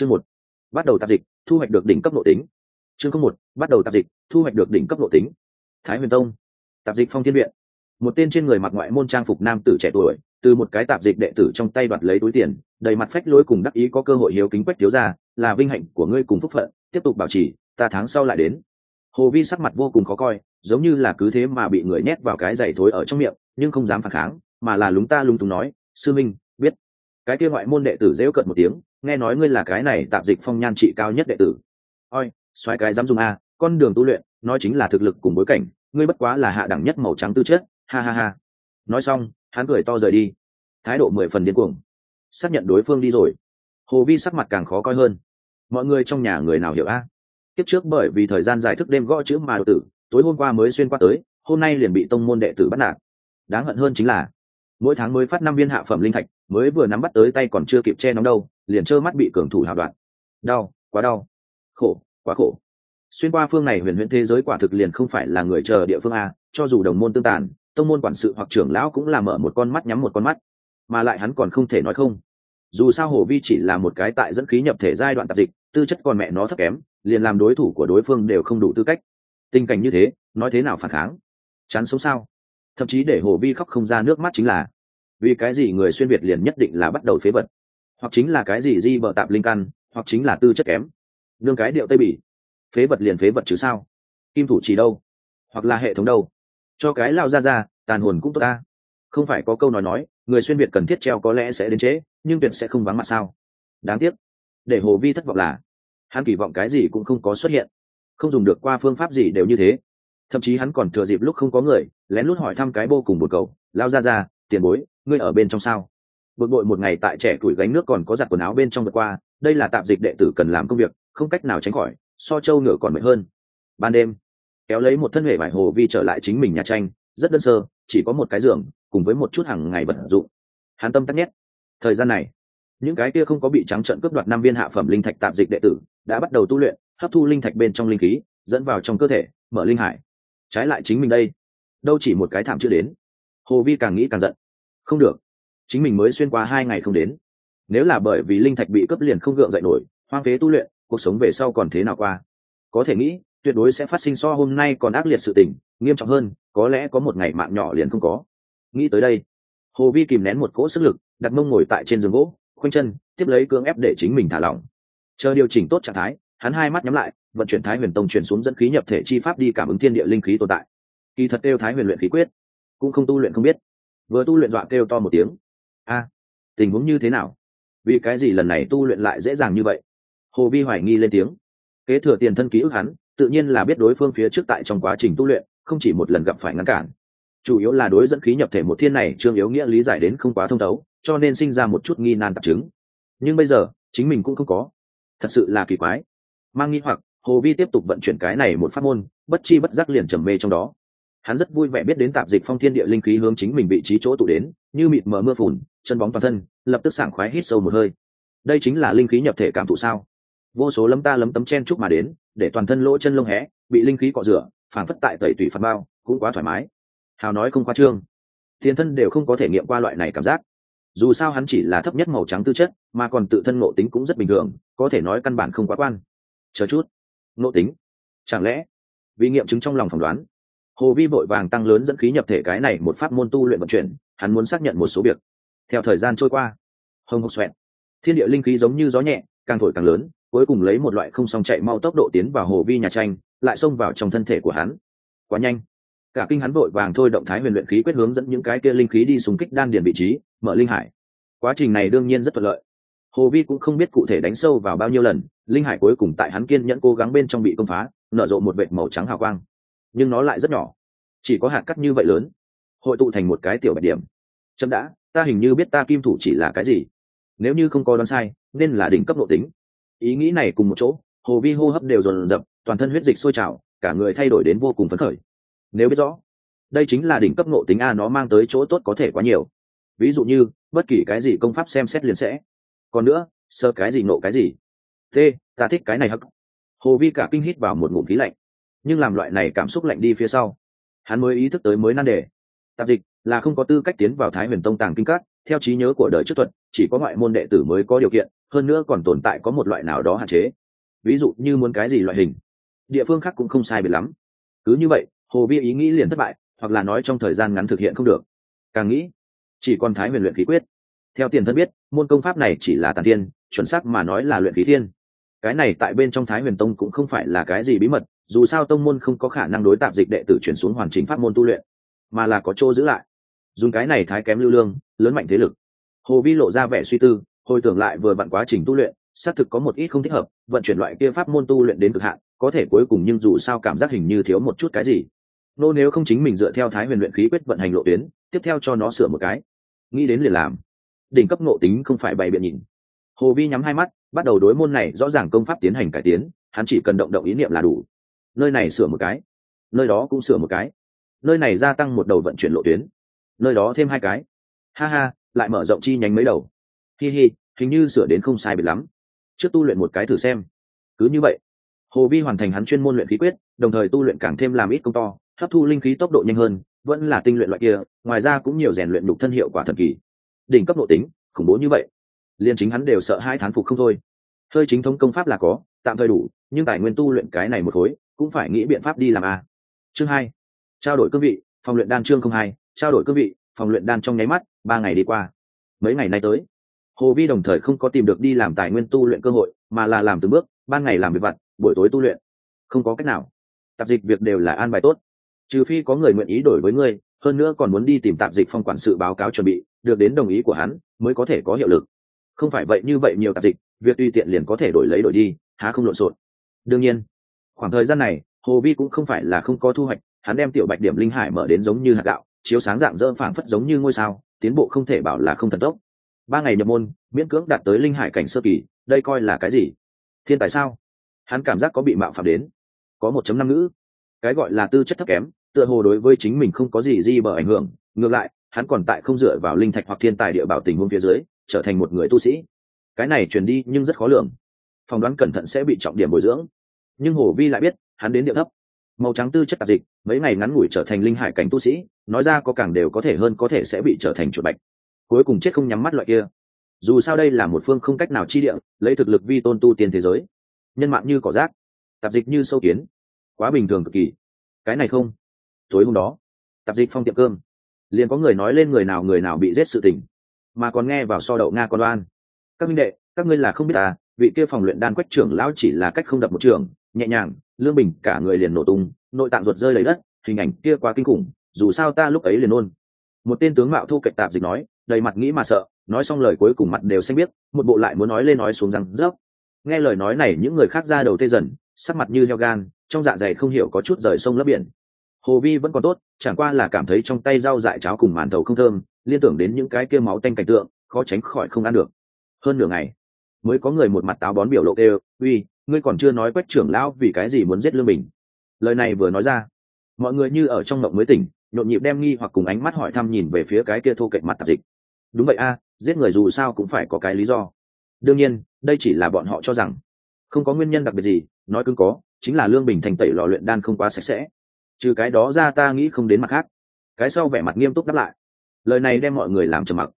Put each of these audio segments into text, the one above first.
chương một, bắt đầu tạp dịch, thu hoạch được đỉnh cấp nội tính. Chương không một, bắt đầu tạp dịch, thu hoạch được đỉnh cấp nội tính. Thái huyền tông, tạp dịch phong thiên viện. Một tên trên người mặc ngoại môn trang phục nam tử trẻ tuổi, từ một cái tạp dịch đệ tử trong tay đoạt lấy túi tiền, đầy mặt phách lối cùng đắc ý có cơ hội hiếu kính quách thiếu ra là vinh hạnh của ngươi cùng phúc phận, tiếp tục bảo trì, ta tháng sau lại đến. Hồ vi sắc mặt vô cùng khó coi, giống như là cứ thế mà bị người nhét vào cái giày thối ở trong miệng, nhưng không dám phản kháng, mà là lúng ta lúng túng nói, sư minh, biết. Cái kia ngoại môn đệ tử dễu cận một tiếng nghe nói ngươi là cái này tạp dịch phong nhan trị cao nhất đệ tử. Oi xoay cái dám dùng a con đường tu luyện, nói chính là thực lực cùng bối cảnh, ngươi bất quá là hạ đẳng nhất màu trắng tư chất, ha ha ha. Nói xong, hắn cười to rời đi. Thái độ mười phần điên cuồng. Xác nhận đối phương đi rồi. Hồ vi sắc mặt càng khó coi hơn. Mọi người trong nhà người nào hiểu a? Tiếp trước bởi vì thời gian dài thức đêm gõ chữ mà đột tử, tối hôm qua mới xuyên qua tới, hôm nay liền bị tông môn đệ tử bắt nạt. Đáng hận hơn chính là, mỗi tháng mới phát năm viên hạ phẩm linh thạch mới vừa nắm bắt tới tay còn chưa kịp che nóng đâu, liền trơ mắt bị cường thủ hào đoạn. Đau, quá đau. Khổ, quá khổ. Xuyên qua phương này huyền huyền thế giới quả thực liền không phải là người chờ địa phương a, cho dù đồng môn tương tàn, tông môn quản sự hoặc trưởng lão cũng là mở một con mắt nhắm một con mắt. Mà lại hắn còn không thể nói không. Dù sao hồ vi chỉ là một cái tại dẫn khí nhập thể giai đoạn tạp dịch, tư chất còn mẹ nó thấp kém, liền làm đối thủ của đối phương đều không đủ tư cách. Tình cảnh như thế, nói thế nào phản kháng? Chán sống sao? Thậm chí để hồ vi khóc không ra nước mắt chính là vì cái gì người xuyên việt liền nhất định là bắt đầu phế vật? Hoặc chính là cái gì di bờ tạp linh căn, hoặc chính là tư chất kém? Nương cái điệu tây bỉ. Phế vật liền phế vật chứ sao? Kim thủ chỉ đâu? Hoặc là hệ thống đâu? Cho cái lao ra ra, tàn hồn cũng tốt ta. Không phải có câu nói nói, người xuyên việt cần thiết treo có lẽ sẽ đến trễ, nhưng tuyệt sẽ không vắng mặt sao? Đáng tiếc. Để hồ vi thất vọng là, hắn kỳ vọng cái gì cũng không có xuất hiện. Không dùng được qua phương pháp gì đều như thế. Thậm chí hắn còn thừa dịp lúc không có người, lén lút hỏi thăm cái bô cùng một cầu lao ra ra tiền bối, ngươi ở bên trong sao? Bực bội một ngày tại trẻ tuổi gánh nước còn có giặt quần áo bên trong vượt qua, đây là tạm dịch đệ tử cần làm công việc, không cách nào tránh khỏi, so châu ngựa còn mệt hơn. Ban đêm, kéo lấy một thân hệ vải hồ vi trở lại chính mình nhà tranh, rất đơn sơ, chỉ có một cái giường, cùng với một chút hàng ngày vận dụng. Hán tâm tắc nhất thời gian này, những cái kia không có bị trắng trợn cướp đoạt năm viên hạ phẩm linh thạch tạm dịch đệ tử, đã bắt đầu tu luyện, hấp thu linh thạch bên trong linh khí, dẫn vào trong cơ thể, mở linh hải. Trái lại chính mình đây, đâu chỉ một cái thảm chưa đến hồ vi càng nghĩ càng giận. Không được. Chính mình mới xuyên qua hai ngày không đến. Nếu là bởi vì linh thạch bị cướp liền không gượng dậy nổi, hoang phế tu luyện, cuộc sống về sau còn thế nào qua? Có thể nghĩ, tuyệt đối sẽ phát sinh so hôm nay còn ác liệt sự tình, nghiêm trọng hơn, có lẽ có một ngày mạng nhỏ liền không có. Nghĩ tới đây, hồ vi kìm nén một cỗ sức lực, đặt mông ngồi tại trên giường gỗ, khoanh chân, tiếp lấy cưỡng ép để chính mình thả lỏng. Chờ điều chỉnh tốt trạng thái, hắn hai mắt nhắm lại, vận chuyển thái huyền tông chuyển xuống dẫn khí nhập thể chi pháp đi cảm ứng thiên địa linh khí tồn tại. Kỳ thật kêu thái huyền luyện khí quyết cũng không tu luyện không biết. Vừa tu luyện dọa kêu to một tiếng. A, tình huống như thế nào? Vì cái gì lần này tu luyện lại dễ dàng như vậy? Hồ vi hoài nghi lên tiếng. Kế thừa tiền thân ký ức hắn, tự nhiên là biết đối phương phía trước tại trong quá trình tu luyện, không chỉ một lần gặp phải ngăn cản. Chủ yếu là đối dẫn khí nhập thể một thiên này, trương yếu nghĩa lý giải đến không quá thông thấu, cho nên sinh ra một chút nghi nan tạp chứng. Nhưng bây giờ, chính mình cũng không có. Thật sự là kỳ quái. Mang nghi hoặc, hồ vi tiếp tục vận chuyển cái này một pháp môn, bất chi bất giác liền trầm mê trong đó hắn rất vui vẻ biết đến tạp dịch phong thiên địa linh khí hướng chính mình vị trí chỗ tụ đến, như mịt mờ mưa phùn, chân bóng toàn thân, lập tức sảng khoái hít sâu một hơi. Đây chính là linh khí nhập thể cảm thụ sao? Vô số lấm ta lấm tấm chen chúc mà đến, để toàn thân lỗ chân lông hé, bị linh khí cọ rửa phản phất tại tẩy tủy phạt bao, cũng quá thoải mái. Hào nói không khoa trương. Thiên thân đều không có thể nghiệm qua loại này cảm giác. Dù sao hắn chỉ là thấp nhất màu trắng tư chất, mà còn tự thân ngộ tính cũng rất bình thường, có thể nói căn bản không quá quan. Chờ chút. Ngộ tính. Chẳng lẽ vì nghiệm chứng trong lòng phỏng đoán hồ vi vội vàng tăng lớn dẫn khí nhập thể cái này một pháp môn tu luyện vận chuyển, hắn muốn xác nhận một số việc. Theo thời gian trôi qua, hồng hộc xoẹn thiên địa linh khí giống như gió nhẹ, càng thổi càng lớn, cuối cùng lấy một loại không song chạy mau tốc độ tiến vào hồ vi nhà tranh, lại xông vào trong thân thể của hắn. Quá nhanh. Cả kinh hắn vội vàng thôi động thái huyền luyện khí quyết hướng dẫn những cái kia linh khí đi xung kích đan điền vị trí, mở linh hải. Quá trình này đương nhiên rất thuận lợi. Hồ vi cũng không biết cụ thể đánh sâu vào bao nhiêu lần, linh hải cuối cùng tại hắn kiên nhẫn cố gắng bên trong bị công phá, nở rộ một vệt màu trắng hào quang nhưng nó lại rất nhỏ. Chỉ có hạt cắt như vậy lớn. Hội tụ thành một cái tiểu bạch điểm. Chậm đã, ta hình như biết ta kim thủ chỉ là cái gì. Nếu như không có đoán sai, nên là đỉnh cấp độ tính. Ý nghĩ này cùng một chỗ, hồ vi hô hấp đều dồn dập, toàn thân huyết dịch sôi trào, cả người thay đổi đến vô cùng phấn khởi. Nếu biết rõ, đây chính là đỉnh cấp ngộ tính a, nó mang tới chỗ tốt có thể quá nhiều. Ví dụ như, bất kỳ cái gì công pháp xem xét liền sẽ. Còn nữa sơ cái gì nộ cái gì. T, ta thích cái này hắc. Hồ vi cả kinh hít vào một ngụm khí lạnh nhưng làm loại này cảm xúc lạnh đi phía sau. Hắn mới ý thức tới mới nan đề. Tạp dịch là không có tư cách tiến vào thái huyền tông tàng kinh Cát. theo trí nhớ của đời trước thuật, chỉ có ngoại môn đệ tử mới có điều kiện, hơn nữa còn tồn tại có một loại nào đó hạn chế. Ví dụ như muốn cái gì loại hình. Địa phương khác cũng không sai biệt lắm. Cứ như vậy, hồ vi ý nghĩ liền thất bại, hoặc là nói trong thời gian ngắn thực hiện không được. Càng nghĩ, chỉ còn thái huyền luyện khí quyết. Theo tiền thân biết, môn công pháp này chỉ là tàn thiên, chuẩn xác mà nói là luyện khí thiên. Cái này tại bên trong thái huyền tông cũng không phải là cái gì bí mật dù sao tông môn không có khả năng đối tạp dịch đệ tử chuyển xuống hoàn chỉnh pháp môn tu luyện, mà là có chỗ giữ lại. Dùng cái này thái kém lưu lương, lớn mạnh thế lực. Hồ vi lộ ra vẻ suy tư, hồi tưởng lại vừa vặn quá trình tu luyện, xác thực có một ít không thích hợp, vận chuyển loại kia pháp môn tu luyện đến cực hạn, có thể cuối cùng nhưng dù sao cảm giác hình như thiếu một chút cái gì. Nô nếu không chính mình dựa theo thái huyền luyện khí quyết vận hành lộ tuyến, tiếp theo cho nó sửa một cái. Nghĩ đến liền làm. Đỉnh cấp nộ tính không phải bày biện nhìn. Hồ vi nhắm hai mắt, bắt đầu đối môn này rõ ràng công pháp tiến hành cải tiến, hắn chỉ cần động động ý niệm là đủ nơi này sửa một cái, nơi đó cũng sửa một cái, nơi này gia tăng một đầu vận chuyển lộ tuyến, nơi đó thêm hai cái. Ha ha, lại mở rộng chi nhánh mấy đầu. Hi hi, hình như sửa đến không sai biệt lắm. Trước tu luyện một cái thử xem. Cứ như vậy, hồ vi hoàn thành hắn chuyên môn luyện khí quyết, đồng thời tu luyện càng thêm làm ít công to, hấp thu linh khí tốc độ nhanh hơn, vẫn là tinh luyện loại kia, ngoài ra cũng nhiều rèn luyện đục thân hiệu quả thần kỳ. Đỉnh cấp độ tính, khủng bố như vậy. Liền chính hắn đều sợ hai thán phục không thôi. Hơi chính thống công pháp là có, tạm thời đủ, nhưng tài nguyên tu luyện cái này một khối cũng phải nghĩ biện pháp đi làm a chương hai, trao đổi cương vị, phòng luyện đan chương không hai, trao đổi cương vị, phòng luyện đan trong nháy mắt, ba ngày đi qua. Mấy ngày nay tới, hồ vi đồng thời không có tìm được đi làm tài nguyên tu luyện cơ hội, mà là làm từng bước, ban ngày làm việc vặt, buổi tối tu luyện. Không có cách nào. Tạp dịch việc đều là an bài tốt. Trừ phi có người nguyện ý đổi với ngươi, hơn nữa còn muốn đi tìm tạp dịch phong quản sự báo cáo chuẩn bị, được đến đồng ý của hắn, mới có thể có hiệu lực. Không phải vậy như vậy nhiều tạp dịch, việc tùy tiện liền có thể đổi lấy đổi đi, há không lộn xộn. Đương nhiên khoảng thời gian này, hồ vi cũng không phải là không có thu hoạch, hắn đem tiểu bạch điểm linh hải mở đến giống như hạt gạo, chiếu sáng dạng dỡ phảng phất giống như ngôi sao, tiến bộ không thể bảo là không thần tốc. Ba ngày nhập môn, miễn cưỡng đạt tới linh hải cảnh sơ kỳ, đây coi là cái gì? Thiên tài sao? Hắn cảm giác có bị mạo phạm đến. Có một chấm năm ngữ. Cái gọi là tư chất thấp kém, tựa hồ đối với chính mình không có gì di bờ ảnh hưởng, ngược lại, hắn còn tại không dựa vào linh thạch hoặc thiên tài địa bảo tình huống phía dưới, trở thành một người tu sĩ. Cái này truyền đi nhưng rất khó lường. Phỏng đoán cẩn thận sẽ bị trọng điểm bồi dưỡng nhưng hồ vi lại biết, hắn đến địa thấp. Màu trắng tư chất tạp dịch, mấy ngày ngắn ngủi trở thành linh hải cảnh tu sĩ, nói ra có càng đều có thể hơn có thể sẽ bị trở thành chuột bạch. Cuối cùng chết không nhắm mắt loại kia. Dù sao đây là một phương không cách nào chi địa, lấy thực lực vi tôn tu tiền thế giới. Nhân mạng như cỏ rác, tạp dịch như sâu kiến. Quá bình thường cực kỳ. Cái này không. Tối hôm đó, tạp dịch phong tiệm cơm. Liền có người nói lên người nào người nào bị giết sự tình. Mà còn nghe vào so đậu nga con đoan. Các minh đệ, các ngươi là không biết à vị kia phòng luyện đan quách trưởng lão chỉ là cách không đập một trường nhẹ nhàng, lương bình cả người liền nổ tung, nội tạng ruột rơi lấy đất, hình ảnh kia quá kinh khủng, dù sao ta lúc ấy liền ôn một tên tướng mạo thu cạnh tạp dịch nói, đầy mặt nghĩ mà sợ, nói xong lời cuối cùng mặt đều xanh biết một bộ lại muốn nói lên nói xuống rằng rớp nghe lời nói này, những người khác ra đầu tê dần, sắc mặt như heo gan, trong dạ dày không hiểu có chút rời sông lấp biển. Hồ vi vẫn còn tốt, chẳng qua là cảm thấy trong tay rau dại cháo cùng màn thầu không thơm, liên tưởng đến những cái kia máu tanh cảnh tượng, khó tránh khỏi không ăn được. Hơn nửa ngày, mới có người một mặt táo bón biểu lộ tê uy ngươi còn chưa nói quách trưởng lão vì cái gì muốn giết lương bình. Lời này vừa nói ra, mọi người như ở trong mộng mới tỉnh, nhộn nhịp đem nghi hoặc cùng ánh mắt hỏi thăm nhìn về phía cái kia thô kệch mặt tạp dịch. Đúng vậy a, giết người dù sao cũng phải có cái lý do. Đương nhiên, đây chỉ là bọn họ cho rằng. Không có nguyên nhân đặc biệt gì, nói cứng có, chính là lương bình thành tẩy lò luyện đan không quá sạch sẽ. Trừ cái đó ra ta nghĩ không đến mặt khác. Cái sau vẻ mặt nghiêm túc đáp lại. Lời này đem mọi người làm trầm mặc.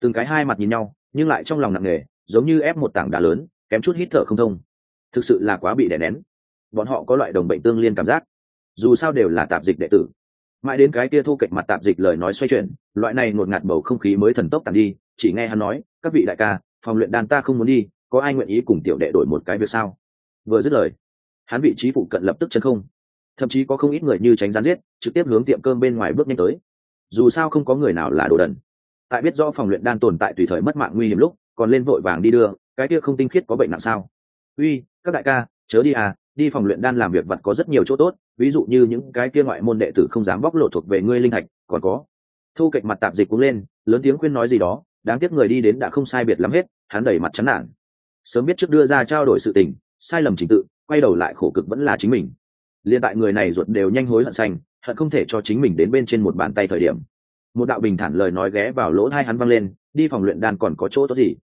Từng cái hai mặt nhìn nhau, nhưng lại trong lòng nặng nề, giống như ép một tảng đá lớn, kém chút hít thở không thông thực sự là quá bị đè nén. Bọn họ có loại đồng bệnh tương liên cảm giác. Dù sao đều là tạp dịch đệ tử. Mãi đến cái kia thu kệch mặt tạp dịch lời nói xoay chuyển, loại này ngột ngạt bầu không khí mới thần tốc tàn đi, chỉ nghe hắn nói, các vị đại ca, phòng luyện đàn ta không muốn đi, có ai nguyện ý cùng tiểu đệ đổi một cái việc sao? Vừa dứt lời, hắn vị trí phụ cận lập tức chân không. Thậm chí có không ít người như tránh gián giết, trực tiếp hướng tiệm cơm bên ngoài bước nhanh tới. Dù sao không có người nào là đồ đần. Tại biết do phòng luyện đan tồn tại tùy thời mất mạng nguy hiểm lúc, còn lên vội vàng đi đưa, cái kia không tinh khiết có bệnh nặng sao? Uy, các đại ca, chớ đi à đi phòng luyện đan làm việc vật có rất nhiều chỗ tốt, ví dụ như những cái kia ngoại môn đệ tử không dám bóc lộ thuộc về ngươi linh hạch còn có. Thu kịch mặt tạp dịch cũng lên, lớn tiếng khuyên nói gì đó, đáng tiếc người đi đến đã không sai biệt lắm hết, hắn đẩy mặt chán nản. Sớm biết trước đưa ra trao đổi sự tình, sai lầm trình tự, quay đầu lại khổ cực vẫn là chính mình. Liên tại người này ruột đều nhanh hối hận xanh hận không thể cho chính mình đến bên trên một bàn tay thời điểm. Một đạo bình thản lời nói ghé vào lỗ hai hắn văng lên, đi phòng luyện đan còn có chỗ tốt gì?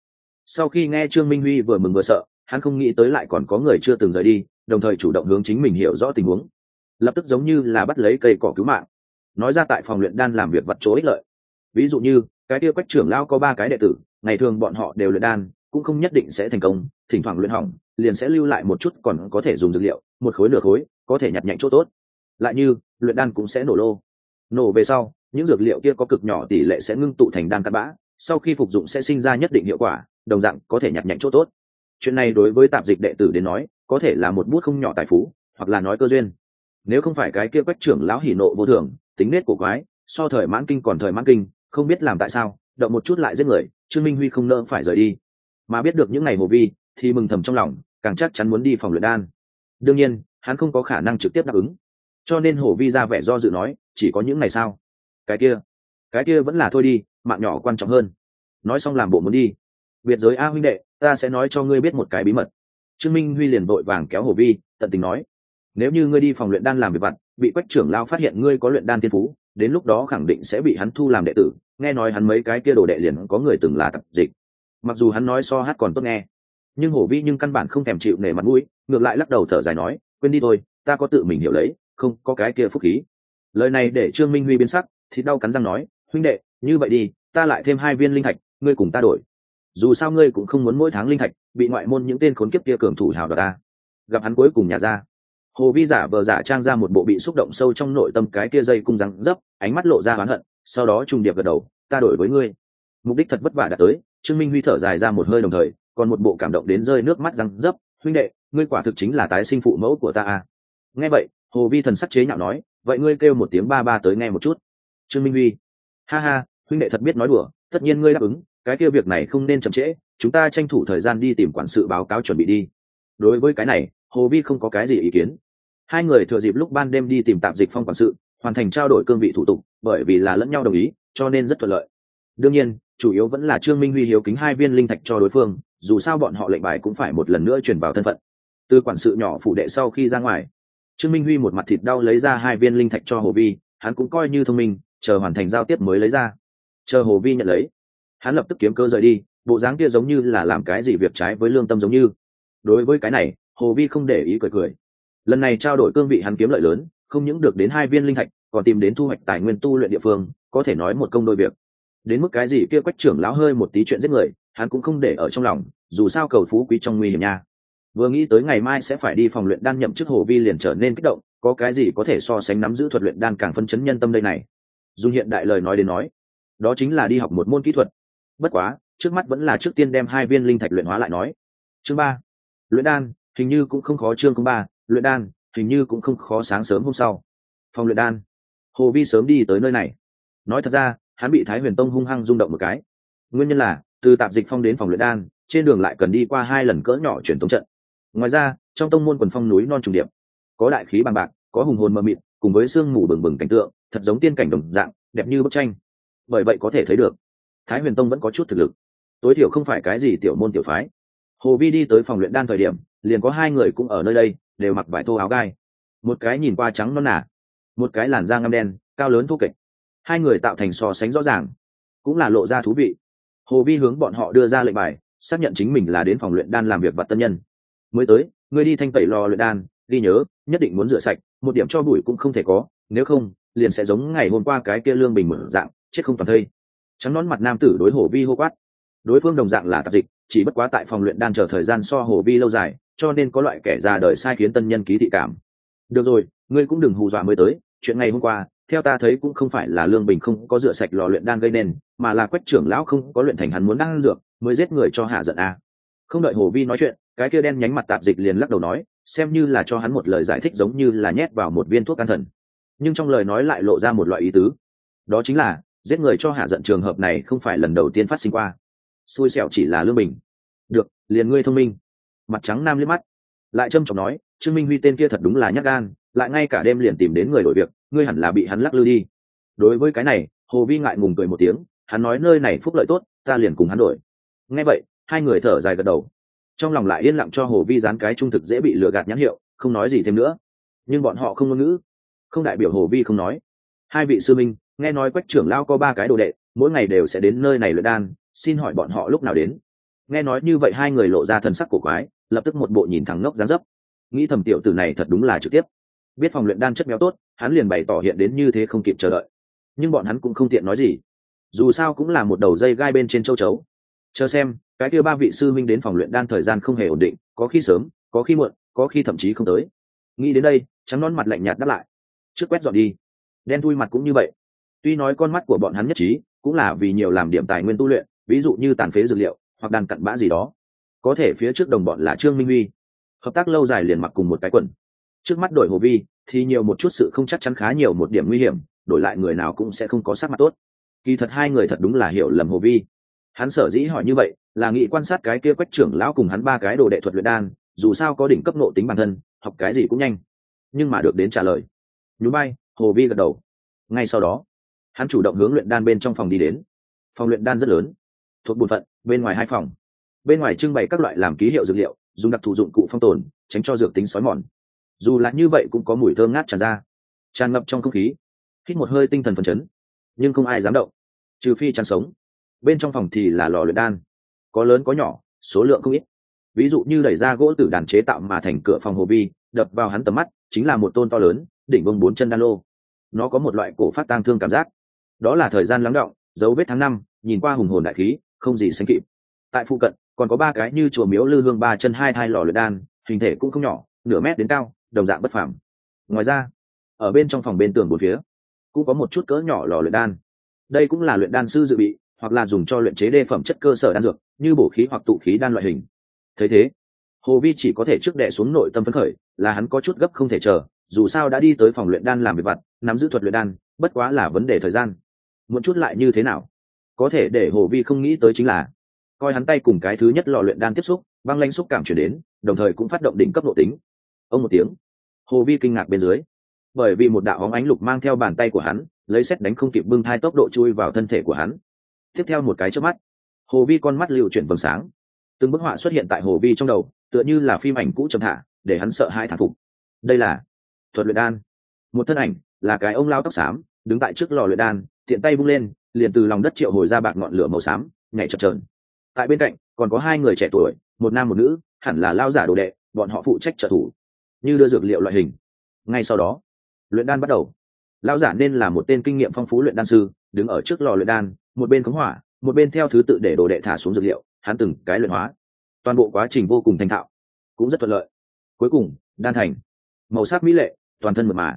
Sau khi nghe trương minh huy vừa mừng vừa sợ hắn không nghĩ tới lại còn có người chưa từng rời đi, đồng thời chủ động hướng chính mình hiểu rõ tình huống. Lập tức giống như là bắt lấy cây cỏ cứu mạng. Nói ra tại phòng luyện đan làm việc vật chỗ ích lợi. Ví dụ như, cái kia quách trưởng lao có ba cái đệ tử, ngày thường bọn họ đều luyện đan, cũng không nhất định sẽ thành công, thỉnh thoảng luyện hỏng, liền sẽ lưu lại một chút còn có thể dùng dược liệu, một khối nửa khối, có thể nhặt nhạnh chỗ tốt. Lại như, luyện đan cũng sẽ nổ lô. Nổ về sau, những dược liệu kia có cực nhỏ tỷ lệ sẽ ngưng tụ thành đan cắt bã, sau khi phục dụng sẽ sinh ra nhất định hiệu quả, đồng dạng có thể nhặt nhạnh chỗ tốt chuyện này đối với tạp dịch đệ tử đến nói, có thể là một bút không nhỏ tài phú, hoặc là nói cơ duyên. Nếu không phải cái kia quách trưởng lão hỉ nộ vô thường, tính nết của quái, so thời mãn kinh còn thời mãn kinh, không biết làm tại sao, động một chút lại giết người, trương minh huy không nỡ phải rời đi. Mà biết được những ngày hồ vi, thì mừng thầm trong lòng, càng chắc chắn muốn đi phòng luyện đan. Đương nhiên, hắn không có khả năng trực tiếp đáp ứng. Cho nên hồ vi ra vẻ do dự nói, chỉ có những ngày sao cái kia cái kia vẫn là thôi đi, mạng nhỏ quan trọng hơn. Nói xong làm bộ muốn đi. Biệt giới a huynh đệ ta sẽ nói cho ngươi biết một cái bí mật. Trương minh huy liền vội vàng kéo hồ vi, tận tình nói, nếu như ngươi đi phòng luyện đan làm việc vặt, bị quách trưởng lao phát hiện ngươi có luyện đan tiên phú, đến lúc đó khẳng định sẽ bị hắn thu làm đệ tử. Nghe nói hắn mấy cái kia đồ đệ liền có người từng là tập dịch. Mặc dù hắn nói so hát còn tốt nghe, nhưng hổ vi nhưng căn bản không thèm chịu nể mặt mũi, ngược lại lắc đầu thở dài nói, quên đi thôi, ta có tự mình hiểu lấy, không có cái kia phúc khí. Lời này để trương minh huy biến sắc, thì đau cắn răng nói, huynh đệ, như vậy đi, ta lại thêm hai viên linh thạch, ngươi cùng ta đổi dù sao ngươi cũng không muốn mỗi tháng linh thạch bị ngoại môn những tên khốn kiếp kia cường thủ hào đoạt ta. Gặp hắn cuối cùng nhà ra, hồ vi giả vờ giả trang ra một bộ bị xúc động sâu trong nội tâm cái kia dây cung răng dấp, ánh mắt lộ ra oán hận, sau đó trùng điệp gật đầu, ta đổi với ngươi. Mục đích thật vất vả đã tới, trương minh huy thở dài ra một hơi đồng thời, còn một bộ cảm động đến rơi nước mắt răng dấp, huynh đệ, ngươi quả thực chính là tái sinh phụ mẫu của ta à. nghe vậy, hồ vi thần sắc chế nhạo nói, vậy ngươi kêu một tiếng ba ba tới nghe một chút. Trương minh huy, ha ha, huynh đệ thật biết nói đùa, tất nhiên ngươi đáp ứng cái kia việc này không nên chậm trễ, chúng ta tranh thủ thời gian đi tìm quản sự báo cáo chuẩn bị đi. Đối với cái này, hồ vi không có cái gì ý kiến. Hai người thừa dịp lúc ban đêm đi tìm tạm dịch phong quản sự, hoàn thành trao đổi cương vị thủ tục, bởi vì là lẫn nhau đồng ý, cho nên rất thuận lợi. Đương nhiên, chủ yếu vẫn là trương minh huy hiếu kính hai viên linh thạch cho đối phương, dù sao bọn họ lệnh bài cũng phải một lần nữa chuyển vào thân phận. Từ quản sự nhỏ phủ đệ sau khi ra ngoài, trương minh huy một mặt thịt đau lấy ra hai viên linh thạch cho hồ vi, hắn cũng coi như thông minh, chờ hoàn thành giao tiếp mới lấy ra. Chờ hồ vi nhận lấy hắn lập tức kiếm cơ rời đi, bộ dáng kia giống như là làm cái gì việc trái với lương tâm giống như. Đối với cái này, hồ vi không để ý cười cười. Lần này trao đổi cương vị hắn kiếm lợi lớn, không những được đến hai viên linh thạch, còn tìm đến thu hoạch tài nguyên tu luyện địa phương, có thể nói một công đôi việc. Đến mức cái gì kia quách trưởng lão hơi một tí chuyện giết người, hắn cũng không để ở trong lòng, dù sao cầu phú quý trong nguy hiểm nha. Vừa nghĩ tới ngày mai sẽ phải đi phòng luyện đan nhậm chức hồ vi liền trở nên kích động, có cái gì có thể so sánh nắm giữ thuật luyện đan càng phân chấn nhân tâm đây này. Dùng hiện đại lời nói đến nói, đó chính là đi học một môn kỹ thuật bất quá, trước mắt vẫn là trước tiên đem hai viên linh thạch luyện hóa lại nói. Chương ba. Luyện đan, hình như cũng không khó, chương ba. Luyện đan, hình như cũng không khó, sáng sớm hôm sau. Phòng luyện đan. Hồ vi sớm đi tới nơi này. Nói thật ra, hắn bị thái huyền tông hung hăng rung động một cái. Nguyên nhân là, từ tạp dịch phong đến phòng luyện đan, trên đường lại cần đi qua hai lần cỡ nhỏ chuyển thống trận. Ngoài ra, trong tông môn quần phong núi non trùng điệp. Có đại khí bằng bạc, có hùng hồn mờ mịt, cùng với sương mù bừng bừng cảnh tượng, thật giống tiên cảnh đồng dạng, đẹp như bức tranh. Bởi vậy có thể thấy được thái huyền tông vẫn có chút thực lực. Tối thiểu không phải cái gì tiểu môn tiểu phái. Hồ vi đi tới phòng luyện đan thời điểm, liền có hai người cũng ở nơi đây, đều mặc vải thô áo gai. Một cái nhìn qua trắng non nả một cái làn da ngăm đen, cao lớn thô kệch. Hai người tạo thành so sánh rõ ràng, cũng là lộ ra thú vị. Hồ vi hướng bọn họ đưa ra lệnh bài, xác nhận chính mình là đến phòng luyện đan làm việc vật tân nhân. Mới tới ngươi đi thanh tẩy lò luyện đan, ghi nhớ, nhất định muốn rửa sạch, một điểm cho bụi cũng không thể có, nếu không, liền sẽ giống ngày hôm qua cái kia lương bình mở dạng, chết không toàn thây trắng nón mặt nam tử đối hồ vi hô quát. Đối phương đồng dạng là tạp dịch, chỉ bất quá tại phòng luyện đan chờ thời gian so hồ vi lâu dài, cho nên có loại kẻ già đời sai khiến tân nhân ký thị cảm. Được rồi, ngươi cũng đừng hù dọa mới tới, chuyện ngày hôm qua, theo ta thấy cũng không phải là lương bình không có rửa sạch lò luyện đan gây nên, mà là quách trưởng lão không có luyện thành hắn muốn đan dược, mới giết người cho hạ giận a à. không đợi hồ vi nói chuyện, cái kia đen nhánh mặt tạp dịch liền lắc đầu nói, xem như là cho hắn một lời giải thích giống như là nhét vào một viên thuốc an thần. Nhưng trong lời nói lại lộ ra một loại ý tứ. Đó chính là giết người cho hạ giận trường hợp này không phải lần đầu tiên phát sinh qua. Xui xẻo chỉ là lương bình. Được, liền ngươi thông minh. Mặt trắng nam liếc mắt. Lại trâm trọng nói, trương minh huy tên kia thật đúng là nhắc gan, lại ngay cả đêm liền tìm đến người đổi việc, ngươi hẳn là bị hắn lắc lư đi. Đối với cái này, hồ vi ngại ngùng cười một tiếng, hắn nói nơi này phúc lợi tốt, ta liền cùng hắn đổi. Nghe vậy, hai người thở dài gật đầu. Trong lòng lại yên lặng cho hồ vi dán cái trung thực dễ bị lừa gạt nhãn hiệu, không nói gì thêm nữa. Nhưng bọn họ không ngôn ngữ. Không đại biểu hồ vi không nói. Hai vị sư minh nghe nói quách trưởng lao có ba cái đồ đệ, mỗi ngày đều sẽ đến nơi này luyện đan, xin hỏi bọn họ lúc nào đến? Nghe nói như vậy hai người lộ ra thần sắc cổ quái, lập tức một bộ nhìn thẳng ngốc dáng dấp. Nghĩ thầm tiểu tử này thật đúng là trực tiếp. Biết phòng luyện đan chất béo tốt, hắn liền bày tỏ hiện đến như thế không kịp chờ đợi. Nhưng bọn hắn cũng không tiện nói gì. Dù sao cũng là một đầu dây gai bên trên châu chấu. Chờ xem, cái kia ba vị sư minh đến phòng luyện đan thời gian không hề ổn định, có khi sớm, có khi muộn, có khi thậm chí không tới. Nghĩ đến đây, trắng nón mặt lạnh nhạt đáp lại. Trước quét dọn đi. Đen thui mặt cũng như vậy tuy nói con mắt của bọn hắn nhất trí, cũng là vì nhiều làm điểm tài nguyên tu luyện, ví dụ như tàn phế dược liệu, hoặc đàn cặn bã gì đó. Có thể phía trước đồng bọn là trương minh huy. Hợp tác lâu dài liền mặc cùng một cái quần. Trước mắt đổi hồ vi, thì nhiều một chút sự không chắc chắn khá nhiều một điểm nguy hiểm, đổi lại người nào cũng sẽ không có sắc mặt tốt. Kỳ thật hai người thật đúng là hiểu lầm hồ vi. Hắn sở dĩ hỏi như vậy, là nghị quan sát cái kia quách trưởng lão cùng hắn ba cái đồ đệ thuật luyện đan, dù sao có đỉnh cấp nộ tính bản thân, học cái gì cũng nhanh. Nhưng mà được đến trả lời. Nhú bay hồ vi gật đầu. Ngay sau đó hắn chủ động hướng luyện đan bên trong phòng đi đến. Phòng luyện đan rất lớn, thuộc bùn phận, bên ngoài hai phòng. Bên ngoài trưng bày các loại làm ký hiệu dược liệu, dùng đặc thù dụng cụ phong tồn, tránh cho dược tính xói mòn. Dù là như vậy cũng có mùi thơm ngát tràn ra, tràn ngập trong không khí, hít một hơi tinh thần phấn chấn, nhưng không ai dám động, trừ phi chăn sống. Bên trong phòng thì là lò luyện đan, có lớn có nhỏ, số lượng không ít. Ví dụ như đẩy ra gỗ tử đàn chế tạo mà thành cửa phòng hồ vi, đập vào hắn tầm mắt, chính là một tôn to lớn, đỉnh bông bốn chân đan lô. Nó có một loại cổ phát tang thương cảm giác đó là thời gian lắng động, dấu vết tháng năm, nhìn qua hùng hồn đại khí, không gì sánh kịp. Tại phụ cận, còn có ba cái như chùa miếu lư hương ba chân hai thai lò luyện đan, hình thể cũng không nhỏ, nửa mét đến cao, đồng dạng bất phàm. Ngoài ra, ở bên trong phòng bên tường bốn phía, cũng có một chút cỡ nhỏ lò luyện đan. Đây cũng là luyện đan sư dự bị, hoặc là dùng cho luyện chế đê phẩm chất cơ sở đan dược, như bổ khí hoặc tụ khí đan loại hình. Thấy thế, hồ vi chỉ có thể trước đệ xuống nội tâm phấn khởi, là hắn có chút gấp không thể chờ, dù sao đã đi tới phòng luyện đan làm việc vặt, nắm giữ thuật luyện đan, bất quá là vấn đề thời gian muốn chút lại như thế nào? Có thể để hồ vi không nghĩ tới chính là, coi hắn tay cùng cái thứ nhất lò luyện đan tiếp xúc, băng lanh xúc cảm chuyển đến, đồng thời cũng phát động đỉnh cấp độ tính. Ông một tiếng, hồ vi kinh ngạc bên dưới. Bởi vì một đạo hóng ánh lục mang theo bàn tay của hắn, lấy xét đánh không kịp bưng thai tốc độ chui vào thân thể của hắn. Tiếp theo một cái trước mắt, hồ vi con mắt liệu chuyển vầng sáng. Từng bức họa xuất hiện tại hồ vi trong đầu, tựa như là phim ảnh cũ trầm hạ, để hắn sợ hai thản phục. Đây là thuật luyện đan. Một thân ảnh là cái ông lao tóc xám, đứng tại trước lò luyện đan tiện tay vung lên, liền từ lòng đất triệu hồi ra bạc ngọn lửa màu xám, nhảy chập trờn tại bên cạnh, còn có hai người trẻ tuổi, một nam một nữ, hẳn là lao giả đồ đệ, bọn họ phụ trách trợ thủ, như đưa dược liệu loại hình. Ngay sau đó, luyện đan bắt đầu. Lao giả nên là một tên kinh nghiệm phong phú luyện đan sư, đứng ở trước lò luyện đan, một bên khống hỏa, một bên theo thứ tự để đồ đệ thả xuống dược liệu, hắn từng cái luyện hóa. Toàn bộ quá trình vô cùng thành thạo, cũng rất thuận lợi. Cuối cùng, đan thành. Màu sắc mỹ lệ, toàn thân mượt mà.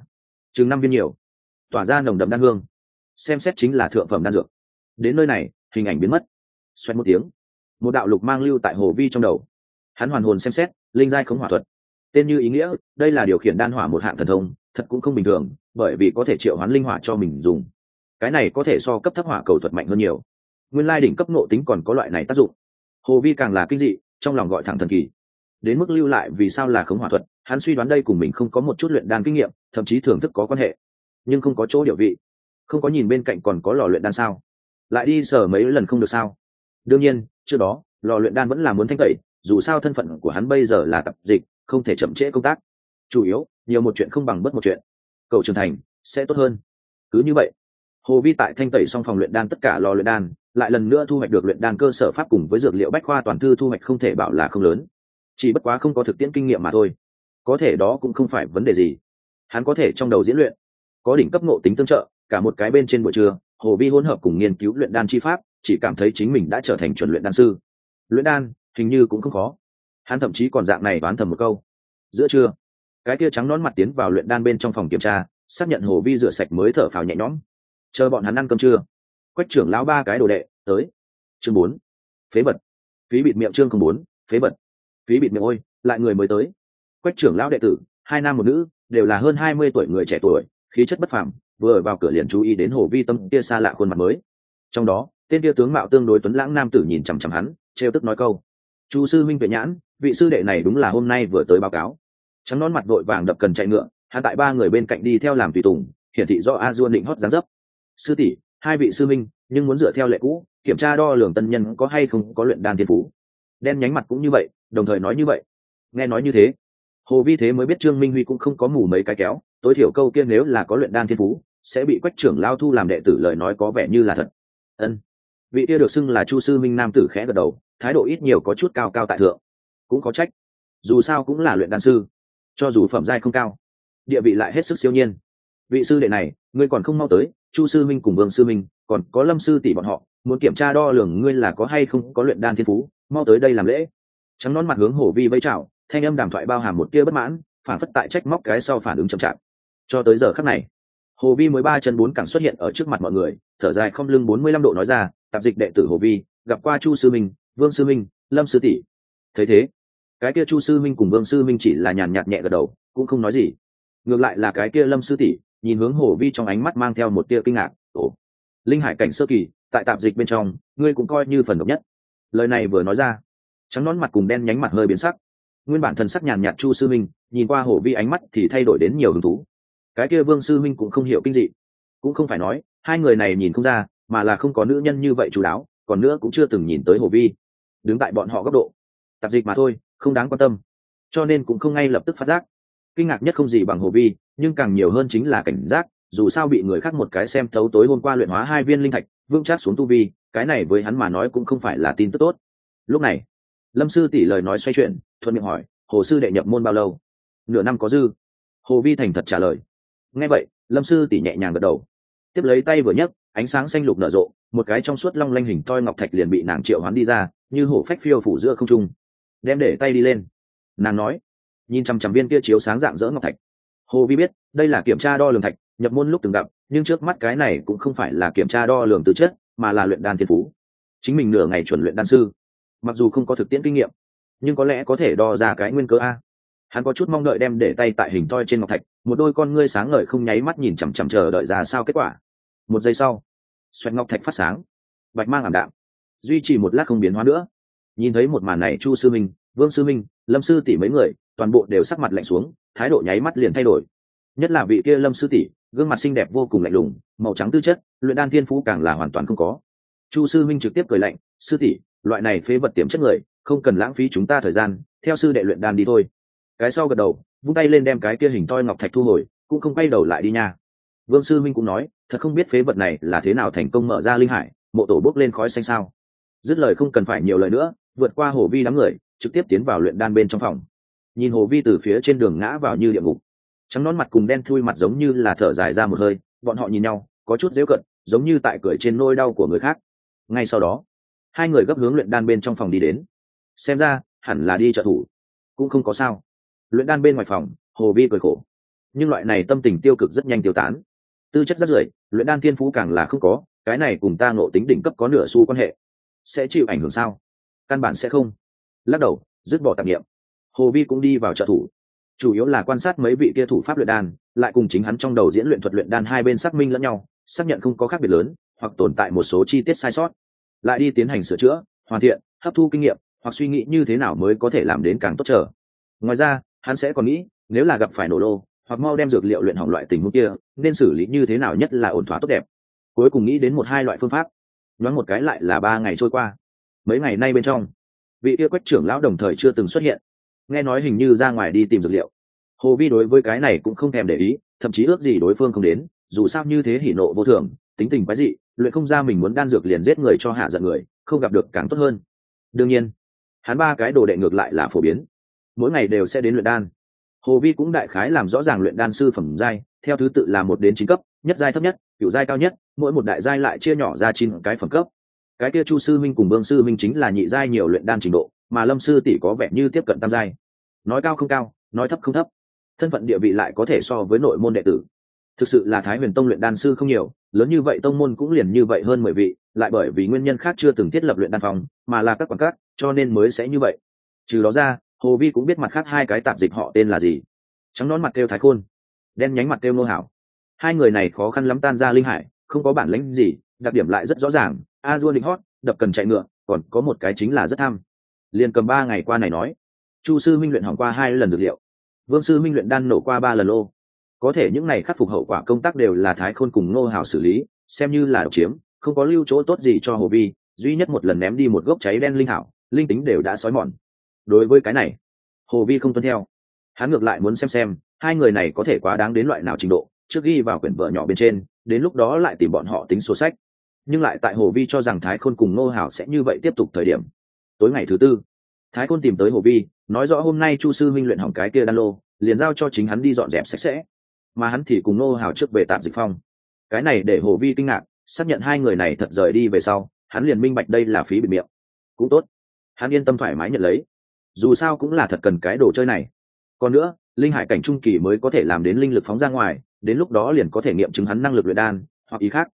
Chừng năm viên nhiều, tỏa ra nồng đậm đan hương xem xét chính là thượng phẩm đan dược. Đến nơi này, hình ảnh biến mất. Xoẹt một tiếng, một đạo lục mang lưu tại hồ vi trong đầu. Hắn hoàn hồn xem xét, linh giai khống hỏa thuật. Tên như ý nghĩa, đây là điều khiển đan hỏa một hạng thần thông, thật cũng không bình thường, bởi vì có thể triệu hoán linh hỏa cho mình dùng. Cái này có thể so cấp thấp hỏa cầu thuật mạnh hơn nhiều. Nguyên lai đỉnh cấp nộ tính còn có loại này tác dụng. Hồ vi càng là kinh dị, trong lòng gọi thẳng thần kỳ. Đến mức lưu lại vì sao là khống hỏa thuật, hắn suy đoán đây cùng mình không có một chút luyện đan kinh nghiệm, thậm chí thưởng thức có quan hệ, nhưng không có chỗ điều vị không có nhìn bên cạnh còn có lò luyện đan sao? Lại đi sở mấy lần không được sao? Đương nhiên, trước đó, lò luyện đan vẫn là muốn thanh tẩy, dù sao thân phận của hắn bây giờ là tập dịch, không thể chậm trễ công tác. Chủ yếu, nhiều một chuyện không bằng bất một chuyện. Cầu trưởng thành, sẽ tốt hơn. Cứ như vậy, hồ vi tại thanh tẩy xong phòng luyện đan tất cả lò luyện đan, lại lần nữa thu hoạch được luyện đan cơ sở pháp cùng với dược liệu bách khoa toàn thư thu hoạch không thể bảo là không lớn. Chỉ bất quá không có thực tiễn kinh nghiệm mà thôi. Có thể đó cũng không phải vấn đề gì. Hắn có thể trong đầu diễn luyện, có đỉnh cấp ngộ tính tương trợ cả một cái bên trên buổi trưa, hồ vi hỗn hợp cùng nghiên cứu luyện đan chi pháp, chỉ cảm thấy chính mình đã trở thành chuẩn luyện đan sư. Luyện đan, hình như cũng không khó. Hắn thậm chí còn dạng này đoán thầm một câu. Giữa trưa, cái kia trắng nón mặt tiến vào luyện đan bên trong phòng kiểm tra, xác nhận hồ vi rửa sạch mới thở phào nhẹ nhõm. Chờ bọn hắn ăn cơm trưa, quách trưởng lão ba cái đồ đệ tới. Chương bốn, phế bật phí bịt miệng chương không bốn, phế bật phí bịt miệng ôi, lại người mới tới. Quách trưởng lão đệ tử, hai nam một nữ, đều là hơn hai mươi tuổi người trẻ tuổi, khí chất bất phàm vừa vào cửa liền chú ý đến hồ vi tâm tia xa lạ khuôn mặt mới. Trong đó, tên kia tướng mạo tương đối tuấn lãng nam tử nhìn chằm chằm hắn, trêu tức nói câu, chu sư minh vệ nhãn, vị sư đệ này đúng là hôm nay vừa tới báo cáo. Trắng nón mặt vội vàng đập cần chạy ngựa, hắn tại ba người bên cạnh đi theo làm tùy tùng, hiển thị do a duôn định hót gián dấp. Sư tỷ, hai vị sư minh nhưng muốn dựa theo lệ cũ, kiểm tra đo lường tân nhân có hay không có luyện đan thiên phú. Đen nhánh mặt cũng như vậy, đồng thời nói như vậy. Nghe nói như thế, hồ vi thế mới biết trương minh huy cũng không có mù mấy cái kéo tối thiểu câu kia nếu là có luyện đan thiên phú, sẽ bị quách trưởng lao thu làm đệ tử lời nói có vẻ như là thật. Ân. Vị kia được xưng là chu sư minh nam tử khẽ gật đầu, thái độ ít nhiều có chút cao cao tại thượng. Cũng có trách. Dù sao cũng là luyện đan sư. Cho dù phẩm giai không cao, địa vị lại hết sức siêu nhiên. Vị sư đệ này, ngươi còn không mau tới, chu sư minh cùng vương sư minh, còn có lâm sư tỷ bọn họ, muốn kiểm tra đo lường ngươi là có hay không có luyện đan thiên phú, mau tới đây làm lễ. Trắng nón mặt hướng hổ vi vây chào, thanh âm đàm thoại bao hàm một tia bất mãn, phản phất tại trách móc cái sau phản ứng chậm chạp cho tới giờ khắc này, hồ vi mới ba chân bốn cẳng xuất hiện ở trước mặt mọi người, thở dài không lưng bốn mươi lăm độ nói ra, tạp dịch đệ tử hồ vi, gặp qua chu sư minh, vương sư minh, lâm sư tỷ. Thấy thế, cái kia chu sư minh cùng vương sư minh chỉ là nhàn nhạt nhẹ gật đầu, cũng không nói gì. Ngược lại là cái kia lâm sư tỷ, nhìn hướng hồ vi trong ánh mắt mang theo một tia kinh ngạc, ồ, linh hải cảnh sơ kỳ, tại tạp dịch bên trong, ngươi cũng coi như phần độc nhất. Lời này vừa nói ra, trắng nón mặt cùng đen nhánh mặt hơi biến sắc. Nguyên bản thần sắc nhàn nhạt chu sư minh, nhìn qua hồ vi ánh mắt thì thay đổi đến nhiều hứng thú cái kia vương sư minh cũng không hiểu kinh dị. Cũng không phải nói, hai người này nhìn không ra, mà là không có nữ nhân như vậy chú đáo, còn nữa cũng chưa từng nhìn tới hồ vi. Đứng tại bọn họ góc độ, tạp dịch mà thôi, không đáng quan tâm. Cho nên cũng không ngay lập tức phát giác. Kinh ngạc nhất không gì bằng hồ vi, nhưng càng nhiều hơn chính là cảnh giác, dù sao bị người khác một cái xem thấu tối hôm qua luyện hóa hai viên linh thạch, vững chắc xuống tu vi, cái này với hắn mà nói cũng không phải là tin tức tốt. Lúc này, lâm sư tỷ lời nói xoay chuyển, thuận miệng hỏi, hồ sư đệ nhập môn bao lâu? Nửa năm có dư. Hồ vi thành thật trả lời nghe vậy, lâm sư tỷ nhẹ nhàng gật đầu. Tiếp lấy tay vừa nhấc, ánh sáng xanh lục nở rộ, một cái trong suốt long lanh hình toi ngọc thạch liền bị nàng triệu hoán đi ra, như hổ phách phiêu phủ giữa không trung. Đem để tay đi lên. Nàng nói, nhìn chằm chằm viên kia chiếu sáng dạng dỡ ngọc thạch. Hồ vi biết, đây là kiểm tra đo lường thạch, nhập môn lúc từng gặp, nhưng trước mắt cái này cũng không phải là kiểm tra đo lường từ chất, mà là luyện đan thiên phú. Chính mình nửa ngày chuẩn luyện đan sư. Mặc dù không có thực tiễn kinh nghiệm, nhưng có lẽ có thể đo ra cái nguyên cơ a hắn có chút mong đợi đem để tay tại hình toi trên ngọc thạch, một đôi con ngươi sáng ngời không nháy mắt nhìn chằm chằm chờ đợi ra sao kết quả. Một giây sau, xoẹt ngọc thạch phát sáng, bạch mang ảm đạm, duy trì một lát không biến hóa nữa. Nhìn thấy một màn này, chu sư minh, vương sư minh, lâm sư tỷ mấy người, toàn bộ đều sắc mặt lạnh xuống, thái độ nháy mắt liền thay đổi. Nhất là vị kia lâm sư tỷ, gương mặt xinh đẹp vô cùng lạnh lùng, màu trắng tư chất, luyện đan thiên phú càng là hoàn toàn không có. Chu sư minh trực tiếp cười lạnh, sư tỷ, loại này phế vật tiềm chất người, không cần lãng phí chúng ta thời gian, theo sư đệ luyện đan đi thôi cái sau gật đầu, vung tay lên đem cái kia hình toi ngọc thạch thu hồi, cũng không quay đầu lại đi nha. Vương sư minh cũng nói, thật không biết phế vật này là thế nào thành công mở ra linh hải, mộ tổ bốc lên khói xanh sao? Dứt lời không cần phải nhiều lời nữa, vượt qua hồ vi đám người, trực tiếp tiến vào luyện đan bên trong phòng. Nhìn hồ vi từ phía trên đường ngã vào như địa ngục. Trắng nón mặt cùng đen thui mặt giống như là thở dài ra một hơi, bọn họ nhìn nhau, có chút dễu cận, giống như tại cười trên nôi đau của người khác. Ngay sau đó, hai người gấp hướng luyện đan bên trong phòng đi đến. Xem ra, hẳn là đi trợ thủ. Cũng không có sao luyện đan bên ngoài phòng, hồ vi cười khổ. Nhưng loại này tâm tình tiêu cực rất nhanh tiêu tán. Tư chất rất rưỡi luyện đan thiên phú càng là không có, cái này cùng ta ngộ tính đỉnh cấp có nửa xu quan hệ. Sẽ chịu ảnh hưởng sao? Căn bản sẽ không. Lắc đầu, dứt bỏ tạp nghiệm hồ vi cũng đi vào trợ thủ. Chủ yếu là quan sát mấy vị kia thủ pháp luyện đan, lại cùng chính hắn trong đầu diễn luyện thuật luyện đan hai bên xác minh lẫn nhau, xác nhận không có khác biệt lớn, hoặc tồn tại một số chi tiết sai sót. Lại đi tiến hành sửa chữa, hoàn thiện, hấp thu kinh nghiệm, hoặc suy nghĩ như thế nào mới có thể làm đến càng tốt trở. Ngoài ra hắn sẽ còn nghĩ, nếu là gặp phải nổ lô, hoặc mau đem dược liệu luyện hỏng loại tình huống kia, nên xử lý như thế nào nhất là ổn thỏa tốt đẹp. Cuối cùng nghĩ đến một hai loại phương pháp. Nhoáng một cái lại là ba ngày trôi qua. Mấy ngày nay bên trong, vị yêu quách trưởng lão đồng thời chưa từng xuất hiện. Nghe nói hình như ra ngoài đi tìm dược liệu. Hồ vi đối với cái này cũng không thèm để ý, thậm chí ước gì đối phương không đến, dù sao như thế hỉ nộ vô thường, tính tình quái dị, luyện không ra mình muốn đan dược liền giết người cho hạ giận người, không gặp được càng tốt hơn. Đương nhiên, hắn ba cái đồ đệ ngược lại là phổ biến mỗi ngày đều sẽ đến luyện đan. Hồ vi cũng đại khái làm rõ ràng luyện đan sư phẩm giai, theo thứ tự là một đến chín cấp, nhất giai thấp nhất, cựu giai cao nhất, mỗi một đại giai lại chia nhỏ ra chín cái phẩm cấp. Cái kia chu sư minh cùng vương sư minh chính là nhị giai nhiều luyện đan trình độ, mà lâm sư tỷ có vẻ như tiếp cận tam giai. Nói cao không cao, nói thấp không thấp. Thân phận địa vị lại có thể so với nội môn đệ tử. Thực sự là thái huyền tông luyện đan sư không nhiều, lớn như vậy tông môn cũng liền như vậy hơn mười vị, lại bởi vì nguyên nhân khác chưa từng thiết lập luyện đan phòng, mà là các quảng cát cho nên mới sẽ như vậy. Trừ đó ra hồ vi cũng biết mặt khác hai cái tạp dịch họ tên là gì. Trắng nón mặt kêu thái khôn, đen nhánh mặt kêu nô hảo. Hai người này khó khăn lắm tan ra linh hải, không có bản lĩnh gì, đặc điểm lại rất rõ ràng. A dua định hót, đập cần chạy ngựa, còn có một cái chính là rất tham. Liền cầm ba ngày qua này nói. Chu sư minh luyện hỏng qua hai lần dược liệu. Vương sư minh luyện đan nổ qua ba lần lô. Có thể những này khắc phục hậu quả công tác đều là thái khôn cùng nô hảo xử lý, xem như là độc chiếm, không có lưu chỗ tốt gì cho hồ vi, duy nhất một lần ném đi một gốc cháy đen linh hảo, linh tính đều đã xói mòn đối với cái này, hồ vi không tuân theo. Hắn ngược lại muốn xem xem, hai người này có thể quá đáng đến loại nào trình độ, trước ghi vào quyển vợ nhỏ bên trên, đến lúc đó lại tìm bọn họ tính sổ sách. Nhưng lại tại hồ vi cho rằng thái khôn cùng nô hảo sẽ như vậy tiếp tục thời điểm. Tối ngày thứ tư, thái khôn tìm tới hồ vi, nói rõ hôm nay chu sư minh luyện hỏng cái kia đan lô, liền giao cho chính hắn đi dọn dẹp sạch sẽ. Mà hắn thì cùng nô hảo trước về tạm dịch phong. Cái này để hồ vi kinh ngạc, xác nhận hai người này thật rời đi về sau, hắn liền minh bạch đây là phí bị miệng. Cũng tốt. Hắn yên tâm thoải mái nhận lấy dù sao cũng là thật cần cái đồ chơi này. Còn nữa, linh hải cảnh trung kỳ mới có thể làm đến linh lực phóng ra ngoài, đến lúc đó liền có thể nghiệm chứng hắn năng lực luyện đan, hoặc ý khác.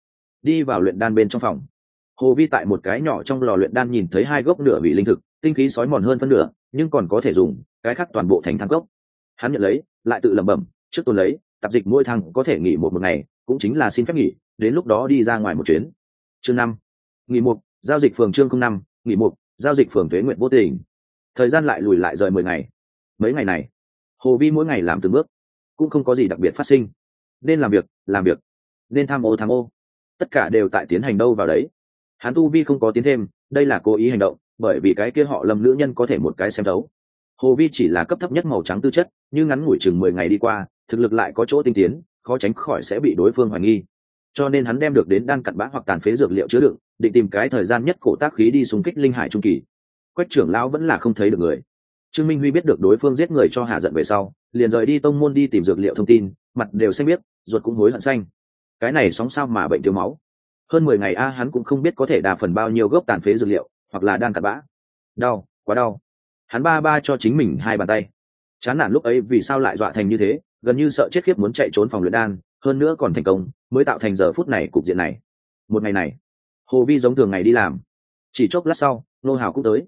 Đi vào luyện đan bên trong phòng. Hồ vi tại một cái nhỏ trong lò luyện đan nhìn thấy hai gốc nửa vị linh thực, tinh khí sói mòn hơn phân nửa, nhưng còn có thể dùng, cái khác toàn bộ thành thang gốc. Hắn nhận lấy, lại tự lẩm bẩm, trước tôi lấy, tạp dịch mỗi thang có thể nghỉ một một ngày, cũng chính là xin phép nghỉ, đến lúc đó đi ra ngoài một chuyến. Chương năm. Nghỉ một giao dịch phường chương năm, nghỉ một giao dịch phường thuế nguyện vô tình thời gian lại lùi lại rời mười ngày. Mấy ngày này, hồ vi mỗi ngày làm từng bước, cũng không có gì đặc biệt phát sinh. Nên làm việc làm việc. Nên tham ô tham ô. Tất cả đều tại tiến hành đâu vào đấy. Hắn tu vi không có tiến thêm, đây là cố ý hành động, bởi vì cái kia họ lâm nữ nhân có thể một cái xem đấu hồ vi chỉ là cấp thấp nhất màu trắng tư chất nhưng ngắn ngủi chừng mười ngày đi qua, thực lực lại có chỗ tinh tiến, khó tránh khỏi sẽ bị đối phương hoài nghi. Cho nên hắn đem được đến đan cặn bã hoặc tàn phế dược liệu chứa đựng, định tìm cái thời gian nhất cổ tác khí đi xung kích linh hải trung kỳ quách trưởng lão vẫn là không thấy được người. Trương minh huy biết được đối phương giết người cho hạ giận về sau, liền rời đi tông môn đi tìm dược liệu thông tin, mặt đều xanh biết ruột cũng hối hận xanh. Cái này sóng sao mà bệnh thiếu máu. Hơn mười ngày a hắn cũng không biết có thể đà phần bao nhiêu gốc tàn phế dược liệu, hoặc là đang cặn bã. Đau, quá đau. Hắn ba ba cho chính mình hai bàn tay. Chán nản lúc ấy vì sao lại dọa thành như thế, gần như sợ chết khiếp muốn chạy trốn phòng luyện đan, hơn nữa còn thành công, mới tạo thành giờ phút này cục diện này. Một ngày này, hồ vi giống thường ngày đi làm. Chỉ chốc lát sau, nô hào cũng tới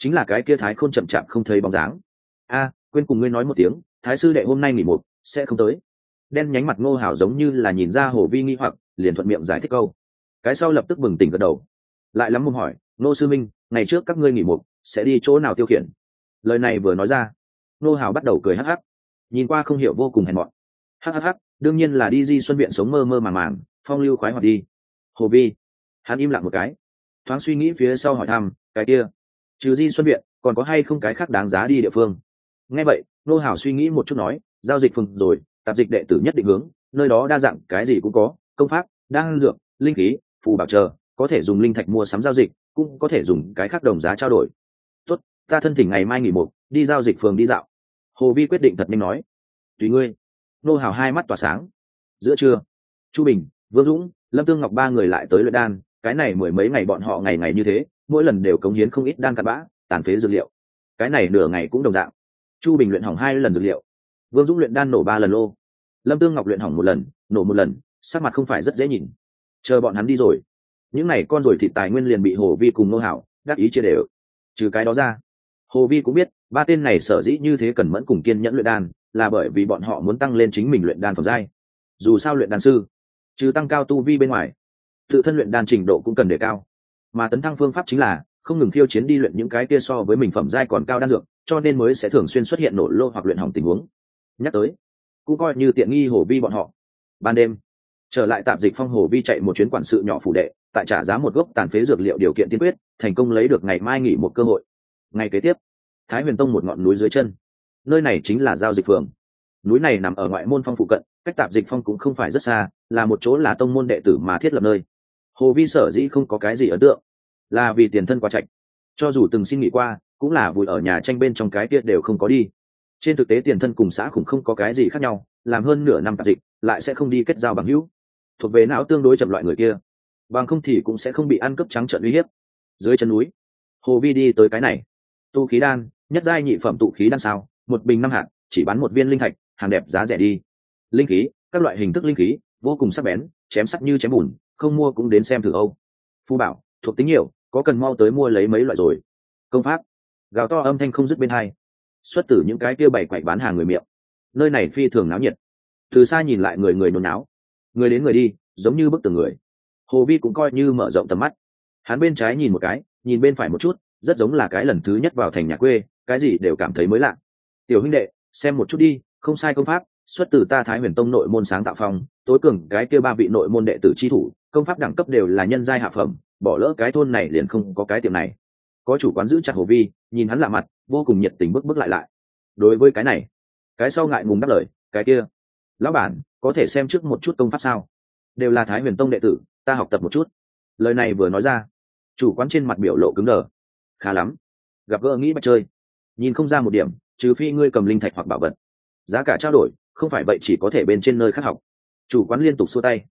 chính là cái kia thái khôn chậm chạp không thấy bóng dáng. A, quên cùng ngươi nói một tiếng, thái sư đệ hôm nay nghỉ một, sẽ không tới. Đen nhánh mặt ngô hảo giống như là nhìn ra hồ vi nghi hoặc, liền thuận miệng giải thích câu. Cái sau lập tức bừng tỉnh gật đầu. Lại lắm mồm hỏi, nô sư minh, ngày trước các ngươi nghỉ một, sẽ đi chỗ nào tiêu khiển? Lời này vừa nói ra nô hảo bắt đầu cười hắc hắc. Nhìn qua không hiểu vô cùng hèn mọn. Hắc hắc hắc, đương nhiên là đi di xuân viện sống mơ mơ màng màng, phong lưu khoái hoạt đi. Hồ vi, hắn im lặng một cái. Thoáng suy nghĩ phía sau hỏi thăm, cái kia trừ di xuân viện, còn có hay không cái khác đáng giá đi địa phương? Nghe vậy, nô hảo suy nghĩ một chút nói, giao dịch phừng rồi, tạp dịch đệ tử nhất định hướng, nơi đó đa dạng, cái gì cũng có, công pháp, đan dược, linh khí, phù bảo trợ, có thể dùng linh thạch mua sắm giao dịch, cũng có thể dùng cái khác đồng giá trao đổi. Tốt, ta thân thỉnh ngày mai nghỉ một, đi giao dịch phường đi dạo. Hồ vi quyết định thật nhanh nói. Tùy ngươi. Nô hào hai mắt tỏa sáng. Giữa trưa, chu bình, vương dũng, lâm tương ngọc ba người lại tới luyện đan, cái này mười mấy ngày bọn họ ngày ngày như thế mỗi lần đều cống hiến không ít đan cặn bã, tàn phế dược liệu. Cái này nửa ngày cũng đồng dạng. Chu bình luyện hỏng hai lần dược liệu. Vương dũng luyện đan nổ ba lần lô. Lâm tương ngọc luyện hỏng một lần, nổ một lần, sắc mặt không phải rất dễ nhìn. Chờ bọn hắn đi rồi. Những n à y con rồi thịt tài nguyên liền bị hồ vi cùng nô hảo đắc ý chia đều. Trừ cái đó ra, hồ vi cũng biết, ba tên này sở dĩ như thế cần mẫn cùng kiên nhẫn luyện đan, là bởi vì bọn họ muốn tăng lên chính mình luyện đan phẩm giai. Dù sao luyện đan sư, trừ tăng cao tu vi bên ngoài, tự thân luyện đan trình độ cũng cần đề cao mà tấn thăng phương pháp chính là không ngừng khiêu chiến đi luyện những cái kia so với mình phẩm giai còn cao đan dược, cho nên mới sẽ thường xuyên xuất hiện nổ lô hoặc luyện hỏng tình huống. Nhắc tới, cũng coi như tiện nghi hồ vi bọn họ. Ban đêm, trở lại tạm dịch phong hồ vi chạy một chuyến quản sự nhỏ phủ đệ, tại trả giá một gốc tàn phế dược liệu điều kiện tiên quyết, thành công lấy được ngày mai nghỉ một cơ hội. Ngày kế tiếp, thái huyền tông một ngọn núi dưới chân. Nơi này chính là giao dịch phường. Núi này nằm ở ngoại môn phong phụ cận, cách tạp dịch phong cũng không phải rất xa, là một chỗ là tông môn đệ tử mà thiết lập nơi hồ vi sở dĩ không có cái gì ấn tượng, là vì tiền thân quá trạch. Cho dù từng xin nghỉ qua, cũng là vùi ở nhà tranh bên trong cái kia đều không có đi. Trên thực tế tiền thân cùng xã khủng không có cái gì khác nhau, làm hơn nửa năm tạp dịch, lại sẽ không đi kết giao bằng hữu. Thuộc về não tương đối chậm loại người kia. Bằng không thì cũng sẽ không bị ăn cướp trắng trợn uy hiếp. Dưới chân núi, hồ vi đi tới cái này. Tu khí đan, nhất giai nhị phẩm tụ khí đan sao, một bình năm hạt, chỉ bán một viên linh thạch, hàng đẹp giá rẻ đi. Linh khí, các loại hình thức linh khí, vô cùng sắc bén, chém sắc như chém bùn không mua cũng đến xem thử âu. Phu bảo, thuộc tính nhiều, có cần mau tới mua lấy mấy loại rồi. Công pháp. Gào to âm thanh không dứt bên hai. Xuất từ những cái kia bày quậy bán hàng người miệng. Nơi này phi thường náo nhiệt. Từ xa nhìn lại người người nôn náo. Người đến người đi, giống như bức tường người. Hồ vi cũng coi như mở rộng tầm mắt. Hắn bên trái nhìn một cái, nhìn bên phải một chút, rất giống là cái lần thứ nhất vào thành nhà quê, cái gì đều cảm thấy mới lạ. Tiểu huynh đệ, xem một chút đi, không sai công pháp, xuất từ ta thái huyền tông nội môn sáng tạo phong tối cường cái kia ba vị nội môn đệ tử chi thủ công pháp đẳng cấp đều là nhân giai hạ phẩm, bỏ lỡ cái thôn này liền không có cái tiệm này. Có chủ quán giữ chặt hồ vi, nhìn hắn lạ mặt, vô cùng nhiệt tình bước bước lại lại. Đối với cái này, cái sau ngại ngùng đáp lời, cái kia, lão bản, có thể xem trước một chút công pháp sao? Đều là thái huyền tông đệ tử, ta học tập một chút. Lời này vừa nói ra, chủ quán trên mặt biểu lộ cứng đờ. Khá lắm, gặp gỡ nghĩ bắt chơi. Nhìn không ra một điểm, trừ phi ngươi cầm linh thạch hoặc bảo vật. Giá cả trao đổi, không phải vậy chỉ có thể bên trên nơi khác học. Chủ quán liên tục xua tay.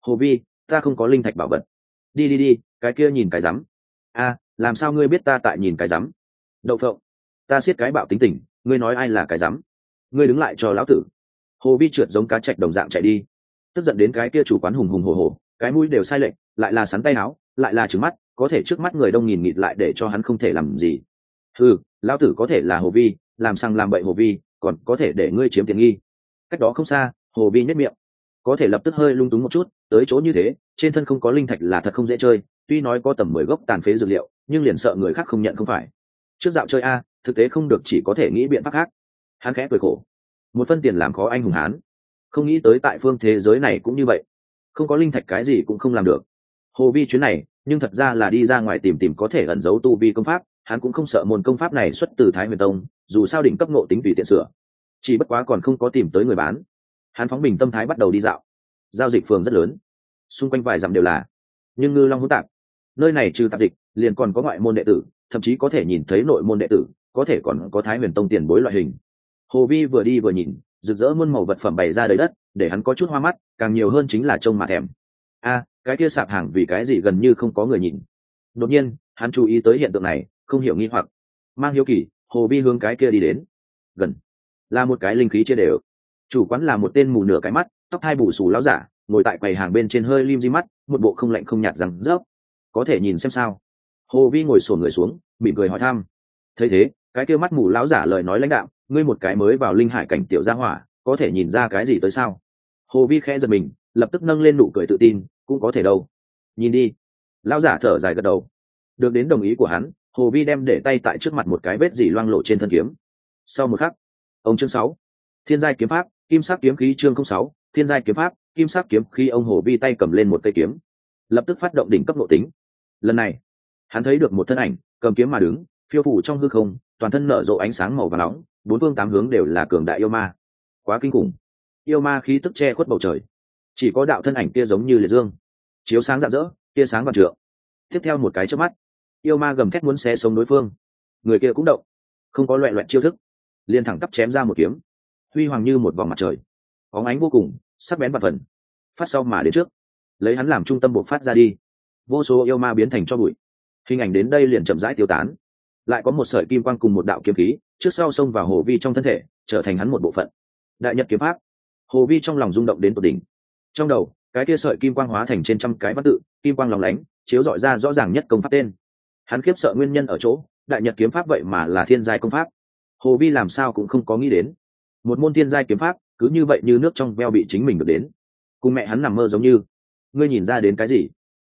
Hồ vi ta không có linh thạch bảo vật. Đi đi đi, cái kia nhìn cái rắm. A, làm sao ngươi biết ta tại nhìn cái rắm? Đậu phộng, ta siết cái bạo tính tình, ngươi nói ai là cái rắm? Ngươi đứng lại cho lão tử. Hồ vi trượt giống cá chạch đồng dạng chạy đi. Tức giận đến cái kia chủ quán hùng hùng hồ hồ cái mũi đều sai lệch, lại là sắn tay áo, lại là trứng mắt, có thể trước mắt người đông nhìn nghịt lại để cho hắn không thể làm gì. Ừ lão tử có thể là hồ vi, làm sang làm bậy hồ vi, còn có thể để ngươi chiếm tiện nghi. Cách đó không xa, hồ vi nhất miệng, có thể lập tức hơi lung túng một chút tới chỗ như thế, trên thân không có linh thạch là thật không dễ chơi, tuy nói có tầm mười gốc tàn phế dược liệu, nhưng liền sợ người khác không nhận không phải. Trước dạo chơi a, thực tế không được chỉ có thể nghĩ biện pháp khác. Hắn khẽ cười khổ. Một phân tiền làm khó anh hùng hán. Không nghĩ tới tại phương thế giới này cũng như vậy. Không có linh thạch cái gì cũng không làm được. Hồ vi chuyến này, nhưng thật ra là đi ra ngoài tìm tìm có thể ẩn giấu tu vi công pháp, hắn cũng không sợ môn công pháp này xuất từ thái huyền tông, dù sao đỉnh cấp ngộ tính tùy tiện sửa. Chỉ bất quá còn không có tìm tới người bán. Hắn phóng bình tâm thái bắt đầu đi dạo giao dịch phường rất lớn. Xung quanh vài dặm đều là. Nhưng ngư long hữu tạp. Nơi này trừ tạp dịch, liền còn có ngoại môn đệ tử, thậm chí có thể nhìn thấy nội môn đệ tử, có thể còn có thái huyền tông tiền bối loại hình. Hồ vi vừa đi vừa nhìn, rực rỡ muôn màu vật phẩm bày ra đầy đất, để hắn có chút hoa mắt, càng nhiều hơn chính là trông mà thèm. A, cái kia sạp hàng vì cái gì gần như không có người nhìn. Đột nhiên, hắn chú ý tới hiện tượng này, không hiểu nghi hoặc. Mang hiếu kỳ, hồ vi hướng cái kia đi đến. Gần. Là một cái linh khí chia đều. Chủ quán là một tên mù nửa cái mắt tóc hai bù xù láo giả, ngồi tại quầy hàng bên trên hơi lim di mắt, một bộ không lạnh không nhạt rằng rớp có thể nhìn xem sao? Hồ vi ngồi sổn người xuống, mỉm cười hỏi thăm. Thấy thế, cái kia mắt mù láo giả lời nói lãnh đạo ngươi một cái mới vào linh hải cảnh tiểu gia hỏa, có thể nhìn ra cái gì tới sao? Hồ vi khẽ giật mình, lập tức nâng lên nụ cười tự tin, cũng có thể đâu. Nhìn đi. Lão giả thở dài gật đầu. Được đến đồng ý của hắn, hồ vi đem để tay tại trước mặt một cái vết dỉ loang lộ trên thân kiếm. Sau một khắc, ông chương sáu, thiên giai kiếm pháp, kim sắc kiếm khí chương sáu thiên giai kiếm pháp, kim sắc kiếm khi ông hồ vi tay cầm lên một cây kiếm. Lập tức phát động đỉnh cấp nội tính. Lần này, hắn thấy được một thân ảnh, cầm kiếm mà đứng, phiêu phủ trong hư không, toàn thân nở rộ ánh sáng màu và nóng, bốn phương tám hướng đều là cường đại yêu ma. Quá kinh khủng. Yêu ma khí tức che khuất bầu trời. Chỉ có đạo thân ảnh kia giống như liệt dương. Chiếu sáng rạng rỡ, tia sáng và trượng. Tiếp theo một cái trước mắt, yêu ma gầm thét muốn xé sống đối phương. Người kia cũng động. Không có loẹ loẹt chiêu thức. Liền thẳng tắp chém ra một kiếm. Huy hoàng như một vòng mặt trời. Óng ánh vô cùng sắc bén và phần. Phát sau mà đến trước. Lấy hắn làm trung tâm buộc phát ra đi. Vô số yêu ma biến thành cho bụi. Hình ảnh đến đây liền chậm rãi tiêu tán. Lại có một sợi kim quang cùng một đạo kiếm khí, trước sau xông vào hồ vi trong thân thể, trở thành hắn một bộ phận. Đại nhật kiếm pháp. Hồ vi trong lòng rung động đến tột đỉnh. Trong đầu, cái kia sợi kim quang hóa thành trên trăm cái văn tự, kim quang lòng lánh, chiếu dọi ra rõ ràng nhất công pháp tên. Hắn khiếp sợ nguyên nhân ở chỗ, đại nhật kiếm pháp vậy mà là thiên giai công pháp. Hồ vi làm sao cũng không có nghĩ đến. Một môn thiên giai kiếm pháp cứ như vậy như nước trong veo bị chính mình được đến. Cùng mẹ hắn nằm mơ giống như. Ngươi nhìn ra đến cái gì?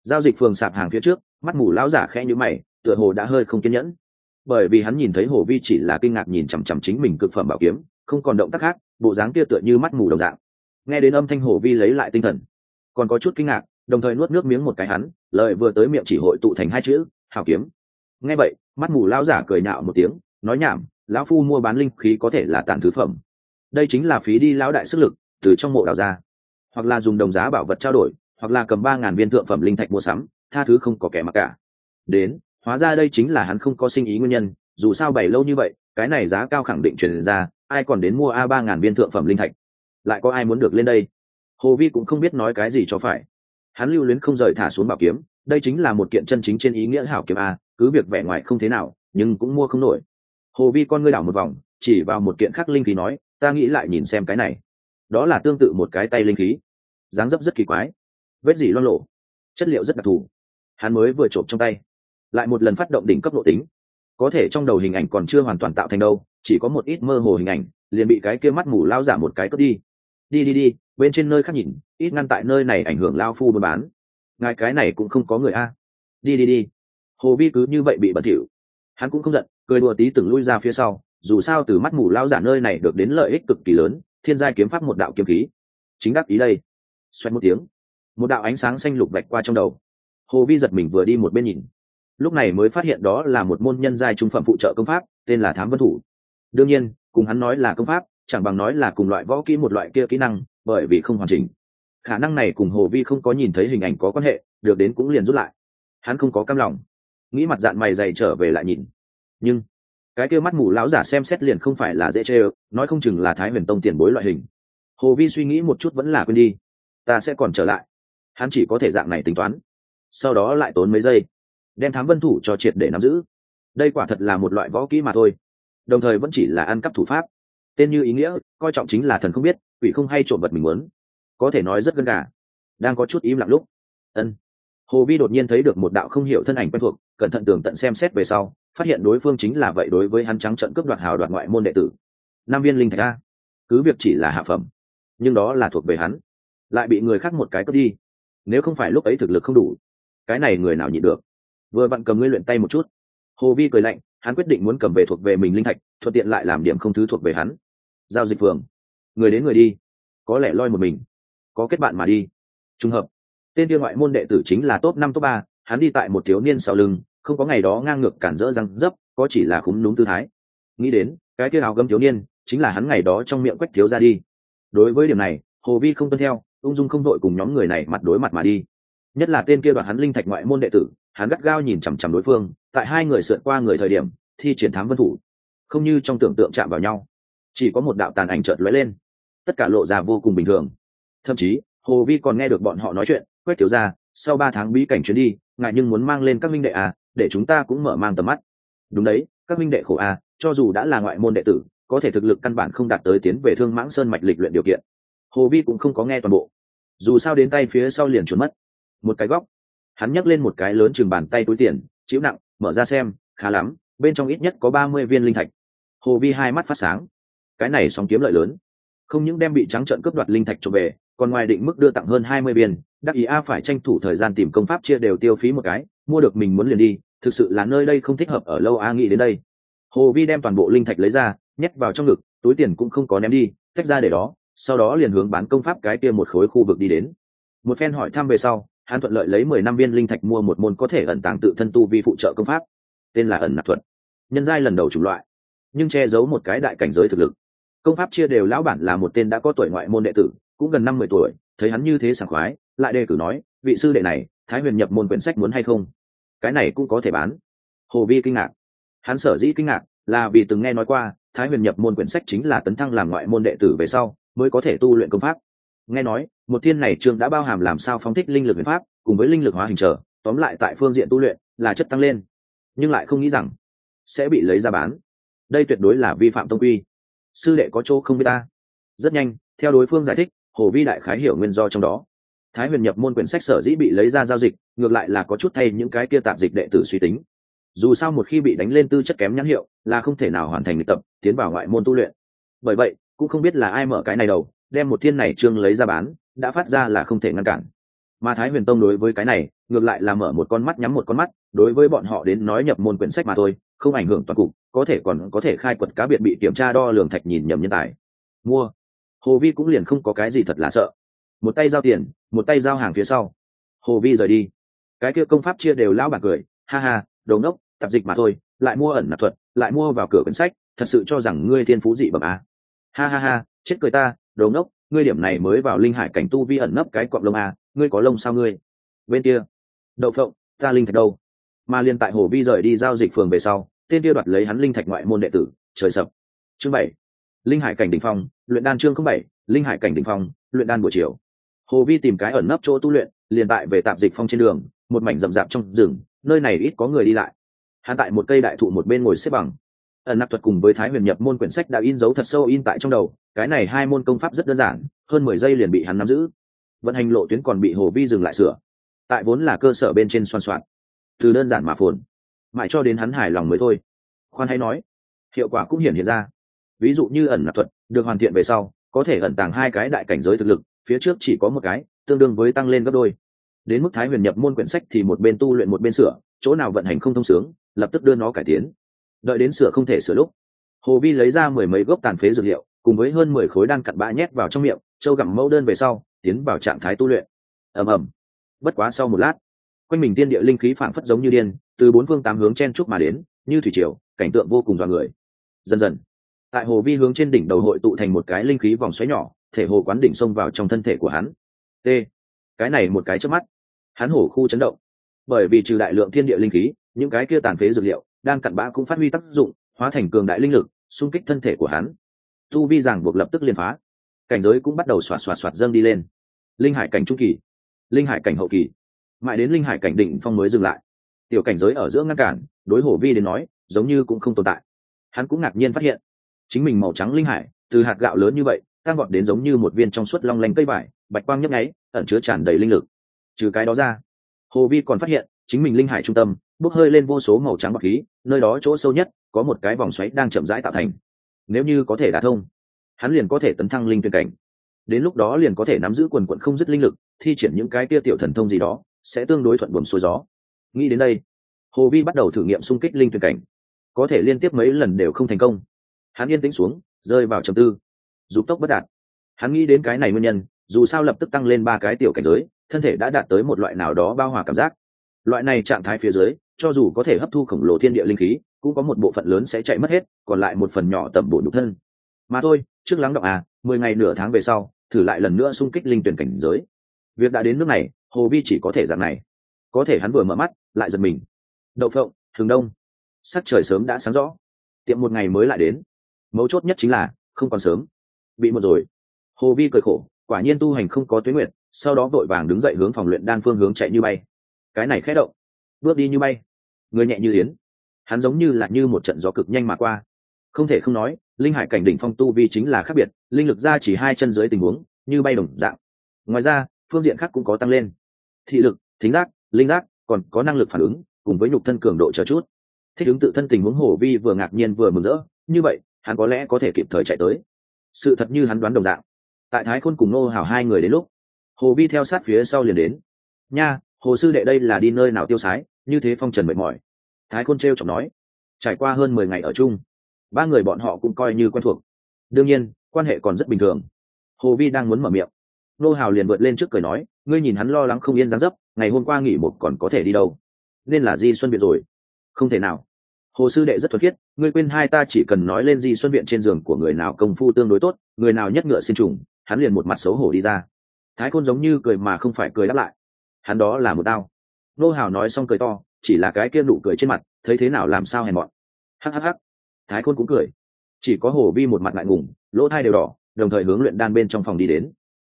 Giao dịch phường sạp hàng phía trước, mắt mù lão giả khẽ như mày, tựa hồ đã hơi không kiên nhẫn. Bởi vì hắn nhìn thấy hồ vi chỉ là kinh ngạc nhìn chằm chằm chính mình cực phẩm bảo kiếm, không còn động tác khác, bộ dáng kia tựa như mắt mù đồng dạng. Nghe đến âm thanh hồ vi lấy lại tinh thần, còn có chút kinh ngạc, đồng thời nuốt nước miếng một cái hắn, lời vừa tới miệng chỉ hội tụ thành hai chữ hào kiếm. Nghe vậy, mắt mù lão giả cười nhạo một tiếng, nói nhảm, lão phu mua bán linh khí có thể là tàn thứ phẩm đây chính là phí đi lão đại sức lực, từ trong mộ đào ra. Hoặc là dùng đồng giá bảo vật trao đổi, hoặc là cầm ba ngàn viên thượng phẩm linh thạch mua sắm, tha thứ không có kẻ mặc cả. Đến, hóa ra đây chính là hắn không có sinh ý nguyên nhân, dù sao bảy lâu như vậy, cái này giá cao khẳng định truyền ra, ai còn đến mua a ba ngàn viên thượng phẩm linh thạch? Lại có ai muốn được lên đây? Hồ vi cũng không biết nói cái gì cho phải. Hắn lưu luyến không rời thả xuống bảo kiếm, đây chính là một kiện chân chính trên ý nghĩa hảo kiếm a, cứ việc vẻ ngoài không thế nào, nhưng cũng mua không nổi. Hồ vi con ngươi đảo một vòng, chỉ vào một kiện khắc linh khí nói ta nghĩ lại nhìn xem cái này. Đó là tương tự một cái tay linh khí. Dáng dấp rất kỳ quái. Vết dỉ loang lộ. Chất liệu rất đặc thù. Hắn mới vừa trộm trong tay. Lại một lần phát động đỉnh cấp độ tính. Có thể trong đầu hình ảnh còn chưa hoàn toàn tạo thành đâu, chỉ có một ít mơ hồ hình ảnh, liền bị cái kia mắt mù lao giả một cái cướp đi. Đi đi đi, bên trên nơi khác nhìn, ít ngăn tại nơi này ảnh hưởng lao phu buôn bán. Ngài cái này cũng không có người a. Đi đi đi. Hồ vi cứ như vậy bị bẩn thỉu. Hắn cũng không giận, cười đùa tí từng lui ra phía sau dù sao từ mắt mù lao giả nơi này được đến lợi ích cực kỳ lớn, thiên giai kiếm pháp một đạo kiếm khí. Chính đáp ý đây. Xoay một tiếng, một đạo ánh sáng xanh lục vạch qua trong đầu. Hồ vi giật mình vừa đi một bên nhìn. Lúc này mới phát hiện đó là một môn nhân giai trung phẩm phụ trợ công pháp, tên là thám vân thủ. Đương nhiên, cùng hắn nói là công pháp, chẳng bằng nói là cùng loại võ kỹ một loại kia kỹ năng, bởi vì không hoàn chỉnh. Khả năng này cùng hồ vi không có nhìn thấy hình ảnh có quan hệ, được đến cũng liền rút lại. Hắn không có cam lòng. Nghĩ mặt dạng mày dày trở về lại nhìn. Nhưng cái kia mắt mù lão giả xem xét liền không phải là dễ chê ơ, nói không chừng là thái huyền tông tiền bối loại hình. Hồ vi suy nghĩ một chút vẫn là quên đi. Ta sẽ còn trở lại. Hắn chỉ có thể dạng này tính toán. Sau đó lại tốn mấy giây, đem thám vân thủ cho triệt để nắm giữ. Đây quả thật là một loại võ kỹ mà thôi. Đồng thời vẫn chỉ là ăn cắp thủ pháp. Tên như ý nghĩa, coi trọng chính là thần không biết, quỷ không hay trộm vật mình muốn. Có thể nói rất gân gà. Đang có chút im lặng lúc. Ân. Hồ vi đột nhiên thấy được một đạo không hiểu thân ảnh quen thuộc, cẩn thận tường tận xem xét về sau phát hiện đối phương chính là vậy đối với hắn trắng trận cướp đoạt hào đoạt ngoại môn đệ tử. Nam viên linh thạch a. Cứ việc chỉ là hạ phẩm, nhưng đó là thuộc về hắn. Lại bị người khác một cái cướp đi. Nếu không phải lúc ấy thực lực không đủ, cái này người nào nhịn được? Vừa vặn cầm ngươi luyện tay một chút. Hồ vi cười lạnh, hắn quyết định muốn cầm về thuộc về mình linh thạch, thuận tiện lại làm điểm không thứ thuộc về hắn. Giao dịch phường. Người đến người đi. Có lẽ loi một mình. Có kết bạn mà đi. Trùng hợp. Tên kia ngoại môn đệ tử chính là top năm, top ba. Hắn đi tại một thiếu niên sau lưng không có ngày đó ngang ngược cản rỡ răng dấp, có chỉ là khúng đúng tư thái. Nghĩ đến, cái kia áo gấm thiếu niên, chính là hắn ngày đó trong miệng quách thiếu ra đi. Đối với điểm này, hồ vi không tuân theo, ung dung không đội cùng nhóm người này mặt đối mặt mà đi. Nhất là tên kia đoạn hắn linh thạch ngoại môn đệ tử, hắn gắt gao nhìn chằm chằm đối phương, tại hai người sượt qua người thời điểm, thi triển thám vân thủ. Không như trong tưởng tượng chạm vào nhau, chỉ có một đạo tàn ảnh chợt lóe lên. Tất cả lộ ra vô cùng bình thường. Thậm chí, hồ vi còn nghe được bọn họ nói chuyện quét thiếu ra sau ba tháng bí cảnh chuyến đi ngại nhưng muốn mang lên các minh đệ à để chúng ta cũng mở mang tầm mắt. Đúng đấy, các minh đệ khổ à cho dù đã là ngoại môn đệ tử, có thể thực lực căn bản không đạt tới tiến về thương mãng sơn mạch lịch luyện điều kiện. Hồ vi cũng không có nghe toàn bộ. Dù sao đến tay phía sau liền trốn mất. Một cái góc. Hắn nhấc lên một cái lớn chừng bàn tay túi tiền, chịu nặng, mở ra xem, khá lắm, bên trong ít nhất có ba mươi viên linh thạch. Hồ vi hai mắt phát sáng. Cái này sóng kiếm lợi lớn. Không những đem bị trắng trợn cướp đoạt linh thạch trở về, còn ngoài định mức đưa tặng hơn hai mươi viên, đắc ý a phải tranh thủ thời gian tìm công pháp chia đều tiêu phí một cái mua được mình muốn liền đi, thực sự là nơi đây không thích hợp ở lâu a nghĩ đến đây. Hồ vi đem toàn bộ linh thạch lấy ra, nhét vào trong ngực, túi tiền cũng không có ném đi, tách ra để đó, sau đó liền hướng bán công pháp cái kia một khối khu vực đi đến. Một phen hỏi thăm về sau, hắn thuận lợi lấy mười năm viên linh thạch mua một môn có thể ẩn tàng tự thân tu vi phụ trợ công pháp. Tên là ẩn nạp thuật. Nhân giai lần đầu chủng loại, nhưng che giấu một cái đại cảnh giới thực lực. Công pháp chia đều lão bản là một tên đã có tuổi ngoại môn đệ tử, cũng gần năm mươi tuổi, thấy hắn như thế sảng khoái, lại đề cử nói, vị sư đệ này, thái huyền nhập môn quyển sách muốn hay không? Cái này cũng có thể bán. Hồ vi kinh ngạc. Hắn sở dĩ kinh ngạc là vì từng nghe nói qua, thái huyền nhập môn quyển sách chính là tấn thăng làm ngoại môn đệ tử về sau mới có thể tu luyện công pháp. Nghe nói, một thiên này trường đã bao hàm làm sao phóng thích linh lực huyền pháp, cùng với linh lực hóa hình trở, tóm lại tại phương diện tu luyện là chất tăng lên. Nhưng lại không nghĩ rằng sẽ bị lấy ra bán. Đây tuyệt đối là vi phạm tông quy. Sư đệ có chỗ không biết ta. Rất nhanh, theo đối phương giải thích, hồ vi đại khái hiểu nguyên do trong đó thái huyền nhập môn quyển sách sở dĩ bị lấy ra giao dịch, ngược lại là có chút thay những cái kia tạp dịch đệ tử suy tính. Dù sao một khi bị đánh lên tư chất kém nhãn hiệu, là không thể nào hoàn thành luyện tập, tiến vào ngoại môn tu luyện. Bởi vậy, cũng không biết là ai mở cái này đầu, đem một thiên này trương lấy ra bán, đã phát ra là không thể ngăn cản. Mà thái huyền tông đối với cái này, ngược lại là mở một con mắt nhắm một con mắt, đối với bọn họ đến nói nhập môn quyển sách mà thôi, không ảnh hưởng toàn cục, có thể còn có thể khai quật cá biệt bị kiểm tra đo lường thạch nhìn nhầm nhân tài. Mua. Hồ vi cũng liền không có cái gì thật là sợ một tay giao tiền một tay giao hàng phía sau. Hồ vi rời đi. Cái kia công pháp chia đều lão bạc cười ha ha đầu nốc tạp dịch mà thôi lại mua ẩn nạp thuật lại mua vào cửa quyển sách thật sự cho rằng ngươi thiên phú dị bẩm à. ha ha ha chết cười ta đầu nốc ngươi điểm này mới vào linh hải cảnh tu vi ẩn nấp cái cọp lông à, ngươi có lông sao ngươi? Bên kia. Đậu phộng ta linh thạch đâu? Mà liên tại hồ vi rời đi giao dịch phường về sau tên kia đoạt lấy hắn linh thạch ngoại môn đệ tử trời sập. Chương bảy. Linh hải cảnh đ ỉ n h phong luyện đan chương không bảy linh hải cảnh đ ỉ n h phong luyện đan buổi chiều hồ vi tìm cái ẩn nấp chỗ tu luyện, liền tại về tạp dịch phong trên đường, một mảnh rậm rạp trong rừng, nơi này ít có người đi lại. Hắn tại một cây đại thụ một bên ngồi xếp bằng. Ẩn nạp thuật cùng với thái huyền nhập môn quyển sách đã in dấu thật sâu in tại trong đầu, cái này hai môn công pháp rất đơn giản, hơn mười giây liền bị hắn nắm giữ. Vận hành lộ tuyến còn bị hồ vi dừng lại sửa. Tại vốn là cơ sở bên trên xoan soạn từ đơn giản mà phồn. Mãi cho đến hắn hài lòng mới thôi. Khoan hay nói, hiệu quả cũng hiển hiện ra. Ví dụ như ẩn nạp thuật, được hoàn thiện về sau, có thể ẩn tàng hai cái đại cảnh giới thực lực phía trước chỉ có một cái, tương đương với tăng lên gấp đôi. Đến mức thái huyền nhập môn quyển sách thì một bên tu luyện một bên sửa, chỗ nào vận hành không thông sướng, lập tức đưa nó cải tiến. Đợi đến sửa không thể sửa lúc, hồ vi lấy ra mười mấy gốc tàn phế dược liệu, cùng với hơn mười khối đan cặn bã nhét vào trong miệng châu gặm mẫu đơn về sau, tiến vào trạng thái tu luyện. Ầm ầm. Bất quá sau một lát, quanh mình tiên địa linh khí phảng phất giống như điên, từ bốn phương tám hướng chen trúc mà đến, như thủy triều, cảnh tượng vô cùng dọa người. Dần dần, tại hồ vi hướng trên đỉnh đầu hội tụ thành một cái linh khí vòng xoáy nhỏ thể hồ quán đỉnh xông vào trong thân thể của hắn. T. Cái này một cái trước mắt, hắn hổ khu chấn động. Bởi vì trừ đại lượng thiên địa linh khí, những cái kia tàn phế dược liệu, đang cặn bã cũng phát huy tác dụng, hóa thành cường đại linh lực, xung kích thân thể của hắn. Tu vi giảng buộc lập tức liên phá. Cảnh giới cũng bắt đầu xoạt xoạt xoạt dâng đi lên. Linh hải cảnh trung kỳ, linh hải cảnh hậu kỳ. Mãi đến linh hải cảnh đỉnh phong mới dừng lại. Tiểu cảnh giới ở giữa ngăn cản, đối hổ vi đến nói, giống như cũng không tồn tại. Hắn cũng ngạc nhiên phát hiện, chính mình màu trắng linh hải, từ hạt gạo lớn như vậy tăng vọt đến giống như một viên trong suốt long lanh cây vải, bạch quang nhấp nháy, ẩn chứa tràn đầy linh lực. Trừ cái đó ra, hồ vi còn phát hiện, chính mình linh hải trung tâm, bốc hơi lên vô số màu trắng bọc khí, nơi đó chỗ sâu nhất, có một cái vòng xoáy đang chậm rãi tạo thành. Nếu như có thể đả thông, hắn liền có thể tấn thăng linh tuyên cảnh. Đến lúc đó liền có thể nắm giữ quần quận không dứt linh lực, thi triển những cái tia tiểu thần thông gì đó, sẽ tương đối thuận buồm xuôi gió. Nghĩ đến đây, hồ vi bắt đầu thử nghiệm xung kích linh tuyên cảnh. Có thể liên tiếp mấy lần đều không thành công. Hắn yên tĩnh xuống, rơi vào trầm tư dục tốc bất đạt. Hắn nghĩ đến cái này nguyên nhân, dù sao lập tức tăng lên ba cái tiểu cảnh giới, thân thể đã đạt tới một loại nào đó bao hòa cảm giác. Loại này trạng thái phía dưới, cho dù có thể hấp thu khổng lồ thiên địa linh khí, cũng có một bộ phận lớn sẽ chạy mất hết, còn lại một phần nhỏ tẩm bổ nhục thân. Mà thôi, trước lắng động à mười ngày nửa tháng về sau, thử lại lần nữa xung kích linh tuyển cảnh giới. Việc đã đến nước này, hồ vi chỉ có thể dạng này. Có thể hắn vừa mở mắt, lại giật mình. Đậu phộng, thường đông. Sắc trời sớm đã sáng rõ. Tiệm một ngày mới lại đến. Mấu chốt nhất chính là, không còn sớm bị một rồi. Hồ vi cười khổ, quả nhiên tu hành không có tuyến nguyện sau đó vội vàng đứng dậy hướng phòng luyện đan phương hướng chạy như bay. Cái này khẽ động, bước đi như bay. Người nhẹ như yến. Hắn giống như là như một trận gió cực nhanh mà qua. Không thể không nói, linh hải cảnh đỉnh phong tu vi chính là khác biệt, linh lực ra chỉ hai chân dưới tình huống, như bay đồng dạng. Ngoài ra, phương diện khác cũng có tăng lên. Thị lực, thính giác, linh giác, còn có năng lực phản ứng, cùng với nhục thân cường độ chờ chút. Thích ứng tự thân tình huống hồ vi vừa ngạc nhiên vừa mừng rỡ, như vậy, hắn có lẽ có thể kịp thời chạy tới sự thật như hắn đoán đồng dạng. Tại thái khôn cùng nô hảo hai người đến lúc, hồ vi theo sát phía sau liền đến. Nha, hồ sư đệ đây là đi nơi nào tiêu sái, như thế phong trần mệt mỏi. Thái khôn t r e o chọc nói. Trải qua hơn mười ngày ở chung, ba người bọn họ cũng coi như quen thuộc. Đương nhiên, quan hệ còn rất bình thường. Hồ vi đang muốn mở miệng. Nô hào liền vượt lên trước cười nói, ngươi nhìn hắn lo lắng không yên dáng dấp, ngày hôm qua nghỉ một còn có thể đi đâu? Nên là di xuân biệt rồi. Không thể nào hồ sư đệ rất thuật khiết, ngươi quên hai ta chỉ cần nói lên di xuân viện trên giường của người nào công phu tương đối tốt, người nào nhất ngựa xin trùng, hắn liền một mặt xấu hổ đi ra. Thái khôn giống như cười mà không phải cười đáp lại. Hắn đó là một tao. Nô hào nói xong cười to, chỉ là cái kia nụ cười trên mặt, thấy thế nào làm sao hèn mọn. Hhh thái khôn cũng cười. Chỉ có hồ vi một mặt ngại ngùng, lỗ thai đều đỏ, đồng thời hướng luyện đan bên trong phòng đi đến.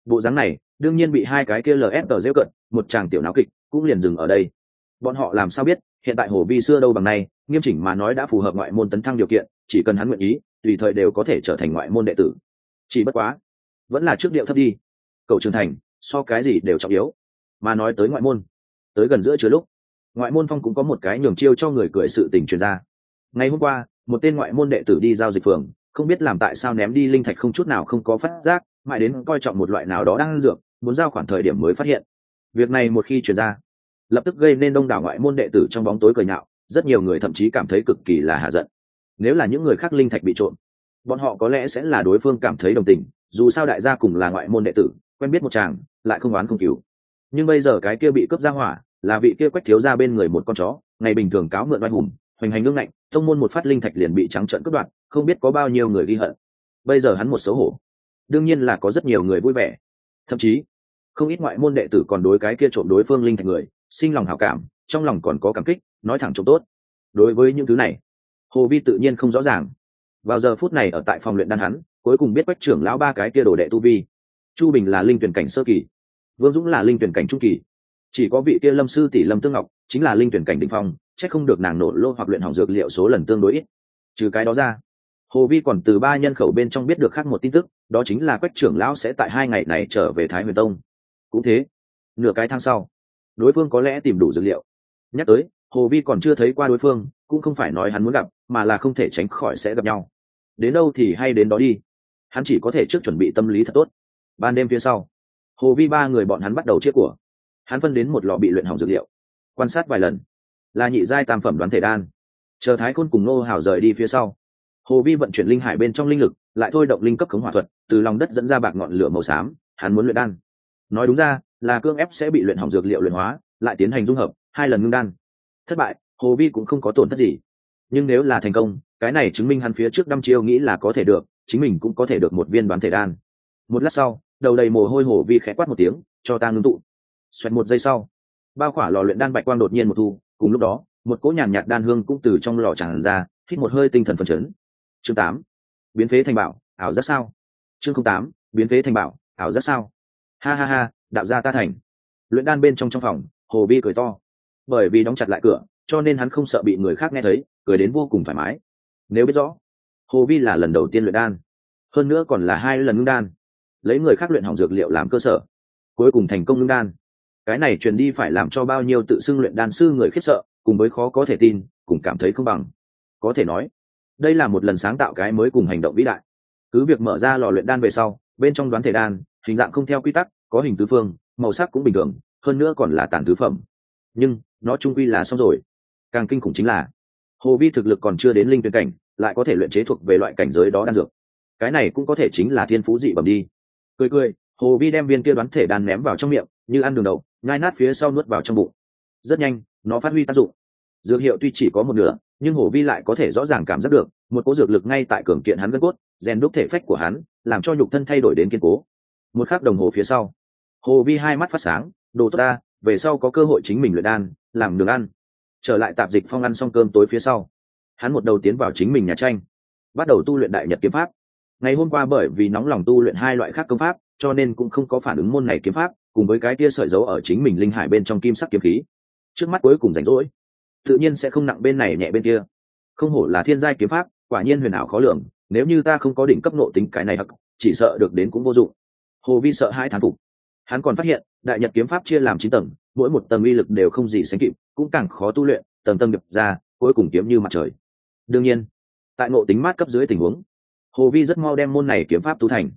Bộ dáng này, đương nhiên bị hai cái kia lf tờ rêu cận, một chàng tiểu náo kịch cũng liền dừng ở đây. Bọn họ làm sao biết, hiện tại hồ vi xưa đâu bằng nay nghiêm chỉnh mà nói đã phù hợp ngoại môn tấn thăng điều kiện, chỉ cần hắn nguyện ý, tùy thời đều có thể trở thành ngoại môn đệ tử. Chỉ bất quá, vẫn là trước điệu thấp đi. Cầu trưởng thành, so cái gì đều trọng yếu. Mà nói tới ngoại môn, tới gần giữa chứa lúc, ngoại môn phong cũng có một cái nhường chiêu cho người cười sự tình truyền ra. Ngày hôm qua, một tên ngoại môn đệ tử đi giao dịch phường, không biết làm tại sao ném đi linh thạch không chút nào không có phát giác, mãi đến coi trọng một loại nào đó đang dược, muốn giao khoản thời điểm mới phát hiện. Việc này một khi truyền ra, lập tức gây nên đông đảo ngoại môn đệ tử trong bóng tối cười nhạo rất nhiều người thậm chí cảm thấy cực kỳ là hạ giận. Nếu là những người khác linh thạch bị trộm, bọn họ có lẽ sẽ là đối phương cảm thấy đồng tình, dù sao đại gia cùng là ngoại môn đệ tử, quen biết một chàng, lại không oán không cứu nhưng bây giờ cái kia bị cướp ra hỏa, là vị kia quách thiếu ra bên người một con chó, ngày bình thường cáo mượn oai hùng, hoành hành ngưng ngạnh, thông môn một phát linh thạch liền bị trắng trợn cướp đoạt, không biết có bao nhiêu người ghi hận. Bây giờ hắn một xấu hổ. Đương nhiên là có rất nhiều người vui vẻ. Thậm chí, không ít ngoại môn đệ tử còn đối cái kia trộm đối phương linh thạch người, sinh lòng hảo cảm trong lòng còn có cảm kích, nói thẳng trộm tốt. Đối với những thứ này, hồ vi tự nhiên không rõ ràng. Vào giờ phút này ở tại phòng luyện đan hắn, cuối cùng biết quách trưởng lão ba cái kia đồ đệ tu vi. Chu bình là linh tuyển cảnh sơ kỳ, vương dũng là linh tuyển cảnh trung kỳ. Chỉ có vị kia lâm sư tỷ lâm tương ngọc, chính là linh tuyển cảnh định phong c h ắ c không được nàng nổ lô hoặc luyện hỏng dược liệu số lần tương đối ít. Trừ cái đó ra, hồ vi còn từ ba nhân khẩu bên trong biết được khác một tin tức, đó chính là quách trưởng lão sẽ tại hai ngày này trở về thái huyền tông. Cũng thế, nửa cái tháng sau, đối phương có lẽ tìm đủ dược liệu nhắc tới, hồ vi còn chưa thấy qua đối phương, cũng không phải nói hắn muốn gặp, mà là không thể tránh khỏi sẽ gặp nhau. Đến đâu thì hay đến đó đi. Hắn chỉ có thể trước chuẩn bị tâm lý thật tốt. Ban đêm phía sau, hồ vi ba người bọn hắn bắt đầu chiếc của. Hắn phân đến một lò bị luyện hỏng dược liệu, quan sát vài lần. Là nhị giai tam phẩm đoán thể đan. Chờ thái khôn cùng nô hảo rời đi phía sau, hồ vi vận chuyển linh hải bên trong linh lực, lại thôi động linh cấp khống hỏa thuật, từ lòng đất dẫn ra bạc ngọn lửa màu xám, hắn muốn luyện đan. Nói đúng ra, là cương ép sẽ bị luyện hỏng dược liệu luyện hóa, lại tiến hành dung hợp hai lần ngưng đan. Thất bại, hồ vi cũng không có tổn thất gì. Nhưng nếu là thành công, cái này chứng minh hắn phía trước năm chiêu nghĩ là có thể được, chính mình cũng có thể được một viên đoán thể đan. Một lát sau, đầu đầy mồ hôi hồ vi khẽ quát một tiếng, cho ta ngưng tụ. Xoẹt một giây sau bao khỏa lò luyện đan bạch quang đột nhiên một thu, cùng lúc đó, một cỗ nhàn nhạt đan hương cũng từ trong lò tràn ra, hít một hơi tinh thần phấn chấn. Chương tám, biến phế thành bảo, ảo giác sao? Chương không tám, biến phế thành bảo, ảo giác sao? Ha ha ha, đạo gia ta thành. Luyện đan bên trong trong phòng, hồ vi cười to bởi vì đóng chặt lại cửa, cho nên hắn không sợ bị người khác nghe thấy, cười đến vô cùng thoải mái. Nếu biết rõ, hồ vi là lần đầu tiên luyện đan, hơn nữa còn là hai lần ngưng đan, lấy người khác luyện hỏng dược liệu làm cơ sở, cuối cùng thành công ngưng đan. Cái này truyền đi phải làm cho bao nhiêu tự xưng luyện đan sư người khiếp sợ, cùng với khó có thể tin, cùng cảm thấy không bằng. Có thể nói, đây là một lần sáng tạo cái mới cùng hành động vĩ đại. Cứ việc mở ra lò luyện đan về sau, bên trong đoán thể đan, hình dạng không theo quy tắc, có hình tứ phương, màu sắc cũng bình thường, hơn nữa còn là tàn tứ phẩm nhưng nó trung quy là xong rồi. Càng kinh khủng chính là, hồ vi thực lực còn chưa đến linh tuyển cảnh, lại có thể luyện chế thuộc về loại cảnh giới đó đan dược. Cái này cũng có thể chính là thiên phú dị bẩm đi. Cười cười, hồ vi đem viên kia đoán thể đan ném vào trong miệng, như ăn đường đầu nhai nát phía sau nuốt vào trong bụng. Rất nhanh, nó phát huy tác dụng. Dược hiệu tuy chỉ có một nửa, nhưng hồ vi lại có thể rõ ràng cảm giác được, một cỗ dược lực ngay tại cường kiện hắn gân cốt, rèn đúc thể phách của hắn, làm cho nhục thân thay đổi đến kiên cố. Một khắc đồng hồ phía sau, hồ vi hai mắt phát sáng, đồ tốt ta về sau có cơ hội chính mình luyện đan, làm đường ăn. Trở lại tạp dịch phong ăn xong cơm tối phía sau, hắn một đầu tiến vào chính mình nhà tranh, bắt đầu tu luyện đại nhật kiếm pháp. Ngày hôm qua bởi vì nóng lòng tu luyện hai loại khác công pháp, cho nên cũng không có phản ứng môn này kiếm pháp, cùng với cái kia sợi dấu ở chính mình linh hải bên trong kim sắc kiếm khí. Trước mắt cuối cùng rảnh rỗi, tự nhiên sẽ không nặng bên này nhẹ bên kia. Không hổ là thiên giai kiếm pháp, quả nhiên huyền ảo khó lường, nếu như ta không có đỉnh cấp nộ tính cái này hặc chỉ sợ được đến cũng vô dụng. Hồ vi sợ hai thán phục. Hắn còn phát hiện đại nhật kiếm pháp chia làm chín tầng, mỗi một tầng uy lực đều không gì sánh kịp, cũng càng khó tu luyện, tầng tầng nhập ra, cuối cùng kiếm như mặt trời. Đương nhiên, tại ngộ tính mát cấp dưới tình huống, hồ vi rất mau đem môn này kiếm pháp tu thành.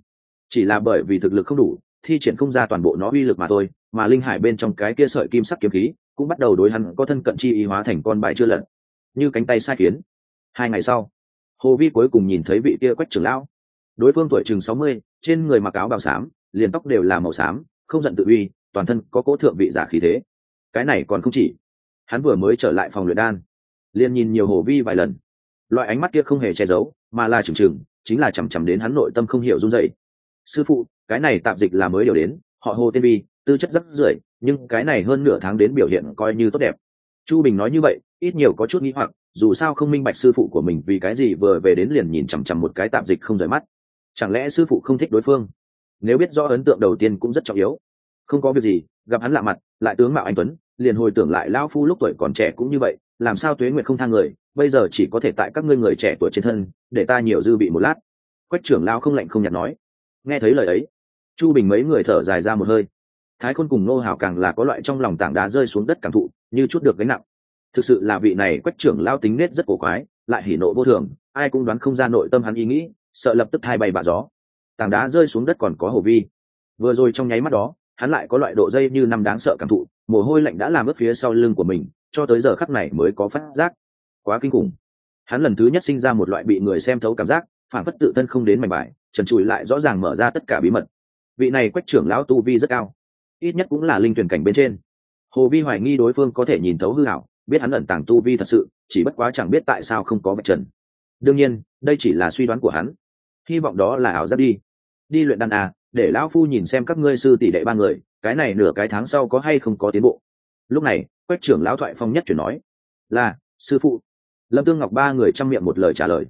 Chỉ là bởi vì thực lực không đủ, thi triển không ra toàn bộ nó uy lực mà thôi, mà linh hải bên trong cái kia sợi kim sắc kiếm khí cũng bắt đầu đối hắn có thân cận chi ý hóa thành con bài chưa lận như cánh tay sai kiến hai ngày sau, hồ vi cuối cùng nhìn thấy vị kia quách trưởng lão. Đối phương tuổi chừng sáu mươi, trên người mặc áo bào xám, liền tóc đều là màu xám không giận tự uy, toàn thân có cố thượng vị giả khí thế. Cái này còn không chỉ, hắn vừa mới trở lại phòng luyện đan, liền nhìn nhiều hồ vi vài lần. Loại ánh mắt kia không hề che giấu, mà là trừng trừng chính là chằm chằm đến hắn nội tâm không hiểu run dậy sư phụ, cái này tạp dịch là mới điều đến, họ hồ tên vi, tư chất rất rưỡi nhưng cái này hơn nửa tháng đến biểu hiện coi như tốt đẹp. Chu bình nói như vậy, ít nhiều có chút nghĩ hoặc, dù sao không minh bạch sư phụ của mình vì cái gì vừa về đến liền nhìn chằm chằm một cái tạp dịch không rời mắt. Chẳng lẽ sư phụ không thích đối phương? Nếu biết rõ ấn tượng đầu tiên cũng rất trọng yếu. Không có việc gì, gặp hắn lạ mặt, lại tướng mạo anh tuấn, liền hồi tưởng lại lão phu lúc tuổi còn trẻ cũng như vậy, làm sao tuế nguyệt không thang người, bây giờ chỉ có thể tại các ngươi người trẻ tuổi trên thân, để ta nhiều dư bị một lát. Quách trưởng lao không lạnh không nhạt nói. Nghe thấy lời ấy, chu bình mấy người thở dài ra một hơi. Thái khôn cùng nô hảo càng là có loại trong lòng tảng đá rơi xuống đất cảm thụ, như chút được gánh nặng. Thực sự là vị này quách trưởng lao tính nết rất cổ quái, lại hỉ nộ vô thường, ai cũng đoán không ra nội tâm hắn ý nghĩ, sợ lập tức thay bay bà gió tảng đá rơi xuống đất còn có hồ vi. Vừa rồi trong nháy mắt đó, hắn lại có loại độ dây như năm đáng sợ cảm thụ, mồ hôi lạnh đã làm ướt phía sau lưng của mình, cho tới giờ khắc này mới có phát giác. Quá kinh khủng. Hắn lần thứ nhất sinh ra một loại bị người xem thấu cảm giác, phản phất tự thân không đến mảnh bài trần trụi lại rõ ràng mở ra tất cả bí mật. Vị này quách trưởng lão tu vi rất cao, ít nhất cũng là linh tuyển cảnh bên trên. Hồ vi hoài nghi đối phương có thể nhìn thấu hư hảo biết hắn ẩn tàng tu vi thật sự, chỉ bất quá chẳng biết tại sao không có vật trần. Đương nhiên, đây chỉ là suy đoán của hắn hy vọng đó là ảo giác đi. Đi luyện đàn à để lão phu nhìn xem các ngươi sư tỷ đệ ba người, cái này nửa cái tháng sau có hay không có tiến bộ. Lúc này, quách trưởng lão thoại phong nhất chuyển nói, là, sư phụ. Lâm tương ngọc ba người chăm miệng một lời trả lời.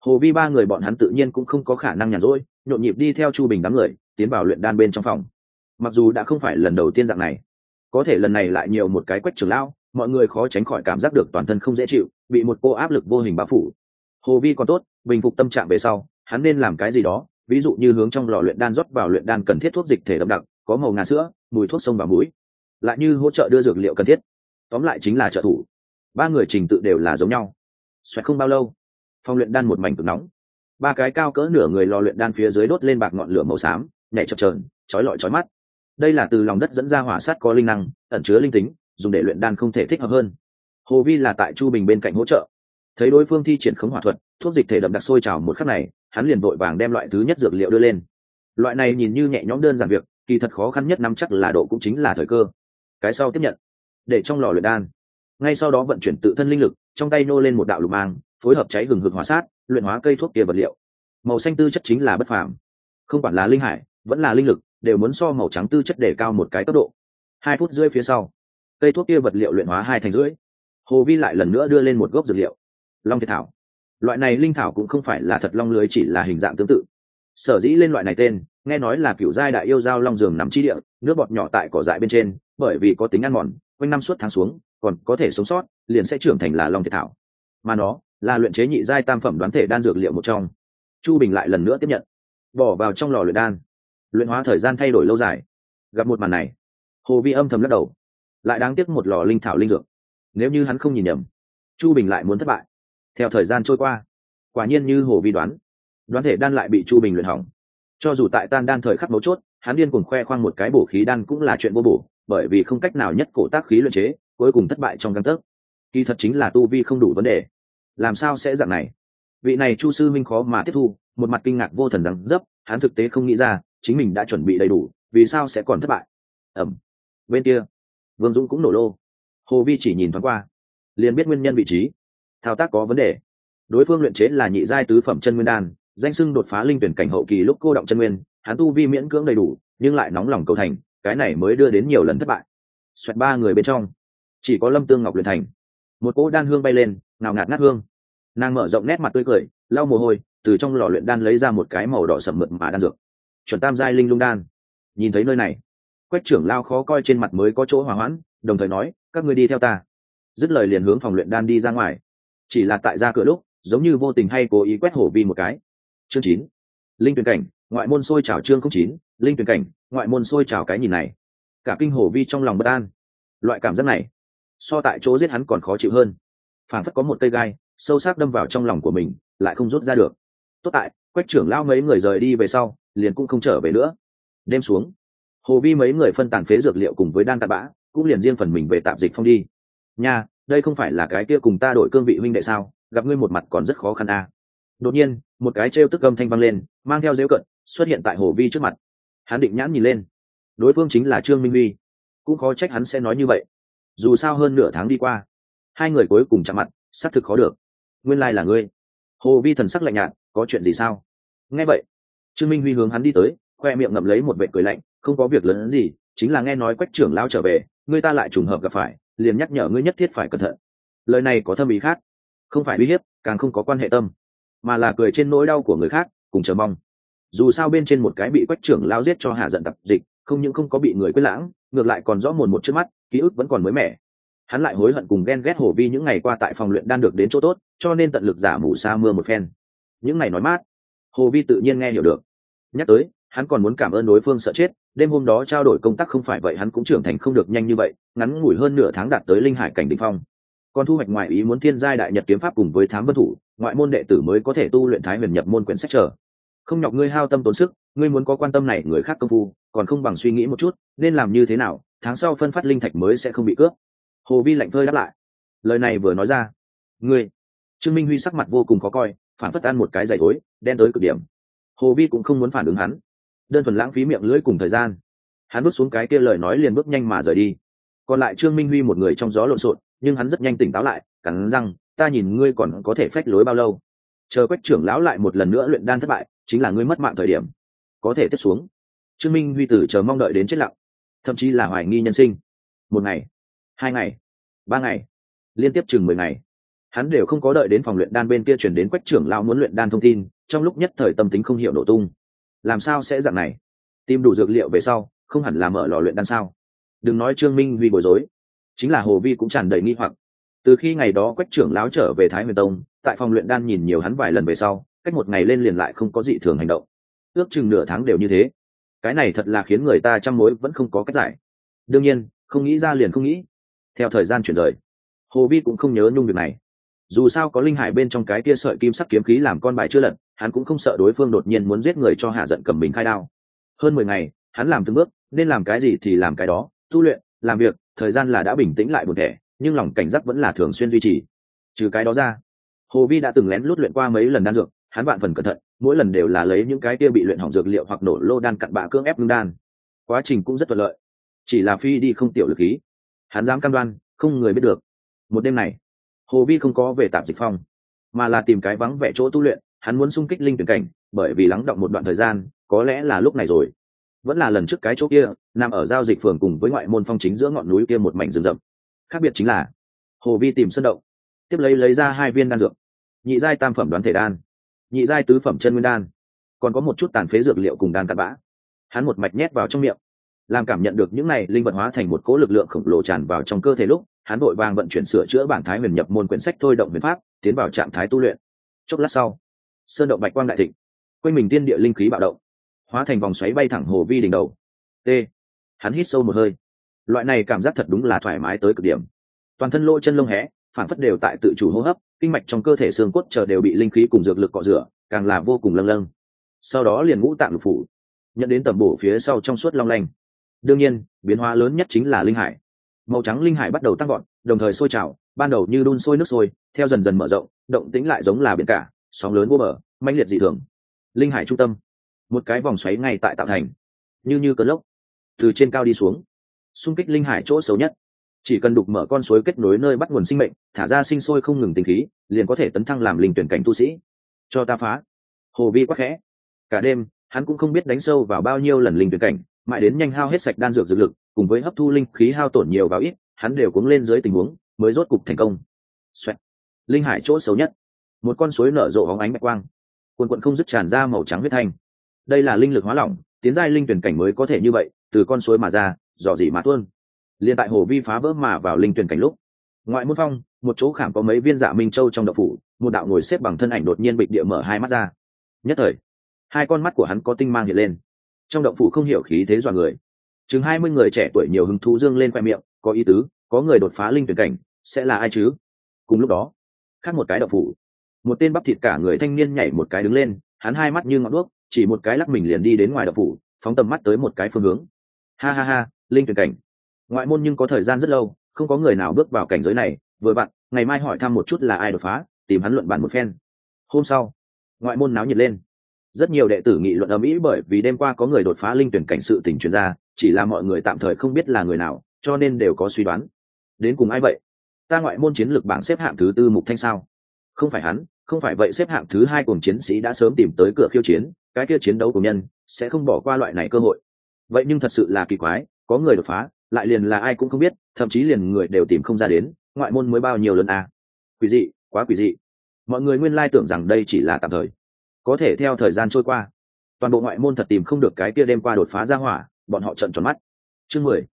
Hồ vi ba người bọn hắn tự nhiên cũng không có khả năng nhàn rỗi, nhộn nhịp đi theo chu bình đám người, tiến vào luyện đan bên trong phòng. Mặc dù đã không phải lần đầu tiên dạng này, có thể lần này lại nhiều một cái quách trưởng lão, mọi người khó tránh khỏi cảm giác được toàn thân không dễ chịu, bị một cô áp lực vô hình bao phủ. Hồ vi còn tốt, bình phục tâm trạng về sau hắn nên làm cái gì đó? Ví dụ như hướng trong lò luyện đan rót vào luyện đan cần thiết thuốc dịch thể đậm đặc, có màu ngà sữa, mùi thuốc sông và mũi. Lại như hỗ trợ đưa dược liệu cần thiết. Tóm lại chính là trợ thủ. Ba người trình tự đều là giống nhau. Xoẹt không bao lâu, phòng luyện đan một mảnh cực nóng. Ba cái cao cỡ nửa người lò luyện đan phía dưới đốt lên bạc ngọn lửa màu xám, nhảy chập trờn chói lọi chói mắt. Đây là từ lòng đất dẫn ra hỏa sát có linh năng, ẩn chứa linh tính, dùng để luyện đan không thể thích hợp hơn. Hồ vi là tại chu bình bên cạnh hỗ trợ thấy đối phương thi triển khống hỏa thuật, thuốc dịch thể đậm đặc sôi trào một khắc này, hắn liền vội vàng đem loại thứ nhất dược liệu đưa lên. Loại này nhìn như nhẹ nhõm đơn giản việc, kỳ thật khó khăn nhất nắm chắc là độ cũng chính là thời cơ. Cái sau tiếp nhận. Để trong lò luyện đan. Ngay sau đó vận chuyển tự thân linh lực, trong tay nô lên một đạo lục mang, phối hợp cháy hừng hực hỏa sát, luyện hóa cây thuốc kia vật liệu. Màu xanh tư chất chính là bất phàm. Không quản là linh hải, vẫn là linh lực, đều muốn so màu trắng tư chất để cao một cái tốc độ. Hai phút rưỡi phía sau, cây thuốc kia vật liệu luyện hóa hai thành rưỡi. Hồ vi lại lần nữa đưa lên một gốc dược liệu long thiệt thảo. Loại này linh thảo cũng không phải là thật long lưới, chỉ là hình dạng tương tự. Sở dĩ lên loại này tên, nghe nói là kiểu giai đại yêu giao long giường nằm chi địa, nước bọt nhỏ tại cỏ dại bên trên, bởi vì có tính ăn mòn, quanh năm suốt tháng xuống, còn có thể sống sót, liền sẽ trưởng thành là long thiệt thảo. Mà nó, là luyện chế nhị giai tam phẩm đoán thể đan dược liệu một trong. Chu bình lại lần nữa tiếp nhận. Bỏ vào trong lò luyện đan. Luyện hóa thời gian thay đổi lâu dài. Gặp một màn này, hồ vi âm thầm lắc đầu. Lại đáng tiếc một lò linh thảo linh dược. Nếu như hắn không nhìn nhầm, chu bình lại muốn thất bại theo thời gian trôi qua, quả nhiên như hồ vi đoán. Đoán thể đan lại bị chu bình luyện hỏng. Cho dù tại tan đan thời khắc mấu chốt, hắn điên cùng khoe khoang một cái bổ khí đan cũng là chuyện vô bổ, bởi vì không cách nào nhất cổ tác khí luyện chế, cuối cùng thất bại trong căn tấc. Kỳ thật chính là tu vi không đủ vấn đề. Làm sao sẽ dạng này? Vị này chu sư minh khó mà tiếp thu, một mặt kinh ngạc vô thần rằng dấp, hắn thực tế không nghĩ ra, chính mình đã chuẩn bị đầy đủ, vì sao sẽ còn thất bại? Ẩm. Bên kia, vương dũng cũng nổ lô. Hồ vi chỉ nhìn thoáng qua, liền biết nguyên nhân vị trí thao tác có vấn đề. Đối phương luyện chế là nhị giai tứ phẩm chân nguyên đan, danh sưng đột phá linh tuyển cảnh hậu kỳ lúc cô động chân nguyên, hắn tu vi miễn cưỡng đầy đủ, nhưng lại nóng lòng cầu thành, cái này mới đưa đến nhiều lần thất bại. Xoẹt ba người bên trong, chỉ có lâm tương ngọc luyện thành. Một cỗ đan hương bay lên nào ngạt ngát hương. Nàng mở rộng nét mặt tươi cười, lau mồ hôi, từ trong lò luyện đan lấy ra một cái màu đỏ sậm mượt mà đan dược. Chuẩn tam giai linh lung đan. Nhìn thấy nơi này, quách trưởng lao khó coi trên mặt mới có chỗ hỏa hoãn, đồng thời nói, các ngươi đi theo ta. Dứt lời liền hướng phòng luyện đan đi ra ngoài chỉ là tại ra cửa lúc, giống như vô tình hay cố ý quét hổ vi một cái. Chương chín. Linh tuyển cảnh, ngoại môn sôi trào chương không chín, linh tuyển cảnh, ngoại môn sôi trào cái nhìn này. Cả kinh hổ vi trong lòng bất an. Loại cảm giác này, so tại chỗ giết hắn còn khó chịu hơn. Phản phất có một cây gai, sâu sắc đâm vào trong lòng của mình, lại không rút ra được. Tốt tại, quách trưởng lao mấy người rời đi về sau, liền cũng không trở về nữa. Đêm xuống, hồ vi mấy người phân tàn phế dược liệu cùng với đan tạt bã, cũng liền riêng phần mình về tạm dịch phong đi. Nha đây không phải là cái kia cùng ta đổi cương vị huynh đệ sao, gặp ngươi một mặt còn rất khó khăn à. đột nhiên, một cái trêu tức âm thanh vang lên, mang theo dễu cận, xuất hiện tại hồ vi trước mặt. Hắn định nhãn nhìn lên. Đối phương chính là trương minh huy. Cũng khó trách hắn sẽ nói như vậy. Dù sao hơn nửa tháng đi qua, hai người cuối cùng chạm mặt, xác thực khó được. Nguyên lai、like、là ngươi. Hồ vi thần sắc lạnh nhạt, có chuyện gì sao? Nghe vậy, trương minh huy hướng hắn đi tới, khoe miệng ngậm lấy một vệ cười lạnh, không có việc lớn gì, chính là nghe nói quách trưởng lao trở về ngươi ta lại trùng hợp gặp phải liền nhắc nhở ngươi nhất thiết phải cẩn thận. Lời này có thâm ý khác. Không phải uy hiếp, càng không có quan hệ tâm, mà là cười trên nỗi đau của người khác, cùng chờ mong. Dù sao bên trên một cái bị quách trưởng lao giết cho hạ giận tập dịch, không những không có bị người quyết lãng, ngược lại còn rõ mồn một trước mắt, ký ức vẫn còn mới mẻ. Hắn lại hối hận cùng ghen ghét hổ vi những ngày qua tại phòng luyện đan được đến chỗ tốt, cho nên tận lực giả mù sa mưa một phen. Những ngày nói mát, hồ vi tự nhiên nghe hiểu được. Nhắc tới, hắn còn muốn cảm ơn đối phương sợ chết đêm hôm đó trao đổi công tác không phải vậy hắn cũng trưởng thành không được nhanh như vậy, ngắn ngủi hơn nửa tháng đạt tới linh hải cảnh đ ỉ n h phong. Còn thu hoạch ngoại ý muốn thiên giai đại nhật kiếm pháp cùng với thám vân thủ, ngoại môn đệ tử mới có thể tu luyện thái huyền nhập môn quyển sách trở không nhọc ngươi hao tâm tốn sức, ngươi muốn có quan tâm này, người khác công phu, còn không bằng suy nghĩ một chút, nên làm như thế nào, tháng sau phân phát linh thạch mới sẽ không bị cướp. Hồ vi lạnh phơi đáp lại. Lời này vừa nói ra, ngươi. Trương minh huy sắc mặt vô cùng khó coi, phản phất ăn một cái giày gối, đen tới cực điểm. Hồ vi cũng không muốn phản ứng hắn đơn thuần lãng phí miệng lưỡi cùng thời gian. Hắn bước xuống cái kia lời nói liền bước nhanh mà rời đi. Còn lại trương minh huy một người trong gió lộn xộn, nhưng hắn rất nhanh tỉnh táo lại, cắn răng, ta nhìn ngươi còn có thể phách lối bao lâu? Chờ quách trưởng lão lại một lần nữa luyện đan thất bại, chính là ngươi mất mạng thời điểm. Có thể tiếp xuống. Trương minh huy tử chờ mong đợi đến chết lặng, thậm chí là hoài nghi nhân sinh. Một ngày, hai ngày, ba ngày, liên tiếp chừng mười ngày. Hắn đều không có đợi đến phòng luyện đan bên kia chuyển đến quách trưởng lão muốn luyện đan thông tin, trong lúc nhất thời tâm tính không hiểu nổ tung làm sao sẽ dạng này? Tìm đủ dược liệu về sau, không hẳn là mở lò luyện đan sao? Đừng nói trương minh huy bối rối. Chính là hồ vi cũng tràn đầy nghi hoặc. Từ khi ngày đó quách trưởng láo trở về thái huyền tông, tại phòng luyện đan nhìn nhiều hắn vài lần về sau, cách một ngày lên liền lại không có dị thường hành động. Ước chừng nửa tháng đều như thế. Cái này thật là khiến người ta chăm mối vẫn không có cách giải. Đương nhiên, không nghĩ ra liền không nghĩ. Theo thời gian chuyển rời, hồ vi cũng không nhớ nhung việc này. Dù sao có linh hải bên trong cái kia sợi kim sắc kiếm khí làm con bài chưa lật hắn cũng không sợ đối phương đột nhiên muốn giết người cho hạ giận cầm mình khai đao. Hơn mười ngày, hắn làm từng bước, nên làm cái gì thì làm cái đó, tu luyện, làm việc, thời gian là đã bình tĩnh lại một thể nhưng lòng cảnh giác vẫn là thường xuyên duy trì. Trừ cái đó ra, hồ vi đã từng lén lút luyện qua mấy lần đan dược, hắn vạn phần cẩn thận, mỗi lần đều là lấy những cái kia bị luyện hỏng dược liệu hoặc nổ lô đan cặn bạ cưỡng ép ngưng đan. Quá trình cũng rất thuận lợi. Chỉ là phi đi không tiểu lực khí. Hắn dám cam đoan, không người biết được. Một đêm này, hồ vi không có về tạm dịch phong, mà là tìm cái vắng vẻ chỗ tu luyện hắn muốn sung kích linh tuyển cảnh, bởi vì lắng động một đoạn thời gian, có lẽ là lúc này rồi. Vẫn là lần trước cái chỗ kia, nằm ở giao dịch phường cùng với ngoại môn phong chính giữa ngọn núi kia một mảnh rừng rậm. Khác biệt chính là, hồ vi tìm sân động, tiếp lấy lấy ra hai viên đan dược. Nhị giai tam phẩm đoán thể đan, nhị giai tứ phẩm chân nguyên đan, còn có một chút tàn phế dược liệu cùng đan cặn bã. Hắn một mạch nhét vào trong miệng, làm cảm nhận được những này linh vật hóa thành một cỗ lực lượng khổng lồ tràn vào trong cơ thể lúc, hắn vội vàng vận chuyển sửa chữa bản thái huyền nhập môn quyển sách thôi động huyền pháp, tiến vào trạng thái tu luyện. Chốc lát sau sơn động bạch quang đại thịnh, quanh mình tiên địa linh khí bạo động, hóa thành vòng xoáy bay thẳng hồ vi đỉnh đầu. T. Hắn hít sâu một hơi. Loại này cảm giác thật đúng là thoải mái tới cực điểm. Toàn thân lỗ chân lông hẽ phản phất đều tại tự chủ hô hấp, kinh mạch trong cơ thể xương cốt chờ đều bị linh khí cùng dược lực cọ rửa, càng là vô cùng lâng lâng. Sau đó liền ngũ tạng lục phủ, nhận đến tầm bổ phía sau trong suốt long lanh. Đương nhiên, biến hóa lớn nhất chính là linh hải. Màu trắng linh hải bắt đầu tăng gọn đồng thời sôi trào, ban đầu như đun sôi nước sôi, theo dần dần mở rộng, động tĩnh lại giống là biển cả sóng lớn vô bờ, mãnh liệt dị thường. Linh hải trung tâm, một cái vòng xoáy ngay tại tạo thành, như như cơn lốc, từ trên cao đi xuống, xung kích linh hải chỗ xấu nhất. Chỉ cần đục mở con suối kết nối nơi bắt nguồn sinh mệnh, thả ra sinh sôi không ngừng tình khí, liền có thể tấn thăng làm linh tuyển cảnh tu sĩ. Cho ta phá. Hồ vi quắc khẽ. Cả đêm, hắn cũng không biết đánh sâu vào bao nhiêu lần linh tuyển cảnh, mãi đến nhanh hao hết sạch đan dược dược lực, cùng với hấp thu linh khí hao tổn nhiều vào ít, hắn đều cuống lên dưới tình huống, mới rốt cục thành công. Xoẹt. linh hải chỗ xấu nhất một con suối nở rộ hóng ánh bạch quang. Quần quận không dứt tràn ra màu trắng huyết thanh. Đây là linh lực hóa lỏng, tiến giai linh tuyển cảnh mới có thể như vậy, từ con suối mà ra, dò dỉ mà tuôn. Liền tại hồ vi phá vỡ mà vào linh tuyển cảnh lúc, ngoại môn phong, một chỗ khảm có mấy viên dạ minh châu trong đậu phủ, một đạo ngồi xếp bằng thân ảnh đột nhiên bịch địa mở hai mắt ra. Nhất thời, hai con mắt của hắn có tinh mang hiện lên. Trong động phủ không hiểu khí thế dọa người. Chừng hai mươi người trẻ tuổi nhiều hứng thú dương lên khoe miệng, có ý tứ, có người đột phá linh tuyển cảnh, sẽ là ai chứ? Cùng lúc đó, khác một cái động phủ một tên bắp thịt cả người thanh niên nhảy một cái đứng lên, hắn hai mắt như ngọn đuốc, chỉ một cái lắc mình liền đi đến ngoài đập phủ, phóng tầm mắt tới một cái phương hướng. Ha ha ha, linh tuyển cảnh. Ngoại môn nhưng có thời gian rất lâu, không có người nào bước vào cảnh giới này. Vừa bạn ngày mai hỏi thăm một chút là ai đột phá, tìm hắn luận bàn một phen. Hôm sau, ngoại môn náo nhiệt lên. Rất nhiều đệ tử nghị luận ở mỹ bởi vì đêm qua có người đột phá linh tuyển cảnh sự tình chuyên gia chỉ là mọi người tạm thời không biết là người nào, cho nên đều có suy đoán. Đến cùng ai vậy? Ta ngoại môn chiến lược bảng xếp hạng thứ tư mục thanh sao? Không phải hắn, không phải vậy xếp hạng thứ hai cùng chiến sĩ đã sớm tìm tới cửa khiêu chiến, cái kia chiến đấu của nhân sẽ không bỏ qua loại này cơ hội. Vậy nhưng thật sự là kỳ quái, có người đột phá, lại liền là ai cũng không biết, thậm chí liền người đều tìm không ra đến, ngoại môn mới bao nhiêu lần à. quỷ dị, quá quỷ dị. Mọi người nguyên lai tưởng rằng đây chỉ là tạm thời. Có thể theo thời gian trôi qua, toàn bộ ngoại môn thật tìm không được cái kia đêm qua đột phá ra hỏa, bọn họ trận tròn mắt. Chương mười.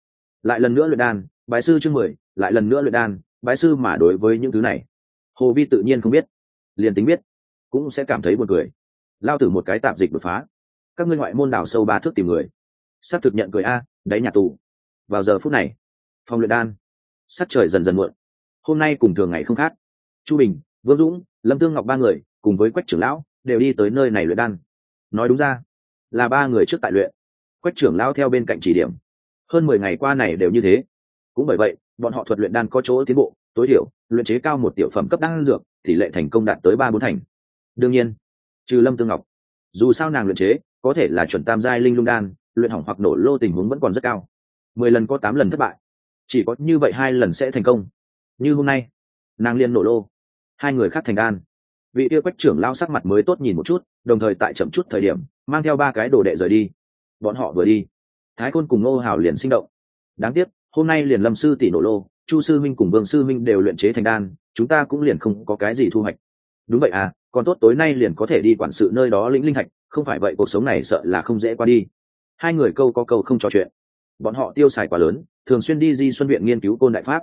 Lại lần nữa luyện đan, bái sư chương mười, lại lần nữa luyện đan, bái sư mà đối với những thứ này hồ vi tự nhiên không biết. Liền tính biết, cũng sẽ cảm thấy buồn cười. Lao tử một cái tạp dịch đột phá. Các ngươi ngoại môn đào sâu ba thước tìm người. S thực nhận cười a, đáy nhà tù. Vào giờ phút này phòng luyện đan. Sắc trời dần dần muộn. Hôm nay cùng thường ngày không khác. Chu bình, vương dũng, lâm tương ngọc ba người, cùng với quách trưởng lão, đều đi tới nơi này luyện đan. Nói đúng ra, là ba người trước tại luyện. Quách trưởng lão theo bên cạnh chỉ điểm. Hơn mười ngày qua này đều như thế. Cũng bởi vậy, bọn họ thuật luyện đan có chỗ tiến bộ tối thiểu, luyện chế cao một tiểu phẩm cấp đan dược, tỷ lệ thành công đạt tới ba bốn thành. Đương nhiên, trừ lâm tương ngọc, dù sao nàng luyện chế, có thể là chuẩn tam giai linh lung đan, luyện hỏng hoặc nổ lô tình huống vẫn còn rất cao. Mười lần có tám lần thất bại, chỉ có như vậy hai lần sẽ thành công. Như hôm nay, nàng liên nổ lô, hai người khác thành đan. Vị yêu quách trưởng lao sắc mặt mới tốt nhìn một chút, đồng thời tại chậm chút thời điểm, mang theo ba cái đồ đệ rời đi. Bọn họ vừa đi, thái khôn cùng ngô hào liền sinh động. Đáng tiếc hôm nay liền lâm sư tỷ nổ lô, chu sư minh cùng vương sư minh đều luyện chế thành đan, chúng ta cũng liền không có cái gì thu hoạch. Đúng vậy à còn tốt tối nay liền có thể đi quản sự nơi đó lĩnh linh thạch, không phải vậy cuộc sống này sợ là không dễ qua đi. Hai người câu có câu không trò chuyện. Bọn họ tiêu xài quá lớn, thường xuyên đi di xuân viện nghiên cứu côn đại pháp.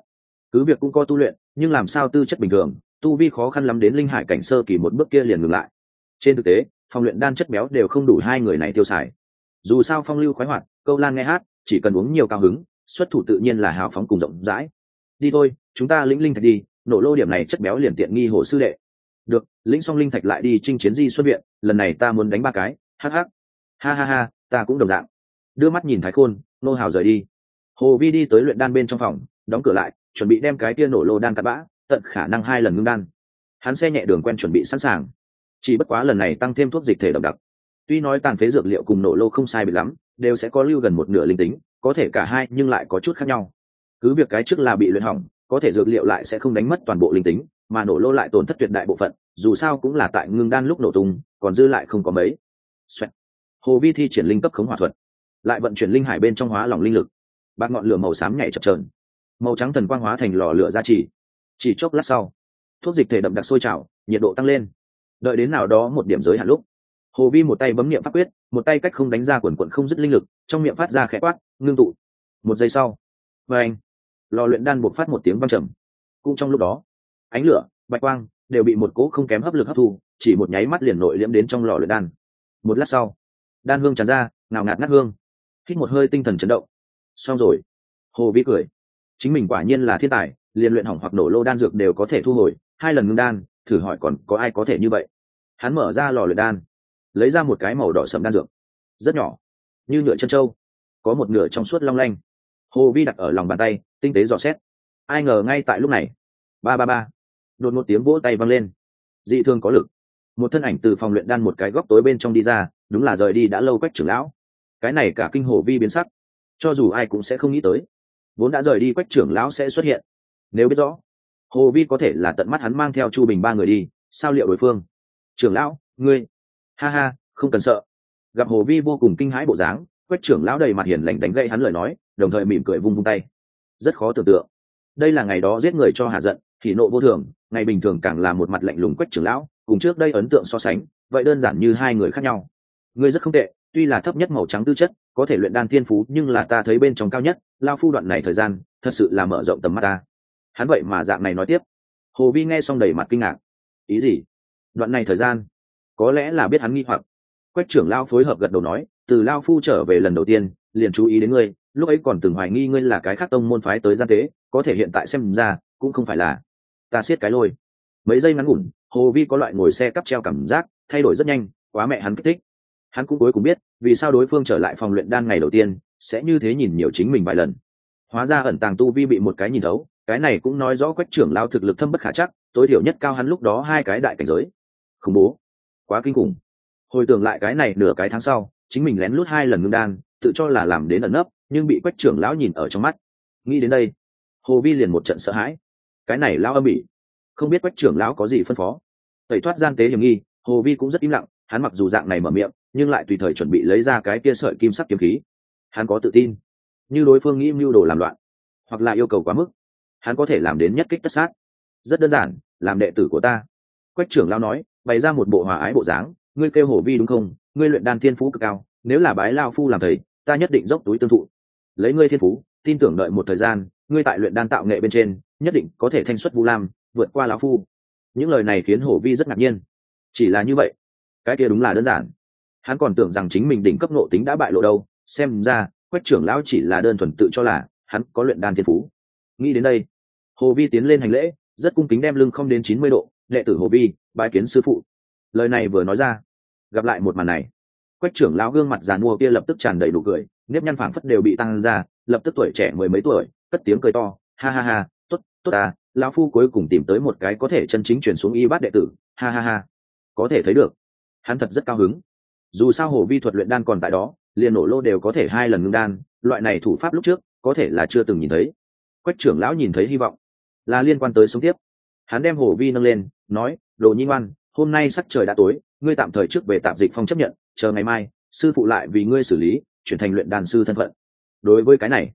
Cứ việc cũng có tu luyện, nhưng làm sao tư chất bình thường, tu vi khó khăn lắm đến linh hải cảnh sơ kỳ một bước kia liền ngừng lại. Trên thực tế phòng luyện đan chất béo đều không đủ hai người này tiêu xài. Dù sao phong lưu khoái hoạt, câu lan nghe hát, chỉ cần uống nhiều cao hứng xuất thủ tự nhiên là hào phóng cùng rộng rãi. Đi thôi, chúng ta lĩnh linh thạch đi, nổ lô điểm này chất béo liền tiện nghi hồ sư đệ. Được, lĩnh xong linh thạch lại đi chinh chiến di xuất viện, lần này ta muốn đánh ba cái, hắc hắc. Ha ha ha, ta cũng đồng dạng. Đưa mắt nhìn thái khôn, nô hào rời đi. Hồ vi đi tới luyện đan bên trong phòng, đóng cửa lại, chuẩn bị đem cái tia nổ lô đan cắt bã, tận khả năng hai lần ngưng đan. Hắn xe nhẹ đường quen chuẩn bị sẵn sàng. Chỉ bất quá lần này tăng thêm thuốc dịch thể độc đặc. Tuy nói tàn phế dược liệu cùng nổ lô không sai bị lắm, đều sẽ có lưu gần một nửa linh tính có thể cả hai nhưng lại có chút khác nhau. Cứ việc cái trước là bị luyện hỏng, có thể dược liệu lại sẽ không đánh mất toàn bộ linh tính, mà nổ lô lại tổn thất tuyệt đại bộ phận, dù sao cũng là tại ngưng đan lúc nổ tung, còn dư lại không có mấy. Xoẹt. hồ vi thi triển linh cấp khống hỏa thuật, lại vận chuyển linh hải bên trong hóa lỏng linh lực. Bạc ngọn lửa màu xám nhảy chập trờn màu trắng thần quang hóa thành lò lửa ra chỉ chỉ chốc lát sau, thuốc dịch thể đậm đặc sôi trào, nhiệt độ tăng lên. Đợi đến nào đó một điểm giới hạn lúc hồ vi một tay bấm niệm pháp quyết, một tay cách không đánh ra quần quận không dứt linh lực, trong miệng phát ra khẽ quát, ngưng tụ. Một giây sau, và anh, lò luyện đan buộc phát một tiếng văng trầm. Cũng trong lúc đó, ánh lửa, bạch quang đều bị một cỗ không kém hấp lực hấp thu, chỉ một nháy mắt liền nội liễm đến trong lò luyện đan. Một lát sau, đan hương tràn ra nào ngạt ngắt hương. Hít một hơi tinh thần chấn động. Xong rồi. Hồ vi cười. Chính mình quả nhiên là thiên tài, liền luyện hỏng hoặc nổ lô đan dược đều có thể thu hồi. Hai lần ngưng đan, thử hỏi còn có ai có thể như vậy? Hắn mở ra lò luyện đan lấy ra một cái màu đỏ sầm đan dược. Rất nhỏ, như nửa chân trâu, có một nửa trong suốt long lanh. Hồ vi đặt ở lòng bàn tay, tinh tế dò xét. Ai ngờ ngay tại lúc này, ba ba ba, đột một tiếng vỗ tay văng lên. Dị thương có lực. Một thân ảnh từ phòng luyện đan một cái góc tối bên trong đi ra, đúng là rời đi đã lâu quách trưởng lão. Cái này cả kinh hồ vi biến sắc. Cho dù ai cũng sẽ không nghĩ tới, vốn đã rời đi quách trưởng lão sẽ xuất hiện. Nếu biết rõ, hồ vi có thể là tận mắt hắn mang theo chu bình ba người đi, sao liệu đối phương? Trưởng lão, ngươi ha ha, không cần sợ. Gặp hồ vi vô cùng kinh hãi bộ dáng, quách trưởng lão đầy mặt hiền lành đánh gậy hắn lời nói, đồng thời mỉm cười vung vung tay. Rất khó tưởng tượng. Đây là ngày đó giết người cho hạ giận, thì nộ vô thường, ngày bình thường càng là một mặt lạnh lùng quách trưởng lão, cùng trước đây ấn tượng so sánh, vậy đơn giản như hai người khác nhau. Ngươi rất không tệ, tuy là thấp nhất màu trắng tư chất, có thể luyện đan thiên phú, nhưng là ta thấy bên trong cao nhất, lao phu đoạn này thời gian, thật sự là mở rộng tầm mắt ta. Hắn vậy mà dạng này nói tiếp. Hồ vi nghe xong đầy mặt kinh ngạc. Ý gì? Đoạn này thời gian? Có lẽ là biết hắn nghi hoặc. Quách trưởng lao phối hợp gật đầu nói, từ lao phu trở về lần đầu tiên, liền chú ý đến ngươi, lúc ấy còn từng hoài nghi ngươi là cái khác tông môn phái tới gian tế, có thể hiện tại xem ra, cũng không phải là ta siết cái lôi. Mấy giây ngắn ngủn, hồ vi có loại ngồi xe cắp treo cảm giác, thay đổi rất nhanh, quá mẹ hắn kích thích. Hắn cũng cuối cùng biết, vì sao đối phương trở lại phòng luyện đan ngày đầu tiên, sẽ như thế nhìn nhiều chính mình vài lần. Hóa ra ẩn tàng tu vi bị một cái nhìn thấu, cái này cũng nói rõ quách trưởng lao thực lực thâm bất khả chắc, tối thiểu nhất cao hắn lúc đó hai cái đại cảnh giới. Khủng bố quá kinh khủng. Hồi tưởng lại cái này nửa cái tháng sau, chính mình lén lút hai lần ngưng đan, tự cho là làm đến ẩn nấp, nhưng bị quách trưởng lão nhìn ở trong mắt. Nghĩ đến đây, hồ vi liền một trận sợ hãi. Cái này lao âm bị không biết quách trưởng lão có gì phân phó. Tẩy thoát gian tế hiểm nghi, hồ vi cũng rất im lặng, hắn mặc dù dạng này mở miệng, nhưng lại tùy thời chuẩn bị lấy ra cái kia sợi kim sắc kiếm khí. Hắn có tự tin. Như đối phương nghĩ mưu đồ làm loạn, hoặc là yêu cầu quá mức, hắn có thể làm đến nhất kích tất sát. Rất đơn giản, làm đệ tử của ta. Quách trưởng lao nói bày ra một bộ hòa ái bộ dáng. Ngươi kêu hổ vi đúng không? Ngươi luyện đan thiên phú cực cao, nếu là bái lao phu làm thầy, ta nhất định dốc túi tương thụ. Lấy ngươi thiên phú, tin tưởng đợi một thời gian, ngươi tại luyện đan tạo nghệ bên trên, nhất định có thể thanh xuất vu lam, vượt qua lão phu. Những lời này khiến hổ vi rất ngạc nhiên. Chỉ là như vậy, cái kia đúng là đơn giản. Hắn còn tưởng rằng chính mình đỉnh cấp nộ tính đã bại lộ đâu. Xem ra, quách trưởng lão chỉ là đơn thuần tự cho là hắn có luyện đan thiên phú. Nghĩ đến đây, hồ vi tiến lên hành lễ, rất cung kính đem lưng không đến chín mươi độ đệ tử hồ vi bãi kiến sư phụ. Lời này vừa nói ra, gặp lại một màn này, quách trưởng lão gương mặt giàn mua kia lập tức tràn đầy đủ cười, nếp nhăn phảng phất đều bị tăng ra, lập tức tuổi trẻ mười mấy tuổi, cất tiếng cười to, ha ha ha, tốt tốt à lão phu cuối cùng tìm tới một cái có thể chân chính chuyển xuống y bát đệ tử, ha ha ha, có thể thấy được. Hắn thật rất cao hứng. Dù sao hồ vi thuật luyện đan còn tại đó, liền nổ lô đều có thể hai lần ngưng đan, loại này thủ pháp lúc trước, có thể là chưa từng nhìn thấy. Quách trưởng lão nhìn thấy hy vọng, là liên quan tới sống tiếp hắn đem hồ vi nâng lên, nói, đồ nhi ngoan, hôm nay sắc trời đã tối, ngươi tạm thời trước về tạm dịch phong chấp nhận, chờ ngày mai, sư phụ lại vì ngươi xử lý, chuyển thành luyện đàn sư thân phận. Đối với cái này,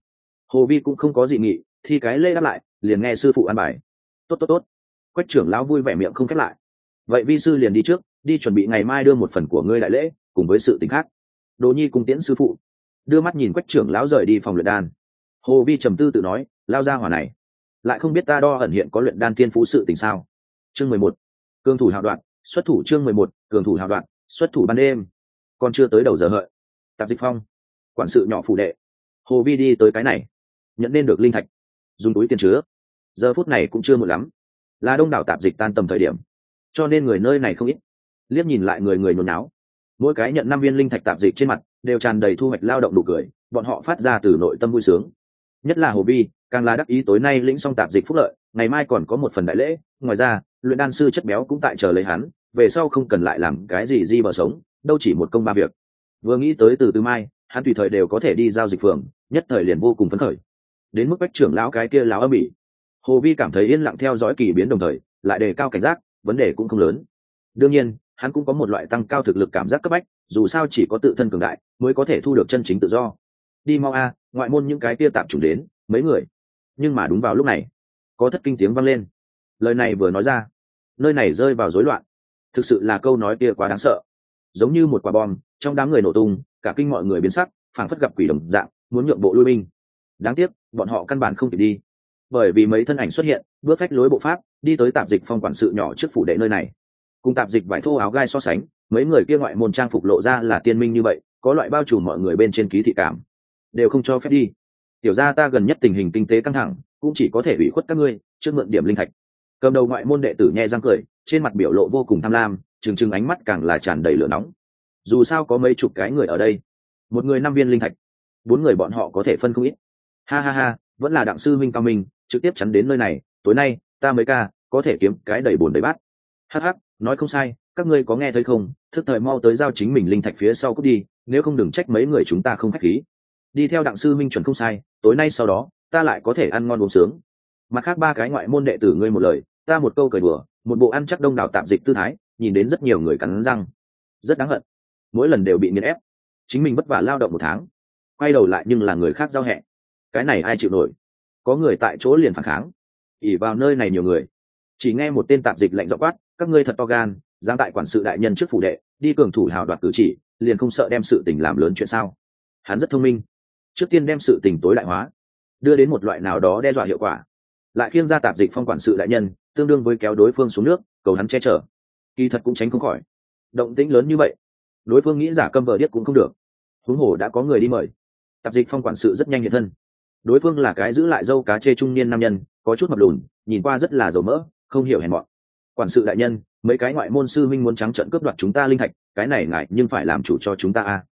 hồ vi cũng không có gì nghị thì cái lê đáp lại, liền nghe sư phụ an bài. Tốt tốt tốt. Quách trưởng lão vui vẻ miệng không khép lại. Vậy vi sư liền đi trước, đi chuẩn bị ngày mai đưa một phần của ngươi đại lễ, cùng với sự tính khác. Đồ nhi cùng tiễn sư phụ, đưa mắt nhìn quách trưởng lão rời đi phòng luyện đan hồ vi trầm tư tự nói, lao ra hỏa này lại không biết ta đo ẩn hiện có luyện đan thiên phú sự tình sao. Chương mười một, cường thủ hào đoạn, xuất thủ chương mười một, cường thủ hào đoạn, xuất thủ ban đêm. Còn chưa tới đầu giờ hợi, tạp dịch phong, quản sự nhỏ phụ đệ, hồ vi đi tới cái này, nhận nên được linh thạch, dùng túi tiền chứa. Giờ phút này cũng chưa muộn lắm, là đông đảo tạp dịch tan tầm thời điểm, cho nên người nơi này không ít. Liếc nhìn lại người người nhốn náo, mỗi cái nhận năm viên linh thạch tạp dịch trên mặt đều tràn đầy thu hoạch lao động đủ cười, bọn họ phát ra từ nội tâm vui sướng. Nhất là hồ vi càng là đắc ý tối nay lĩnh xong tạp dịch phúc lợi, ngày mai còn có một phần đại lễ, ngoài ra, luyện đan sư chất béo cũng tại chờ lấy hắn, về sau không cần lại làm cái gì di bờ sống, đâu chỉ một công ba việc. Vừa nghĩ tới từ từ mai, hắn tùy thời đều có thể đi giao dịch phường, nhất thời liền vô cùng phấn khởi. Đến mức bách trưởng lão cái kia lão âm bị. hồ vi cảm thấy yên lặng theo dõi kỳ biến đồng thời, lại đề cao cảnh giác, vấn đề cũng không lớn. Đương nhiên, hắn cũng có một loại tăng cao thực lực cảm giác cấp bách, dù sao chỉ có tự thân cường đại, mới có thể thu được chân chính tự do. Đi mau a, ngoại môn những cái kia tạm chủ đến, mấy người? Nhưng mà đúng vào lúc này, có thất kinh tiếng vang lên. Lời này vừa nói ra, nơi này rơi vào rối loạn. Thực sự là câu nói kia quá đáng sợ. Giống như một quả bom, trong đám người nổ tung, cả kinh mọi người biến sắc, phảng phất gặp quỷ đồng dạng, muốn nhượng bộ lui binh. Đáng tiếc, bọn họ căn bản không kịp đi. Bởi vì mấy thân ảnh xuất hiện, bước phách lối bộ pháp, đi tới tạp dịch phong quản sự nhỏ trước phủ đệ nơi này. Cùng tạp dịch vải thô áo gai so sánh, mấy người kia ngoại môn trang phục lộ ra là tiên minh như vậy, có loại bao trùm mọi người bên trên ký thị cảm. Đều không cho phép đi tiểu ra ta gần nhất tình hình kinh tế căng thẳng, cũng chỉ có thể ủy khuất các ngươi, trước mượn điểm linh thạch. Cầm đầu ngoại môn đệ tử nhẹ răng cười, trên mặt biểu lộ vô cùng tham lam, trừng trừng ánh mắt càng là tràn đầy lửa nóng. Dù sao có mấy chục cái người ở đây, một người năm viên linh thạch, bốn người bọn họ có thể phân không ít. Ha ha ha, vẫn là đặng sư minh cao minh, trực tiếp chắn đến nơi này, tối nay, ta mới ca, có thể kiếm cái đầy bồn đầy bát. Hh nói không sai, các ngươi có nghe thấy không? Thức thời mau tới giao chính mình linh thạch phía sau cút đi, nếu không đừng trách mấy người chúng ta không khách khí đi theo đặng sư minh chuẩn không sai, tối nay sau đó, ta lại có thể ăn ngon uống sướng. Mặt khác ba cái ngoại môn đệ tử ngươi một lời, ta một câu cười đùa, một bộ ăn chắc đông đảo tạm dịch tư thái, nhìn đến rất nhiều người cắn răng. Rất đáng hận. Mỗi lần đều bị nghiền ép. Chính mình vất vả lao động một tháng. Quay đầu lại nhưng là người khác giao hẹ. Cái này ai chịu nổi? Có người tại chỗ liền phản kháng. Ỉ vào nơi này nhiều người. Chỉ nghe một tên tạp dịch lạnh dọ quát, các ngươi thật to gan, dám tại quản sự đại nhân trước phủ đệ, đi cường thủ hào đoạt cử chỉ, liền không sợ đem sự tình làm lớn chuyện sao? Hắn rất thông minh trước tiên đem sự tình tối đại hóa, đưa đến một loại nào đó đe dọa hiệu quả. Lại khiêng ra tạp dịch phong quản sự đại nhân, tương đương với kéo đối phương xuống nước, cầu hắn che chở. Kỳ thật cũng tránh không khỏi. Động tĩnh lớn như vậy, đối phương nghĩ giả câm vờ điếc cũng không được. Huống hồ đã có người đi mời. Tạp dịch phong quản sự rất nhanh hiện thân. Đối phương là cái giữ lại dâu cá chê trung niên nam nhân, có chút mập lùn, nhìn qua rất là dầu mỡ, không hiểu hèn mọn. Quản sự đại nhân, mấy cái ngoại môn sư minh muốn trắng trận cướp đoạt chúng ta linh thạch, cái này ngại nhưng phải làm chủ cho chúng ta a.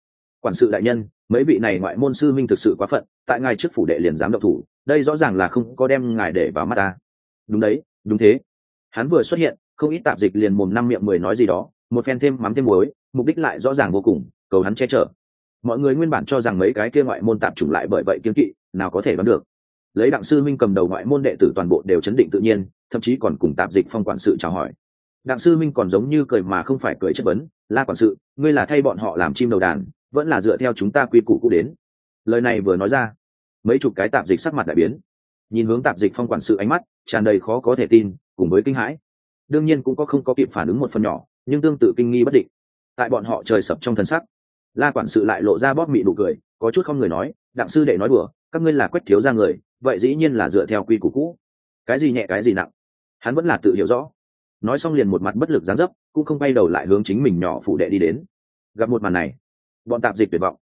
Quản sự đại nhân mấy vị này ngoại môn sư minh thực sự quá phận, tại ngài trước phủ đệ liền dám độc thủ, đây rõ ràng là không có đem ngài để vào mắt ta. Đúng đấy, đúng thế. Hắn vừa xuất hiện, không ít tạp dịch liền mồm năm miệng mười nói gì đó, một phen thêm mắm thêm muối, mục đích lại rõ ràng vô cùng, cầu hắn che chở. Mọi người nguyên bản cho rằng mấy cái kia ngoại môn tạp chủng lại bởi vậy kiên kỵ, nào có thể đoán được. Lấy đặng sư minh cầm đầu ngoại môn đệ tử toàn bộ đều chấn định tự nhiên, thậm chí còn cùng tạp dịch phong quản sự chào hỏi. Đặng sư minh còn giống như cười mà không phải cười chất vấn, la quản sự, ngươi là thay bọn họ làm chim đầu đàn vẫn là dựa theo chúng ta quy củ cũ đến. Lời này vừa nói ra, mấy chục cái tạp dịch sắc mặt đại biến. Nhìn hướng tạp dịch phong quản sự ánh mắt, tràn đầy khó có thể tin, cùng với kinh hãi. Đương nhiên cũng có không có kịp phản ứng một phần nhỏ, nhưng tương tự kinh nghi bất định. Tại bọn họ trời sập trong thân sắc, la quản sự lại lộ ra bóp mị nụ cười, có chút không người nói, đặng sư đệ nói đùa, các ngươi là quách thiếu ra người, vậy dĩ nhiên là dựa theo quy củ cũ. Cái gì nhẹ, cái gì nặng. Hắn vẫn là tự hiểu rõ. Nói xong liền một mặt bất lực gián dấp, cũng không bay đầu lại hướng chính mình nhỏ phụ đệ đi đến. Gặp một màn này bọn tạp dịch tuyệt vọng.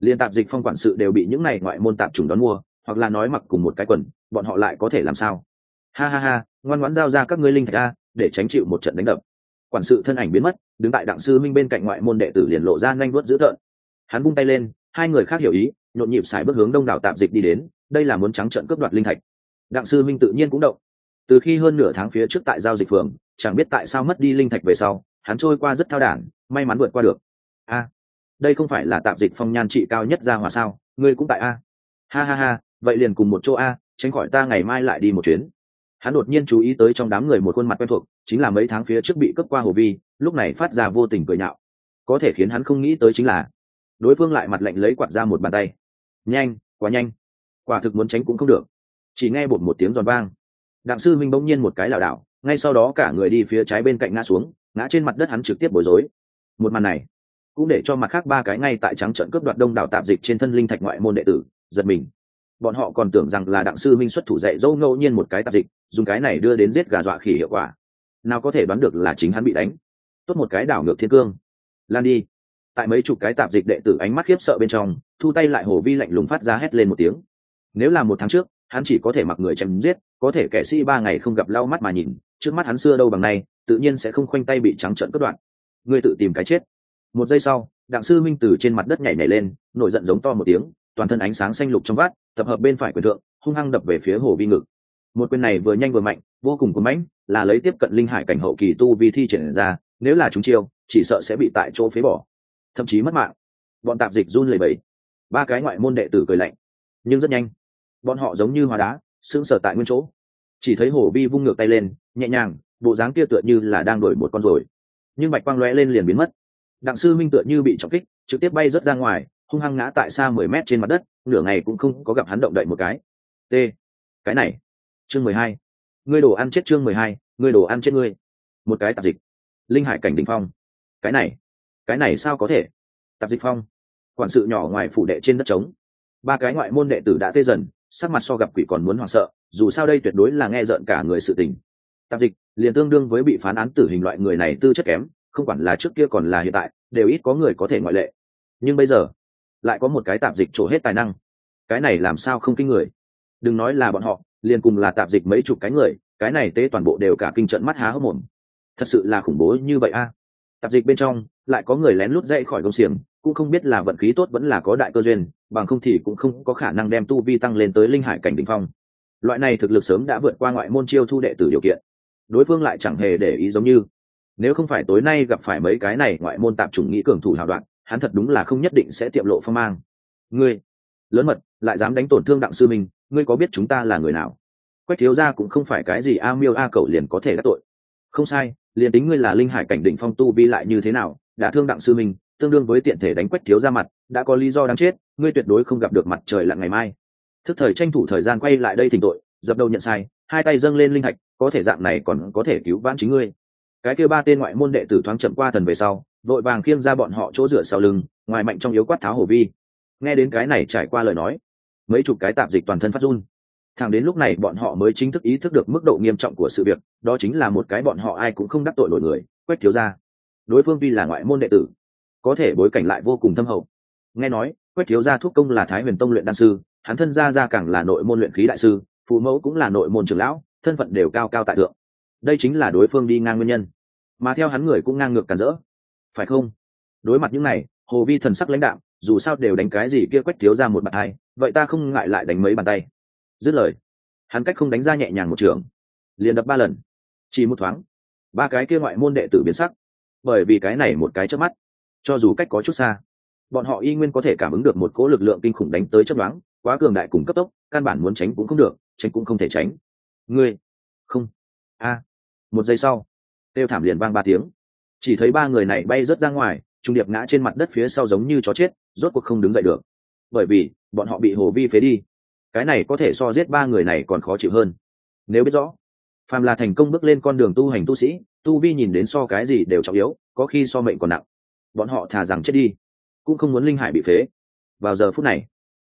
Liền tạp dịch phong quản sự đều bị những này ngoại môn tạp chủng đón mua, hoặc là nói mặc cùng một cái quần, bọn họ lại có thể làm sao? Ha ha ha, ngoan ngoãn giao ra các ngươi linh thạch a để tránh chịu một trận đánh đập. Quản sự thân ảnh biến mất, đứng tại đặng sư minh bên cạnh ngoại môn đệ tử liền lộ ra nhanh vuốt dữ tợn. Hắn bung tay lên, hai người khác hiểu ý, nhộn nhịp xài bước hướng đông đảo tạp dịch đi đến, đây là muốn trắng trận cướp đoạt linh thạch. Đặng sư minh tự nhiên cũng động. Từ khi hơn nửa tháng phía trước tại giao dịch phường, chẳng biết tại sao mất đi linh thạch về sau, hắn trôi qua rất thao đản, may mắn vượt qua được. A đây không phải là tạp dịch phong nhan trị cao nhất ra hòa sao, ngươi cũng tại a? Ha ha ha, vậy liền cùng một chỗ a, tránh khỏi ta ngày mai lại đi một chuyến. Hắn đột nhiên chú ý tới trong đám người một khuôn mặt quen thuộc, chính là mấy tháng phía trước bị cấp qua hồ vi, lúc này phát ra vô tình cười nhạo. Có thể khiến hắn không nghĩ tới chính là, đối phương lại mặt lạnh lấy quạt ra một bàn tay. Nhanh, quá nhanh. Quả thực muốn tránh cũng không được. Chỉ nghe bột một tiếng giòn vang. Đặng sư minh bỗng nhiên một cái lảo đảo, ngay sau đó cả người đi phía trái bên cạnh ngã xuống, ngã trên mặt đất hắn trực tiếp bối rối. Một màn này cũng để cho mặt khác ba cái ngay tại trắng trận cướp đoạt đông đảo tạp dịch trên thân linh thạch ngoại môn đệ tử, giật mình. Bọn họ còn tưởng rằng là đặng sư minh xuất thủ dạy dâu ngẫu nhiên một cái tạp dịch, dùng cái này đưa đến giết gà dọa khỉ hiệu quả. Nào có thể đoán được là chính hắn bị đánh. Tốt một cái đảo ngược thiên cương. Lan đi. Tại mấy chục cái tạp dịch đệ tử ánh mắt khiếp sợ bên trong, thu tay lại hồ vi lạnh lùng phát ra hét lên một tiếng. Nếu là một tháng trước, hắn chỉ có thể mặc người chém giết, có thể kẻ sĩ ba ngày không gặp lau mắt mà nhìn, trước mắt hắn xưa đâu bằng này tự nhiên sẽ không khoanh tay bị trắng trợn cất đoạn ngươi tự tìm cái chết một giây sau, đặng sư minh từ trên mặt đất nhảy nhảy lên, nổi giận giống to một tiếng, toàn thân ánh sáng xanh lục trong vát tập hợp bên phải quyền thượng, hung hăng đập về phía hồ vi ngực. Một quyền này vừa nhanh vừa mạnh, vô cùng cuốn mãnh, là lấy tiếp cận linh hải cảnh hậu kỳ tu vi thi triển ra, nếu là chúng chiêu, chỉ sợ sẽ bị tại chỗ phế bỏ, thậm chí mất mạng. Bọn tạp dịch run lẩy bẩy. Ba cái ngoại môn đệ tử cười lạnh, nhưng rất nhanh. Bọn họ giống như hóa đá, sững sờ tại nguyên chỗ. Chỉ thấy hồ vi vung ngược tay lên, nhẹ nhàng, bộ dáng kia tựa như là đang đổi một con rồi. Nhưng bạch quang lóe lên liền biến mất đặng sư minh tựa như bị trọng kích, trực tiếp bay rớt ra ngoài, hung hăng ngã tại xa mười mét trên mặt đất, nửa ngày cũng không có gặp hắn động đậy một cái. T, cái này, chương mười hai. Ngươi đồ ăn chết chương mười hai, ngươi đồ ăn chết ngươi. Một cái tạp dịch. Linh hải cảnh đ ỉ n h phong. Cái này cái này sao có thể? Tạp dịch phong. Quản sự nhỏ ngoài phủ đệ trên đất trống. Ba cái ngoại môn đệ tử đã tê dần, sắc mặt so gặp quỷ còn muốn hoảng sợ, dù sao đây tuyệt đối là nghe rợn cả người sự tình. Tạp dịch, liền tương đương với bị phán án tử hình loại người này tư chất kém không quản là trước kia còn là hiện tại, đều ít có người có thể ngoại lệ. Nhưng bây giờ, lại có một cái tạp dịch trổ hết tài năng. Cái này làm sao không kinh người? Đừng nói là bọn họ, liền cùng là tạp dịch mấy chục cái người, cái này tế toàn bộ đều cả kinh trận mắt há hốc mồm. Thật sự là khủng bố như vậy a. Tạp dịch bên trong, lại có người lén lút dậy khỏi công xiềng, cũng không biết là vận khí tốt vẫn là có đại cơ duyên, bằng không thì cũng không có khả năng đem tu vi tăng lên tới linh hải cảnh đ ỉ n h phong. Loại này thực lực sớm đã vượt qua ngoại môn chiêu thu đệ tử điều kiện. Đối phương lại chẳng hề để ý giống như nếu không phải tối nay gặp phải mấy cái này ngoại môn tạp chủng nghĩ cường thủ hào đoạn, hắn thật đúng là không nhất định sẽ tiệm lộ phong mang. Ngươi, lớn mật, lại dám đánh tổn thương đặng sư minh, ngươi có biết chúng ta là người nào? Quách thiếu gia cũng không phải cái gì a miêu a cậu liền có thể đắc tội. Không sai, liền tính ngươi là linh hải cảnh đỉnh phong tu vi lại như thế nào, đã thương đặng sư minh, tương đương với tiện thể đánh quách thiếu ra mặt, đã có lý do đáng chết, ngươi tuyệt đối không gặp được mặt trời lặn ngày mai. Thức thời tranh thủ thời gian quay lại đây thỉnh tội, dập đầu nhận sai, hai tay dâng lên linh hạch, có thể dạng này còn có thể cứu vãn chính ngươi cái kêu ba tên ngoại môn đệ tử thoáng chậm qua thần về sau, vội vàng khiêng ra bọn họ chỗ rửa sau lưng, ngoài mạnh trong yếu quát tháo hổ vi. Nghe đến cái này trải qua lời nói, mấy chục cái tạp dịch toàn thân phát run. Thẳng đến lúc này bọn họ mới chính thức ý thức được mức độ nghiêm trọng của sự việc, đó chính là một cái bọn họ ai cũng không đắc tội nổi người quét thiếu ra đối phương tuy là ngoại môn đệ tử, có thể bối cảnh lại vô cùng thâm hậu. Nghe nói quét thiếu gia thuốc công là thái huyền tông luyện đan sư, hắn thân gia gia càng là nội môn luyện khí đại sư, phụ mẫu cũng là nội môn trưởng lão, thân phận đều cao cao tại thượng đây chính là đối phương đi ngang nguyên nhân. Mà theo hắn người cũng ngang ngược cản rỡ. Phải không? Đối mặt những này, hồ vi thần sắc lãnh đạo dù sao đều đánh cái gì kia quách thiếu ra một bàn tay, vậy ta không ngại lại đánh mấy bàn tay. Dứt lời, hắn cách không đánh ra nhẹ nhàng một trường. Liền đập ba lần. Chỉ một thoáng. Ba cái kia ngoại môn đệ tử biến sắc. Bởi vì cái này một cái chớp mắt, cho dù cách có chút xa, bọn họ y nguyên có thể cảm ứng được một cỗ lực lượng kinh khủng đánh tới chấp đoán, quá cường đại cùng cấp tốc, căn bản muốn tránh cũng không được, tránh cũng không thể tránh. Ngươi, không. A một giây sau tiêu thảm liền vang ba tiếng. Chỉ thấy ba người này bay rớt ra ngoài, trung điệp ngã trên mặt đất phía sau giống như chó chết, rốt cuộc không đứng dậy được. Bởi vì, bọn họ bị hồ vi phế đi. Cái này có thể so giết ba người này còn khó chịu hơn. Nếu biết rõ, phàm là thành công bước lên con đường tu hành tu sĩ, tu vi nhìn đến so cái gì đều trọng yếu, có khi so mệnh còn nặng. Bọn họ thà rằng chết đi, cũng không muốn linh hải bị phế. Vào giờ phút này,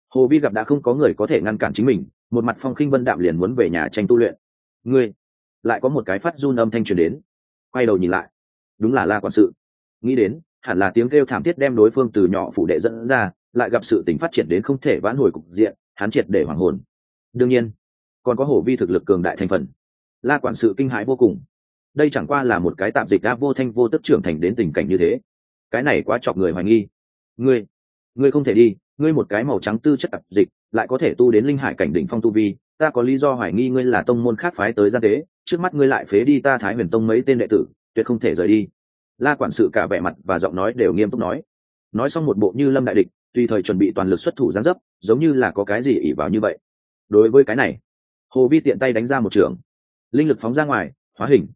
hồ vi gặp đã không có người có thể ngăn cản chính mình, một mặt phong khinh vân đạm liền muốn về nhà tranh tu luyện. Ngươi lại có một cái phát run âm thanh truyền đến. Quay đầu nhìn lại. Đúng là la quản sự. Nghĩ đến, hẳn là tiếng kêu thảm thiết đem đối phương từ nhỏ phủ đệ dẫn ra, lại gặp sự tình phát triển đến không thể vãn hồi cục diện, hắn triệt để hoàng hồn. Đương nhiên, còn có hổ vi thực lực cường đại thành phần. La quản sự kinh hãi vô cùng. Đây chẳng qua là một cái tạm dịch đã vô thanh vô tức trưởng thành đến tình cảnh như thế. Cái này quá chọc người hoài nghi. Ngươi ngươi không thể đi, ngươi một cái màu trắng tư chất tạp dịch, lại có thể tu đến linh hải cảnh đỉnh phong tu vi, ta có lý do hoài nghi ngươi là tông môn khác phái tới gian tế trước mắt ngươi lại phế đi ta thái huyền tông mấy tên đệ tử, tuyệt không thể rời đi. La quản sự cả vẻ mặt và giọng nói đều nghiêm túc nói. Nói xong một bộ như lâm đại địch, tùy thời chuẩn bị toàn lực xuất thủ gián dấp, giống như là có cái gì ỉ vào như vậy. Đối với cái này, hồ vi tiện tay đánh ra một trường. Linh lực phóng ra ngoài, hóa hình.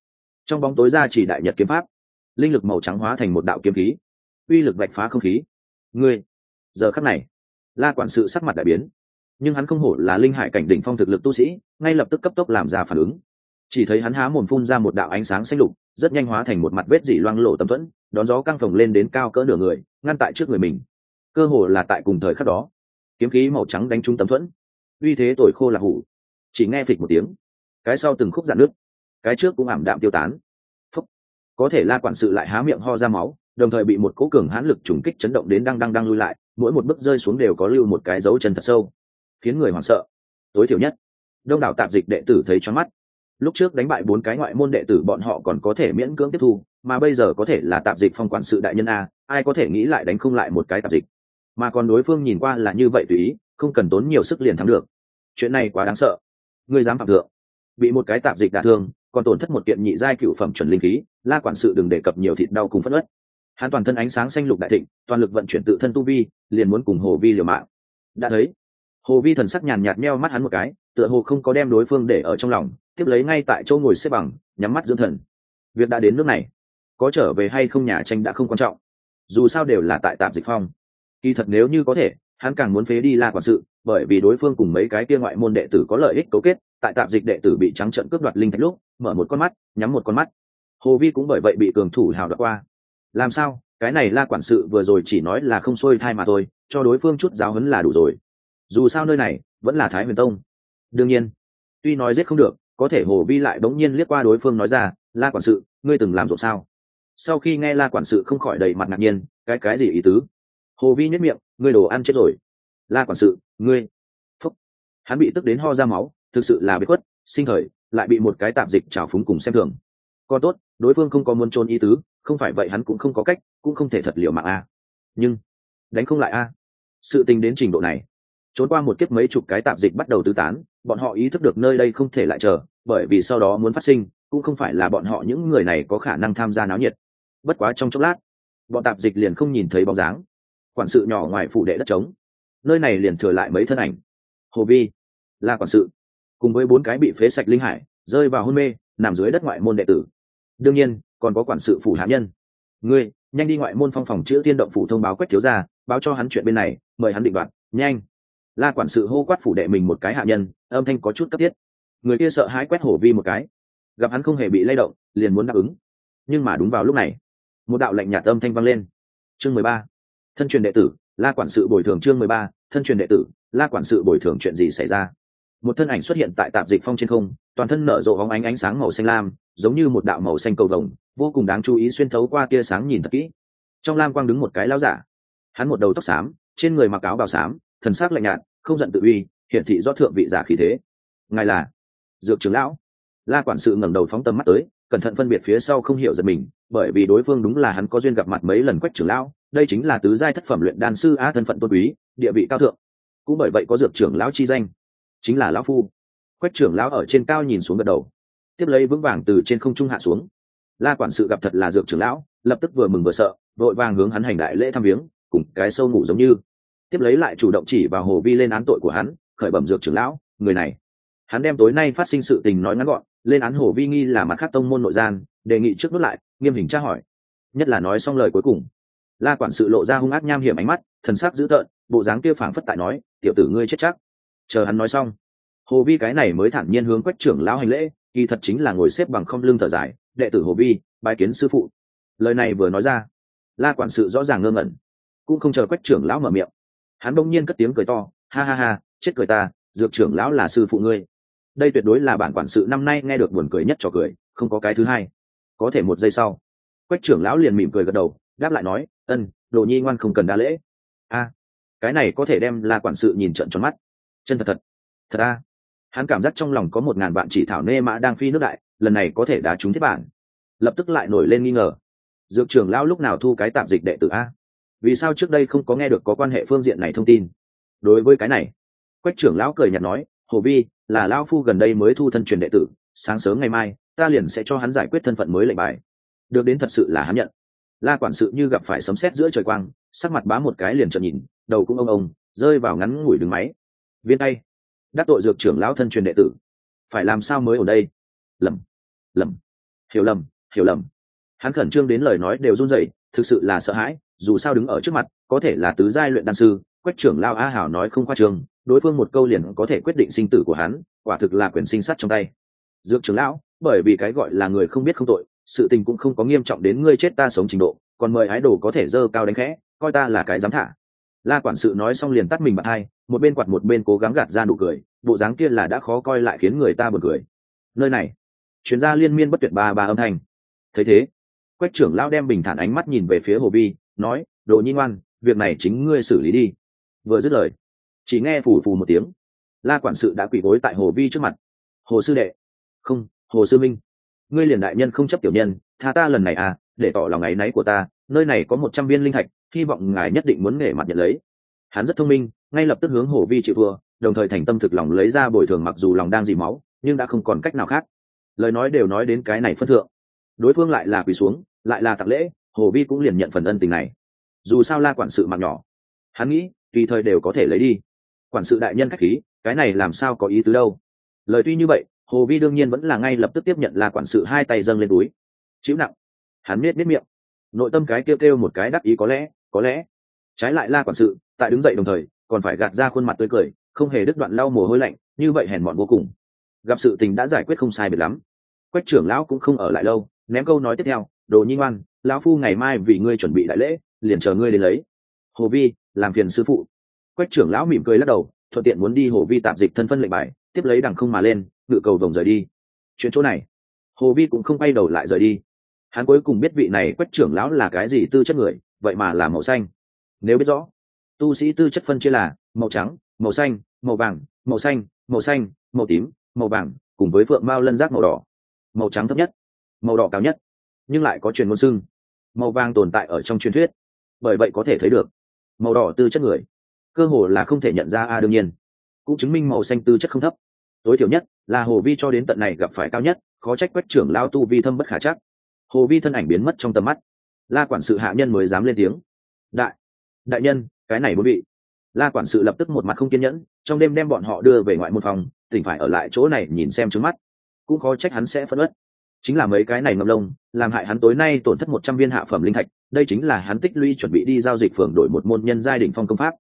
Trong bóng tối ra chỉ đại nhật kiếm pháp. Linh lực màu trắng hóa thành một đạo kiếm khí. Uy lực vạch phá không khí. Ngươi, giờ khắc này, la quản sự sắc mặt đại biến. Nhưng hắn không hổ là linh hải cảnh đỉnh phong thực lực tu sĩ, ngay lập tức cấp tốc làm ra phản ứng chỉ thấy hắn há mồm phun ra một đạo ánh sáng xanh lục, rất nhanh hóa thành một mặt vết dỉ loang lộ tấm thuẫn, đón gió căng phồng lên đến cao cỡ nửa người, ngăn tại trước người mình. Cơ hồ là tại cùng thời khắc đó, kiếm khí màu trắng đánh trúng tấm thuẫn. Uy thế tội khô là hủ. Chỉ nghe phịch một tiếng, cái sau từng khúc dạn nước cái trước cũng ảm đạm tiêu tán. Phúc. có thể la quản sự lại há miệng ho ra máu, đồng thời bị một cố cường hãn lực trùng kích chấn động đến đang đang đang lui lại, mỗi một bước rơi xuống đều có lưu một cái dấu chân thật sâu, khiến người hoảng sợ. Tối thiểu nhất, đông đảo tạp dịch đệ tử thấy choáng mắt lúc trước đánh bại bốn cái ngoại môn đệ tử bọn họ còn có thể miễn cưỡng tiếp thu, mà bây giờ có thể là tạp dịch phong quản sự đại nhân a, ai có thể nghĩ lại đánh không lại một cái tạp dịch? Mà còn đối phương nhìn qua là như vậy tùy ý, không cần tốn nhiều sức liền thắng được. Chuyện này quá đáng sợ. Ngươi dám phạm thượng. Bị một cái tạp dịch đả thương, còn tổn thất một kiện nhị giai cựu phẩm chuẩn linh khí, la quản sự đừng đề cập nhiều thịt đau cùng phất ớt hắn toàn thân ánh sáng xanh lục đại thịnh, toàn lực vận chuyển tự thân tu vi, liền muốn cùng hồ vi liều mạng. Đã thấy, hồ vi thần sắc nhàn nhạt meo mắt hắn một cái, tựa hồ không có đem đối phương để ở trong lòng tiếp lấy ngay tại chỗ ngồi xếp bằng, nhắm mắt dưỡng thần. Việc đã đến nước này, có trở về hay không nhà tranh đã không quan trọng. Dù sao đều là tại tạm dịch phong. Kỳ thật nếu như có thể, hắn càng muốn phế đi la quản sự, bởi vì đối phương cùng mấy cái kia ngoại môn đệ tử có lợi ích cấu kết, tại tạm dịch đệ tử bị trắng trận cướp đoạt linh thạch lúc, mở một con mắt, nhắm một con mắt. Hồ vi cũng bởi vậy bị cường thủ hào đoạt qua. Làm sao? Cái này la quản sự vừa rồi chỉ nói là không xuôi thai mà thôi, cho đối phương chút giáo huấn là đủ rồi. Dù sao nơi này vẫn là thái huyền tông. Đương nhiên, tuy nói giết không được có thể hồ vi lại bỗng nhiên liếc qua đối phương nói ra, la quản sự, ngươi từng làm rộn sao? Sau khi nghe la quản sự không khỏi đầy mặt ngạc nhiên, cái cái gì ý tứ? Hồ vi nhất miệng, ngươi đồ ăn chết rồi. La quản sự, ngươi phúc. Hắn bị tức đến ho ra máu, thực sự là bị khuất, sinh thời, lại bị một cái tạp dịch trào phúng cùng xem thường. Còn tốt, đối phương không có muốn trốn ý tứ, không phải vậy hắn cũng không có cách, cũng không thể thật liệu mạng a. Nhưng, đánh không lại a. Sự tình đến trình độ này, trốn qua một kiếp mấy chục cái tạp dịch bắt đầu tứ tán bọn họ ý thức được nơi đây không thể lại chờ, bởi vì sau đó muốn phát sinh, cũng không phải là bọn họ những người này có khả năng tham gia náo nhiệt. Bất quá trong chốc lát, bọn tạp dịch liền không nhìn thấy bóng dáng. Quản sự nhỏ ngoài phủ đệ đất trống. Nơi này liền thừa lại mấy thân ảnh. Hồ vi là quản sự, cùng với bốn cái bị phế sạch linh hải, rơi vào hôn mê, nằm dưới đất ngoại môn đệ tử. Đương nhiên, còn có quản sự phủ hạ nhân. Ngươi, nhanh đi ngoại môn phong phòng chữa tiên động phủ thông báo quách thiếu ra báo cho hắn chuyện bên này, mời hắn định đoạt. Nhanh la quản sự hô quát phủ đệ mình một cái hạ nhân, âm thanh có chút cấp thiết. Người kia sợ hãi quét hổ vi một cái. Gặp hắn không hề bị lay động, liền muốn đáp ứng. Nhưng mà đúng vào lúc này, một đạo lệnh nhạt âm thanh vang lên. Chương mười ba. Thân truyền đệ tử, la quản sự bồi thường chương mười ba, thân truyền đệ tử, la quản sự bồi thường chuyện gì xảy ra? Một thân ảnh xuất hiện tại tạp dịch phong trên không, toàn thân nở rộ hóng ánh ánh sáng màu xanh lam, giống như một đạo màu xanh cầu vồng, vô cùng đáng chú ý xuyên thấu qua tia sáng nhìn thật kỹ. Trong lam quang đứng một cái lao giả. Hắn một đầu tóc xám, trên người mặc áo bào xám thần sắc lạnh nhạt, không giận tự uy, hiển thị do thượng vị giả khí thế. Ngài là dược trưởng lão. La quản sự ngẩng đầu phóng tầm mắt tới, cẩn thận phân biệt phía sau không hiểu giật mình, bởi vì đối phương đúng là hắn có duyên gặp mặt mấy lần quách trưởng lão, đây chính là tứ giai thất phẩm luyện đan sư á thân phận tôn quý, địa vị cao thượng. Cũng bởi vậy có dược trưởng lão chi danh, chính là lão phu. Quách trưởng lão ở trên cao nhìn xuống gật đầu, tiếp lấy vững vàng từ trên không trung hạ xuống. La quản sự gặp thật là dược trưởng lão, lập tức vừa mừng vừa sợ, vội vàng hướng hắn hành đại lễ thăm viếng, cùng cái sâu ngủ giống như tiếp lấy lại chủ động chỉ vào hồ vi lên án tội của hắn, khởi bẩm dược trưởng lão, người này. Hắn đem tối nay phát sinh sự tình nói ngắn gọn, lên án hồ vi nghi là mặt khác tông môn nội gian, đề nghị trước nút lại, nghiêm hình tra hỏi. Nhất là nói xong lời cuối cùng. La quản sự lộ ra hung ác nham hiểm ánh mắt, thần sắc dữ tợn, bộ dáng kia phảng phất tại nói, tiểu tử ngươi chết chắc. Chờ hắn nói xong, hồ vi cái này mới thản nhiên hướng quách trưởng lão hành lễ, kỳ thật chính là ngồi xếp bằng không lưng thở dài, đệ tử hồ vi bài kiến sư phụ. Lời này vừa nói ra, la quản sự rõ ràng ngơ ngẩn, cũng không chờ quách trưởng lão mở miệng hắn đông nhiên cất tiếng cười to, ha ha ha, chết cười ta, dược trưởng lão là sư phụ ngươi. Đây tuyệt đối là bản quản sự năm nay nghe được buồn cười nhất cho cười, không có cái thứ hai. Có thể một giây sau, quách trưởng lão liền mỉm cười gật đầu, đáp lại nói, ân, đồ nhi ngoan không cần đa lễ. A, cái này có thể đem là quản sự nhìn trận tròn mắt. Chân thật thật thật a. Hắn cảm giác trong lòng có một ngàn bạn chỉ thảo nê mã đang phi nước đại, lần này có thể đá trúng thiết bản. Lập tức lại nổi lên nghi ngờ. Dược trưởng lão lúc nào thu cái tạm dịch đệ tử a? Vì sao trước đây không có nghe được có quan hệ phương diện này thông tin? Đối với cái này, quách trưởng lão cười nhạt nói, hồ vi, là lão phu gần đây mới thu thân truyền đệ tử, sáng sớm ngày mai, ta liền sẽ cho hắn giải quyết thân phận mới lệnh bài. Được đến thật sự là hắn nhận. La quản sự như gặp phải sấm sét giữa trời quang, sắc mặt bá một cái liền trợn nhìn, đầu cũng ông ông, rơi vào ngắn ngủi đường máy. Viên tay, đắc tội dược trưởng lão thân truyền đệ tử. Phải làm sao mới ở đây? Lầm lầm, hiểu lầm hiểu lầm. Hắn khẩn trương đến lời nói đều run rẩy, thực sự là sợ hãi dù sao đứng ở trước mặt, có thể là tứ giai luyện đan sư, quách trưởng lao a hảo nói không khoa trương, đối phương một câu liền có thể quyết định sinh tử của hắn, quả thực là quyền sinh sát trong tay. Dược trưởng lão, bởi vì cái gọi là người không biết không tội, sự tình cũng không có nghiêm trọng đến ngươi chết ta sống trình độ, còn mời ái đồ có thể dơ cao đánh khẽ, coi ta là cái dám thả. La quản sự nói xong liền tắt mình bật hai, một bên quạt một bên cố gắng gạt ra nụ cười, bộ dáng kia là đã khó coi lại khiến người ta bật cười. Nơi này, chuyên gia liên miên bất tuyệt ba ba âm thanh. Thấy thế, quách trưởng lão đem bình thản ánh mắt nhìn về phía hồ bi nói, đồ nhi ngoan, việc này chính ngươi xử lý đi. Vừa dứt lời, chỉ nghe phù phù một tiếng. La quản sự đã quỳ gối tại hồ vi trước mặt. Hồ sư đệ. Không, hồ sư minh. Ngươi liền đại nhân không chấp tiểu nhân, tha ta lần này à để tỏ lòng ngày náy của ta, nơi này có một trăm viên linh thạch, hy vọng ngài nhất định muốn nể mặt nhận lấy. Hắn rất thông minh, ngay lập tức hướng hồ vi chịu thua, đồng thời thành tâm thực lòng lấy ra bồi thường mặc dù lòng đang dì máu, nhưng đã không còn cách nào khác. Lời nói đều nói đến cái này phân thượng. Đối phương lại là quỳ xuống, lại là tặng lễ hồ vi cũng liền nhận phần ân tình này. Dù sao la quản sự mặc nhỏ, hắn nghĩ tùy thời đều có thể lấy đi. Quản sự đại nhân k h á c h khí, cái này làm sao có ý tứ đâu. Lời tuy như vậy, hồ vi đương nhiên vẫn là ngay lập tức tiếp nhận là quản sự hai tay dâng lên túi. Chịu nặng, hắn miết miết miệng. Nội tâm cái kêu kêu một cái đắc ý có lẽ có lẽ. Trái lại la quản sự, tại đứng dậy đồng thời, còn phải gạt ra khuôn mặt tươi cười, không hề đứt đoạn lau mồ hôi lạnh, như vậy hèn mọn vô cùng. Gặp sự tình đã giải quyết không sai biệt lắm. Quách trưởng lão cũng không ở lại lâu, ném câu nói tiếp theo, đồ nhi ngoan lão phu ngày mai vì ngươi chuẩn bị đại lễ, liền chờ ngươi đến lấy. Hồ vi, làm phiền sư phụ. Quách trưởng lão mỉm cười lắc đầu, thuận tiện muốn đi hồ vi tạm dịch thân phân lệnh bài, tiếp lấy đằng không mà lên, ngự cầu vồng rời đi. Chuyện chỗ này. Hồ vi cũng không quay đầu lại rời đi. Hắn cuối cùng biết vị này quách trưởng lão là cái gì tư chất người, vậy mà là màu xanh. Nếu biết rõ, tu sĩ tư chất phân chia là màu trắng, màu xanh, màu vàng, màu xanh màu xanh, màu tím, màu vàng, cùng với phượng mao lân giác màu đỏ. Màu trắng thấp nhất, màu đỏ cao nhất nhưng lại có truyền ngôn xưng. Màu vàng tồn tại ở trong truyền thuyết. Bởi vậy có thể thấy được màu đỏ tư chất người cơ hồ là không thể nhận ra a đương nhiên. Cũng chứng minh màu xanh tư chất không thấp. Tối thiểu nhất là hồ vi cho đến tận này gặp phải cao nhất khó trách quách trưởng lao tu vi thâm bất khả chắc. Hồ vi thân ảnh biến mất trong tầm mắt. La quản sự hạ nhân mới dám lên tiếng. Đại đại nhân cái này muốn bị, la quản sự lập tức một mặt không kiên nhẫn trong đêm đem bọn họ đưa về ngoại môn phòng tỉnh phải ở lại chỗ này nhìn xem trước mắt. Cũng khó trách hắn sẽ phân ất chính là mấy cái này ngâm lông, làm hại hắn tối nay tổn thất một trăm viên hạ phẩm linh thạch, đây chính là hắn tích lũy chuẩn bị đi giao dịch phường đổi một môn nhân giai đỉnh phong công pháp.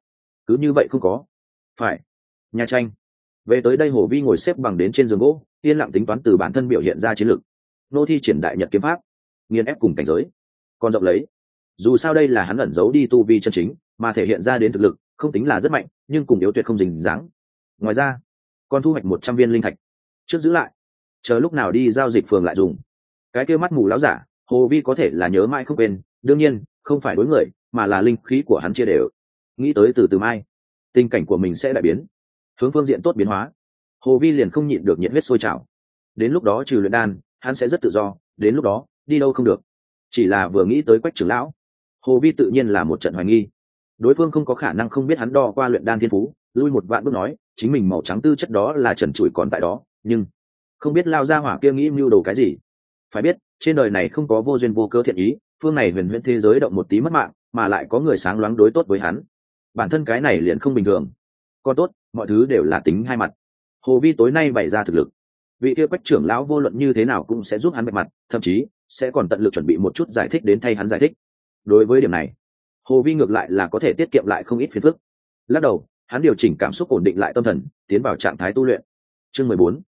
Cứ như vậy không có. Phải. Nhà tranh. Về tới đây hồ vi ngồi xếp bằng đến trên giường gỗ, yên lặng tính toán từ bản thân biểu hiện ra chiến lược. Nô thi triển đại nhật kiếm pháp nghiên ép cùng cảnh giới. Còn rộng lấy. Dù sao đây là hắn ẩn giấu đi tu vi chân chính, mà thể hiện ra đến thực lực, không tính là rất mạnh, nhưng cùng yếu tuyệt không dình dáng. Ngoài ra, còn thu hoạch một trăm viên linh thạch. Trước giữ lại chờ lúc nào đi giao dịch phường lại dùng. Cái kia mắt mù láo giả, hồ vi có thể là nhớ mãi không quên, đương nhiên, không phải đối người, mà là linh khí của hắn chia đều. Nghĩ tới từ từ mai, tình cảnh của mình sẽ đại biến, hướng phương diện tốt biến hóa. Hồ vi liền không nhịn được nhiệt huyết sôi trào. Đến lúc đó trừ luyện đan, hắn sẽ rất tự do, đến lúc đó, đi đâu không được. Chỉ là vừa nghĩ tới quách trưởng lão, hồ vi tự nhiên là một trận hoài nghi. Đối phương không có khả năng không biết hắn đo qua luyện đan thiên phú, lui một vạn bước nói, chính mình màu trắng tư chất đó là trần trụi còn tại đó, nhưng không biết lao ra hỏa kia nghĩ mưu đồ cái gì. Phải biết, trên đời này không có vô duyên vô cơ thiện ý, phương này huyền huyễn thế giới động một tí mất mạng, mà lại có người sáng loáng đối tốt với hắn. Bản thân cái này liền không bình thường. Còn tốt, mọi thứ đều là tính hai mặt. Hồ vi tối nay bày ra thực lực. Vị kia quách trưởng lão vô luận như thế nào cũng sẽ giúp hắn bạch mặt, thậm chí sẽ còn tận lực chuẩn bị một chút giải thích đến thay hắn giải thích. Đối với điểm này, hồ vi ngược lại là có thể tiết kiệm lại không ít phiền phức. Lắc đầu, hắn điều chỉnh cảm xúc ổn định lại tâm thần, tiến vào trạng thái tu luyện. Chương mười bốn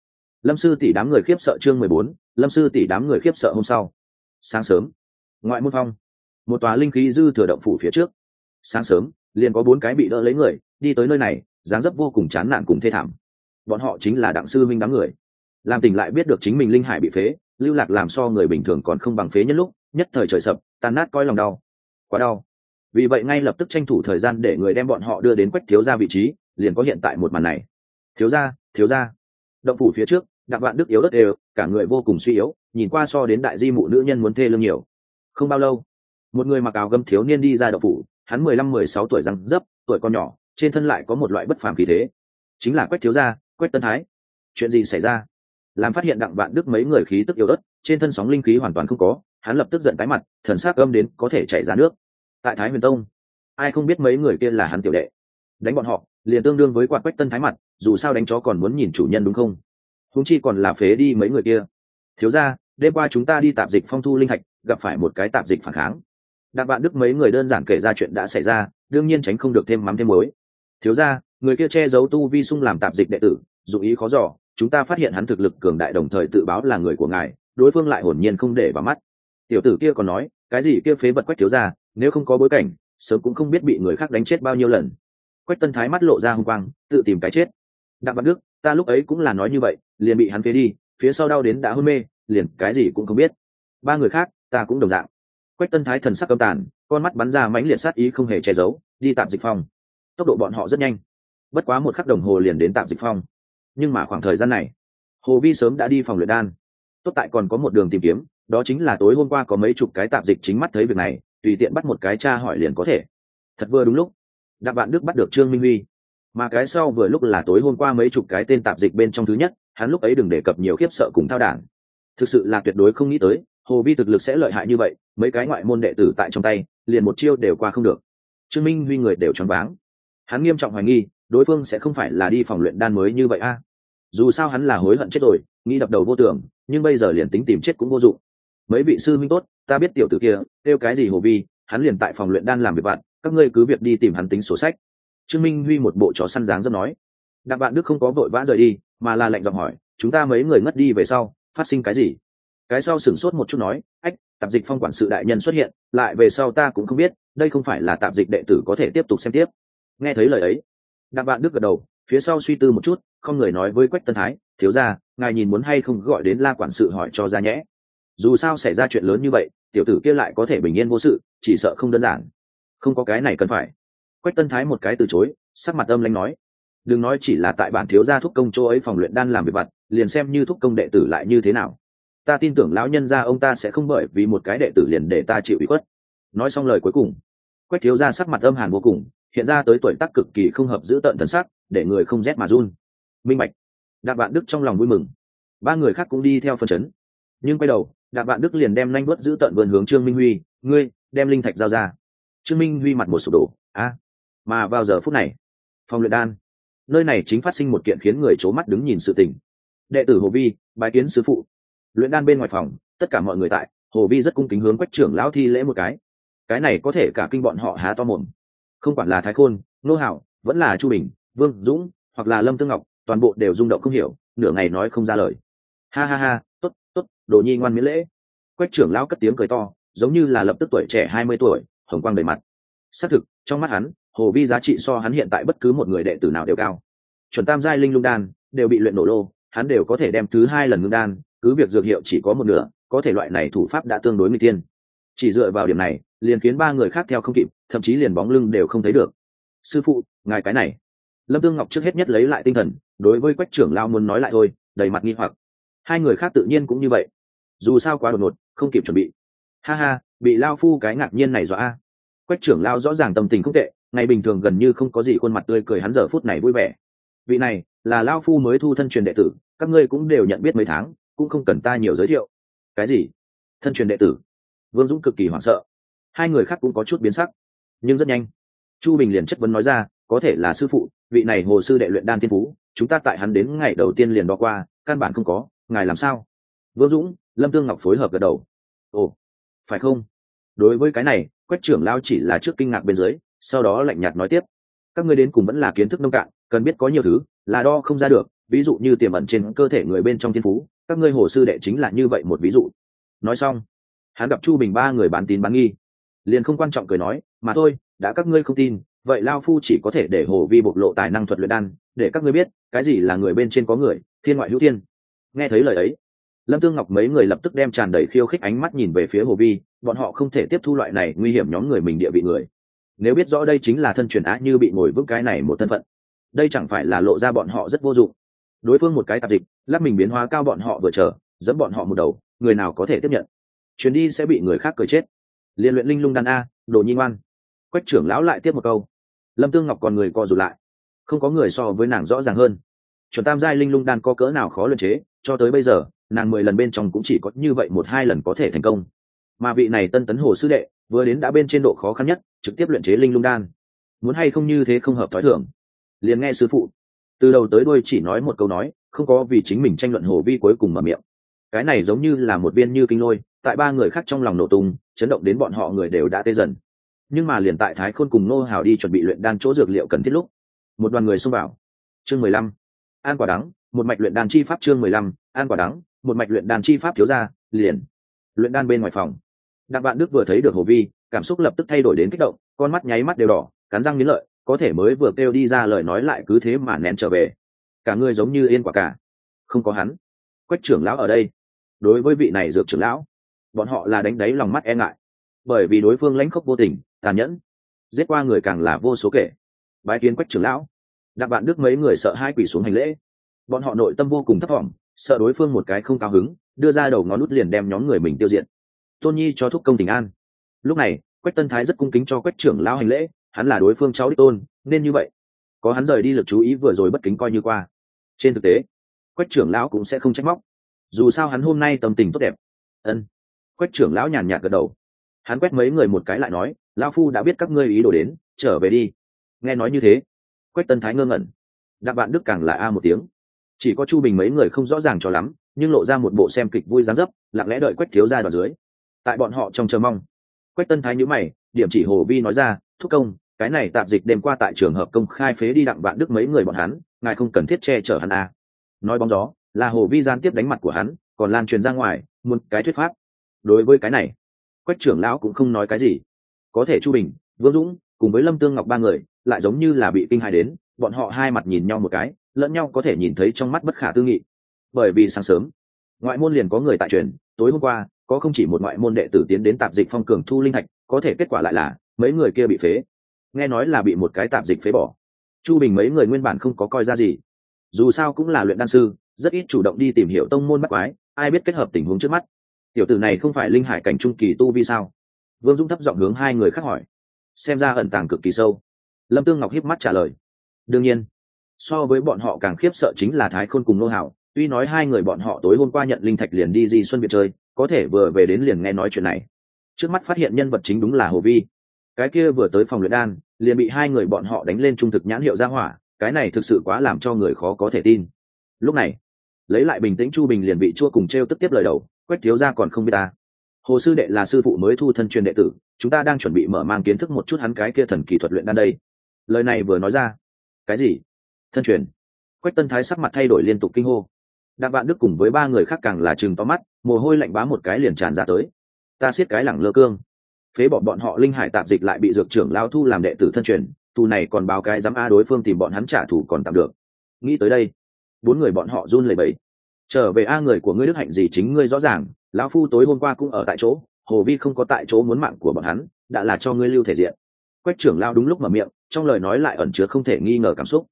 lâm sư tỷ đám người khiếp sợ chương mười bốn, lâm sư tỷ đám người khiếp sợ hôm sau. Sáng sớm, ngoại môn phong, một tòa linh khí dư thừa động phủ phía trước. Sáng sớm, liền có bốn cái bị đỡ lấy người, đi tới nơi này, dáng dấp vô cùng chán nản cùng thê thảm. Bọn họ chính là đặng sư minh đám người. Làm tỉnh lại biết được chính mình linh hải bị phế, lưu lạc làm so người bình thường còn không bằng phế nhân lúc, nhất thời trời sập tàn nát coi lòng đau. Quá đau. Vì vậy ngay lập tức tranh thủ thời gian để người đem bọn họ đưa đến quách thiếu gia vị trí, liền có hiện tại một màn này. Thiếu gia thiếu gia động phủ phía trước đặng vạn đức yếu đất đều, cả người vô cùng suy yếu, nhìn qua so đến đại di mụ nữ nhân muốn thê lương nhiều. Không bao lâu, một người mặc áo gấm thiếu niên đi ra động phủ, hắn mười lăm, mười sáu tuổi răng dấp, tuổi còn nhỏ, trên thân lại có một loại bất phàm khí thế. Chính là quách thiếu gia, quách tân thái. Chuyện gì xảy ra? Làm phát hiện đặng vạn đức mấy người khí tức yếu ớt, trên thân sóng linh khí hoàn toàn không có, hắn lập tức giận tái mặt, thần s á c âm đến có thể chảy ra nước. Tại thái huyền tông, ai không biết mấy người kia là hắn tiểu đệ? Đánh bọn họ liền tương đương với quạt quách tân thái mặt, dù sao đánh chó còn muốn nhìn chủ nhân đúng không? Húng chi còn là phế đi mấy người kia. Thiếu ra đêm qua chúng ta đi tạp dịch phong thu linh hạch gặp phải một cái tạp dịch phản kháng. Đặng bạn đức mấy người đơn giản kể ra chuyện đã xảy ra, đương nhiên tránh không được thêm mắm thêm mối thiếu ra người kia che giấu tu vi sung làm tạp dịch đệ tử, dụng ý khó giỏ chúng ta phát hiện hắn thực lực cường đại đồng thời tự báo là người của ngài, đối phương lại hồn nhiên không để vào mắt. Tiểu tử kia còn nói, cái gì kia phế vật quách thiếu ra nếu không có bối cảnh, sớm cũng không biết bị người khác đánh chết bao nhiêu lần quách tân thái mắt lộ ra h ư n g quang, tự tìm cái chết. Đặng văn đức, ta lúc ấy cũng là nói như vậy, liền bị hắn phế đi, phía sau đau đến đã hôn mê, liền cái gì cũng không biết. Ba người khác, ta cũng đồng dạng. Quách tân thái thần sắc âm tàn, con mắt bắn ra mãnh liệt sát ý không hề che giấu, đi tạm dịch phong. Tốc độ bọn họ rất nhanh. Bất quá một khắc đồng hồ liền đến tạm dịch phong. Nhưng mà khoảng thời gian này, hồ vi sớm đã đi phòng luyện đan. Tốt tại còn có một đường tìm kiếm, đó chính là tối hôm qua có mấy chục cái tạp dịch chính mắt thấy việc này, tùy tiện bắt một cái cha hỏi liền có thể. Thật vừa đúng lúc đặng vạn đức bắt được trương minh huy. Mà cái sau vừa lúc là tối hôm qua mấy chục cái tên tạp dịch bên trong thứ nhất, hắn lúc ấy đừng đề cập nhiều khiếp sợ cùng thao đảng. Thực sự là tuyệt đối không nghĩ tới, hồ vi thực lực sẽ lợi hại như vậy, mấy cái ngoại môn đệ tử tại trong tay, liền một chiêu đều qua không được. Trương minh huy người đều choáng váng. Hắn nghiêm trọng hoài nghi, đối phương sẽ không phải là đi phòng luyện đan mới như vậy a. Dù sao hắn là hối hận chết rồi, nghĩ đập đầu vô tưởng, nhưng bây giờ liền tính tìm chết cũng vô dụng. Mấy vị sư minh tốt, ta biết tiểu tử kia, kêu cái gì hồ vi hắn liền tại phòng luyện đan làm việc bạn, các ngươi cứ việc đi tìm hắn tính sổ sách. Trương minh huy một bộ chó săn dáng rất nói. Đặng bạn đức không có vội vã rời đi, mà là lệnh giọng hỏi, chúng ta mấy người ngất đi về sau, phát sinh cái gì? Cái sau sửng sốt một chút nói, ách, tạp dịch phong quản sự đại nhân xuất hiện, lại về sau ta cũng không biết, đây không phải là tạp dịch đệ tử có thể tiếp tục xem tiếp. Nghe thấy lời ấy, đặng bạn đức gật đầu, phía sau suy tư một chút, không người nói với quách tân thái, thiếu ra ngài nhìn muốn hay không gọi đến la quản sự hỏi cho ra nhẽ? Dù sao xảy ra chuyện lớn như vậy tiểu tử kia lại có thể bình yên vô sự, chỉ sợ không đơn giản. Không có cái này cần phải. Quách tân thái một cái từ chối, sắc mặt âm lanh nói, đừng nói chỉ là tại bản thiếu gia thúc công chỗ ấy phòng luyện đan làm việc vặt, liền xem như thúc công đệ tử lại như thế nào. Ta tin tưởng lão nhân gia ông ta sẽ không bởi vì một cái đệ tử liền để ta chịu ủy khuất. Nói xong lời cuối cùng, quách thiếu gia sắc mặt âm hàn vô cùng, hiện ra tới tuổi tác cực kỳ không hợp giữ tận thần sắc, để người không rét mà run. Minh bạch đạp bạn đức trong lòng vui mừng. Ba người khác cũng đi theo phần chấn. Nhưng quay đầu đạp bạn đức liền đem nanh bớt giữ tận vườn hướng trương minh huy. Ngươi, đem linh thạch giao ra. Trương minh huy mặt một sụp đổ. A, mà vào giờ phút này, phòng luyện đan. Nơi này chính phát sinh một kiện khiến người c h ố mắt đứng nhìn sự tình. Đệ tử hồ vi bài kiến sứ phụ. Luyện đan bên ngoài phòng, tất cả mọi người tại. Hồ vi rất cung kính hướng quách trưởng lão thi lễ một cái. Cái này có thể cả kinh bọn họ há to mồm. Không quản là thái khôn, nô hảo, vẫn là chu bình, vương, dũng, hoặc là lâm tương ngọc, toàn bộ đều rung động không hiểu, nửa ngày nói không ra lời. Ha ha ha, tốt t ố t đồ nhi ngoan miễn lễ. Quách trưởng lão cất tiếng cười to, giống như là lập tức tuổi trẻ hai mươi tuổi, hồng quang đầy mặt. Xác thực, trong mắt hắn, hồ vi giá trị so hắn hiện tại bất cứ một người đệ tử nào đều cao. Chuẩn tam giai linh lung đan, đều bị luyện nổ lô, hắn đều có thể đem thứ hai lần ngưng đan, cứ việc dược hiệu chỉ có một nửa, có thể loại này thủ pháp đã tương đối người tiên. Chỉ dựa vào điểm này, liền khiến ba người khác theo không kịp, thậm chí liền bóng lưng đều không thấy được. Sư phụ, ngài cái này. Lâm tương ngọc trước hết nhất lấy lại tinh thần, đối với quách trưởng lao muốn nói lại thôi, đầy mặt nghi hoặc. Hai người khác tự nhiên cũng như vậy dù sao quá đột ngột, không kịp chuẩn bị. Ha ha, bị lao phu cái ngạc nhiên này dọa. Quách trưởng lao rõ ràng tâm tình không tệ, ngày bình thường gần như không có gì khuôn mặt tươi cười hắn giờ phút này vui vẻ. Vị này, là lao phu mới thu thân truyền đệ tử, các ngươi cũng đều nhận biết mấy tháng, cũng không cần ta nhiều giới thiệu. Cái gì? Thân truyền đệ tử? Vương dũng cực kỳ hoảng sợ. Hai người khác cũng có chút biến sắc, nhưng rất nhanh. Chu bình liền chất vấn nói ra, có thể là sư phụ, vị này hồ sư đệ luyện đan thiên phú, chúng ta tại hắn đến ngày đầu tiên liền đo qua, căn bản không có, ngài làm sao? Vương dũng, lâm tương ngọc phối hợp gật đầu. Ồ, phải không? Đối với cái này, quách trưởng lao chỉ là trước kinh ngạc bên dưới, sau đó lạnh nhạt nói tiếp. Các ngươi đến cùng vẫn là kiến thức nông cạn, cần biết có nhiều thứ, là đo không ra được, ví dụ như tiềm ẩn trên cơ thể người bên trong thiên phú, các ngươi hồ sư đệ chính là như vậy một ví dụ. Nói xong, hắn gặp chu bình ba người bán tín bán nghi. Liền không quan trọng cười nói, mà thôi, đã các ngươi không tin, vậy lao phu chỉ có thể để hồ vi bộc lộ tài năng thuật luyện đan, để các ngươi biết, cái gì là người bên trên có người, thiên ngoại hữu thiên. Nghe thấy lời ấy lâm tương ngọc mấy người lập tức đem tràn đầy khiêu khích ánh mắt nhìn về phía hồ vi, bọn họ không thể tiếp thu loại này nguy hiểm nhóm người mình địa vị người. Nếu biết rõ đây chính là thân truyền á như bị ngồi vững cái này một thân phận, đây chẳng phải là lộ ra bọn họ rất vô dụng. Đối phương một cái tạp dịch lắp mình biến hóa cao bọn họ vừa chờ dẫn bọn họ một đầu, người nào có thể tiếp nhận? Chuyến đi sẽ bị người khác cười chết. Liên luyện linh lung đan a, đồ nhi ngoan. Quách trưởng lão lại tiếp một câu. Lâm tương ngọc còn người co rụt lại. Không có người so với nàng rõ ràng hơn. Chuẩn tam giai linh lung đan có cỡ nào khó luyện chế, cho tới bây giờ nàng mười lần bên trong cũng chỉ có như vậy một hai lần có thể thành công. Mà vị này tân tấn hồ sư đệ, vừa đến đã bên trên độ khó khăn nhất, trực tiếp luyện chế linh lung đan. Muốn hay không như thế không hợp thói thường. Liền nghe sư phụ, từ đầu tới đuôi chỉ nói một câu nói, không có vì chính mình tranh luận hồ vi cuối cùng mở miệng. Cái này giống như là một viên như kinh lôi, tại ba người khác trong lòng nổ tung, chấn động đến bọn họ người đều đã tê dần. Nhưng mà liền tại thái khôn cùng nô hào đi chuẩn bị luyện đan chỗ dược liệu cần thiết lúc, một đoàn người xông vào. Chương mười lăm. An quả đắng, một mạch luyện đan chi pháp chương mười lăm, an quả đắng một mạch luyện đan chi pháp thiếu ra, liền. Luyện đan bên ngoài phòng. Đặng bạn đức vừa thấy được hồ vi, cảm xúc lập tức thay đổi đến kích động, con mắt nháy mắt đều đỏ, cắn răng nghiến lợi, có thể mới vừa kêu đi ra lời nói lại cứ thế mà nén trở về. Cả người giống như yên quả cả. Không có hắn. Quách trưởng lão ở đây. Đối với vị này dược trưởng lão, bọn họ là đánh đáy lòng mắt e ngại. Bởi vì đối phương lãnh khốc vô tình, tàn nhẫn, giết qua người càng là vô số kể. Bái kiến quách trưởng lão. Đặng bạn đức mấy người sợ hai quỷ xuống hành lễ. Bọn họ nội tâm vô cùng thấp thỏm sợ đối phương một cái không cao hứng, đưa ra đầu ngón nút liền đem nhóm người mình tiêu diệt. Tôn nhi cho thúc công tình an. Lúc này, quách tân thái rất cung kính cho quách trưởng lao hành lễ, hắn là đối phương cháu đích tôn, nên như vậy. Có hắn rời đi lực chú ý vừa rồi bất kính coi như qua. Trên thực tế, quách trưởng lão cũng sẽ không trách móc. Dù sao hắn hôm nay tâm tình tốt đẹp. Ân. Quách trưởng lão nhàn nhạt gật đầu. Hắn quét mấy người một cái lại nói, lão phu đã biết các ngươi ý đồ đến, trở về đi. Nghe nói như thế, quách tân thái ngơ ngẩn. Đặng bạn đức càng là a một tiếng chỉ có chu bình mấy người không rõ ràng cho lắm, nhưng lộ ra một bộ xem kịch vui dáng dấp, lặng lẽ đợi quách thiếu ra đoạn dưới. Tại bọn họ trong chờ mong, quách tân thái nhữ mày, điểm chỉ hồ vi nói ra, thúc công, cái này tạp dịch đêm qua tại trường hợp công khai phế đi đặng vạn đức mấy người bọn hắn, ngài không cần thiết che chở hắn à. nói bóng gió, là hồ vi gian tiếp đánh mặt của hắn, còn lan truyền ra ngoài, một cái thuyết pháp. Đối với cái này, quách trưởng lão cũng không nói cái gì. Có thể chu bình, vương dũng cùng với lâm tương ngọc ba người, lại giống như là bị kinh hài đến, bọn họ hai mặt nhìn nhau một cái lẫn nhau có thể nhìn thấy trong mắt bất khả tư nghị. Bởi vì sáng sớm, ngoại môn liền có người tại truyền, tối hôm qua, có không chỉ một ngoại môn đệ tử tiến đến tạp dịch phong cường thu linh thạch, có thể kết quả lại là, mấy người kia bị phế. Nghe nói là bị một cái tạp dịch phế bỏ. Chu bình mấy người nguyên bản không có coi ra gì. Dù sao cũng là luyện đan sư, rất ít chủ động đi tìm hiểu tông môn bắt quái, ai biết kết hợp tình huống trước mắt. Tiểu tử này không phải linh hải cảnh trung kỳ tu vi sao? Vương dũng thấp giọng hướng hai người khác hỏi. Xem ra ẩn tàng cực kỳ sâu. Lâm tương ngọc hiếp mắt trả lời. Đương nhiên so với bọn họ càng khiếp sợ chính là thái khôn cùng nô hảo. Tuy nói hai người bọn họ tối hôm qua nhận linh thạch liền đi di xuân biệt chơi, có thể vừa về đến liền nghe nói chuyện này. Trước mắt phát hiện nhân vật chính đúng là hồ vi. Cái kia vừa tới phòng luyện đan, liền bị hai người bọn họ đánh lên trung thực nhãn hiệu ra hỏa, cái này thực sự quá làm cho người khó có thể tin. Lúc này, lấy lại bình tĩnh chu bình liền bị chua cùng t r e o tức tiếp lời đầu, quách thiếu ra còn không biết ta. Hồ sư đệ là sư phụ mới thu thân truyền đệ tử, chúng ta đang chuẩn bị mở mang kiến thức một chút hắn cái kia thần kỳ thuật luyện đan đây. Lời này vừa nói ra, cái gì? Thân truyền. Quách tân thái sắc mặt thay đổi liên tục kinh hô. Đặng vạn đức cùng với ba người khác càng là chừng to mắt, mồ hôi lạnh bá một cái liền tràn ra tới. Ta siết cái lẳng lơ cương. Phế bỏ bọn họ linh hải tạp dịch lại bị dược trưởng lao thu làm đệ tử thân truyền tù này còn báo cái dám a đối phương tìm bọn hắn trả thù còn tạm được. Nghĩ tới đây, bốn người bọn họ run lẩy bẩy. Trở về a người của ngươi đức hạnh gì chính ngươi rõ ràng, lão phu tối hôm qua cũng ở tại chỗ, hồ vi không có tại chỗ muốn mạng của bọn hắn, đã là cho ngươi lưu thể diện. Quách trưởng lao đúng lúc mở miệng, trong lời nói lại ẩn chứa không thể nghi ngờ cảm xúc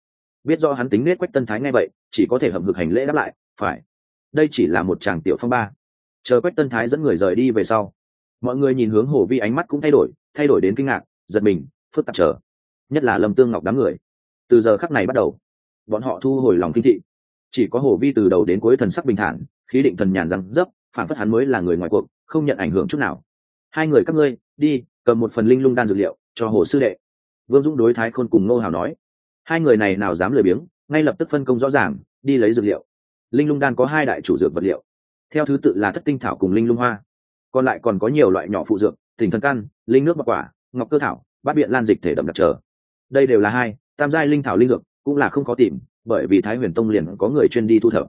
biết do hắn tính nết quách tân thái ngay vậy, chỉ có thể hậm hực hành lễ đáp lại, phải, đây chỉ là một chàng tiểu phong ba. Chờ quách tân thái dẫn người rời đi về sau, mọi người nhìn hướng hồ vi ánh mắt cũng thay đổi thay đổi đến kinh ngạc, giật mình, phức tạp trở nhất là lâm tương ngọc đám người. Từ giờ khắc này bắt đầu, bọn họ thu hồi lòng kinh thị. Chỉ có hồ vi từ đầu đến cuối thần sắc bình thản, khí định thần nhàn rằng dấp, phản phất hắn mới là người ngoài cuộc, không nhận ảnh hưởng chút nào. Hai người các ngươi, đi, cầm một phần linh lung đan dược liệu, cho hồ sư đệ. Vương dũng đối thái khôn cùng nô hào nói hai người này nào dám lười biếng, ngay lập tức phân công rõ ràng, đi lấy dược liệu. Linh lung đan có hai đại chủ dược vật liệu. Theo thứ tự là thất tinh thảo cùng linh lung hoa. Còn lại còn có nhiều loại nhỏ phụ dược tỉnh thần căn, linh nước bọc quả, ngọc cơ thảo, bát biện lan dịch thể đậm đặc trở. Đây đều là hai, tam giai linh thảo linh dược, cũng là không khó tìm, bởi vì thái huyền tông liền có người chuyên đi thu thập.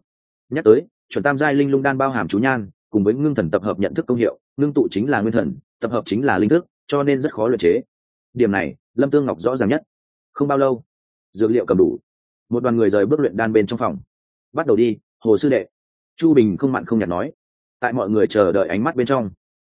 Nhắc tới, chuẩn tam giai linh lung đan bao hàm chú nhan, cùng với ngưng thần tập hợp nhận thức công hiệu, ngưng tụ chính là nguyên thần, tập hợp chính là linh thức, cho nên rất khó luyện chế. Điểm này, lâm tương ngọc rõ ràng nhất. Không bao lâu dược liệu cầm đủ. Một đoàn người rời bước luyện đan bên trong phòng. Bắt đầu đi, hồ sư đệ. Chu bình không mặn không nhạt nói. Tại mọi người chờ đợi ánh mắt bên trong,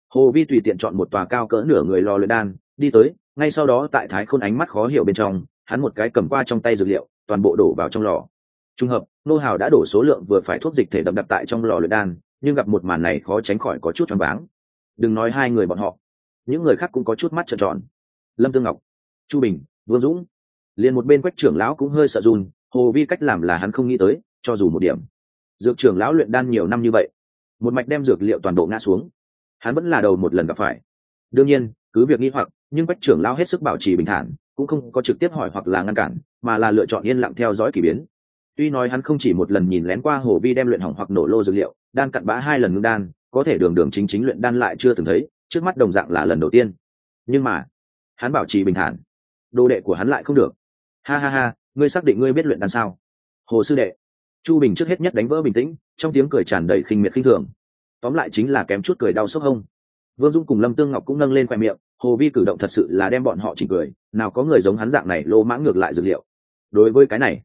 hồ vi tùy tiện chọn một tòa cao cỡ nửa người lò luyện đan, đi tới, ngay sau đó tại thái khôn ánh mắt khó hiểu bên trong, hắn một cái cầm qua trong tay dược liệu, toàn bộ đổ vào trong lò. Trùng hợp, nô hào đã đổ số lượng vừa phải thuốc dịch thể đậm đặc tại trong lò luyện đan, nhưng gặp một màn này khó tránh khỏi có chút choáng váng. Đừng nói hai người bọn họ, những người khác cũng có chút mắt trợn tròn. Lâm tương ngọc, chu bình, vương dũng liền một bên quách trưởng lão cũng hơi sợ run, hồ vi cách làm là hắn không nghĩ tới, cho dù một điểm. Dược trưởng lão luyện đan nhiều năm như vậy, một mạch đem dược liệu toàn bộ ngã xuống. Hắn vẫn là đầu một lần gặp phải. Đương nhiên, cứ việc nghi hoặc, nhưng quách trưởng lão hết sức bảo trì bình thản, cũng không có trực tiếp hỏi hoặc là ngăn cản, mà là lựa chọn yên lặng theo dõi k ỳ biến. Tuy nói hắn không chỉ một lần nhìn lén qua hồ vi đem luyện hỏng hoặc nổ lô dược liệu, đan cặn bã hai lần ngưng đan, có thể đường đường chính chính luyện đan lại chưa từng thấy, trước mắt đồng dạng là lần đầu tiên. Nhưng mà, hắn bảo trì bình thản. Đồ đệ của hắn lại không được ha ha ha, ngươi xác định ngươi biết luyện đan sao? Hồ sư đệ. Chu bình trước hết nhất đánh vỡ bình tĩnh, trong tiếng cười tràn đầy khinh miệt khinh thường. Tóm lại chính là kém chút cười đau sốc hông. Vương dung cùng lâm tương ngọc cũng nâng lên khoe miệng, hồ vi cử động thật sự là đem bọn họ chỉnh cười, nào có người giống hắn dạng này lô mãng ngược lại dược liệu. Đối với cái này,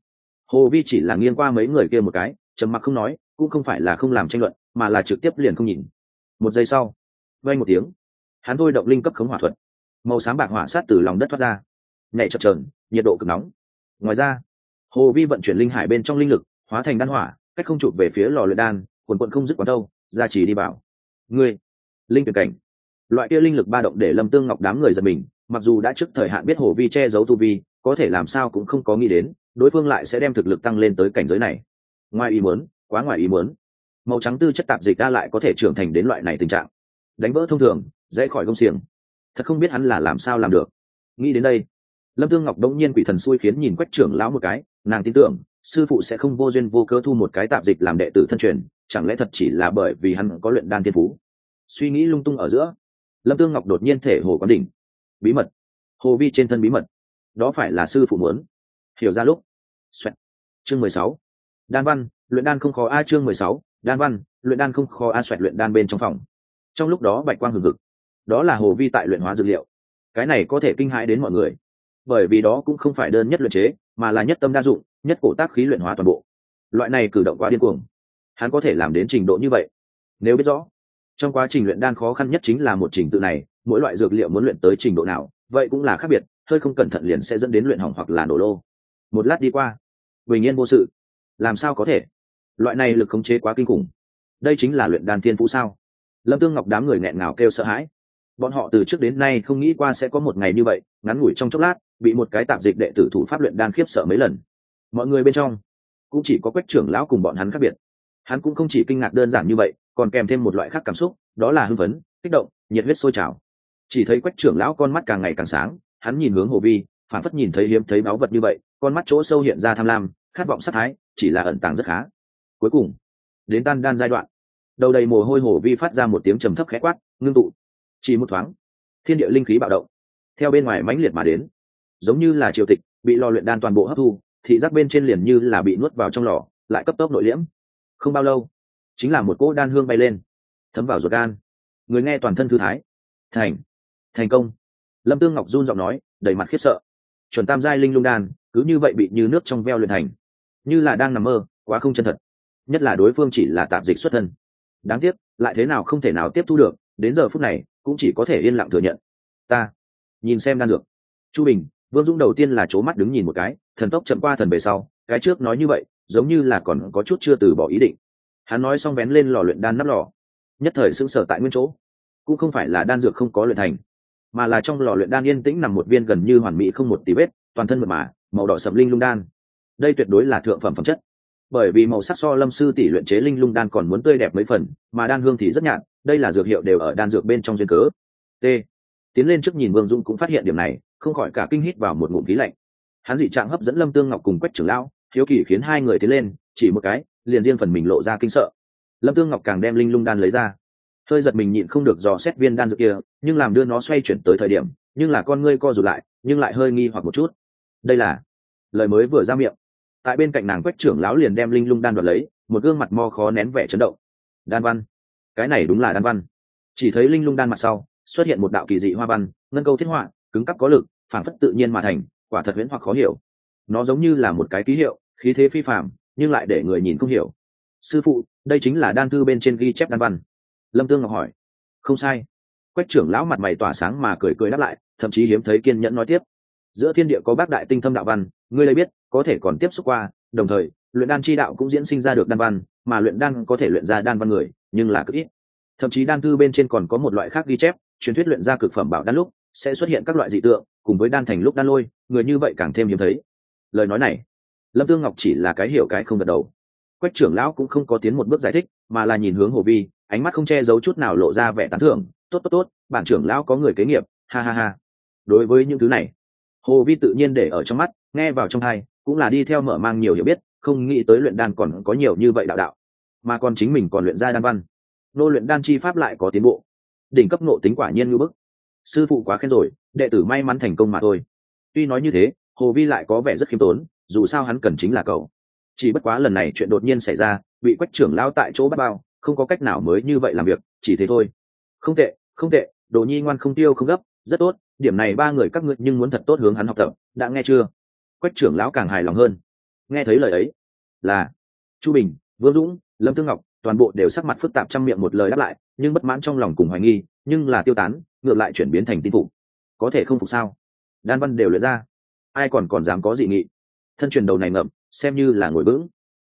hồ vi chỉ là nghiêng qua mấy người kia một cái, trầm mặc không nói, cũng không phải là không làm tranh luận, mà là trực tiếp liền không nhìn. Một giây sau vay một tiếng, hắn thôi động linh cấp khống hỏa thuật. Màu sáng bạc hỏa sát từ lòng đất thoát ra. Nhảy chập trờn nhiệt độ cực nóng. Ngoài ra, hồ vi vận chuyển linh hải bên trong linh lực, hóa thành đan hỏa, cách không chụp về phía lò luyện đan, quần quận không dứt quán đâu, ra chỉ đi bảo. Ngươi, linh tuyển cảnh. Loại kia linh lực ba động để lâm tương ngọc đám người giật mình, mặc dù đã trước thời hạn biết hồ vi che giấu tu vi, có thể làm sao cũng không có nghĩ đến, đối phương lại sẽ đem thực lực tăng lên tới cảnh giới này. Ngoài ý muốn, quá ngoài ý muốn. Màu trắng tư chất tạp dịch ta lại có thể trưởng thành đến loại này tình trạng. Đánh vỡ thông thường dễ khỏi công xiềng. Thật không biết hắn là làm sao làm được. Nghĩ đến đây lâm tương ngọc đông nhiên quỷ thần xui khiến nhìn quách trưởng lão một cái, nàng tin tưởng, sư phụ sẽ không vô duyên vô cớ thu một cái tạp dịch làm đệ tử thân truyền, chẳng lẽ thật chỉ là bởi vì hắn có luyện đan thiên phú? Suy nghĩ lung tung ở giữa, lâm tương ngọc đột nhiên thể hồ quán đỉnh. Bí mật. Hồ vi trên thân bí mật. Đó phải là sư phụ muốn. Hiểu ra lúc. Xoẹt. chương mười sáu. Đan văn, luyện đan không khó a, chương mười sáu. Đan văn, luyện đan không khó a, xoẹt luyện đan bên trong phòng. Trong lúc đó bạch quang hừng hực. Đó là hồ vi tại luyện hóa dược liệu. Cái này có thể kinh hãi đến mọi người bởi vì đó cũng không phải đơn nhất luyện chế, mà là nhất tâm đa dụng, nhất cổ tác khí luyện hóa toàn bộ. Loại này cử động quá điên cuồng. Hắn có thể làm đến trình độ như vậy? Nếu biết rõ, trong quá trình luyện đan khó khăn nhất chính là một trình tự này, mỗi loại dược liệu muốn luyện tới trình độ nào, vậy cũng là khác biệt, hơi không cẩn thận liền sẽ dẫn đến luyện hỏng hoặc là nổ lô. Một lát đi qua, bình yên vô sự. Làm sao có thể? Loại này lực khống chế quá kinh khủng. Đây chính là luyện đan thiên phú sao? Lâm tương ngọc đám người nghẹn ngào kêu sợ hãi. Bọn họ từ trước đến nay không nghĩ qua sẽ có một ngày như vậy, ngắn ngủi trong chốc lát bị một cái tạp dịch đệ tử thủ pháp luyện đan khiếp sợ mấy lần. Mọi người bên trong cũng chỉ có quách trưởng lão cùng bọn hắn khác biệt. Hắn cũng không chỉ kinh ngạc đơn giản như vậy, còn kèm thêm một loại khác cảm xúc, đó là hưng phấn, kích động, nhiệt huyết sôi trào. Chỉ thấy quách trưởng lão con mắt càng ngày càng sáng, hắn nhìn hướng hồ vi, phản phất nhìn thấy hiếm thấy báu vật như vậy, con mắt chỗ sâu hiện ra tham lam, khát vọng sát thái, chỉ là ẩn tàng rất khá. Cuối cùng, đến tan đan giai đoạn. Đầu đầy mồ hôi hồ vi phát ra một tiếng trầm thấp khẽ quát, ngưng tụ. Chỉ một thoáng, thiên địa linh khí bạo động. Theo bên ngoài mãnh liệt mà đến giống như là triều tịch, bị lò luyện đan toàn bộ hấp thu, thị giác bên trên liền như là bị nuốt vào trong lò, lại cấp tốc nội liễm. Không bao lâu, chính là một cỗ đan hương bay lên, thấm vào ruột gan. Người nghe toàn thân thư thái. Thành thành công. Lâm tương ngọc run giọng nói, đầy mặt khiếp sợ. Chuẩn tam giai linh lung đan, cứ như vậy bị như nước trong veo luyện thành. Như là đang nằm mơ, quá không chân thật. Nhất là đối phương chỉ là tạp dịch xuất thân. Đáng tiếc, lại thế nào không thể nào tiếp thu được, đến giờ phút này, cũng chỉ có thể yên lặng thừa nhận. Ta, nhìn xem đan dược. Chu bình vương dũng đầu tiên là c mắt đứng nhìn một cái, thần tốc chậm qua thần về sau, cái trước nói như vậy, giống như là còn có chút chưa từ bỏ ý định. Hắn nói xong vén lên lò luyện đan nắp lò. Nhất thời sững sờ tại nguyên chỗ. Cũng không phải là đan dược không có luyện thành, mà là trong lò luyện đan yên tĩnh nằm một viên gần như hoàn mỹ không một tí vết, toàn thân mật mà, màu đỏ sầm linh lung đan. Đây tuyệt đối là thượng phẩm phẩm chất. Bởi vì màu sắc so lâm sư tỷ luyện chế linh lung đan còn muốn tươi đẹp mấy phần, mà đan hương thì rất nhạt, đây là dược hiệu đều ở đan dược bên trong duyên cớ. T. Tiến lên trước nhìn vương dung cũng phát hiện điểm này không khỏi cả kinh hít vào một ngụm khí lạnh. Hắn dị trạng hấp dẫn lâm tương ngọc cùng quách trưởng lão, hiếu kỳ khiến hai người tiến lên, chỉ một cái, liền riêng phần mình lộ ra kinh sợ. Lâm tương ngọc càng đem linh lung đan lấy ra. Hơi giật mình nhịn không được dò xét viên đan dược kia, nhưng làm đưa nó xoay chuyển tới thời điểm, nhưng là con ngươi co rụt lại, nhưng lại hơi nghi hoặc một chút. Đây là lời mới vừa ra miệng. Tại bên cạnh nàng quách trưởng lão liền đem linh lung đan đoạt lấy, một gương mặt mo khó nén vẻ chấn động. Đan văn. Cái này đúng là đan văn. Chỉ thấy linh lung đan mặt sau, xuất hiện một đạo kỳ dị hoa văn, ngân câu thiết họa cứng cắp có lực phản phất tự nhiên mà thành, quả thật huyễn hoặc khó hiểu. Nó giống như là một cái ký hiệu, khí thế phi phạm nhưng lại để người nhìn không hiểu. Sư phụ, đây chính là đan thư bên trên ghi chép đan văn. Lâm tương ngọc hỏi. Không sai. Quách trưởng lão mặt mày tỏa sáng mà cười cười đáp lại, thậm chí hiếm thấy kiên nhẫn nói tiếp. Giữa thiên địa có bác đại tinh thâm đạo văn, ngươi lấy biết, có thể còn tiếp xúc qua, đồng thời, luyện đan chi đạo cũng diễn sinh ra được đan văn, mà luyện đan có thể luyện ra đan văn người, nhưng là cực ít. Thậm chí đan thư bên trên còn có một loại khác ghi chép, truyền thuyết luyện ra cực phẩm bảo đan lúc sẽ xuất hiện các loại dị tượng, cùng với đan thành lúc đan lôi, người như vậy càng thêm hiếm thấy. Lời nói này, lâm tương ngọc chỉ là cái hiểu cái không gật đầu. Quách trưởng lão cũng không có tiến một bước giải thích, mà là nhìn hướng hồ vi, ánh mắt không che giấu chút nào lộ ra vẻ tán thưởng. Tốt tốt tốt, bản trưởng lão có người kế nghiệp, ha ha ha. Đối với những thứ này, hồ vi tự nhiên để ở trong mắt, nghe vào trong hai, cũng là đi theo mở mang nhiều hiểu biết, không nghĩ tới luyện đan còn có nhiều như vậy đạo đạo. Mà còn chính mình còn luyện ra đan văn. Nô luyện đan chi pháp lại có tiến bộ. Đỉnh cấp nộ tính quả nhiên ngưỡng bức sư phụ quá khen rồi, đệ tử may mắn thành công mà thôi. Tuy nói như thế, hồ vi lại có vẻ rất khiêm tốn, dù sao hắn cần chính là cậu. Chỉ bất quá lần này chuyện đột nhiên xảy ra, bị quách trưởng lao tại chỗ bắt bao, không có cách nào mới như vậy làm việc, chỉ thế thôi. Không tệ không tệ, đồ nhi ngoan không tiêu không gấp, rất tốt, điểm này ba người các ngươi nhưng muốn thật tốt hướng hắn học tập, đã nghe chưa? Quách trưởng lão càng hài lòng hơn. Nghe thấy lời ấy, là chu bình, vương dũng, lâm thương ngọc, toàn bộ đều sắc mặt phức tạp trong miệng một lời đáp lại, nhưng bất mãn trong lòng cùng hoài nghi, nhưng là tiêu tán ngược lại chuyển biến thành tin phục. Có thể không phục sao? Đan văn đều lượt ra. Ai còn còn dám có dị nghị? Thân truyền đầu này ngậm, xem như là ngồi vững.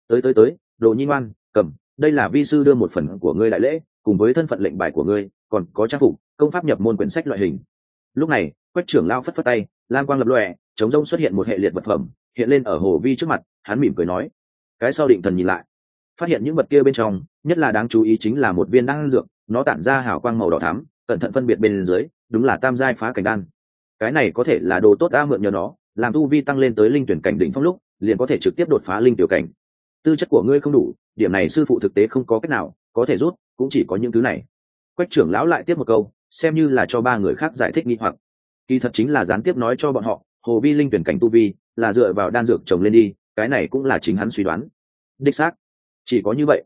Tới tới tới, đồ nhi ngoan, cầm, đây là vi sư đưa một phần của ngươi đại lễ, cùng với thân phận lệnh bài của ngươi, còn có trang phục, công pháp nhập môn quyển sách loại hình. Lúc này, quách trưởng lao phất phất tay lan quang lập lòe, chống rông xuất hiện một hệ liệt vật phẩm, hiện lên ở hồ vi trước mặt, hắn mỉm cười nói, cái sau định thần nhìn lại. Phát hiện những vật kia bên trong, nhất là đáng chú ý chính là một viên đan dược, nó tản ra hào quang màu đỏ thắm cẩn thận phân biệt bên dưới, đúng là tam giai phá cảnh đan. Cái này có thể là đồ tốt đa mượn nhờ nó, làm tu vi tăng lên tới linh tuyển cảnh đỉnh phong lúc, liền có thể trực tiếp đột phá linh tiểu cảnh. Tư chất của ngươi không đủ, điểm này sư phụ thực tế không có cách nào, có thể rút, cũng chỉ có những thứ này. Quách trưởng lão lại tiếp một câu, xem như là cho ba người khác giải thích nghi hoặc. Kỳ thật chính là gián tiếp nói cho bọn họ, hồ vi linh tuyển cảnh tu vi, là dựa vào đan dược trồng lên đi, cái này cũng là chính hắn suy đoán. Đích xác, chỉ có như vậy,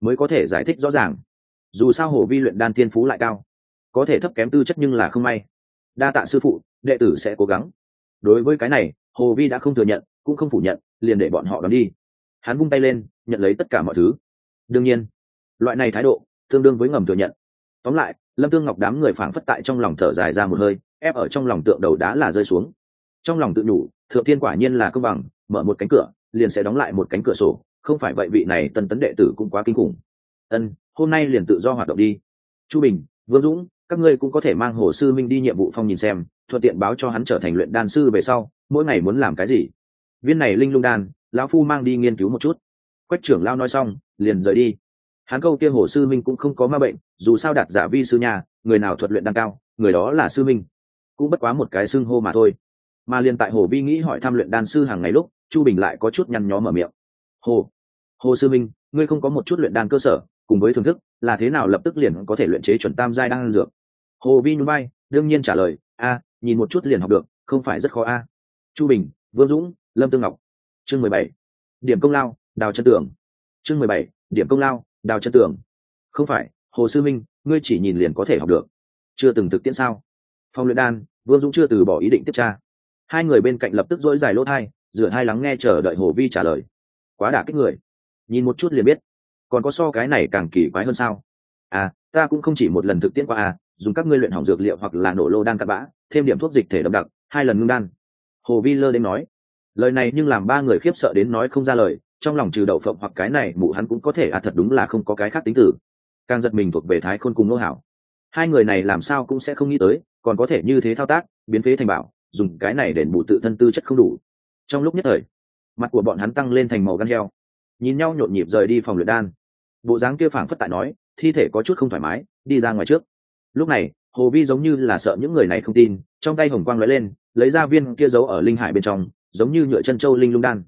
mới có thể giải thích rõ ràng. Dù sao hồ vi luyện đan thiên phú lại cao có thể thấp kém tư chất nhưng là không may. Đa tạ sư phụ, đệ tử sẽ cố gắng. Đối với cái này, hồ vi đã không thừa nhận, cũng không phủ nhận, liền để bọn họ đón đi. Hắn vung tay lên, nhận lấy tất cả mọi thứ. Đương nhiên, loại này thái độ, tương đương với ngầm thừa nhận. Tóm lại, lâm tương ngọc đám người phảng phất tại trong lòng thở dài ra một hơi, ép ở trong lòng tượng đầu đá là rơi xuống. Trong lòng tự nhủ, thượng thiên quả nhiên là công bằng, mở một cánh cửa, liền sẽ đóng lại một cánh cửa sổ, không phải vậy vị này tần tấn đệ tử cũng quá kinh khủng. Ân, hôm nay liền tự do hoạt động đi. Chu bình, vương dũng các ngươi cũng có thể mang hồ sư minh đi nhiệm vụ phong nhìn xem, thuận tiện báo cho hắn trở thành luyện đan sư về sau, mỗi ngày muốn làm cái gì. Viên này linh lung đan, lão phu mang đi nghiên cứu một chút. Quách trưởng lao nói xong, liền rời đi. Hắn câu kia hồ sư minh cũng không có ma bệnh, dù sao đạt giả vi sư nhà người nào thuật luyện đan cao, người đó là sư minh. Cũng bất quá một cái xưng hô mà thôi. Mà liền tại hồ vi nghĩ hỏi thăm luyện đan sư hàng ngày lúc, chu bình lại có chút nhăn nhó mở miệng. Hồ hồ sư minh, ngươi không có một chút luyện đan cơ sở, cùng với thưởng thức, là thế nào lập tức liền có thể luyện chế chuẩn tam giai đan dược? Hồ vi nhún bay đương nhiên trả lời, a, nhìn một chút liền học được, không phải rất khó a. Chu bình, vương dũng, lâm tương ngọc. Chương mười bảy. Điểm công lao, đào chân tường. Chương mười bảy. Điểm công lao, đào chân tường. Không phải, hồ sư minh, ngươi chỉ nhìn liền có thể học được. Chưa từng thực tiễn sao? Phong luyện đan, vương dũng chưa từ bỏ ý định tiếp tra. Hai người bên cạnh lập tức dỗi dài lỗ thai, rửa hai lắng nghe chờ đợi hồ vi trả lời. Quá đả kích người. Nhìn một chút liền biết. Còn có so cái này càng kỳ quái hơn sao? À ta cũng không chỉ một lần thực tiễn qua à dùng các ngươi luyện hỏng dược liệu hoặc là nổ lô đan cặn bã, thêm điểm thuốc dịch thể đậm đặc, hai lần ngưng đan. Hồ vi lơ đến nói. Lời này nhưng làm ba người khiếp sợ đến nói không ra lời, trong lòng trừ đậu phộng hoặc cái này, mụ hắn cũng có thể à thật đúng là không có cái khác tính tử càng giật mình thuộc về thái khôn cùng nô hảo. Hai người này làm sao cũng sẽ không nghĩ tới, còn có thể như thế thao tác, biến phế thành bảo, dùng cái này để bù tự thân tư chất không đủ. Trong lúc nhất thời, mặt của bọn hắn tăng lên thành màu gan heo. Nhìn nhau nhộn nhịp rời đi phòng luyện đan. Bộ dáng kia phảng phất tại nói, thi thể có chút không thoải mái, đi ra ngoài trước lúc này, hồ vi giống như là sợ những người này không tin, trong tay hồng quang lóe lên, lấy ra viên kia giấu ở linh hải bên trong, giống như nhựa chân châu linh lung đan.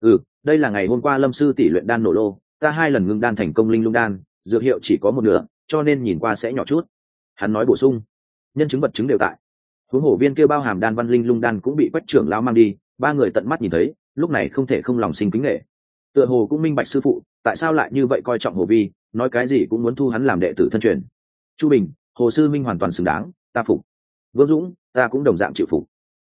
Ừ đây là ngày hôm qua lâm sư tỷ luyện đan nổ lô, ta hai lần ngưng đan thành công linh lung đan, dược hiệu chỉ có một nửa, cho nên nhìn qua sẽ nhỏ chút. Hắn nói bổ sung. Nhân chứng vật chứng đều tại. Huống hồ viên kia bao hàm đan văn linh lung đan cũng bị quách trưởng lao mang đi, ba người tận mắt nhìn thấy, lúc này không thể không lòng sinh kính nghệ tựa hồ cũng minh bạch sư phụ, tại sao lại như vậy coi trọng hồ vi, nói cái gì cũng muốn thu hắn làm đệ tử thân truyền. Chu bình hồ sư minh hoàn toàn xứng đáng, ta phục. Vương dũng, ta cũng đồng dạng chịu phục.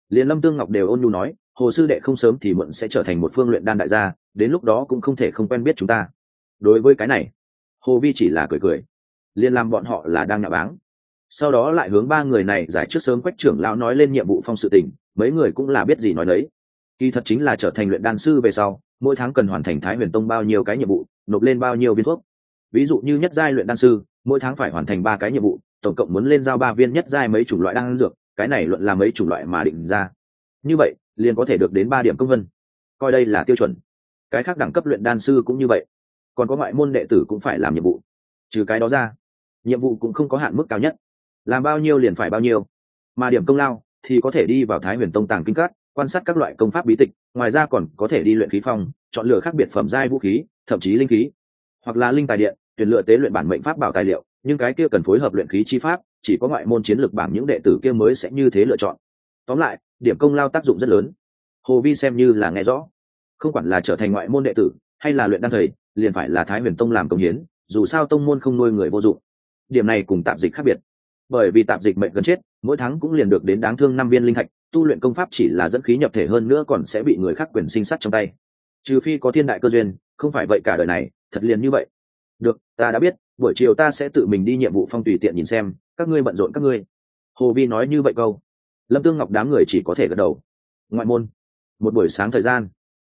Liền lâm tương ngọc đều ôn nhu nói, hồ sư đệ không sớm thì muộn sẽ trở thành một phương luyện đan đại gia, đến lúc đó cũng không thể không quen biết chúng ta. Đối với cái này, hồ vi chỉ là cười cười. Liền làm bọn họ là đang nhạo báng. Sau đó lại hướng ba người này giải trước sớm quách trưởng lão nói lên nhiệm vụ phong sự tình, mấy người cũng là biết gì nói đấy kỳ thật chính là trở thành luyện đan sư về sau, mỗi tháng cần hoàn thành thái huyền tông bao nhiêu cái nhiệm vụ, nộp lên bao nhiêu viên thuốc. Ví dụ như nhất giai luyện đan sư, mỗi tháng phải hoàn thành ba cái nhiệm vụ tổng cộng muốn lên giao ba viên nhất giai mấy chủng loại đan dược, cái này luận là mấy chủng loại mà định ra. Như vậy, liền có thể được đến ba điểm công vân. Coi đây là tiêu chuẩn. Cái khác đẳng cấp luyện đan sư cũng như vậy. Còn có ngoại môn đệ tử cũng phải làm nhiệm vụ. Trừ cái đó ra, nhiệm vụ cũng không có hạn mức cao nhất. Làm bao nhiêu liền phải bao nhiêu. Mà điểm công lao thì có thể đi vào thái huyền tông tàng kinh cát quan sát các loại công pháp bí tịch, ngoài ra còn có thể đi luyện khí phong, chọn lựa khác biệt phẩm giai vũ khí, thậm chí linh khí, hoặc là linh tài điện, tuyển lựa tế luyện bản mệnh pháp bảo tài liệu nhưng cái kia cần phối hợp luyện khí chi pháp, chỉ có ngoại môn chiến lược bảng những đệ tử kia mới sẽ như thế lựa chọn. Tóm lại, điểm công lao tác dụng rất lớn. Hồ vi xem như là nghe rõ. Không quản là trở thành ngoại môn đệ tử, hay là luyện đan thầy, liền phải là thái huyền tông làm công hiến, dù sao tông môn không nuôi người vô dụng. Điểm này cùng tạp dịch khác biệt. Bởi vì tạp dịch mệnh gần chết, mỗi tháng cũng liền được đến đáng thương năm viên linh thạch, tu luyện công pháp chỉ là dẫn khí nhập thể hơn nữa còn sẽ bị người khác quyền sinh sát trong tay. Trừ phi có thiên đại cơ duyên, không phải vậy cả đời này, thật liền như vậy. Được, ta đã biết buổi chiều ta sẽ tự mình đi nhiệm vụ phong tùy tiện nhìn xem, các ngươi bận rộn các ngươi. Hồ vi nói như vậy câu. Lâm tương ngọc đám người chỉ có thể gật đầu. Ngoại môn. Một buổi sáng thời gian.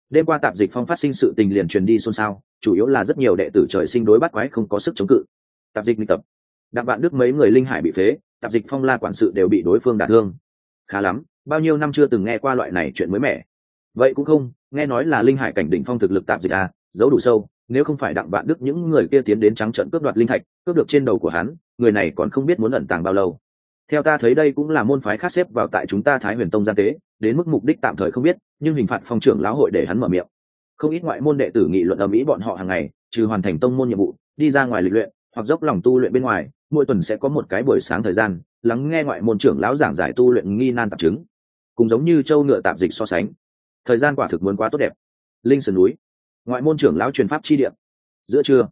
Đêm qua tạp dịch phong phát sinh sự tình liền truyền đi xôn xao, chủ yếu là rất nhiều đệ tử trời sinh đối bắt quái không có sức chống cự. Tạp dịch minh tập. Đặng bạn đức mấy người linh hải bị phế, tạp dịch phong la quản sự đều bị đối phương đả thương. Khá lắm, bao nhiêu năm chưa từng nghe qua loại này chuyện mới mẻ. Vậy cũng không, nghe nói là linh hải cảnh đỉnh phong thực lực tạp dịch à giấu đủ sâu nếu không phải đặng bạn đức những người kia tiến đến trắng trận cướp đoạt linh thạch, cướp được trên đầu của hắn, người này còn không biết muốn ẩn tàng bao lâu. Theo ta thấy đây cũng là môn phái khác xếp vào tại chúng ta thái huyền tông gian tế, đến mức mục đích tạm thời không biết, nhưng hình phạt phong trưởng lão hội để hắn mở miệng. Không ít ngoại môn đệ tử nghị luận ở mỹ bọn họ hàng ngày, trừ hoàn thành tông môn nhiệm vụ, đi ra ngoài lịch luyện, hoặc dốc lòng tu luyện bên ngoài, mỗi tuần sẽ có một cái buổi sáng thời gian, lắng nghe ngoại môn trưởng lão giảng giải tu luyện nghi nan tạp chứng. Cùng giống như châu ngựa tạp dịch so sánh. Thời gian quả thực muốn quá tốt đẹp. Linh sơn núi ngoại môn trưởng lão truyền pháp chi điện giữa trưa,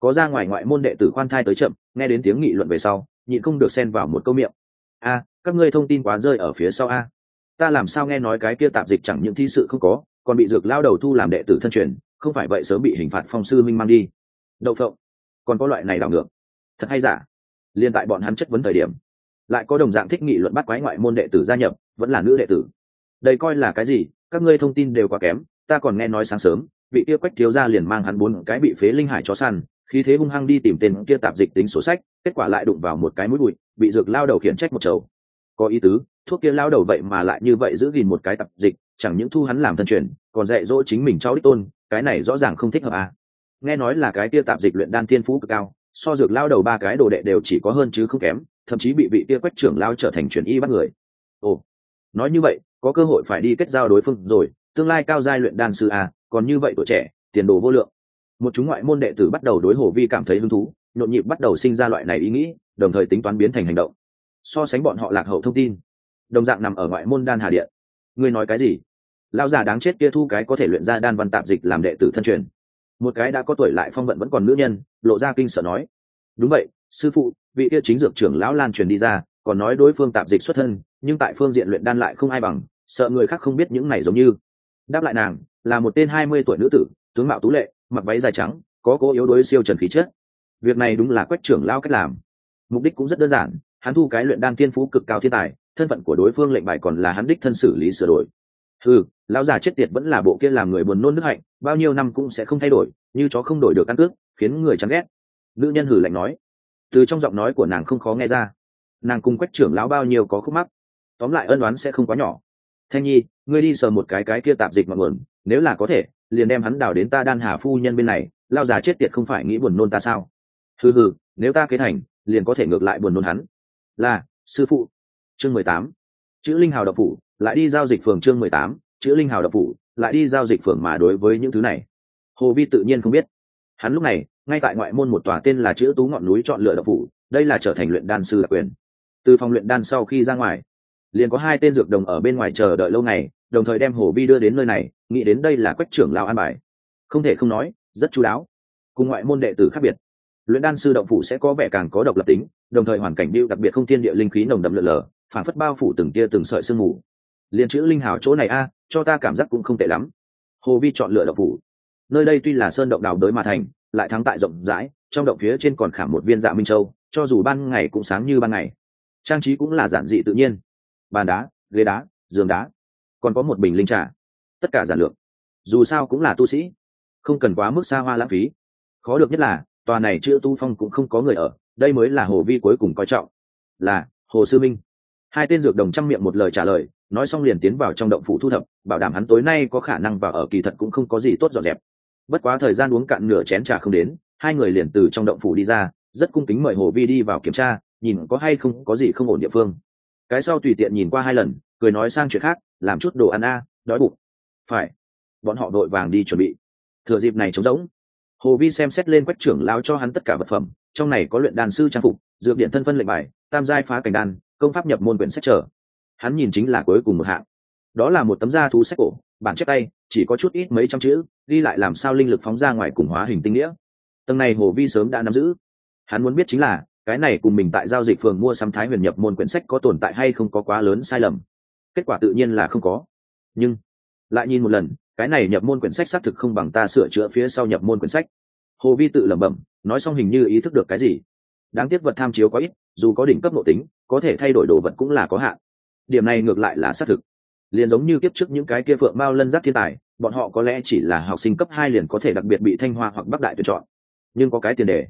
có ra ngoài ngoại môn đệ tử khoan thai tới chậm, nghe đến tiếng nghị luận về sau, nhịn không được xen vào một câu miệng. A, các ngươi thông tin quá rơi ở phía sau a. Ta làm sao nghe nói cái kia tạp dịch chẳng những thi sự không có, còn bị dược lao đầu thu làm đệ tử thân truyền, không phải vậy sớm bị hình phạt phong sư minh mang đi. Đậu phộng, còn có loại này đảo ngược. Thật hay giả? Liên tại bọn hắn chất vấn thời điểm, lại có đồng dạng thích nghị luận bắt quái ngoại môn đệ tử gia nhập, vẫn là nữ đệ tử. Đây coi là cái gì? Các ngươi thông tin đều quá kém, ta còn nghe nói sáng sớm vị kia quách thiếu gia liền mang hắn bốn cái bị phế linh hải chó săn khi thế hung hăng đi tìm tên kia tạp dịch tính sổ sách kết quả lại đụng vào một cái mũi bụi bị dược lao đầu khiển trách một chầu có ý tứ thuốc kia lao đầu vậy mà lại như vậy giữ gìn một cái tạp dịch chẳng những thu hắn làm thân truyền còn dạy dỗ chính mình cháu đích tôn cái này rõ ràng không thích hợp à. nghe nói là cái kia tạp dịch luyện đan thiên phú cực cao so dược lao đầu ba cái đồ đệ đều chỉ có hơn chứ không kém thậm chí bị vị kia quách trưởng lao trở thành truyền y bắt người ồ nói như vậy có cơ hội phải đi kết giao đối phương rồi tương lai cao giai luyện đan sư à, còn như vậy tuổi trẻ, tiền đồ vô lượng. Một chúng ngoại môn đệ tử bắt đầu đối hồ vi cảm thấy hứng thú, nhộn nhịp bắt đầu sinh ra loại này ý nghĩ, đồng thời tính toán biến thành hành động. So sánh bọn họ lạc hậu thông tin, đồng dạng nằm ở ngoại môn đan hà điện. Ngươi nói cái gì? Lao già đáng chết kia thu cái có thể luyện ra đan văn tạp dịch làm đệ tử thân truyền. Một cái đã có tuổi lại phong vận vẫn còn nữ nhân, lộ ra kinh sợ nói. Đúng vậy, sư phụ, vị kia chính dược trưởng lão lan truyền đi ra, còn nói đối phương tạp dịch xuất thân, nhưng tại phương diện luyện đan lại không ai bằng, sợ người khác không biết những này giống như. Đáp lại nàng là một tên hai mươi tuổi nữ tử, tướng mạo tú lệ, mặc váy dài trắng, có cố yếu đối siêu trần khí chất. Việc này đúng là quách trưởng lao cách làm. Mục đích cũng rất đơn giản, hắn thu cái luyện đan thiên phú cực cao thiên tài, thân phận của đối phương lệnh bài còn là hắn đích thân xử lý sửa đổi. Ừ lão già chết tiệt vẫn là bộ kia làm người buồn nôn nước hạnh, bao nhiêu năm cũng sẽ không thay đổi, như chó không đổi được căn cước khiến người chán ghét. Nữ nhân hử lạnh nói. Từ trong giọng nói của nàng không khó nghe ra. Nàng cùng quách trưởng lão bao nhiêu có khúc mắc. Tóm lại ân đoán sẽ không quá nhỏ. Thanh nhi, ngươi đi sờ một cái cái kia tạp dịch mọi nguồn nếu là có thể, liền đem hắn đào đến ta đan hà phu nhân bên này, lao già chết tiệt không phải nghĩ buồn nôn ta sao? Hừ hừ, nếu ta kế thành, liền có thể ngược lại buồn nôn hắn. Là, sư phụ. Chương mười tám. Chữ linh hào độc phủ, lại đi giao dịch phường chương mười tám. Chữ linh hào độc phủ, lại đi giao dịch phường mà đối với những thứ này. Hồ vi tự nhiên không biết. Hắn lúc này, ngay tại ngoại môn một tòa tên là chữ tú ngọn núi chọn lựa độc phủ, đây là trở thành luyện đan sư đặc quyền. Từ phòng luyện đan sau khi ra ngoài, liền có hai tên dược đồng ở bên ngoài chờ đợi lâu ngày đồng thời đem hồ vi đưa đến nơi này, nghĩ đến đây là quách trưởng lao an bài. Không thể không nói, rất chú đáo. Cùng ngoại môn đệ tử khác biệt. Luyện đan sư động phủ sẽ có vẻ càng có độc lập tính, đồng thời hoàn cảnh biêu đặc biệt không thiên địa linh khí nồng đậm lợn lờ, phản phất bao phủ từng tia từng sợi sương mù. Liền chữ linh hào chỗ này a à, cho ta cảm giác cũng không tệ lắm. Hồ vi chọn lựa động phủ. Nơi đây tuy là sơn động đào đới mà thành, lại thắng tại rộng rãi, trong động phía trên còn khảm một viên dạ minh châu, cho dù ban ngày cũng sáng như ban ngày. Trang trí cũng là giản dị tự nhiên. Bàn đá, ghế đá, giường đá còn có một bình linh trà. Tất cả giản lược. Dù sao cũng là tu sĩ. Không cần quá mức xa hoa lãng phí. Khó được nhất là, tòa này chưa tu phong cũng không có người ở. Đây mới là hồ vi cuối cùng coi trọng. Là, hồ sư minh. Hai tên dược đồng chăm miệng một lời trả lời, nói xong liền tiến vào trong động phủ thu thập, bảo đảm hắn tối nay có khả năng vào ở kỳ thật cũng không có gì tốt dọn dẹp. Bất quá thời gian uống cạn nửa chén trà không đến, hai người liền từ trong động phủ đi ra, rất cung kính mời hồ vi đi vào kiểm tra, nhìn có hay không có gì không ổn địa phương cái sau tùy tiện nhìn qua hai lần, cười nói sang chuyện khác, làm chút đồ ăn a, đói bụng. Phải. Bọn họ đội vàng đi chuẩn bị. Thừa dịp này trống rỗng. Hồ vi xem xét lên quách trưởng lao cho hắn tất cả vật phẩm, trong này có luyện đàn sư trang phục, dược điện thân phân lệnh bài, tam giai phá cảnh đan, công pháp nhập môn quyển sách trở hắn nhìn chính là cuối cùng một hạng. Đó là một tấm da thú sách cổ, bản chép tay, chỉ có chút ít mấy trăm chữ, ghi lại làm sao linh lực phóng ra ngoài cùng hóa hình tinh nghĩa. Tầng này hồ vi sớm đã nắm giữ. Hắn muốn biết chính là cái này cùng mình tại giao dịch phường mua sắm thái huyền nhập môn quyển sách có tồn tại hay không có quá lớn sai lầm. Kết quả tự nhiên là không có. Nhưng, lại nhìn một lần, cái này nhập môn quyển sách xác thực không bằng ta sửa chữa phía sau nhập môn quyển sách. Hồ vi tự lẩm bẩm, nói xong hình như ý thức được cái gì. Đáng tiếc vật tham chiếu quá ít, dù có đỉnh cấp nội tính, có thể thay đổi đồ vật cũng là có hạn. Điểm này ngược lại là xác thực. Liền giống như kiếp trước những cái kia phượng mao lân giác thiên tài, bọn họ có lẽ chỉ là học sinh cấp hai liền có thể đặc biệt bị thanh hoa hoặc bắc đại tuyển chọn. Nhưng có cái tiền đề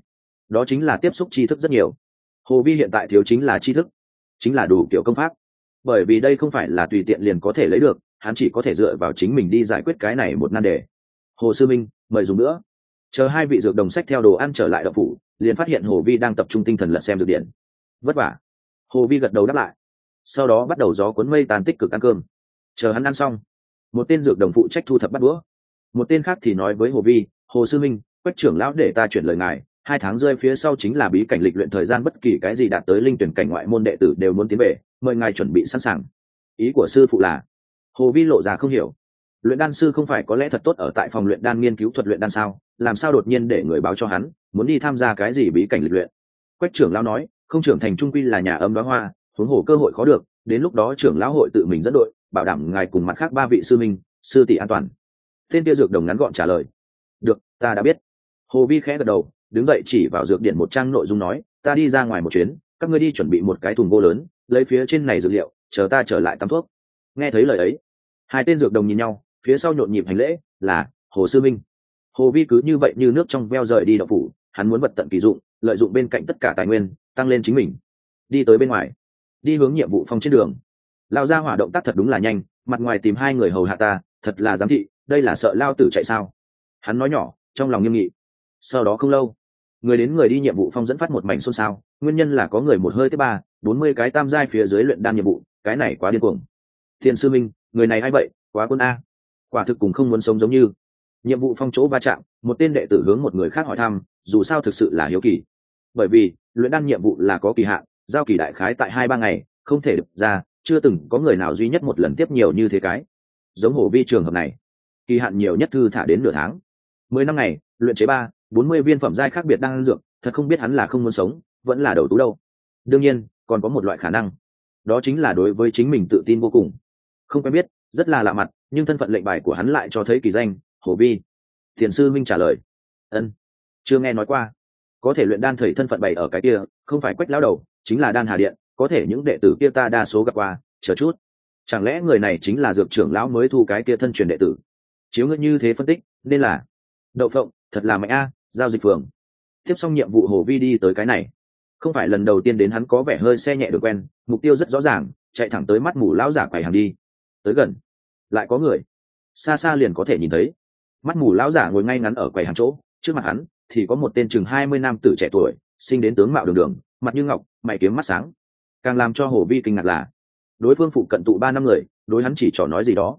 đó chính là tiếp xúc tri thức rất nhiều. Hồ vi hiện tại thiếu chính là tri thức, chính là đủ kiểu công pháp. Bởi vì đây không phải là tùy tiện liền có thể lấy được, hắn chỉ có thể dựa vào chính mình đi giải quyết cái này một nan đề. Hồ sư minh, mời dùng nữa. Chờ hai vị dược đồng sách theo đồ ăn trở lại đậu phủ, liền phát hiện hồ vi đang tập trung tinh thần lật xem dược điện. Vất vả. Hồ vi gật đầu đáp lại. Sau đó bắt đầu gió cuốn mây tàn tích cực ăn cơm. Chờ hắn ăn xong, một tên dược đồng phụ trách thu thập bắt đũa. Một tên khác thì nói với hồ vi, hồ sư minh, quách trưởng lão để ta chuyển lời ngài hai tháng rơi phía sau chính là bí cảnh lịch luyện thời gian bất kỳ cái gì đạt tới linh tuyển cảnh ngoại môn đệ tử đều muốn tiến về, mời ngài chuẩn bị sẵn sàng. Ý của sư phụ là, hồ vi lộ ra không hiểu. Luyện đan sư không phải có lẽ thật tốt ở tại phòng luyện đan nghiên cứu thuật luyện đan sao, làm sao đột nhiên để người báo cho hắn, muốn đi tham gia cái gì bí cảnh lịch luyện? Quách trưởng lão nói, không trưởng thành trung quy là nhà âm đó hoa, huống hồ cơ hội khó được, đến lúc đó trưởng lão hội tự mình dẫn đội, bảo đảm ngài cùng mặt khác ba vị sư minh, sư tỷ an toàn. Tên kia dược đồng ngắn gọn trả lời. Được, ta đã biết. Hồ vi khẽ gật đầu đứng dậy chỉ vào dược điện một trang nội dung nói, ta đi ra ngoài một chuyến, các ngươi đi chuẩn bị một cái thùng gỗ lớn, lấy phía trên này dược liệu, chờ ta trở lại tắm thuốc. Nghe thấy lời ấy, hai tên dược đồng nhìn nhau, phía sau nhộn nhịp hành lễ, là, hồ sư minh. Hồ vi cứ như vậy như nước trong veo rời đi đậu phủ, hắn muốn vật tận kỳ dụng, lợi dụng bên cạnh tất cả tài nguyên, tăng lên chính mình. Đi tới bên ngoài, đi hướng nhiệm vụ phong trên đường. Lao ra hỏa động tác thật đúng là nhanh, mặt ngoài tìm hai người hầu hạ ta, thật là giám thị, đây là sợ lao tử chạy sao? Hắn nói nhỏ, trong lòng nghiêm nghị. Sau đó không lâu người đến người đi nhiệm vụ phong dẫn phát một mảnh xôn xao, nguyên nhân là có người một hơi thứ ba, bốn mươi cái tam giai phía dưới luyện đan nhiệm vụ, cái này quá điên cuồng. Thiền sư minh, người này hay vậy? Quá quân a. Quả thực cùng không muốn sống giống như. Nhiệm vụ phong chỗ va chạm, một tên đệ tử hướng một người khác hỏi thăm, dù sao thực sự là hiếu kỳ. Bởi vì, luyện đan nhiệm vụ là có kỳ hạn, giao kỳ đại khái tại hai ba ngày, không thể được ra, chưa từng có người nào duy nhất một lần tiếp nhiều như thế cái. Giống hồ vi trường hợp này, kỳ hạn nhiều nhất thư thả đến nửa tháng. Mười năm ngày, luyện chế ba bốn mươi viên phẩm giai khác biệt đang ăn dược, thật không biết hắn là không muốn sống, vẫn là đầu tú đâu. Đương nhiên, còn có một loại khả năng. Đó chính là đối với chính mình tự tin vô cùng. Không quen biết, rất là lạ mặt, nhưng thân phận lệnh bài của hắn lại cho thấy kỳ danh, hồ vi. Thiền sư minh trả lời. Ân. Chưa nghe nói qua. Có thể luyện đan thầy thân phận bày ở cái kia, không phải quách lao đầu, chính là đan hà điện, có thể những đệ tử kia ta đa số gặp qua, chờ chút. Chẳng lẽ người này chính là dược trưởng lão mới thu cái kia thân truyền đệ tử? Chiếu ngựa như thế phân tích, nên là. Đậu phộng, thật là mạnh a giao dịch phường. Tiếp xong nhiệm vụ hồ vi đi tới cái này. Không phải lần đầu tiên đến hắn có vẻ hơi xe nhẹ được quen, mục tiêu rất rõ ràng, chạy thẳng tới mắt mù lão giả quầy hàng đi. Tới gần. Lại có người. Xa xa liền có thể nhìn thấy. Mắt mù lão giả ngồi ngay ngắn ở quầy hàng chỗ, trước mặt hắn thì có một tên chừng hai mươi nam tử trẻ tuổi sinh đến tướng mạo đường đường, mặt như ngọc, mày kiếm mắt sáng. Càng làm cho hồ vi kinh ngạc là, đối phương phụ cận tụ ba năm người, đối hắn chỉ trò nói gì đó.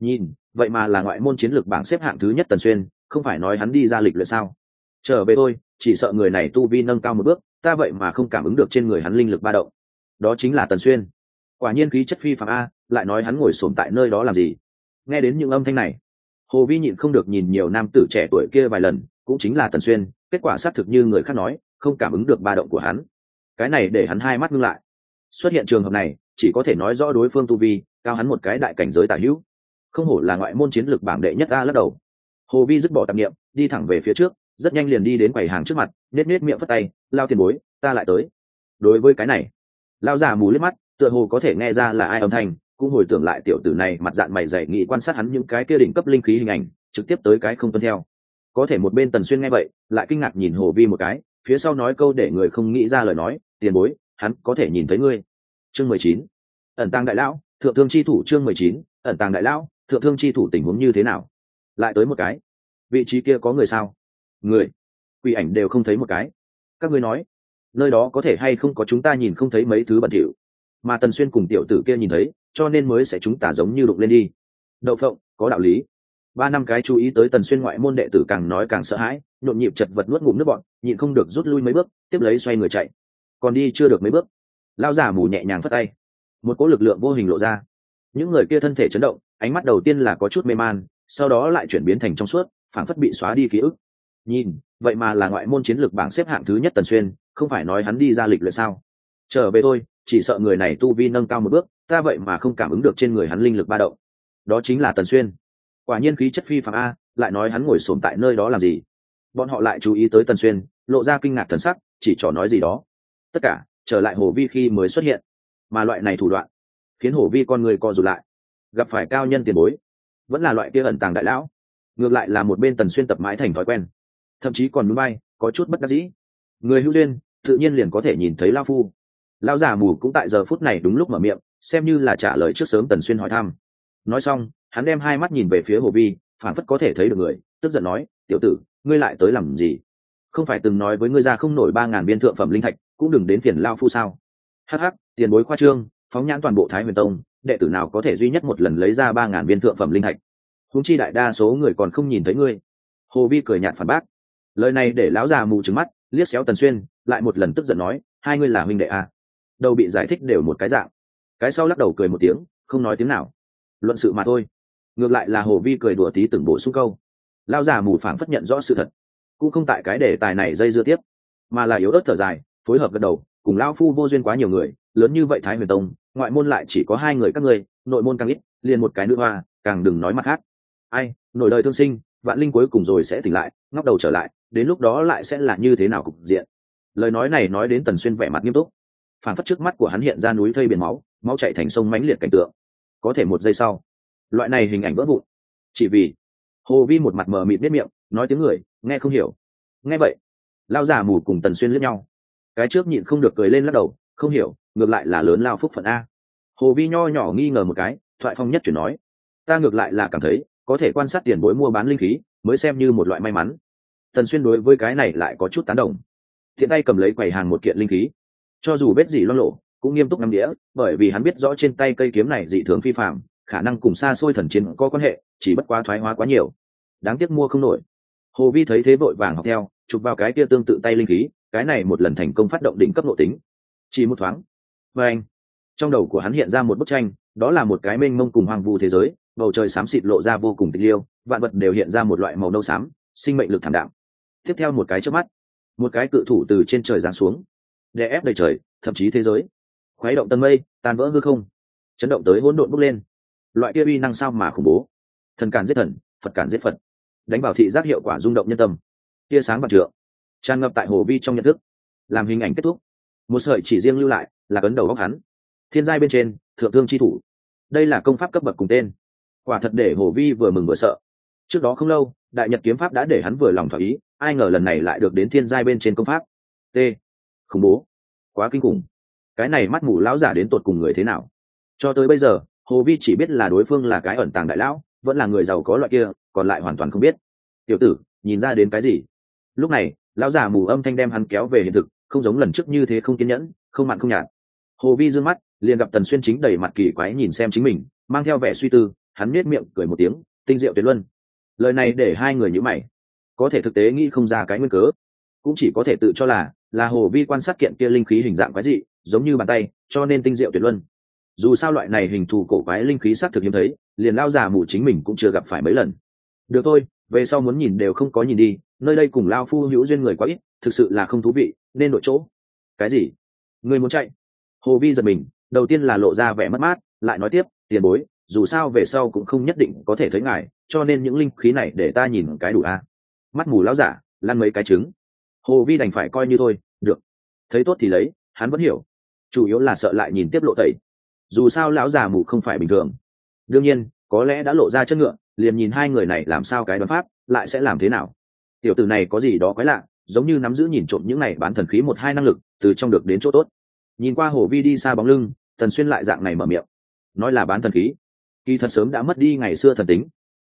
Nhìn, vậy mà là ngoại môn chiến lược bảng xếp hạng thứ nhất tần xuyên, không phải nói hắn đi ra lịch luyện sao? Trở về tôi chỉ sợ người này tu vi nâng cao một bước, ta vậy mà không cảm ứng được trên người hắn linh lực ba động. Đó chính là tần xuyên. Quả nhiên khí chất phi phạm a, lại nói hắn ngồi sồn tại nơi đó làm gì? Nghe đến những âm thanh này, hồ vi nhịn không được nhìn nhiều nam tử trẻ tuổi kia vài lần, cũng chính là tần xuyên, kết quả xác thực như người khác nói, không cảm ứng được ba động của hắn. Cái này để hắn hai mắt ngưng lại. Xuất hiện trường hợp này, chỉ có thể nói rõ đối phương tu vi, cao hắn một cái đại cảnh giới tả hữu. Không hổ là ngoại môn chiến lược bảng đệ nhất ta lắc đầu. Hồ vi dứt bỏ tạp nghiệm đi thẳng về phía trước rất nhanh liền đi đến quầy hàng trước mặt nết nết miệng phất tay, lao tiền bối, ta lại tới. Đối với cái này lao già mù liếc mắt, tựa hồ có thể nghe ra là ai âm thanh, cũng hồi tưởng lại tiểu tử này mặt dạng mày dày nghị quan sát hắn những cái kia đỉnh cấp linh khí hình ảnh, trực tiếp tới cái không tuân theo. Có thể một bên tần xuyên nghe vậy, lại kinh ngạc nhìn hồ vi một cái, phía sau nói câu để người không nghĩ ra lời nói, tiền bối, hắn có thể nhìn thấy ngươi. Chương mười chín, ẩn tàng đại lão, thượng thương chi thủ chương mười chín, ẩn tàng đại lão, thượng thương chi thủ tình huống như thế nào? Lại tới một cái, vị trí kia có người sao? Người, quỷ ảnh đều không thấy một cái. Các ngươi nói, nơi đó có thể hay không có chúng ta nhìn không thấy mấy thứ bẩn thỉu? Mà tần xuyên cùng tiểu tử kia nhìn thấy, cho nên mới sẽ chúng ta giống như đụng lên đi. Đậu phộng, có đạo lý. Ba năm cái chú ý tới tần xuyên ngoại môn đệ tử càng nói càng sợ hãi, nhộn nhịp chật vật nuốt ngụm nước bọn nhịn không được rút lui mấy bước, tiếp lấy xoay người chạy. Còn đi chưa được mấy bước lao giả mù nhẹ nhàng phất tay. Một cỗ lực lượng vô hình lộ ra. Những người kia thân thể chấn động, ánh mắt đầu tiên là có chút mê man, sau đó lại chuyển biến thành trong suốt, phảng phất bị xóa đi ký ức nhìn, vậy mà là ngoại môn chiến lược bảng xếp hạng thứ nhất tần xuyên, không phải nói hắn đi ra lịch luyện sao? Trở về tôi chỉ sợ người này tu vi nâng cao một bước, ta vậy mà không cảm ứng được trên người hắn linh lực ba động. Đó chính là tần xuyên. Quả nhiên khí chất phi phạm a, lại nói hắn ngồi sồn tại nơi đó làm gì? Bọn họ lại chú ý tới tần xuyên, lộ ra kinh ngạc thần sắc, chỉ trò nói gì đó. Tất cả, trở lại hồ vi khi mới xuất hiện. Mà loại này thủ đoạn, khiến hồ vi con người co rụt lại. Gặp phải cao nhân tiền bối, vẫn là loại kia ẩn tàng đại lão. Ngược lại là một bên tần xuyên tập mãi thành thói quen thậm chí còn núi bay, có chút bất đắc dĩ. Người hữu duyên, tự nhiên liền có thể nhìn thấy lao phu. Lao già mù cũng tại giờ phút này đúng lúc mở miệng, xem như là trả lời trước sớm tần xuyên hỏi thăm. Nói xong, hắn đem hai mắt nhìn về phía hồ vi phản phất có thể thấy được người, tức giận nói, tiểu tử, ngươi lại tới làm gì? Không phải từng nói với ngươi ra không nổi ba ngàn viên thượng phẩm linh thạch, cũng đừng đến phiền lao phu sao? Hh tiền bối khoa trương, phóng nhãn toàn bộ thái huyền tông, đệ tử nào có thể duy nhất một lần lấy ra ba ngàn viên thượng phẩm linh thạch? Húng chi đại đa số người còn không nhìn thấy ngươi. Hồ vi cười nhạt phản bác lời này để lão già mù trứng mắt, liếc xéo tần xuyên, lại một lần tức giận nói, hai ngươi là huynh đệ à. đầu bị giải thích đều một cái dạng. Cái sau lắc đầu cười một tiếng, không nói tiếng nào. Luận sự mà thôi. Ngược lại là hồ vi cười đùa tí từng bộ sung câu. Lão già mù phảng phất nhận rõ sự thật. Cũng không tại cái đề tài này dây dưa tiếp, mà là yếu ớt thở dài, phối hợp gật đầu, cùng lão phu vô duyên quá nhiều người, lớn như vậy thái huyền tông, ngoại môn lại chỉ có hai người các ngươi, nội môn càng ít, liền một cái nữ hoa, càng đừng nói mặt khác. Ai nổi đời thương sinh, vạn linh cuối cùng rồi sẽ tỉnh lại, ngóc đầu trở lại đến lúc đó lại sẽ là như thế nào cục diện. Lời nói này nói đến tần xuyên vẻ mặt nghiêm túc. Phản phất trước mắt của hắn hiện ra núi thây biển máu máu chạy thành sông mãnh liệt cảnh tượng. Có thể một giây sau, loại này hình ảnh vỡ vụn. Chỉ vì hồ vi một mặt mờ mịt biết miệng, nói tiếng người, nghe không hiểu. Nghe vậy lao già mù cùng tần xuyên lướt nhau. Cái trước nhịn không được cười lên lắc đầu, không hiểu, ngược lại là lớn lao phúc phận a. Hồ vi nho nhỏ nghi ngờ một cái, thoại phong nhất chuyển nói, ta ngược lại là cảm thấy, có thể quan sát tiền bối mua bán linh khí, mới xem như một loại may mắn tần xuyên đối với cái này lại có chút tán đồng. Thiện tay cầm lấy quầy hàng một kiện linh khí. Cho dù vết gì loang lộ, cũng nghiêm túc nắm đĩa, bởi vì hắn biết rõ trên tay cây kiếm này dị thường phi phạm khả năng cùng xa xôi thần chiến có quan hệ, chỉ bất quá thoái hóa quá nhiều. Đáng tiếc mua không nổi. Hồ vi thấy thế vội vàng học theo, chụp vào cái kia tương tự tay linh khí, cái này một lần thành công phát động đỉnh cấp nội tính. Chỉ một thoáng. Và anh, trong đầu của hắn hiện ra một bức tranh, đó là một cái mênh mông cùng hoang vu thế giới, bầu trời xám xịt lộ ra vô cùng tịch liêu, vạn vật đều hiện ra một loại màu nâu xám, sinh mệnh lực thảm đạm tiếp theo một cái trước mắt. Một cái cự thủ từ trên trời giáng xuống. Đè ép đầy trời, thậm chí thế giới. Khuấy động tân mây, tan vỡ hư không. Chấn động tới hỗn độn bốc lên. Loại kia uy năng sao mà khủng bố? Thần cản giết thần, phật cản giết phật. Đánh vào thị giác hiệu quả rung động nhân tâm. Tia sáng bạc trượng, tràn ngập tại hồ vi trong nhận thức. Làm hình ảnh kết thúc. Một sợi chỉ riêng lưu lại, là cấn đầu góc hắn. Thiên giai bên trên, thượng thương chi thủ. Đây là công pháp cấp bậc cùng tên. Quả thật để hồ vi vừa mừng vừa sợ. Trước đó không lâu, đại nhật kiếm pháp đã để hắn vừa lòng thỏa ý ai ngờ lần này lại được đến thiên giai bên trên công pháp. T. Khủng bố. Quá kinh khủng. Cái này mắt mù lão giả đến tột cùng người thế nào? Cho tới bây giờ, hồ vi chỉ biết là đối phương là cái ẩn tàng đại lão, vẫn là người giàu có loại kia, còn lại hoàn toàn không biết. Tiểu tử, nhìn ra đến cái gì? Lúc này, lão già mù âm thanh đem hắn kéo về hiện thực, không giống lần trước như thế không kiên nhẫn, không mặn không nhạt. Hồ vi d ư ơ n g mắt, liền gặp tần xuyên chính đầy mặt kỳ quái nhìn xem chính mình, mang theo vẻ suy tư, hắn nết miệng cười một tiếng, tinh diệu tuyệt luân. Lời này để hai người nhữ mày có thể thực tế nghĩ không ra cái nguyên cớ. Cũng chỉ có thể tự cho là là hồ vi quan sát kiện kia linh khí hình dạng quái dị, giống như bàn tay, cho nên tinh diệu tuyệt luân. Dù sao loại này hình thù cổ quái linh khí s á c thực hiếm thấy, liền lao già mù chính mình cũng chưa gặp phải mấy lần. Được thôi, về sau muốn nhìn đều không có nhìn đi, nơi đây cùng lao phu hữu duyên người quá ít, thực sự là không thú vị, nên đổi chỗ. Cái gì? Người muốn chạy? Hồ vi giật mình, đầu tiên là lộ ra vẻ mất mát, lại nói tiếp, tiền bối, dù sao về sau cũng không nhất định có thể thấy ngài, cho nên những linh khí này để ta nhìn cái đủ a mắt mù lão giả, lăn mấy cái trứng. Hồ vi đành phải coi như thôi, được. Thấy tốt thì lấy, hắn vẫn hiểu. Chủ yếu là sợ lại nhìn tiếp lộ tẩy. Dù sao lão già mù không phải bình thường. Đương nhiên, có lẽ đã lộ ra chất ngựa, liền nhìn hai người này làm sao cái đoán pháp, lại sẽ làm thế nào. Tiểu tử này có gì đó quái lạ, giống như nắm giữ nhìn trộm những này bán thần khí một hai năng lực, từ trong được đến chỗ tốt. Nhìn qua hồ vi đi xa bóng lưng thần xuyên lại dạng này mở miệng. Nói là bán thần khí. Kỳ thật sớm đã mất đi ngày xưa thần tính.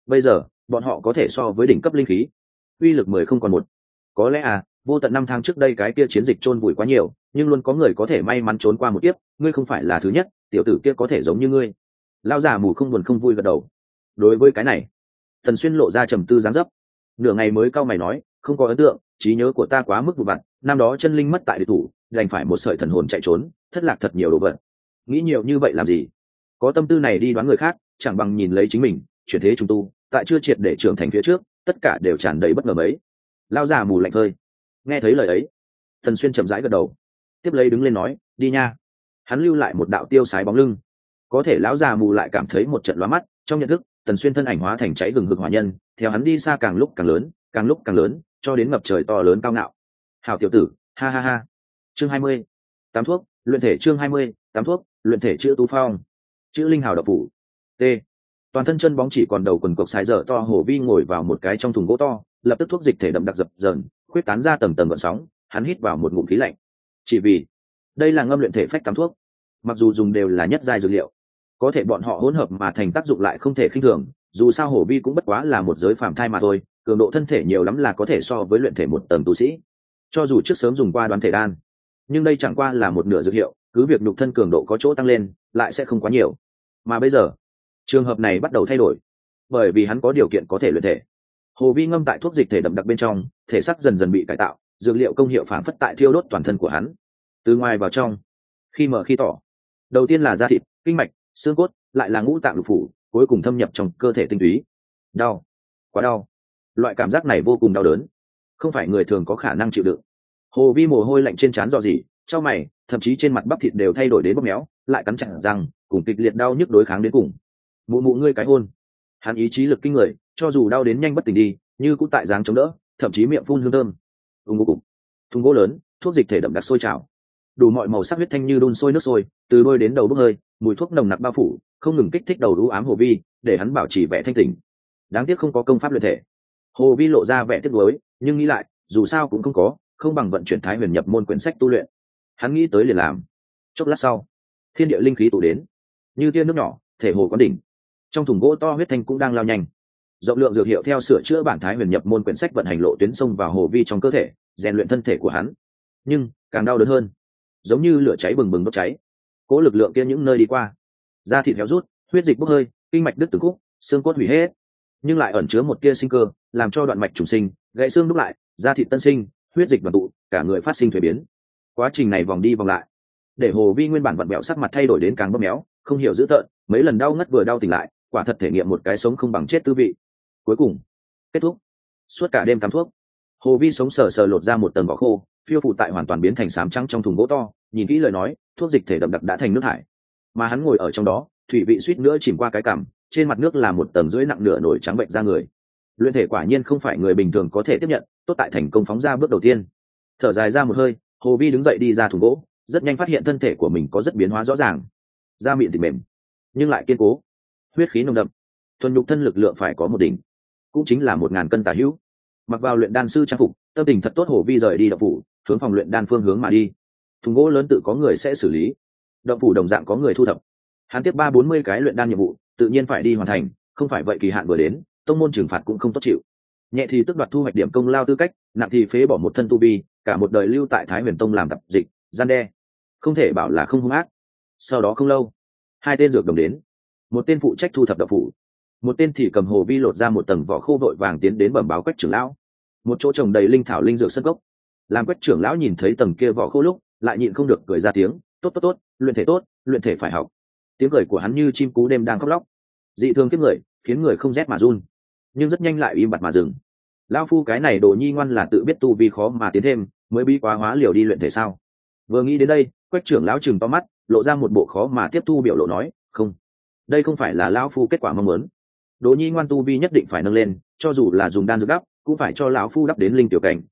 Bây giờ, bọn họ có thể so với đỉnh cấp linh khí uy lực mười không còn một. Có lẽ à vô tận năm tháng trước đây cái kia chiến dịch chôn vùi quá nhiều, nhưng luôn có người có thể may mắn trốn qua một tiếp ngươi không phải là thứ nhất, tiểu tử kia có thể giống như ngươi. Lao già mù không buồn không vui gật đầu. Đối với cái này thần xuyên lộ ra trầm tư dáng dấp. Nửa ngày mới cau mày nói, không có ấn tượng, trí nhớ của ta quá mức vụ vặt năm đó chân linh mất tại địch thủ, đành phải một sợi thần hồn chạy trốn, thất lạc thật nhiều đồ vật. Nghĩ nhiều như vậy làm gì? Có tâm tư này đi đoán người khác, chẳng bằng nhìn lấy chính mình, chuyển thế trung tu, tại chưa triệt để trưởng thành phía trước tất cả đều tràn đầy bất ngờ mấy. Lao già mù lạnh phơi nghe thấy lời ấy thần xuyên chậm rãi gật đầu. Tiếp lấy đứng lên nói, đi nha. Hắn lưu lại một đạo tiêu sái bóng lưng. Có thể lão già mù lại cảm thấy một trận lóa mắt, trong nhận thức, tần xuyên thân ảnh hóa thành cháy gừng hực hỏa nhân, theo hắn đi xa càng lúc càng lớn, càng lúc càng lớn, cho đến ngập trời to lớn cao ngạo. Hào tiểu tử, ha ha ha. Chương hai mươi, tám thuốc, luyện thể chương hai mươi, tám thuốc, luyện thể chữ tú phong. Chữ linh hào độc phủ. T toàn thân chân bóng chỉ còn đầu quần cộc xài dở to, hổ vi ngồi vào một cái trong thùng gỗ to, lập tức thuốc dịch thể đậm đặc dập dờn, khuyết tán ra tầng tầng gợn sóng, hắn hít vào một ngụm khí lạnh. Chỉ vì đây là ngâm luyện thể phách tắm thuốc, mặc dù dùng đều là nhất giai dược liệu, có thể bọn họ hỗn hợp mà thành tác dụng lại không thể khinh thường, dù sao hổ vi cũng bất quá là một giới phàm thai mà thôi, cường độ thân thể nhiều lắm là có thể so với luyện thể một tầng tu sĩ. Cho dù trước sớm dùng qua đoán thể đan, nhưng đây chẳng qua là một nửa dược hiệu, cứ việc nhục thân cường độ có chỗ tăng lên, lại sẽ không quá nhiều. Mà bây giờ trường hợp này bắt đầu thay đổi, bởi vì hắn có điều kiện có thể luyện thể. Hồ vi ngâm tại thuốc dịch thể đậm đặc bên trong, thể sắc dần dần bị cải tạo, dược liệu công hiệu phản phất tại thiêu đốt toàn thân của hắn. Từ ngoài vào trong, khi mở khi tỏ, đầu tiên là da thịt, kinh mạch, xương cốt, lại là ngũ tạng lục phủ, cuối cùng thâm nhập trong cơ thể tinh túy. Đau, quá đau. Loại cảm giác này vô cùng đau đớn. Không phải người thường có khả năng chịu đựng. Hồ vi mồ hôi lạnh trên trán dò dỉ, trong mày, thậm chí trên mặt bắp thịt đều thay đổi đến bóp méo, lại cắn chặt răng, cùng kịch liệt đau nhức đối kháng đến cùng mụ mụ ngươi cái hôn. Hắn ý chí lực kinh người, cho dù đau đến nhanh bất tỉnh đi, như cũng tại dáng chống đỡ, thậm chí miệng phun hương thơm. Ùng ngô thùng gỗ lớn, thuốc dịch thể đậm đặc sôi trào. Đủ mọi màu sắc huyết thanh như đun sôi nước sôi, từ đôi đến đầu bốc hơi, mùi thuốc nồng nặc bao phủ, không ngừng kích thích đầu đũ ám hồ vi, để hắn bảo trì vẻ thanh tỉnh. Đáng tiếc không có công pháp luyện thể. Hồ vi lộ ra vẻ tiếc nuối, nhưng nghĩ lại, dù sao cũng không có, không bằng vận chuyển thái huyền nhập môn quyển sách tu luyện. Hắn nghĩ tới liền làm. Chốc lát sau, thiên địa linh khí tụ đến. Như tia nước nhỏ, thể hồ có đỉnh trong thùng gỗ to huyết thanh cũng đang lao nhanh. Rộng lượng dược hiệu theo sửa chữa bản thái huyền nhập môn quyển sách vận hành lộ tuyến sông vào hồ vi trong cơ thể, rèn luyện thân thể của hắn. Nhưng, càng đau đớn hơn. Giống như lửa cháy bừng bừng đốt cháy. Cố lực lượng kia những nơi đi qua. Da thịt héo rút, huyết dịch bốc hơi, kinh mạch đứt từng khúc, xương cốt hủy hết. Nhưng lại ẩn chứa một tia sinh cơ, làm cho đoạn mạch trùng sinh, gãy xương đúc lại, da thịt tân sinh, huyết dịch và tụ, cả người phát sinh thuế biến. Quá trình này vòng đi vòng lại. Để hồ vi nguyên bản vận mẹo sắc mặt thay đổi đến càng bóp méo, không hiểu dữ tợn, mấy lần đau ngất vừa đau tỉnh lại quả thật thể nghiệm một cái sống không bằng chết tư vị. Cuối cùng, kết thúc. Suốt cả đêm tắm thuốc, hồ vi sống sờ sờ lột ra một tầng vỏ khô, phiêu phụ tại hoàn toàn biến thành sám trắng trong thùng gỗ to, nhìn kỹ lời nói, thuốc dịch thể đậm đặc đã thành nước thải. Mà hắn ngồi ở trong đó, thủy vị suýt nữa chìm qua cái cằm, trên mặt nước là một tầng dưới nặng nửa nổi trắng bệnh ra người. Luyện thể quả nhiên không phải người bình thường có thể tiếp nhận, tốt tại thành công phóng ra bước đầu tiên. Thở dài ra một hơi, hồ vi đứng dậy đi ra thùng gỗ, rất nhanh phát hiện thân thể của mình có rất biến hóa rõ ràng. Da miệng thì mềm, nhưng lại kiên cố huyết khí nồng đậm. Thuần nhục thân lực lượng phải có một đỉnh, cũng chính là một ngàn cân tả hữu. Mặc vào luyện đan sư trang phục, tâm tình thật tốt hồ vi rời đi đậu phủ, hướng phòng luyện đan phương hướng mà đi. Thùng gỗ lớn tự có người sẽ xử lý. Đậu phủ đồng dạng có người thu thập. Hắn tiếp ba bốn mươi cái luyện đan nhiệm vụ, tự nhiên phải đi hoàn thành, không phải vậy kỳ hạn vừa đến, tông môn trừng phạt cũng không tốt chịu. Nhẹ thì tức đoạt thu hoạch điểm công lao tư cách, nặng thì phế bỏ một thân tu vi, cả một đời lưu tại thái huyền tông làm tập dịch, gian đe. Không thể bảo là không hung ác. Sau đó không lâu, hai tên dược đồng đến một tên phụ trách thu thập đậu phủ. Một tên thì cầm hồ vi lột ra một tầng vỏ khô vội vàng tiến đến bẩm báo quách trưởng lão. Một chỗ trồng đầy linh thảo linh dược sân gốc. Làm quách trưởng lão nhìn thấy tầng kia vỏ khô lúc, lại nhịn không được cười ra tiếng, tốt tốt tốt, luyện thể tốt, luyện thể phải học. Tiếng cười của hắn như chim cú đêm đang khóc lóc. Dị thường kiếp người, khiến người không rét mà run, nhưng rất nhanh lại im bặt mà dừng. Lão phu cái này đồ nhi ngoan là tự biết tu vì khó mà tiến thêm, mới bi quá hóa liều đi luyện thể sao? Vừa nghĩ đến đây, quách trưởng lão chừng to mắt, lộ ra một bộ khó mà tiếp thu biểu lộ nói, không đây không phải là lão phu kết quả mong muốn. Đồ nhi ngoan tu vi nhất định phải nâng lên, cho dù là dùng đan dược đắp, cũng phải cho lão phu đắp đến linh tiểu cảnh.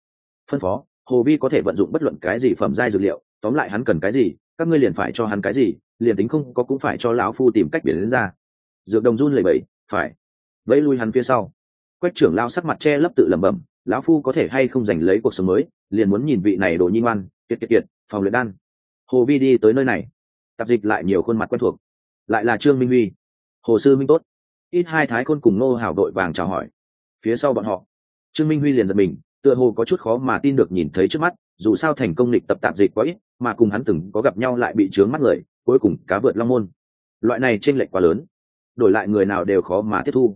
Phân phó, hồ vi có thể vận dụng bất luận cái gì phẩm giai dược liệu, tóm lại hắn cần cái gì, các ngươi liền phải cho hắn cái gì, liền tính không có cũng phải cho lão phu tìm cách biển đến ra. Dược đồng run lẩy bẩy, phải. Vẫy lui hắn phía sau. Quách trưởng lao sắc mặt che lấp tự lẩm bẩm, lão phu có thể hay không giành lấy cuộc sống mới, liền muốn nhìn vị này đồ nhi ngoan, kiệt kiệt kiệt, phòng luyện đan. Hồ vi đi tới nơi này. Tạp dịch lại nhiều khuôn mặt quen thuộc lại là trương minh huy. Hồ sư minh tốt. Ít hai thái khôn cùng nô hảo đội vàng chào hỏi. Phía sau bọn họ, trương minh huy liền giật mình, tựa hồ có chút khó mà tin được nhìn thấy trước mắt, dù sao thành công lịch tập tạp dịch quá ít, mà cùng hắn từng có gặp nhau lại bị trướng mắt người, cuối cùng cá vượt long môn. Loại này t r ê n lệch quá lớn, đổi lại người nào đều khó mà tiếp thu.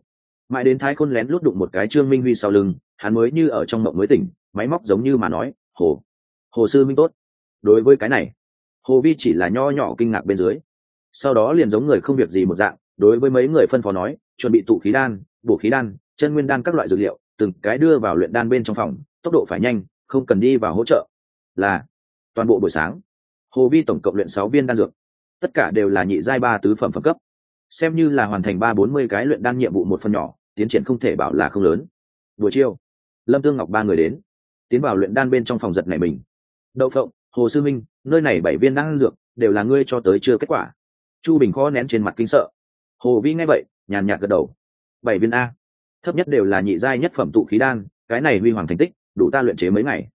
Mãi đến thái khôn lén lút đụng một cái trương minh huy sau lưng, hắn mới như ở trong mộng mới tỉnh, máy móc giống như mà nói, hồ hồ sư minh tốt. Đối với cái này, hồ vi chỉ là nho nhỏ kinh ngạc bên dưới sau đó liền giống người không việc gì một dạng, đối với mấy người phân phó nói, chuẩn bị tụ khí đan, bổ khí đan, chân nguyên đan các loại dược liệu, từng cái đưa vào luyện đan bên trong phòng, tốc độ phải nhanh, không cần đi vào hỗ trợ. Là, toàn bộ buổi sáng, hồ vi tổng cộng luyện sáu viên đan dược. Tất cả đều là nhị giai ba tứ phẩm phẩm cấp. Xem như là hoàn thành ba bốn mươi cái luyện đan nhiệm vụ một phần nhỏ, tiến triển không thể bảo là không lớn. Buổi chiều, lâm tương ngọc ba người đến, tiến vào luyện đan bên trong phòng giật này mình. Đậu phộng, hồ sư minh, nơi này bảy viên đan dược đều là ngươi cho tới chưa kết quả chu bình khó nén trên mặt kinh sợ. Hồ vi nghe vậy, nhàn nhạt gật đầu. Bảy viên a. Thấp nhất đều là nhị giai nhất phẩm tụ khí đan, cái này huy hoàng thành tích, đủ ta luyện chế mấy ngày.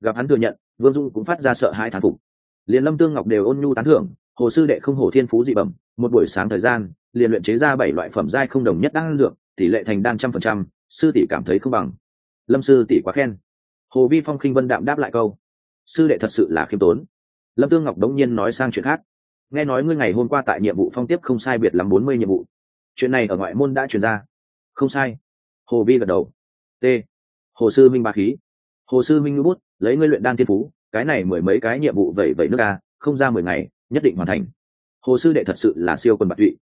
Gặp hắn thừa nhận, vương dung cũng phát ra sợ hai thán phục. Liền lâm tương ngọc đều ôn nhu tán thưởng, hồ sư đệ không hổ thiên phú dị bẩm, một buổi sáng thời gian, liền luyện chế ra bảy loại phẩm giai không đồng nhất đan dược, tỷ lệ thành đan trăm phần trăm, sư tỷ cảm thấy không bằng. Lâm sư tỷ quá khen. Hồ vi phong khinh vân đạm đáp lại câu. Sư đệ thật sự là khiêm tốn. Lâm tương ngọc đống nhiên nói sang chuyện khác nghe nói ngươi ngày hôm qua tại nhiệm vụ phong tiếp không sai biệt lắm bốn mươi nhiệm vụ. Chuyện này ở ngoại môn đã truyền ra. Không sai. Hồ vi gật đầu. T. Hồ sư minh ba khí. Hồ sư minh ngữ bút, lấy ngươi luyện đan thiên phú, cái này mười mấy cái nhiệm vụ vậy vậy nước a, không ra mười ngày, nhất định hoàn thành. Hồ sư đệ thật sự là siêu quân bạc tụy.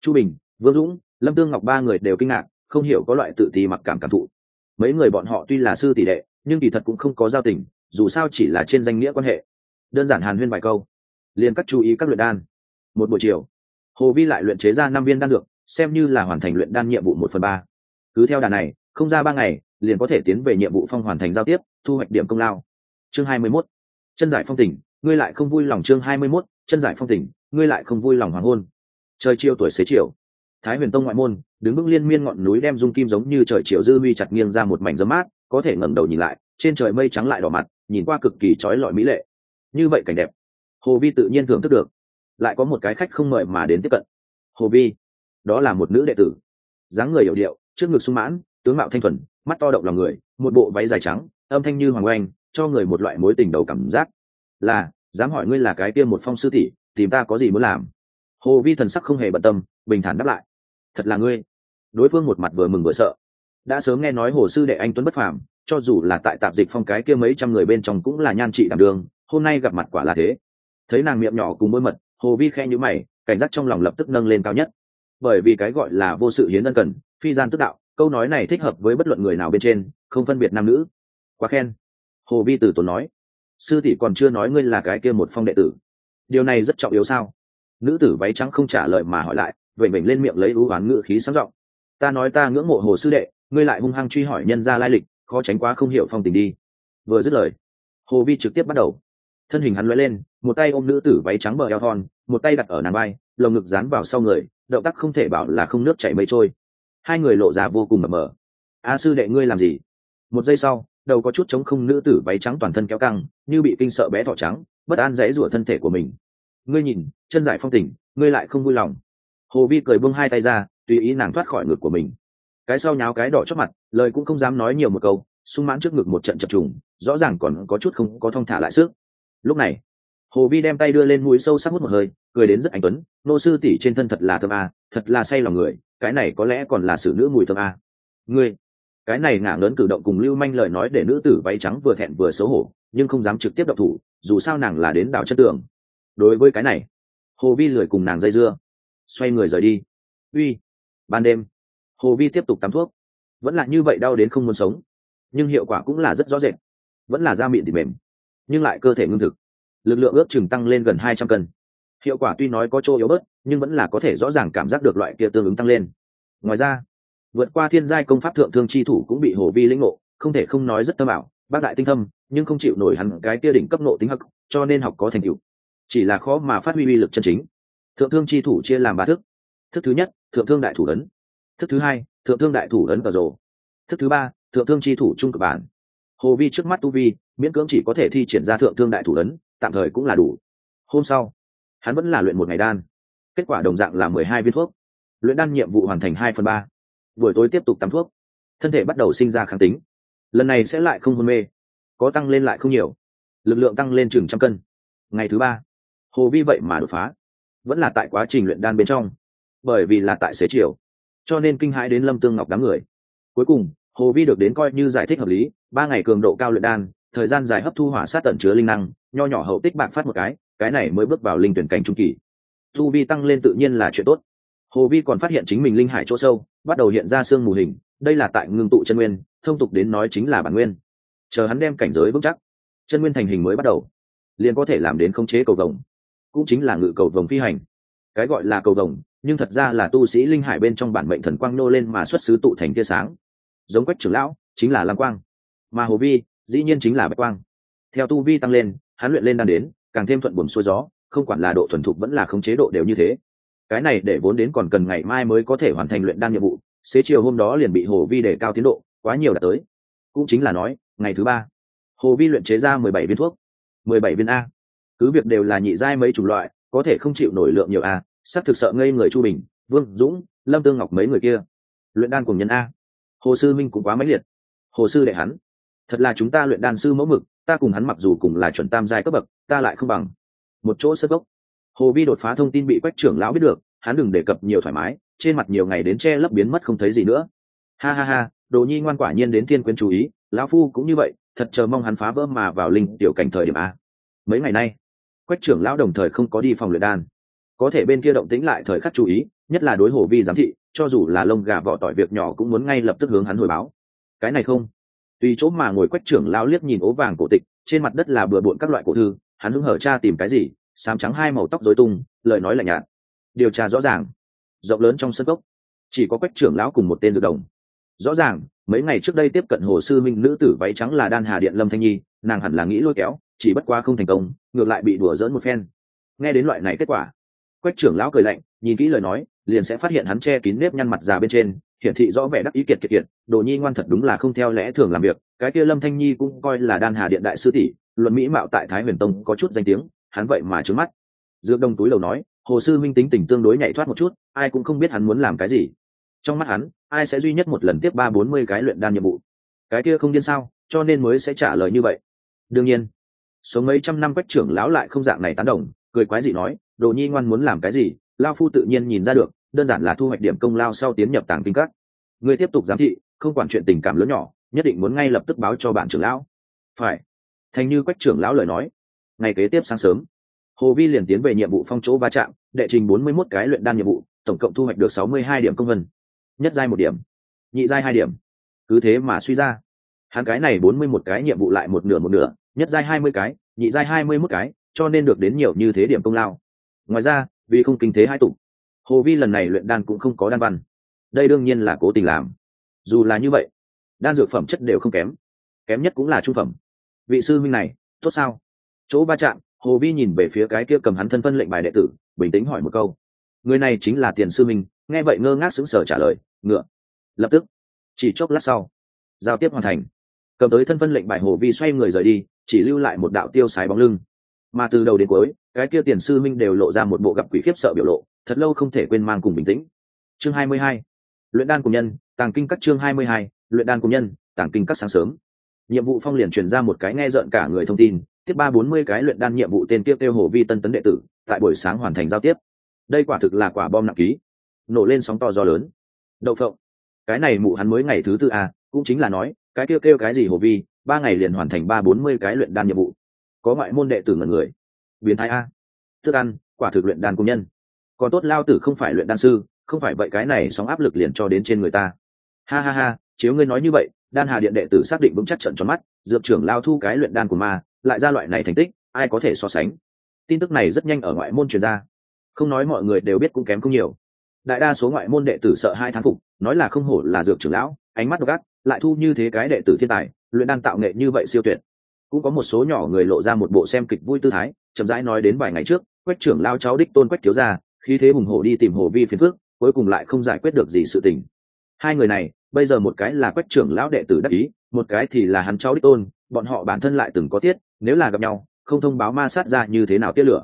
Chu bình, vương dũng, lâm tương ngọc ba người đều kinh ngạc, không hiểu có loại tự ti mặc cảm cảm thụ. Mấy người bọn họ tuy là sư tỷ đệ, nhưng kỳ thật cũng không có giao tình, dù sao chỉ là trên danh nghĩa quan hệ. Đơn giản hàn huyên vài câu liền cắt chú ý các luyện đan. Một buổi chiều hồ vi lại luyện chế ra năm viên đan dược xem như là hoàn thành luyện đan nhiệm vụ một phần ba. Cứ theo đà này không ra ba ngày liền có thể tiến về nhiệm vụ phong hoàn thành giao tiếp thu hoạch điểm công lao. Chương hai mươi 21. chân giải phong tỉnh ngươi lại không vui lòng chương hai mươi 21, chân giải phong tỉnh ngươi lại không vui lòng hoàng hôn. Trời chiều tuổi xế chiều. Thái huyền tông ngoại môn đứng bước liên miên ngọn núi đem dung kim giống như trời chiều dư mi chặt nghiêng ra một mảnh dấm mát có thể ngẩng đầu nhìn lại trên trời mây trắng lại đỏ mặt nhìn qua cực kỳ trói lọi mỹ lệ. Như vậy cảnh đẹp hồ vi tự nhiên thưởng thức được. Lại có một cái khách không mời mà đến tiếp cận. Hồ vi, đó là một nữ đệ tử. Dáng người hiểu điệu, trước ngực sung mãn, tướng mạo thanh thuần, mắt to động lòng người, một bộ váy dài trắng, âm thanh như hoàng oanh, cho người một loại mối tình đầu cảm giác. Là, dám hỏi ngươi là cái kia một phong sư tỷ, tìm ta có gì muốn làm? Hồ vi thần sắc không hề bận tâm, bình thản đáp lại. Thật là ngươi. Đối phương một mặt vừa mừng vừa sợ. Đã sớm nghe nói hồ sư đệ anh tuấn bất phàm, cho dù là tại tạp dịch phong cái kia mấy trăm người bên trong cũng là nhan trị đảm đường, hôm nay gặp mặt quả là thế thấy nàng miệng nhỏ cùng môi mật, hồ vi khe nhữ mày, cảnh giác trong lòng lập tức nâng lên cao nhất. Bởi vì cái gọi là vô sự hiến ân cần, phi gian tức đạo, câu nói này thích hợp với bất luận người nào bên trên, không phân biệt nam nữ. Quá khen. Hồ vi tử tốn nói. Sư tỷ còn chưa nói ngươi là cái kia một phong đệ tử. Điều này rất trọng yếu sao? Nữ tử váy trắng không trả lời mà hỏi lại vậy mình lên miệng lấy ú oán ngự khí sáng giọng. Ta nói ta ngưỡng mộ hồ sư đệ, ngươi lại hung hăng truy hỏi nhân ra lai lịch, khó tránh quá không hiểu phong tình đi. Vừa dứt lời, hồ vi trực tiếp bắt đầu thân hình hắn lóe lên, một tay ôm nữ tử váy trắng bờ eo thon, một tay đặt ở nàng vai, lồng ngực dán vào sau người, động tác không thể bảo là không nước chảy mây trôi. Hai người lộ ra vô cùng mờ mờ. A sư đệ ngươi làm gì? Một giây sau, đầu có chút chống không, nữ tử váy trắng toàn thân kéo căng, như bị kinh sợ bé thỏ trắng, bất an dãy rủa thân thể của mình. Ngươi nhìn, chân giải phong tình, ngươi lại không vui lòng. Hồ vi cười bưng hai tay ra, tùy ý nàng thoát khỏi ngực của mình. Cái sau nháo cái đỏ chót mặt, lời cũng không dám nói nhiều một câu, sung mãn trước ngực một trận chập trùng, rõ ràng còn có chút không có thong thả lại sức lúc này, hồ vi đem tay đưa lên mũi sâu sắc hút một hơi, cười đến rất anh tuấn, nô sư tỷ trên thân thật là thơm a, thật là say lòng người, cái này có lẽ còn là xử nữ mùi thơm a. Ngươi, cái này ngả lớn cử động cùng lưu manh lời nói để nữ tử váy trắng vừa thẹn vừa xấu hổ, nhưng không dám trực tiếp độc thủ, dù sao nàng là đến đào chất tường. Đối với cái này, hồ vi lười cùng nàng dây dưa, xoay người rời đi. Uy, ban đêm. Hồ vi tiếp tục tắm thuốc. Vẫn là như vậy đau đến không muốn sống, nhưng hiệu quả cũng là rất rõ rệt, vẫn là da miệng thì mềm nhưng lại cơ thể ngưng thực. Lực lượng ước chừng tăng lên gần hai trăm cân. Hiệu quả tuy nói có chỗ yếu bớt, nhưng vẫn là có thể rõ ràng cảm giác được loại kia tương ứng tăng lên. Ngoài ra, vượt qua thiên giai công pháp thượng thương chi thủ cũng bị hồ vi lĩnh ngộ, không thể không nói rất tâm ảo, bác đại tinh thâm, nhưng không chịu nổi hẳn cái kia đỉnh cấp nộ tính hắc, cho nên học có thành tựu. Chỉ là khó mà phát huy uy lực chân chính. Thượng thương chi thủ chia làm ba thức. Thức thứ nhất, thượng thương đại thủ ấn. Thức thứ hai, thượng thương đại thủ ấn cờ rồ. Thức thứ ba, thượng thương chi thủ trung cực bản. Hồ vi trước mắt tu vi miễn cưỡng chỉ có thể thi triển ra thượng thương đại thủ ấn, tạm thời cũng là đủ. Hôm sau, hắn vẫn là luyện một ngày đan. Kết quả đồng dạng là mười hai viên thuốc. Luyện đan nhiệm vụ hoàn thành hai phần ba. Buổi tối tiếp tục tắm thuốc. Thân thể bắt đầu sinh ra kháng tính. Lần này sẽ lại không hôn mê. Có tăng lên lại không nhiều. Lực lượng tăng lên chừng trăm cân. Ngày thứ ba, hồ vi vậy mà đột phá. Vẫn là tại quá trình luyện đan bên trong. Bởi vì là tại xế chiều. Cho nên kinh hãi đến lâm tương ngọc đám người. Cuối cùng, hồ vi được đến coi như giải thích hợp lý. Ba ngày cường độ cao luyện đan thời gian dài hấp thu hỏa sát tận chứa linh năng, nho nhỏ hậu tích bạc phát một cái cái này mới bước vào linh tuyển cảnh trung kỳ. Thu vi tăng lên tự nhiên là chuyện tốt. Hồ vi còn phát hiện chính mình linh hải chỗ sâu, bắt đầu hiện ra sương mù hình, đây là tại ngưng tụ chân nguyên, thông tục đến nói chính là bản nguyên. Chờ hắn đem cảnh giới vững chắc, chân nguyên thành hình mới bắt đầu, liền có thể làm đến khống chế cầu vồng, cũng chính là ngự cầu vồng phi hành. Cái gọi là cầu vồng, nhưng thật ra là tu sĩ linh hải bên trong bản mệnh thần quang nô lên mà xuất xứ tụ thành tia sáng. Giống quách trưởng lão, chính là lam quang. Mà hồ vi dĩ nhiên chính là bạch quang. Theo tu vi tăng lên, hắn luyện lên đang đến, càng thêm thuận buồn xuôi gió, không quản là độ thuần thục vẫn là không chế độ đều như thế. Cái này để vốn đến còn cần ngày mai mới có thể hoàn thành luyện đan nhiệm vụ, xế chiều hôm đó liền bị hồ vi đề cao tiến độ, quá nhiều đã tới. Cũng chính là nói, ngày thứ ba, hồ vi luyện chế ra mười bảy viên thuốc, mười bảy viên a. Cứ việc đều là nhị giai mấy chủng loại, có thể không chịu nổi lượng nhiều a, sắp thực sợ ngây người chu bình, vương dũng, lâm tương ngọc mấy người kia. Luyện đan cùng nhân a. Hồ sư minh cũng quá mãnh liệt. Hồ sư đệ hắn thật là chúng ta luyện đan sư mẫu mực, ta cùng hắn mặc dù cùng là chuẩn tam giai cấp bậc, ta lại không bằng. Một chỗ sơ gốc. Hồ vi đột phá thông tin bị quách trưởng lão biết được, hắn đừng đề cập nhiều thoải mái, trên mặt nhiều ngày đến che lấp biến mất không thấy gì nữa. Ha ha ha, đồ nhi ngoan quả nhiên đến thiên quyến chú ý, lão phu cũng như vậy, thật chờ mong hắn phá vỡ mà vào linh tiểu cảnh thời điểm a. Mấy ngày nay, quách trưởng lão đồng thời không có đi phòng luyện đan. Có thể bên kia động tĩnh lại thời khắc chú ý, nhất là đối hồ vi giám thị, cho dù là lông gà vỏ tỏi việc nhỏ cũng muốn ngay lập tức hướng hắn hồi báo. Cái này không tùy chỗ mà ngồi quách trưởng lao liếc nhìn ố vàng cổ tịch, trên mặt đất là bừa bộn các loại cổ thư, hắn hứng hở cha tìm cái gì, xám trắng hai màu tóc dối tung, lời nói lạnh nhạt. Điều tra rõ ràng. Rộng lớn trong sân gốc. Chỉ có quách trưởng lão cùng một tên dược đồng. Rõ ràng, mấy ngày trước đây tiếp cận hồ sư minh nữ tử váy trắng là đan hà điện lâm thanh nhi, nàng hẳn là nghĩ lôi kéo, chỉ bất qua không thành công, ngược lại bị đùa dỡn một phen. Nghe đến loại này kết quả, quách trưởng lão cười lạnh, nhìn kỹ lời nói liền sẽ phát hiện hắn che kín nếp nhăn mặt già bên trên, hiển thị rõ vẻ đắc ý kiệt kiệt kiệt, đồ nhi ngoan thật đúng là không theo lẽ thường làm việc, cái kia lâm thanh nhi cũng coi là đan hà điện đại sư tỷ, luận mỹ mạo tại thái huyền tông có chút danh tiếng, hắn vậy mà trứng mắt. Dược đông túi đầu nói, hồ sư minh tính tình tương đối nhảy thoát một chút, ai cũng không biết hắn muốn làm cái gì. Trong mắt hắn, ai sẽ duy nhất một lần tiếp ba bốn mươi cái luyện đan nhiệm vụ? Cái kia không điên sao, cho nên mới sẽ trả lời như vậy. Đương nhiên, sống mấy trăm năm quách trưởng lão lại không dạng này tán đồng, cười quái dị nói, đồ nhi ngoan muốn làm cái gì, lao phu tự nhiên nhìn ra được đơn giản là thu hoạch điểm công lao sau tiến nhập tàng kinh các. Người tiếp tục giám thị, không quản chuyện tình cảm lớn nhỏ, nhất định muốn ngay lập tức báo cho bạn trưởng lão. Phải. Thành như quách trưởng lão lời nói. Ngày kế tiếp sáng sớm, hồ vi liền tiến về nhiệm vụ phong chỗ va chạm, đệ trình bốn mươi mốt cái luyện đan nhiệm vụ, tổng cộng thu hoạch được sáu mươi hai điểm công vân. Nhất giai một điểm, nhị giai hai điểm. Cứ thế mà suy ra. Hắn cái này bốn mươi một cái nhiệm vụ lại một nửa một nửa, nhất giai hai mươi cái, nhị giai hai mươi mốt cái, cho nên được đến nhiều như thế điểm công lao. Ngoài ra, vì không kinh thế hai tục hồ vi lần này luyện đan cũng không có đan văn. Đây đương nhiên là cố tình làm. Dù là như vậy, đan dược phẩm chất đều không kém. Kém nhất cũng là trung phẩm. Vị sư minh này, tốt sao? Chỗ va chạm, hồ vi nhìn về phía cái kia cầm hắn thân phân lệnh bài đệ tử, bình tĩnh hỏi một câu. Người này chính là tiền sư minh nghe vậy ngơ ngác sững sờ trả lời, ngựa. Lập tức, chỉ chốc lát sau, giao tiếp hoàn thành. Cầm tới thân phân lệnh bài hồ vi xoay người rời đi, chỉ lưu lại một đạo tiêu sái bóng lưng mà từ đầu đến cuối, cái kia tiền sư minh đều lộ ra một bộ gặp quỷ khiếp sợ biểu lộ, thật lâu không thể quên mang cùng bình tĩnh. Chương 22. luyện đan cùng nhân, tàng kinh các chương 22. luyện đan cùng nhân, tàng kinh các sáng sớm. Nhiệm vụ phong liền truyền ra một cái nghe rợn cả người thông tin, tiếp ba bốn mươi cái luyện đan nhiệm vụ tên tiêu tiêu hồ vi tân tấn đệ tử, tại buổi sáng hoàn thành giao tiếp. Đây quả thực là quả bom nặng ký. Nổ lên sóng to gió lớn. Đậu phộng. Cái này mụ hắn mới ngày thứ tư à cũng chính là nói, cái kêu kêu cái gì hồ vi, ba ngày liền hoàn thành ba bốn mươi cái luyện đan nhiệm vụ có ngoại môn đệ tử ngẩn người. Biến thái a. Thức ăn, quả thực luyện đan công nhân. Còn tốt lao tử không phải luyện đan sư, không phải vậy cái này sóng áp lực liền cho đến trên người ta. Ha ha ha, chiếu ngươi nói như vậy, đan hà điện đệ tử xác định vững chắc trận tròn mắt, dược trưởng lao thu cái luyện đan của ma, lại ra loại này thành tích, ai có thể so sánh? Tin tức này rất nhanh ở ngoại môn truyền ra. Không nói mọi người đều biết cũng kém không nhiều. Đại đa số ngoại môn đệ tử sợ hai tháng phục, nói là không hổ là dược trưởng lão, ánh mắt gắt lại thu như thế cái đệ tử thiên tài, luyện đan tạo nghệ như vậy siêu tuyệt cũng có một số nhỏ người lộ ra một bộ xem kịch vui tư thái, chậm rãi nói đến vài ngày trước, quách trưởng lao cháu đích tôn quách thiếu ra khi thế hùng hổ đi tìm hồ vi phiền phước, cuối cùng lại không giải quyết được gì sự tình. Hai người này, bây giờ một cái là quách trưởng lão đệ tử đắc ý, một cái thì là hắn cháu đích tôn, bọn họ bản thân lại từng có tiết, nếu là gặp nhau, không thông báo ma sát ra như thế nào tiết lửa.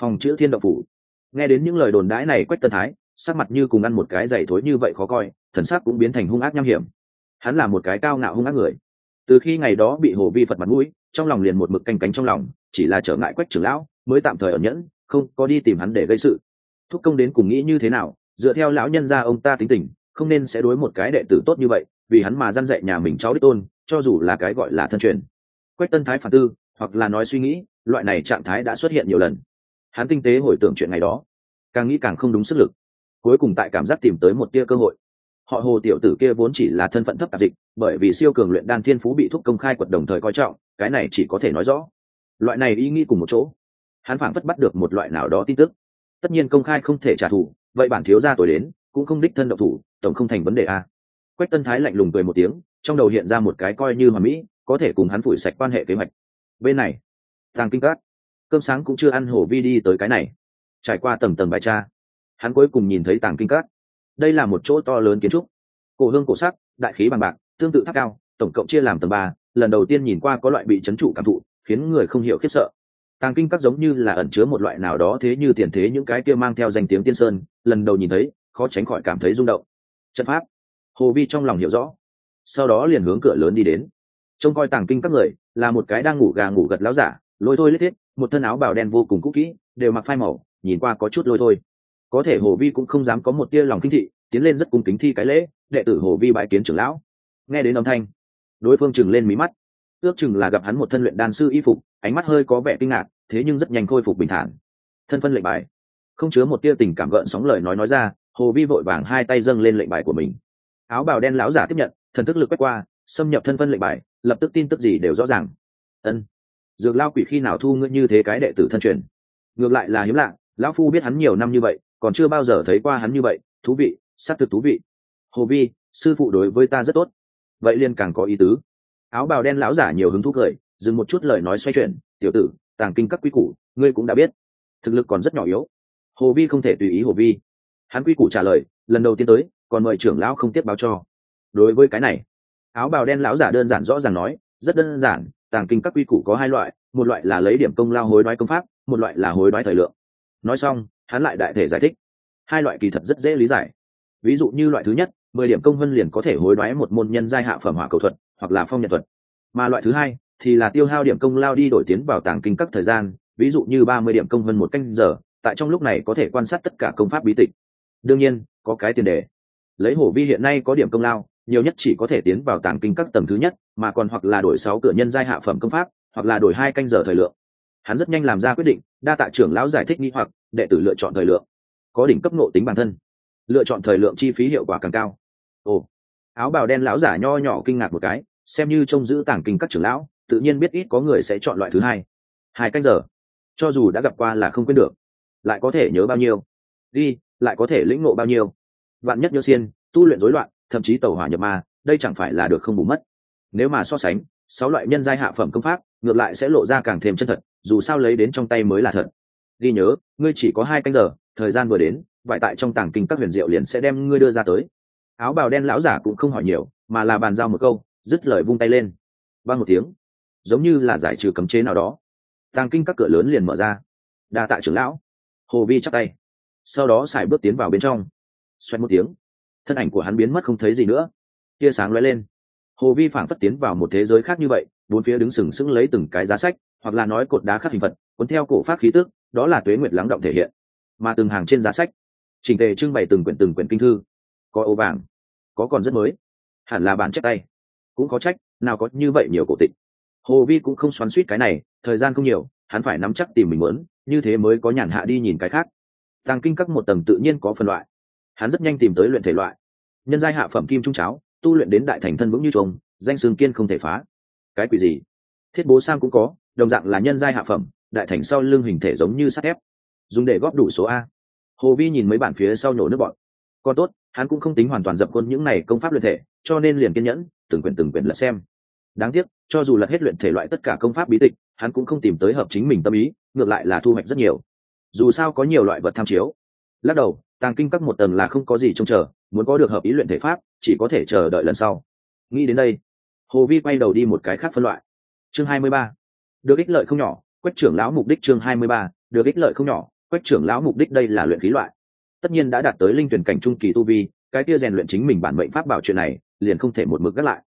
Phòng chữ thiên động phủ. Nghe đến những lời đồn đãi này quách tân thái, sắc mặt như cùng ăn một cái giày thối như vậy khó coi, thần sắc cũng biến thành hung ác nham hiểm. Hắn là một cái cao ngạo hung ác người từ khi ngày đó bị hồ vi phật mặt mũi, trong lòng liền một mực canh cánh trong lòng, chỉ là trở ngại quách trưởng lão, mới tạm thời ở nhẫn, không có đi tìm hắn để gây sự. Thúc công đến cùng nghĩ như thế nào, dựa theo lão nhân gia ông ta tính tình, không nên sẽ đối một cái đệ tử tốt như vậy, vì hắn mà dăn dạy nhà mình cháu đích tôn, cho dù là cái gọi là thân truyền. Quách tân thái phản tư, hoặc là nói suy nghĩ, loại này trạng thái đã xuất hiện nhiều lần. Hắn tinh tế hồi tưởng chuyện ngày đó, càng nghĩ càng không đúng sức lực. Cuối cùng tại cảm giác tìm tới một tia cơ hội họ hồ tiểu tử kia vốn chỉ là thân phận thấp tạp dịch, bởi vì siêu cường luyện đan thiên phú bị thúc công khai quật đồng thời coi trọng, cái này chỉ có thể nói rõ. Loại này ý nghĩ cùng một chỗ, hắn phảng phất bắt được một loại nào đó tin tức. Tất nhiên công khai không thể trả thù, vậy bản thiếu gia tuổi đến, cũng không đích thân độc thủ, tổng không thành vấn đề a. Quách tân thái lạnh lùng cười một tiếng, trong đầu hiện ra một cái coi như mà mỹ, có thể cùng hắn phủi sạch quan hệ kế hoạch. Bên này, tàng kinh cát cơm sáng cũng chưa ăn hổ vi đi tới cái này. Trải qua tầng tầng bài tra, hắn cuối cùng nhìn thấy tàng kinh cát đây là một chỗ to lớn kiến trúc. Cổ hương cổ sắc, đại khí bằng bạc, tương tự tháp cao, tổng cộng chia làm tầng ba, lần đầu tiên nhìn qua có loại bị trấn trụ cảm thụ, khiến người không hiểu khiếp sợ. Tàng kinh các giống như là ẩn chứa một loại nào đó thế như tiền thế những cái kia mang theo danh tiếng tiên sơn, lần đầu nhìn thấy, khó tránh khỏi cảm thấy rung động. Trận pháp. Hồ vi trong lòng hiểu rõ. Sau đó liền hướng cửa lớn đi đến. Trông coi tàng kinh các người, là một cái đang ngủ gà ngủ gật láo giả, lôi thôi lết thiết, một thân áo bào đen vô cùng cũ kỹ, đều mặc phai màu, nhìn qua có chút lôi thôi có thể hồ vi cũng không dám có một tia lòng kinh thị, tiến lên rất cung kính thi cái lễ, đệ tử hồ vi bãi kiến trưởng lão. Nghe đến âm thanh, đối phương chừng lên mí mắt. Ước chừng là gặp hắn một thân luyện đan sư y phục, ánh mắt hơi có vẻ kinh ngạc, thế nhưng rất nhanh khôi phục bình thản. Thân phân lệnh bài. Không chứa một tia tình cảm gợn sóng lời nói nói ra, hồ vi vội vàng hai tay dâng lên lệnh bài của mình. Áo bào đen lão giả tiếp nhận, thần thức lực quét qua, xâm nhập thân phân lệnh bài, lập tức tin tức gì đều rõ ràng. Ân. Dược lao quỷ khi nào thu ngươi như thế cái đệ tử thân truyền? Ngược lại là hiếm lạ, lão phu biết hắn nhiều năm như vậy còn chưa bao giờ thấy qua hắn như vậy, thú vị s á c thực thú vị. Hồ vi, sư phụ đối với ta rất tốt. Vậy liên càng có ý tứ. Áo bào đen lão giả nhiều hứng thú cười, dừng một chút lời nói xoay chuyển, tiểu tử, tàng kinh các quy củ, ngươi cũng đã biết. Thực lực còn rất nhỏ yếu. Hồ vi không thể tùy ý hồ vi. Hắn quy củ trả lời, lần đầu tiên tới, còn mời trưởng lão không tiếp báo cho. Đối với cái này, áo bào đen lão giả đơn giản rõ ràng nói, rất đơn giản, tàng kinh các quy củ có hai loại, một loại là lấy điểm công lao hối đoái công pháp, một loại là hối đoái thời lượng. Nói xong hắn lại đại thể giải thích. Hai loại kỳ thật rất dễ lý giải. Ví dụ như loại thứ nhất, mười điểm công vân liền có thể hối đoái một môn nhân giai hạ phẩm hỏa cầu thuật, hoặc là phong nhật thuật. Mà loại thứ hai thì là tiêu hao điểm công lao đi đổi tiến vào tàng kinh các thời gian, ví dụ như ba mươi điểm công vân một canh giờ, tại trong lúc này có thể quan sát tất cả công pháp bí tịch. Đương nhiên, có cái tiền đề. Lấy hổ vi hiện nay có điểm công lao, nhiều nhất chỉ có thể tiến vào tàng kinh các tầng thứ nhất, mà còn hoặc là đổi sáu cửa nhân giai hạ phẩm công pháp, hoặc là đổi hai canh giờ thời lượng. Hắn rất nhanh làm ra quyết định, đa tạ trưởng lão giải thích nghi hoặc đệ tử lựa chọn thời lượng, có đỉnh cấp nộ tính bản thân. Lựa chọn thời lượng chi phí hiệu quả càng cao. Ồ, áo bào đen lão giả nho nhỏ kinh ngạc một cái, xem như trông giữ tàng kinh các trưởng lão, tự nhiên biết ít có người sẽ chọn loại thứ hai. Hai canh giờ, cho dù đã gặp qua là không quên được, lại có thể nhớ bao nhiêu? Đi, lại có thể lĩnh ngộ bao nhiêu? Bạn nhất nhớ xiên, tu luyện rối loạn, thậm chí tàu hỏa nhập ma, đây chẳng phải là được không bù mất. Nếu mà so sánh, sáu loại nhân giai hạ phẩm công pháp, ngược lại sẽ lộ ra càng thêm chân thật, dù sao lấy đến trong tay mới là thật ghi nhớ, ngươi chỉ có hai canh giờ, thời gian vừa đến, vải tại trong tàng kinh các huyền diệu liền sẽ đem ngươi đưa ra tới. Áo bào đen lão giả cũng không hỏi nhiều, mà là bàn giao một câu, dứt lời vung tay lên. Vang một tiếng, giống như là giải trừ cấm chế nào đó. Tàng kinh các cửa lớn liền mở ra. Đa tạ trưởng lão. Hồ vi chắc tay. Sau đó xài bước tiến vào bên trong. Xoay một tiếng, thân ảnh của hắn biến mất không thấy gì nữa. Tia sáng lóe lên. Hồ vi phảng phất tiến vào một thế giới khác như vậy, bốn phía đứng sừng sững lấy từng cái giá sách, hoặc là nói cột đá khắc hình vật, cuốn theo cổ pháp khí tước đó là tuế nguyệt lắng động thể hiện, mà từng hàng trên giá sách trình tề trưng bày từng quyển từng quyển kinh thư, có ô vàng, có còn rất mới, hẳn là bản chép tay, cũng có trách, nào có như vậy nhiều cổ tịch. Hồ vi cũng không xoắn suýt cái này, thời gian không nhiều, hắn phải nắm chắc tìm mình muốn, như thế mới có nhàn hạ đi nhìn cái khác. Tàng kinh các một tầng tự nhiên có phân loại. Hắn rất nhanh tìm tới luyện thể loại. Nhân giai hạ phẩm kim trung cháo, tu luyện đến đại thành thân vững như trùng danh sương kiên không thể phá. Cái quỷ gì? Thiết bố sang cũng có, đồng dạng là nhân giai hạ phẩm đại thành sau lưng hình thể giống như sắt thép. Dùng để góp đủ số a. Hồ vi nhìn mấy bản phía sau nhổ nước bọn. Còn tốt, hắn cũng không tính hoàn toàn dập quân những này công pháp luyện thể, cho nên liền kiên nhẫn, từng quyển từng quyển lật xem. Đáng tiếc, cho dù lật hết luyện thể loại tất cả công pháp bí tịch, hắn cũng không tìm tới hợp chính mình tâm ý, ngược lại là thu hoạch rất nhiều. Dù sao có nhiều loại vật tham chiếu. Lắc đầu, tàng kinh các một tầng là không có gì trông chờ, muốn có được hợp ý luyện thể pháp, chỉ có thể chờ đợi lần sau. Nghĩ đến đây, hồ vi quay đầu đi một cái khác phân loại. Chương hai mươi ba. Được ích lợi không nhỏ quách trưởng lão mục đích chương hai mươi ba, được ích lợi không nhỏ, quách trưởng lão mục đích đây là luyện khí loại. Tất nhiên đã đạt tới linh tuyển cảnh trung kỳ tu vi, cái kia rèn luyện chính mình bản mệnh pháp bảo chuyện này, liền không thể một mực gác lại.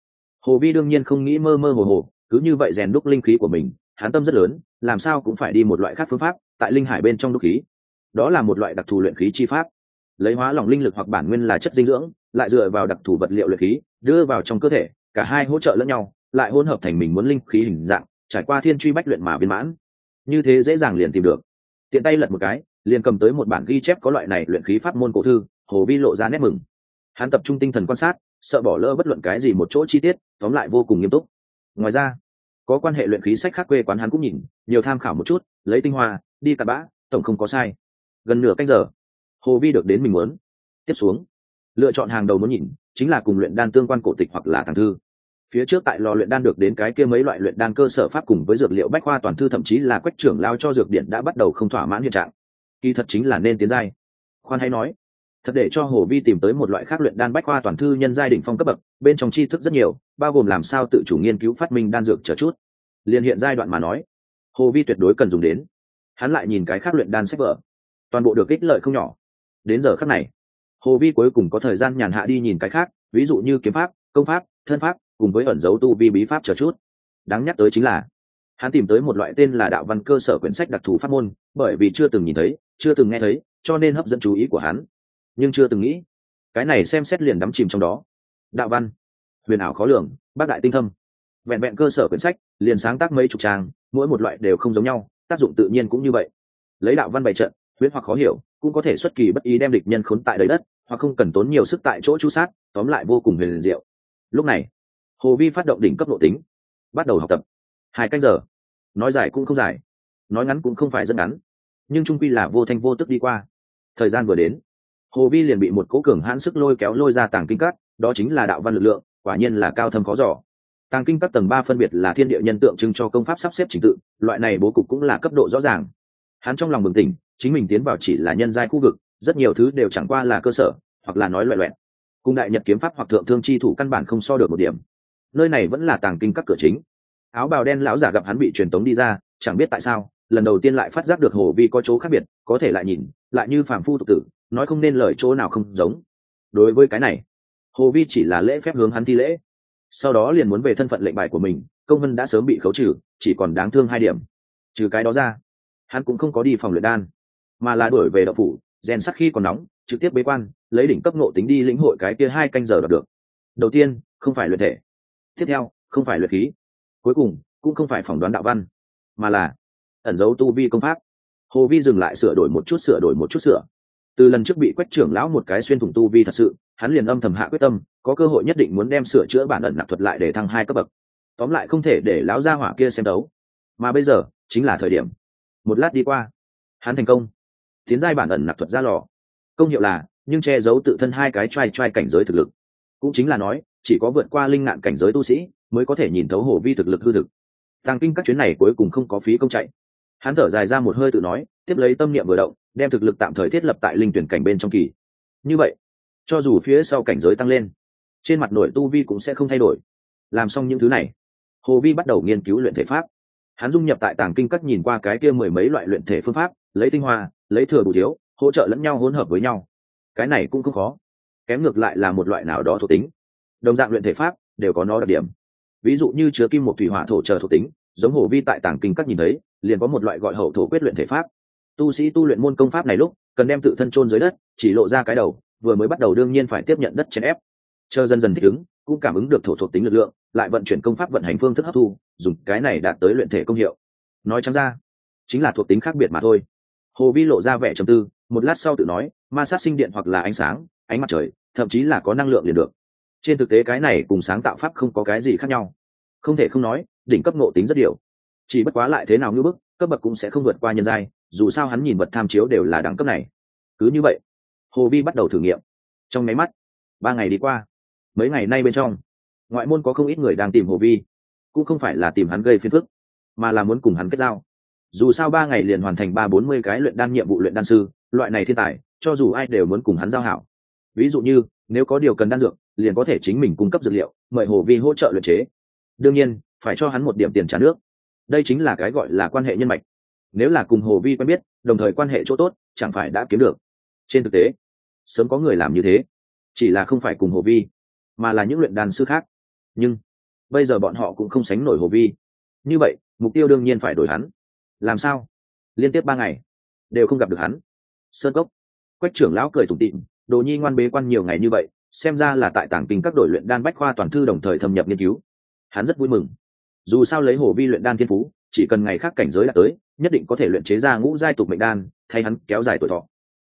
Hồ vi đương nhiên không nghĩ mơ mơ hồ hồ, cứ như vậy rèn đúc linh khí của mình hán tâm rất lớn, làm sao cũng phải đi một loại khác phương pháp, tại linh hải bên trong đúc khí. Đó là một loại đặc thù luyện khí chi pháp. Lấy hóa lỏng linh lực hoặc bản nguyên là chất dinh dưỡng, lại dựa vào đặc thù vật liệu luyện khí, đưa vào trong cơ thể, cả hai hỗ trợ lẫn nhau, lại hỗn hợp thành mình muốn linh khí hình dạng, trải qua thiên truy bách luyện mà viên mãn như thế dễ dàng liền tìm được. Tiện tay lật một cái, liền cầm tới một bản ghi chép có loại này luyện khí pháp môn cổ thư, hồ vi lộ ra nét mừng. Hắn tập trung tinh thần quan sát, sợ bỏ lỡ bất luận cái gì một chỗ chi tiết, tóm lại vô cùng nghiêm túc. Ngoài ra, có quan hệ luyện khí sách khác quê quán hắn cũng nhìn, nhiều tham khảo một chút, lấy tinh hoa, đi cặp bã, tổng không có sai. Gần nửa canh giờ, hồ vi được đến mình muốn. Tiếp xuống, lựa chọn hàng đầu muốn nhìn, chính là cùng luyện đan tương quan cổ tịch hoặc là thằng thư phía trước tại lò luyện đan được đến cái kia mấy loại luyện đan cơ sở pháp cùng với dược liệu bách khoa toàn thư thậm chí là quách trưởng lao cho dược điện đã bắt đầu không thỏa mãn hiện trạng. Kỳ thật chính là nên tiến giai. Khoan hay nói, thật để cho hồ vi tìm tới một loại khác luyện đan bách khoa toàn thư nhân giai đỉnh phong cấp bậc, bên trong tri thức rất nhiều, bao gồm làm sao tự chủ nghiên cứu phát minh đan dược chờ chút. Liền hiện giai đoạn mà nói, hồ vi tuyệt đối cần dùng đến. Hắn lại nhìn cái khác luyện đan sách vở. Toàn bộ được ích lợi không nhỏ. Đến giờ khác này, hồ vi cuối cùng có thời gian nhàn hạ đi nhìn cái khác, ví dụ như kiếm pháp, công pháp, thân pháp cùng với ẩn dấu tu vi bí pháp chờ chút. Đáng nhắc tới chính là, hắn tìm tới một loại tên là đạo văn cơ sở quyển sách đặc thù pháp môn, bởi vì chưa từng nhìn thấy, chưa từng nghe thấy, cho nên hấp dẫn chú ý của hắn. Nhưng chưa từng nghĩ, cái này xem xét liền đắm chìm trong đó. Đạo văn, huyền ảo khó lường, bác đại tinh thâm. Vẹn vẹn cơ sở quyển sách, liền sáng tác mấy chục trang, mỗi một loại đều không giống nhau, tác dụng tự nhiên cũng như vậy. Lấy đạo văn bày trận huyễn hoặc khó hiểu, cũng có thể xuất kỳ bất ý đem địch nhân khốn tại đầy đất, hoặc không cần tốn nhiều sức tại chỗ chú sát, tóm lại vô cùng huyền diệu. Lúc này hồ vi phát động đỉnh cấp độ tính, bắt đầu học tập. Hai canh giờ. Nói dài cũng không dài. Nói ngắn cũng không phải rất ngắn. Nhưng trung quy là vô thanh vô tức đi qua. Thời gian vừa đến, hồ vi liền bị một cố cường hãn sức lôi kéo lôi ra tàng kinh cắt đó chính là đạo văn lực lượng, quả nhiên là cao thâm khó giỏ tàng kinh các tầng ba phân biệt là thiên địa nhân tượng trưng cho công pháp sắp xếp trình tự, loại này bố cục cũng là cấp độ rõ ràng. Hắn trong lòng bừng tỉnh, chính mình tiến vào chỉ là nhân giai khu vực, rất nhiều thứ đều chẳng qua là cơ sở, hoặc là nói loại loẹn cùng đại nhật kiếm pháp hoặc thượng thương chi thủ căn bản không so được một điểm nơi này vẫn là tàng kinh các cửa chính. Áo bào đen lão giả gặp hắn bị truyền tống đi ra, chẳng biết tại sao, lần đầu tiên lại phát giác được hồ vi có chỗ khác biệt, có thể lại nhìn, lại như phàm phu tục tử, nói không nên lời chỗ nào không giống. Đối với cái này, hồ vi chỉ là lễ phép hướng hắn thi lễ. Sau đó liền muốn về thân phận lệnh bài của mình, công vân đã sớm bị khấu trừ, chỉ còn đáng thương hai điểm. Trừ cái đó ra, hắn cũng không có đi phòng luyện đan, mà là đổi về đậu phủ, rèn sắc khi còn nóng, trực tiếp bế quan, lấy đỉnh cấp nộ tính đi lĩnh hội cái kia hai canh giờ đọc được. Đầu tiên, không phải luyện thể tiếp theo, không phải luyện khí. Cuối cùng, cũng không phải phỏng đoán đạo văn, mà là ẩn dấu tu vi công pháp. Hồ vi dừng lại sửa đổi một chút, sửa đổi một chút, sửa. Từ lần trước bị quách trưởng lão một cái xuyên thủng tu vi thật sự, hắn liền âm thầm hạ quyết tâm, có cơ hội nhất định muốn đem sửa chữa bản ẩn nạp thuật lại để thăng hai cấp bậc. Tóm lại không thể để lão gia hỏa kia xem đấu. Mà bây giờ, chính là thời điểm. Một lát đi qua, hắn thành công, tiến giai bản ẩn nạp thuật ra lò. Công hiệu là, nhưng che giấu tự thân hai cái t r a i t r a i cảnh giới thực lực. Cũng chính là nói chỉ có vượt qua linh ngạn cảnh giới tu sĩ mới có thể nhìn thấu hồ vi thực lực hư thực. Tàng kinh các chuyến này cuối cùng không có phí công chạy. Hắn thở dài ra một hơi tự nói, tiếp lấy tâm niệm vừa động, đem thực lực tạm thời thiết lập tại linh tuyển cảnh bên trong kỳ. Như vậy, cho dù phía sau cảnh giới tăng lên, trên mặt nội tu vi cũng sẽ không thay đổi. Làm xong những thứ này, hồ vi bắt đầu nghiên cứu luyện thể pháp. Hắn dung nhập tại tàng kinh các nhìn qua cái kia mười mấy loại luyện thể phương pháp, lấy tinh hoa, lấy thừa bù thiếu, hỗ trợ lẫn nhau hỗn hợp với nhau. Cái này cũng không khó. Kém ngược lại là một loại nào đó thuộc tính đồng dạng luyện thể pháp, đều có nó đặc điểm. Ví dụ như chứa kim một thủy hỏa thổ chờ thuộc tính, giống hồ vi tại tảng kinh các nhìn thấy, liền có một loại gọi hậu thổ quyết luyện thể pháp. Tu sĩ tu luyện môn công pháp này lúc, cần đem tự thân chôn dưới đất, chỉ lộ ra cái đầu, vừa mới bắt đầu đương nhiên phải tiếp nhận đất chèn ép. Chờ dần dần thích ứng, cũng cảm ứng được thổ thuộc tính lực lượng, lại vận chuyển công pháp vận hành phương thức hấp thu, dùng cái này đạt tới luyện thể công hiệu. Nói chăng ra, chính là thuộc tính khác biệt mà thôi. Hồ vi lộ ra vẻ trầm tư, một lát sau tự nói, ma sát sinh điện hoặc là ánh sáng, ánh mặt trời, thậm chí là có năng lượng liền được trên thực tế cái này cùng sáng tạo pháp không có cái gì khác nhau. Không thể không nói, đỉnh cấp ngộ tính rất điều. Chỉ bất quá lại thế nào như bức, cấp bậc cũng sẽ không vượt qua nhân giai, dù sao hắn nhìn vật tham chiếu đều là đẳng cấp này. Cứ như vậy, hồ vi bắt đầu thử nghiệm. Trong máy mắt, ba ngày đi qua. Mấy ngày nay bên trong, ngoại môn có không ít người đang tìm hồ vi cũng không phải là tìm hắn gây phiền phức, mà là muốn cùng hắn kết giao. Dù sao ba ngày liền hoàn thành ba bốn mươi cái luyện đan nhiệm vụ luyện đan sư, loại này thiên tài, cho dù ai đều muốn cùng hắn giao hảo. Ví dụ như, nếu có điều cần đan dược liền có thể chính mình cung cấp dược liệu, mời hồ vi hỗ trợ luyện chế. Đương nhiên, phải cho hắn một điểm tiền trả nước. Đây chính là cái gọi là quan hệ nhân mạch. Nếu là cùng hồ vi quen biết, đồng thời quan hệ chỗ tốt, chẳng phải đã kiếm được. Trên thực tế, sớm có người làm như thế. Chỉ là không phải cùng hồ vi, mà là những luyện đàn sư khác. Nhưng, bây giờ bọn họ cũng không sánh nổi hồ vi. Như vậy, mục tiêu đương nhiên phải đổi hắn. Làm sao? Liên tiếp ba ngày, đều không gặp được hắn. Sơn cốc. Quách trưởng lão cười tủm tịm đồ nhi ngoan bế quan nhiều ngày như vậy xem ra là tại tảng kinh các đội luyện đan bách khoa toàn thư đồng thời thâm nhập nghiên cứu. Hắn rất vui mừng. Dù sao lấy hồ vi luyện đan thiên phú, chỉ cần ngày khác cảnh giới đã tới, nhất định có thể luyện chế ra ngũ giai tục mệnh đan, thay hắn kéo dài tuổi thọ.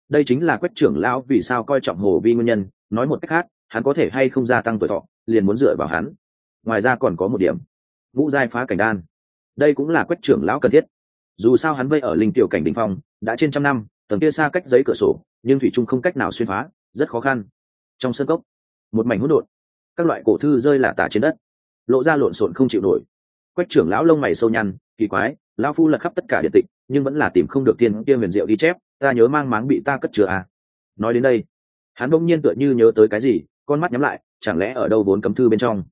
Đây chính là quách trưởng lão vì sao coi trọng hồ vi nguyên nhân, nói một cách khác, hắn có thể hay không gia tăng tuổi thọ, liền muốn dựa vào hắn. Ngoài ra còn có một điểm. Ngũ giai phá cảnh đan. Đây cũng là quách trưởng lão cần thiết. Dù sao hắn vây ở linh tiểu cảnh đình phong, đã trên trăm năm, tầng kia xa cách giấy cửa sổ, nhưng thủy trung không cách nào xuyên phá, rất khó khăn trong sân cốc một mảnh hỗn độn các loại cổ thư rơi lả tả trên đất lộ ra lộn xộn không chịu nổi quách trưởng lão lông mày sâu nhăn, kỳ quái, lão phu lật khắp tất cả điện tịch, nhưng vẫn là tìm không được tiên kia huyền diệu ghi chép, ta nhớ mang máng bị ta cất chứa à. nói đến đây, hắn bỗng nhiên tựa như nhớ tới cái gì, con mắt nhắm lại, chẳng lẽ ở đâu vốn cấm thư bên trong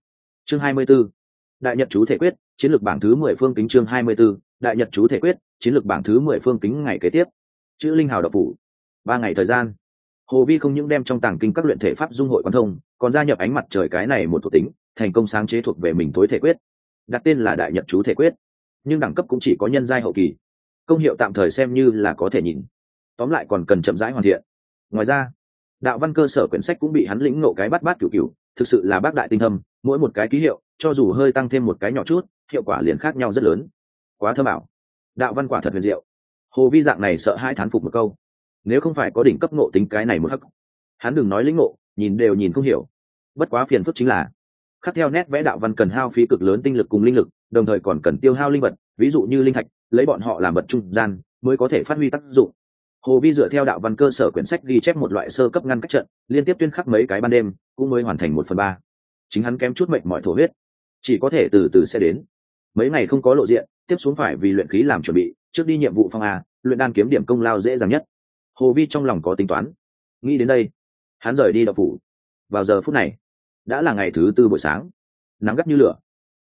chương hai mươi 24. đại nhật chú thể quyết, chiến lược bảng thứ mười phương kính chương hai mươi 24. đại nhật chú thể quyết, chiến lược bảng thứ mười phương kính ngày kế tiếp chữ linh hào độc phủ ba ngày thời gian hồ vi không những đem trong tàng kinh các luyện thể pháp dung hội quan thông, còn gia nhập ánh mặt trời cái này một thuộc tính, thành công sáng chế thuộc về mình tối thể quyết. Đặt tên là đại nhật chú thể quyết. Nhưng đẳng cấp cũng chỉ có nhân giai hậu kỳ. Công hiệu tạm thời xem như là có thể nhìn. Tóm lại còn cần chậm rãi hoàn thiện. Ngoài ra, đạo văn cơ sở quyển sách cũng bị hắn lĩnh nộ cái bắt bát cửu cửu thực sự là bác đại tinh thâm, mỗi một cái ký hiệu, cho dù hơi tăng thêm một cái nhỏ chút, hiệu quả liền khác nhau rất lớn. Quá thơ bảo đạo văn quả thật huyền diệu. Hồ vi dạng này sợ hai thán phục một câu nếu không phải có đỉnh cấp ngộ tính cái này một hắc hắn đừng nói lĩnh ngộ, nhìn đều nhìn không hiểu. Bất quá phiền phức chính là, khắc theo nét vẽ đạo văn cần hao phí cực lớn tinh lực cùng linh lực, đồng thời còn cần tiêu hao linh vật, ví dụ như linh thạch, lấy bọn họ làm vật trung gian, mới có thể phát huy tác dụng. Hồ vi dựa theo đạo văn cơ sở quyển sách ghi chép một loại sơ cấp ngăn cách trận, liên tiếp tuyên khắc mấy cái ban đêm, cũng mới hoàn thành một phần ba. Chính hắn kém chút mệnh mọi thổ huyết. Chỉ có thể từ từ sẽ đến. Mấy ngày không có lộ diện, tiếp xuống phải vì luyện khí làm chuẩn bị, trước đi nhiệm vụ phong a, luyện đan kiếm điểm công lao dễ dàng nhất hồ vi trong lòng có tính toán. Nghĩ đến đây, hắn rời đi đậu phủ. Vào giờ phút này, đã là ngày thứ tư buổi sáng. Nắng gắt như lửa.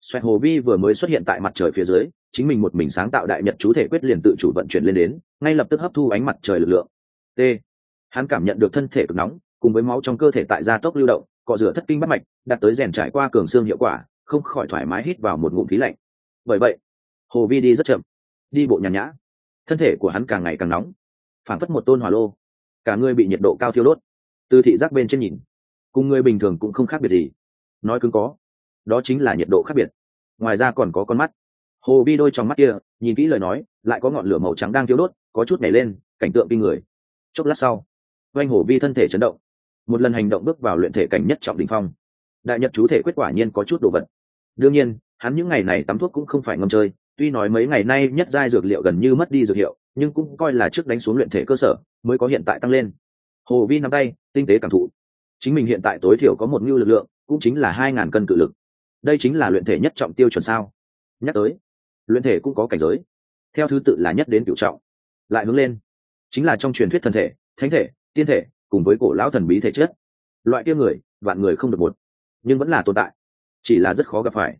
Xoẹt hồ vi vừa mới xuất hiện tại mặt trời phía dưới, chính mình một mình sáng tạo đại nhật chú thể quyết liền tự chủ vận chuyển lên đến, ngay lập tức hấp thu ánh mặt trời lực lượng. T. Hắn cảm nhận được thân thể cực nóng, cùng với máu trong cơ thể tại gia tốc lưu động, cọ rửa thất kinh bắt mạch đạt tới rèn trải qua cường xương hiệu quả, không khỏi thoải mái hít vào một ngụm khí lạnh. Bởi vậy, hồ vi đi rất chậm, đi bộ nhàn nhã. Thân thể của hắn càng ngày càng nóng phản phất một tôn hỏa lô. Cả người bị nhiệt độ cao thiêu đốt. Từ thị giác bên trên nhìn, cùng người bình thường cũng không khác biệt gì. Nói cứng có, đó chính là nhiệt độ khác biệt. Ngoài ra còn có con mắt. Hồ vi đôi trong mắt kia, nhìn kỹ lời nói, lại có ngọn lửa màu trắng đang thiêu đốt, có chút nhảy lên, cảnh tượng kinh người. Chốc lát sau oanh hồ vi thân thể chấn động. Một lần hành động bước vào luyện thể cảnh nhất trọng đình phong. Đại nhật chú thể quyết quả nhiên có chút đồ vật. Đương nhiên, hắn những ngày này tắm thuốc cũng không phải ngâm chơi, tuy nói mấy ngày nay nhất giai dược liệu gần như mất đi dược hiệu nhưng cũng coi là trước đánh xuống luyện thể cơ sở, mới có hiện tại tăng lên. Hồ vi nắm tay, tinh tế cảm thụ. Chính mình hiện tại tối thiểu có một ngưu lực lượng, cũng chính là hai ngàn cân cự lực. Đây chính là luyện thể nhất trọng tiêu chuẩn sao? Nhắc tới, luyện thể cũng có cảnh giới. Theo thứ tự là nhất đến cựu trọng. Lại hướng lên. Chính là trong truyền thuyết thân thể, thánh thể, tiên thể, cùng với cổ lão thần bí thể chất. Loại kia người, vạn người không được một. Nhưng vẫn là tồn tại. Chỉ là rất khó gặp phải.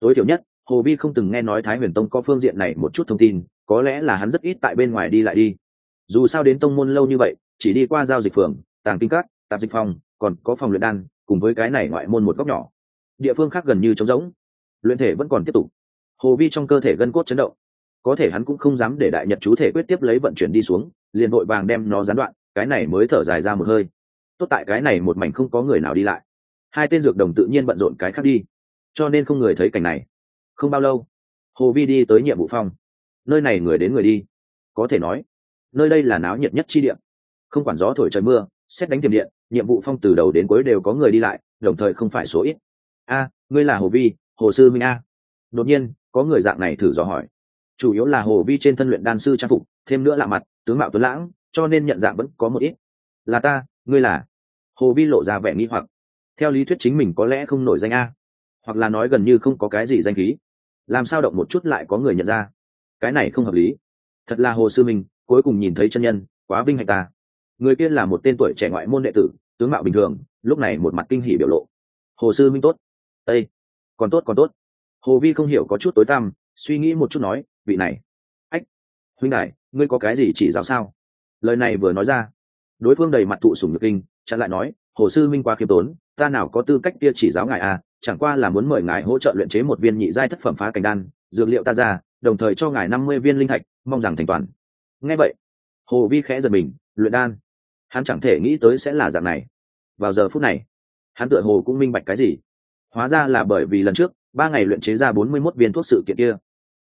Tối thiểu nhất hồ vi không từng nghe nói thái huyền tông có phương diện này một chút thông tin, có lẽ là hắn rất ít tại bên ngoài đi lại đi. Dù sao đến tông môn lâu như vậy, chỉ đi qua giao dịch phường, tàng kinh các, tạp dịch phòng, còn có phòng luyện đan, cùng với cái này ngoại môn một góc nhỏ. Địa phương khác gần như trống rỗng. Luyện thể vẫn còn tiếp tục. Hồ vi trong cơ thể gân cốt chấn động. Có thể hắn cũng không dám để đại nhật chú thể quyết tiếp lấy vận chuyển đi xuống, liền vội vàng đem nó gián đoạn, cái này mới thở dài ra một hơi. Tốt tại cái này một mảnh không có người nào đi lại. Hai tên dược đồng tự nhiên bận rộn cái khác đi. Cho nên không người thấy cảnh này không bao lâu, hồ vi đi tới nhiệm vụ phong nơi này người đến người đi. Có thể nói, nơi đây là náo nhiệt nhất chi điện không quản gió thổi trời mưa, xét đánh tiềm điện, nhiệm vụ phong từ đầu đến cuối đều có người đi lại, đồng thời không phải số ít. A, ngươi là hồ vi, hồ sư minh a. Đột nhiên, có người dạng này thử dò hỏi. Chủ yếu là hồ vi trên thân luyện đan sư trang phục, thêm nữa lạ mặt, tướng mạo tuấn lãng, cho nên nhận dạng vẫn có một ít. Là ta, ngươi là? Hồ vi lộ ra vẻ nghi hoặc. Theo lý thuyết chính mình có lẽ không nổi danh a. Hoặc là nói gần như không có cái gì danh khí làm sao động một chút lại có người nhận ra? Cái này không hợp lý. Thật là hồ sư minh, cuối cùng nhìn thấy chân nhân, quá vinh hạnh ta. Người kia là một tên tuổi trẻ ngoại môn đệ tử, tướng mạo bình thường, lúc này một mặt kinh hỉ biểu lộ. Hồ sư minh tốt. Ây còn tốt còn tốt. Hồ vi không hiểu có chút tối tăm, suy nghĩ một chút nói, vị này. Ách, huynh đại ngươi có cái gì chỉ giáo sao? Lời này vừa nói ra, đối phương đầy mặt thụ sùng nhược kinh, chặn lại nói, hồ sư minh quá khiêm tốn, ta nào có tư cách kia chỉ giáo ngài à? Chẳng qua là muốn mời ngài hỗ trợ luyện chế một viên nhị giai thất phẩm phá cảnh đan, dược liệu ta ra, đồng thời cho ngài năm mươi viên linh thạch, mong rằng thành toàn. Nghe vậy, hồ vi khẽ giật mình, luyện đan. Hắn chẳng thể nghĩ tới sẽ là dạng này. Vào giờ phút này, hắn tựa hồ cũng minh bạch cái gì. Hóa ra là bởi vì lần trước, ba ngày luyện chế ra bốn mươi mốt viên thuốc sự kiện kia.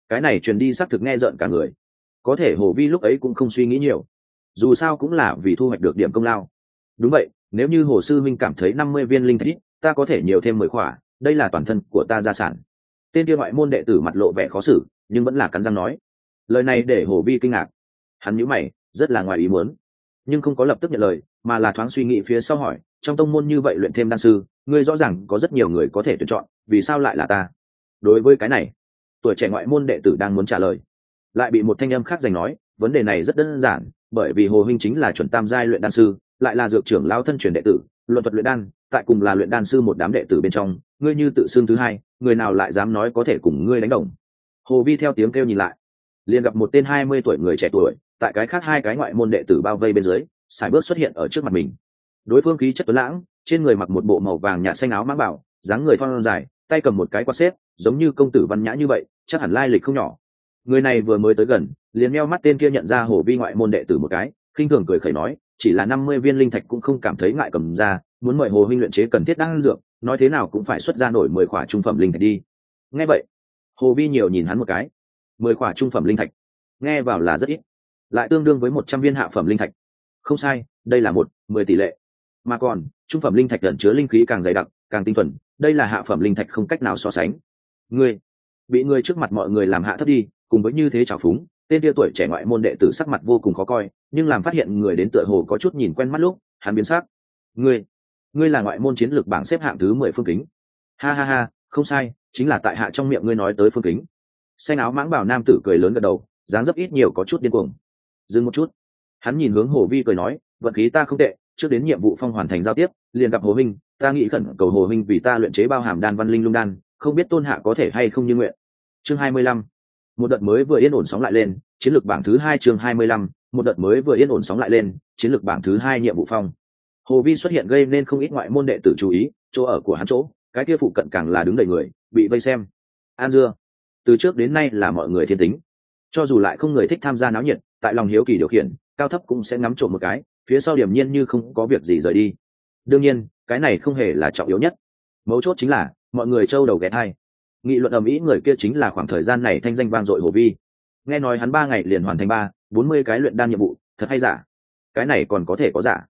Cái này truyền đi xác thực nghe rợn cả người. Có thể hồ vi lúc ấy cũng không suy nghĩ nhiều. Dù sao cũng là vì thu hoạch được điểm công lao. Đúng vậy, nếu như hồ sư minh cảm thấy năm mươi viên linh thạch, ta có thể nhiều thêm mười khỏa đây là toàn thân của ta gia sản. Tên kia ngoại môn đệ tử mặt lộ vẻ khó xử, nhưng vẫn là cắn răng nói. Lời này để hồ vi kinh ngạc. Hắn nhíu mày, rất là ngoài ý muốn. Nhưng không có lập tức nhận lời, mà là thoáng suy nghĩ phía sau hỏi, trong tông môn như vậy luyện thêm đan sư, ngươi rõ ràng có rất nhiều người có thể tuyển chọn, vì sao lại là ta? Đối với cái này, tuổi trẻ ngoại môn đệ tử đang muốn trả lời. Lại bị một thanh âm khác giành nói, vấn đề này rất đơn giản, bởi vì hồ huynh chính là chuẩn tam giai luyện đan sư, lại là dược trưởng lao thân truyền đệ tử, luận thuật luyện đan, tại cùng là luyện đan sư một đám đệ tử bên trong ngươi như tự xưng thứ hai, người nào lại dám nói có thể cùng ngươi đánh đồng? Hồ vi theo tiếng kêu nhìn lại. Liền gặp một tên hai mươi tuổi người trẻ tuổi, tại cái khác hai cái ngoại môn đệ tử bao vây bên dưới, sải bước xuất hiện ở trước mặt mình. Đối phương khí chất tuấn lãng, trên người mặc một bộ màu vàng nhạt xanh áo mãng bảo, dáng người thon dài, tay cầm một cái quạt xếp, giống như công tử văn nhã như vậy, chắc hẳn lai lịch không nhỏ. Người này vừa mới tới gần, liền meo mắt tên kia nhận ra hồ vi ngoại môn đệ tử một cái, khinh thường cười khẩy nói, chỉ là năm mươi viên linh thạch cũng không cảm thấy ngại cầm ra, muốn mời hồ huynh luyện chế cần thiết đang dược nói thế nào cũng phải xuất ra nổi mười khỏa trung phẩm linh thạch đi. Nghe vậy, hồ vi nhiều nhìn hắn một cái. Mười khỏa trung phẩm linh thạch? Nghe vào là rất ít. Lại tương đương với một trăm viên hạ phẩm linh thạch. Không sai, đây là một, mười tỷ lệ. Mà còn, trung phẩm linh thạch lẩn chứa linh khí càng dày đặc, càng tinh thuần, đây là hạ phẩm linh thạch không cách nào so sánh. Ngươi, bị ngươi trước mặt mọi người làm hạ thấp đi, cùng với như thế trào phúng, tên tia tuổi trẻ ngoại môn đệ tử sắc mặt vô cùng khó coi, nhưng làm phát hiện người đến tựa hồ có chút nhìn quen mắt lúc, hắn biến sắc. Ngươi ngươi là ngoại môn chiến lược bảng xếp hạng thứ mười phương kính. Ha ha ha, không sai, chính là tại hạ trong miệng ngươi nói tới phương kính. Xanh áo mãng bảo nam tử cười lớn gật đầu, dáng dấp ít nhiều có chút điên cuồng. Dừng một chút. Hắn nhìn hướng hồ vi cười nói, vận khí ta không tệ, trước đến nhiệm vụ phong hoàn thành giao tiếp, liền gặp hồ minh, ta nghĩ khẩn cầu hồ minh vì ta luyện chế bao hàm đan văn linh lung đan, không biết tôn hạ có thể hay không như nguyện. Chương hai mươi lăm. Một đợt mới vừa yên ổn sóng lại lên, chiến lược bảng thứ hai chương hai mươi lăm, một đợt mới vừa yên ổn sóng lại lên, chiến lược bảng thứ hai nhiệm vụ phong hồ vi xuất hiện gây nên không ít ngoại môn đệ tử chú ý, chỗ ở của hắn chỗ, cái kia phụ cận càng là đứng đầy người, bị vây xem. An dưa, từ trước đến nay là mọi người thiên tính. Cho dù lại không người thích tham gia náo nhiệt, tại lòng hiếu kỳ điều khiển, cao thấp cũng sẽ ngắm trộm một cái, phía sau điểm nhiên như không có việc gì rời đi. Đương nhiên, cái này không hề là trọng yếu nhất. Mấu chốt chính là, mọi người trâu đầu ghé thai. Nghị luận ầm ĩ người kia chính là khoảng thời gian này thanh danh vang dội hồ vi. Nghe nói hắn ba ngày liền hoàn thành ba, bốn mươi cái luyện đan nhiệm vụ, thật hay giả? Cái này còn có thể có giả?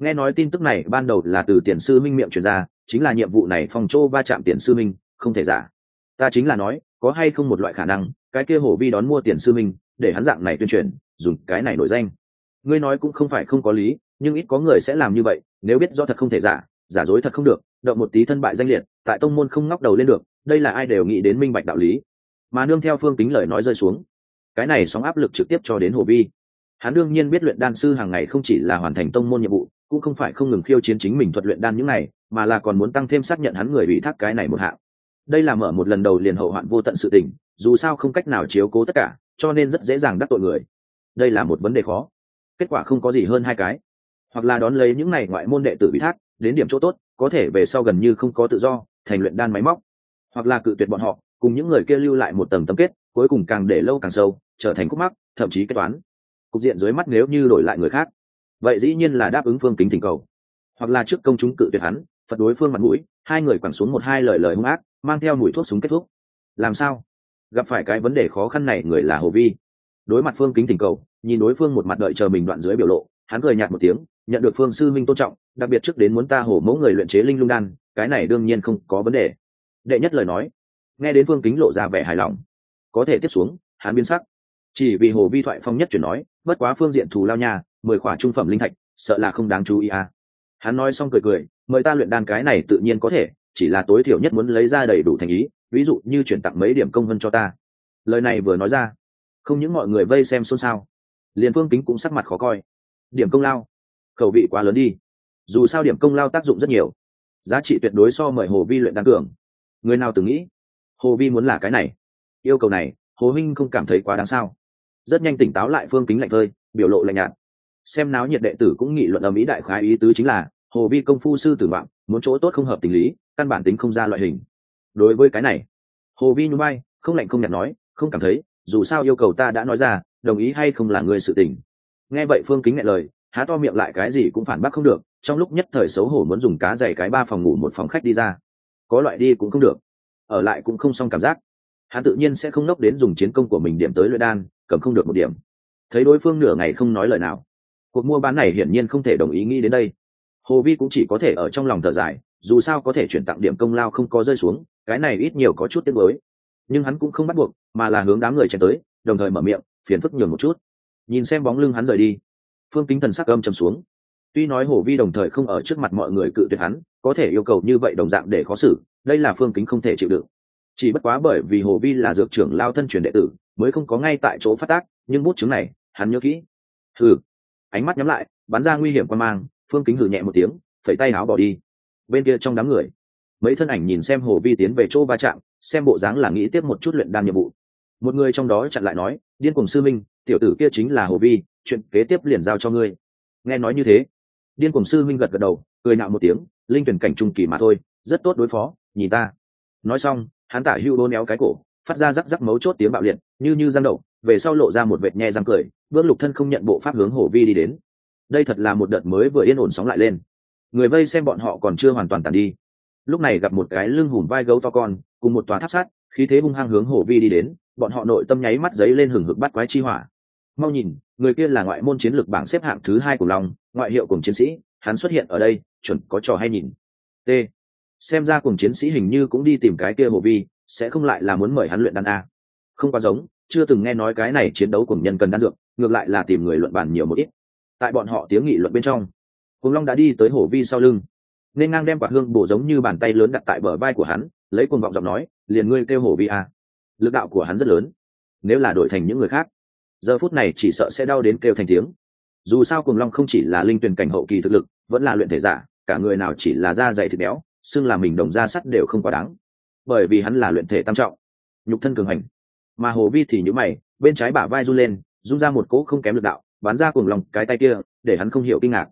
Nghe nói tin tức này, ban đầu là từ tiền sư minh miệng truyền ra, chính là nhiệm vụ này phòng chỗ va chạm tiền sư minh, không thể giả. Ta chính là nói, có hay không một loại khả năng, cái kia hồ vi đón mua tiền sư minh, để hắn dạng này tuyên truyền, dùng cái này nổi danh. Ngươi nói cũng không phải không có lý, nhưng ít có người sẽ làm như vậy, nếu biết do thật không thể giả giả dối thật không được, động một tí thân bại danh liệt, tại tông môn không ngóc đầu lên được, đây là ai đều nghĩ đến minh bạch đạo lý. Mà nương theo phương tính lời nói rơi xuống. Cái này sóng áp lực trực tiếp cho đến hồ vi hắn đương nhiên biết luyện đan sư hàng ngày không chỉ là hoàn thành tông môn nhiệm vụ, cũng không phải không ngừng khiêu chiến chính mình thuật luyện đan những này, mà là còn muốn tăng thêm xác nhận hắn người bị thác cái này một hạng. Đây là mở một lần đầu liền hậu hoạn vô tận sự tình, dù sao không cách nào chiếu cố tất cả, cho nên rất dễ dàng đắc tội người. Đây là một vấn đề khó. Kết quả không có gì hơn hai cái. Hoặc là đón lấy những này ngoại môn đệ tử bị thác, đến điểm chỗ tốt, có thể về sau gần như không có tự do, thành luyện đan máy móc. Hoặc là cự tuyệt bọn họ, cùng những người kia lưu lại một tầng tâm kết, cuối cùng càng để lâu càng sâu, trở thành khúc mắc, thậm chí kế toán cục diện dưới mắt nếu như đổi lại người khác, vậy dĩ nhiên là đáp ứng phương kính thỉnh cầu. Hoặc là trước công chúng cự tuyệt hắn, phật đối phương mặt mũi, hai người quẳng xuống một hai lời lời hung ác, mang theo mùi thuốc súng kết thúc. Làm sao? Gặp phải cái vấn đề khó khăn này người là hồ vi. Đối mặt phương kính thỉnh cầu, nhìn đối phương một mặt đợi chờ mình đoạn dưới biểu lộ, hắn cười nhạt một tiếng, nhận được phương sư minh tôn trọng, đặc biệt trước đến muốn ta hổ mẫu người luyện chế linh lung đan, cái này đương nhiên không có vấn đề. Đệ nhất lời nói, nghe đến phương kính lộ ra vẻ hài lòng. Có thể tiếp xuống, hắn biến sắc. Chỉ vì hồ vi thoại phong nhất chuyển nói bất quá phương diện thù lao nhà mười khỏa trung phẩm linh thạch, sợ là không đáng chú ý à. hắn nói xong cười cười, mời ta luyện đan cái này tự nhiên có thể, chỉ là tối thiểu nhất muốn lấy ra đầy đủ thành ý, ví dụ như chuyển tặng mấy điểm công vân cho ta. Lời này vừa nói ra, không những mọi người vây xem xôn xao, liền phương kính cũng sắc mặt khó coi. Điểm công lao, khẩu vị quá lớn đi. Dù sao điểm công lao tác dụng rất nhiều, giá trị tuyệt đối so mời hồ vi luyện đan cường người nào từng nghĩ, hồ vi muốn là cái này? Yêu cầu này, hồ minh không cảm thấy quá đáng sao? Rất nhanh tỉnh táo lại phương kính lạnh phơi, biểu lộ lạnh nhạt. Xem náo nhiệt đệ tử cũng nghị luận ở mỹ đại khái ý tứ chính là, hồ vi công phu sư tử vọng, muốn chỗ tốt không hợp tình lý, căn bản tính không ra loại hình. Đối với cái này, hồ vi nhún bay không lạnh không nhạt nói, không cảm thấy, dù sao yêu cầu ta đã nói ra, đồng ý hay không là người sự tình. Nghe vậy phương kính nghe lời, há to miệng lại cái gì cũng phản bác không được, trong lúc nhất thời xấu hổ muốn dùng cá dày cái ba phòng ngủ một phòng khách đi ra. Có loại đi cũng không được. Ở lại cũng không xong cảm giác. Hắn tự nhiên sẽ không nốc đến dùng chiến công của mình điểm tới luyện đan cầm không được một điểm. Thấy đối phương nửa ngày không nói lời nào, cuộc mua bán này hiển nhiên không thể đồng ý nghĩ đến đây. Hồ vi cũng chỉ có thể ở trong lòng thở dài, dù sao có thể chuyển tặng điểm công lao không có rơi xuống, cái này ít nhiều có chút tiếc mới nhưng hắn cũng không bắt buộc, mà là hướng đám người chen tới, đồng thời mở miệng, phiền phức nhường một chút. Nhìn xem bóng lưng hắn rời đi, phương kính thần sắc âm trầm xuống. Tuy nói hồ vi đồng thời không ở trước mặt mọi người cự tuyệt hắn, có thể yêu cầu như vậy đồng dạng để khó xử, đây là phương kính không thể chịu đựng chỉ bất quá bởi vì hồ vi là dược trưởng lao thân truyền đệ tử, mới không có ngay tại chỗ phát tác, nhưng bút chứng này, hắn nhớ kỹ. Hừ. Ánh mắt nhắm lại, bắn ra nguy hiểm quan mang, phương kính hừ nhẹ một tiếng, phẩy tay áo bỏ đi. Bên kia trong đám người, mấy thân ảnh nhìn xem hồ vi tiến về chỗ va chạm, xem bộ dáng là nghĩ tiếp một chút luyện đan nhiệm vụ. Một người trong đó chặn lại nói, điên cùng sư minh, tiểu tử kia chính là hồ vi, chuyện kế tiếp liền giao cho ngươi. Nghe nói như thế, điên cùng sư minh gật gật đầu, cười nạo một tiếng, linh tuyển cảnh trung kỳ mà thôi, rất tốt đối phó, nhìn ta. Nói xong hắn tả hưu đô néo cái cổ, phát ra rắc rắc mấu chốt tiếng bạo liệt, như như răng đậu về sau lộ ra một vệt nhe răng cười, bước lục thân không nhận bộ pháp hướng hồ vi đi đến. Đây thật là một đợt mới vừa yên ổn sóng lại lên. Người vây xem bọn họ còn chưa hoàn toàn tàn đi. Lúc này gặp một cái lưng hùm vai gấu to con, cùng một tòa tháp sắt, khí thế hung hăng hướng hồ vi đi đến, bọn họ nội tâm nháy mắt giấy lên hừng hực bắt quái chi hỏa. Mau nhìn, người kia là ngoại môn chiến lược bảng xếp hạng thứ hai của long, ngoại hiệu cùng chiến sĩ, hắn xuất hiện ở đây, chuẩn có trò hay nhìn. T xem ra cùng chiến sĩ hình như cũng đi tìm cái kia hồ vi, sẽ không lại là muốn mời hắn luyện đan a. Không quá giống, chưa từng nghe nói cái này chiến đấu cùng nhân cần đan dược, ngược lại là tìm người luận bàn nhiều một ít. Tại bọn họ tiếng nghị luận bên trong hùng long đã đi tới hồ vi sau lưng, nên ngang đem quả hương bổ giống như bàn tay lớn đặt tại bờ vai của hắn, lấy cuồng vọng giọng nói, liền ngươi kêu hồ vi a. Lực đạo của hắn rất lớn, nếu là đổi thành những người khác, giờ phút này chỉ sợ sẽ đau đến kêu thành tiếng. Dù sao cùng long không chỉ là linh tuyển cảnh hậu kỳ thực lực, vẫn là luyện thể giả, cả người nào chỉ là da dày thịt béo xưng là mình đồng ra sắt đều không quá đáng. Bởi vì hắn là luyện thể tam trọng, nhục thân cường hành. Mà hồ vi thì nhữ mày, bên trái bả vai run lên, run ra một cỗ không kém lực đạo bán ra cùng lòng cái tay kia, để hắn không hiểu kinh ngạc.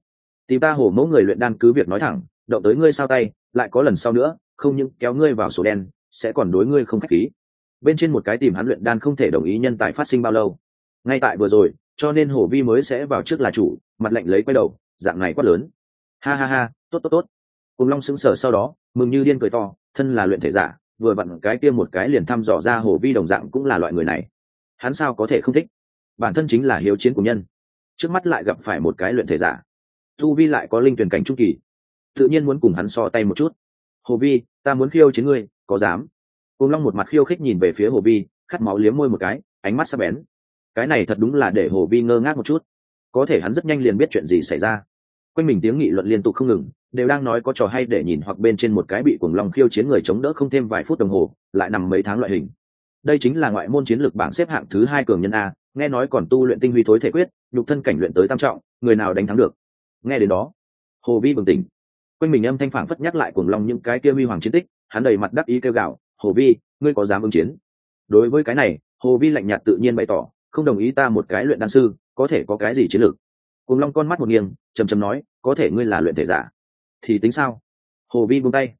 Tìm ta hổ mẫu người luyện đan cứ việc nói thẳng, động tới ngươi sao tay, lại có lần sau nữa, không những kéo ngươi vào sổ đen, sẽ còn đối ngươi không khách khí. Bên trên một cái tìm hắn luyện đan không thể đồng ý nhân tài phát sinh bao lâu. Ngay tại vừa rồi, cho nên hổ vi mới sẽ vào trước là chủ, mặt lạnh lấy quay đầu, dạng này quát lớn. Ha ha ha, tốt tốt tốt cùng long sững sờ sau đó, mừng như điên cười to, thân là luyện thể giả, vừa vặn cái kia một cái liền thăm dò ra Hồ vi đồng dạng cũng là loại người này. Hắn sao có thể không thích? Bản thân chính là hiếu chiến của nhân. Trước mắt lại gặp phải một cái luyện thể giả. Tu vi lại có linh tuyển cảnh trung kỳ. Tự nhiên muốn cùng hắn so tay một chút. Hồ vi, ta muốn khiêu chiến ngươi, có dám? Cùng long một mặt khiêu khích nhìn về phía hồ vi, khát máu liếm môi một cái, ánh mắt sắc bén. Cái này thật đúng là để hồ vi ngơ ngác một chút. Có thể hắn rất nhanh liền biết chuyện gì xảy ra quanh mình tiếng nghị luận liên tục không ngừng, đều đang nói có trò hay để nhìn hoặc bên trên một cái bị cuồng long khiêu chiến người chống đỡ không thêm vài phút đồng hồ, lại nằm mấy tháng loại hình. Đây chính là ngoại môn chiến lược bảng xếp hạng thứ hai cường nhân a, nghe nói còn tu luyện tinh huy thối thể quyết, nhục thân cảnh luyện tới tam trọng, người nào đánh thắng được? Nghe đến đó, hồ vi bừng tỉnh. Quanh mình âm thanh phản phất nhắc lại cuồng long những cái kia huy hoàng chiến tích, hắn đầy mặt đắc ý kêu gạo hồ vi, ngươi có dám ứng chiến? Đối với cái này, hồ vi lạnh nhạt tự nhiên bày tỏ, không đồng ý ta một cái luyện đan sư, có thể có cái gì chiến lược? Cùng long con mắt một nghiêng chầm chầm nói, có thể ngươi là luyện thể giả. Thì tính sao? Hồ vi buông tay.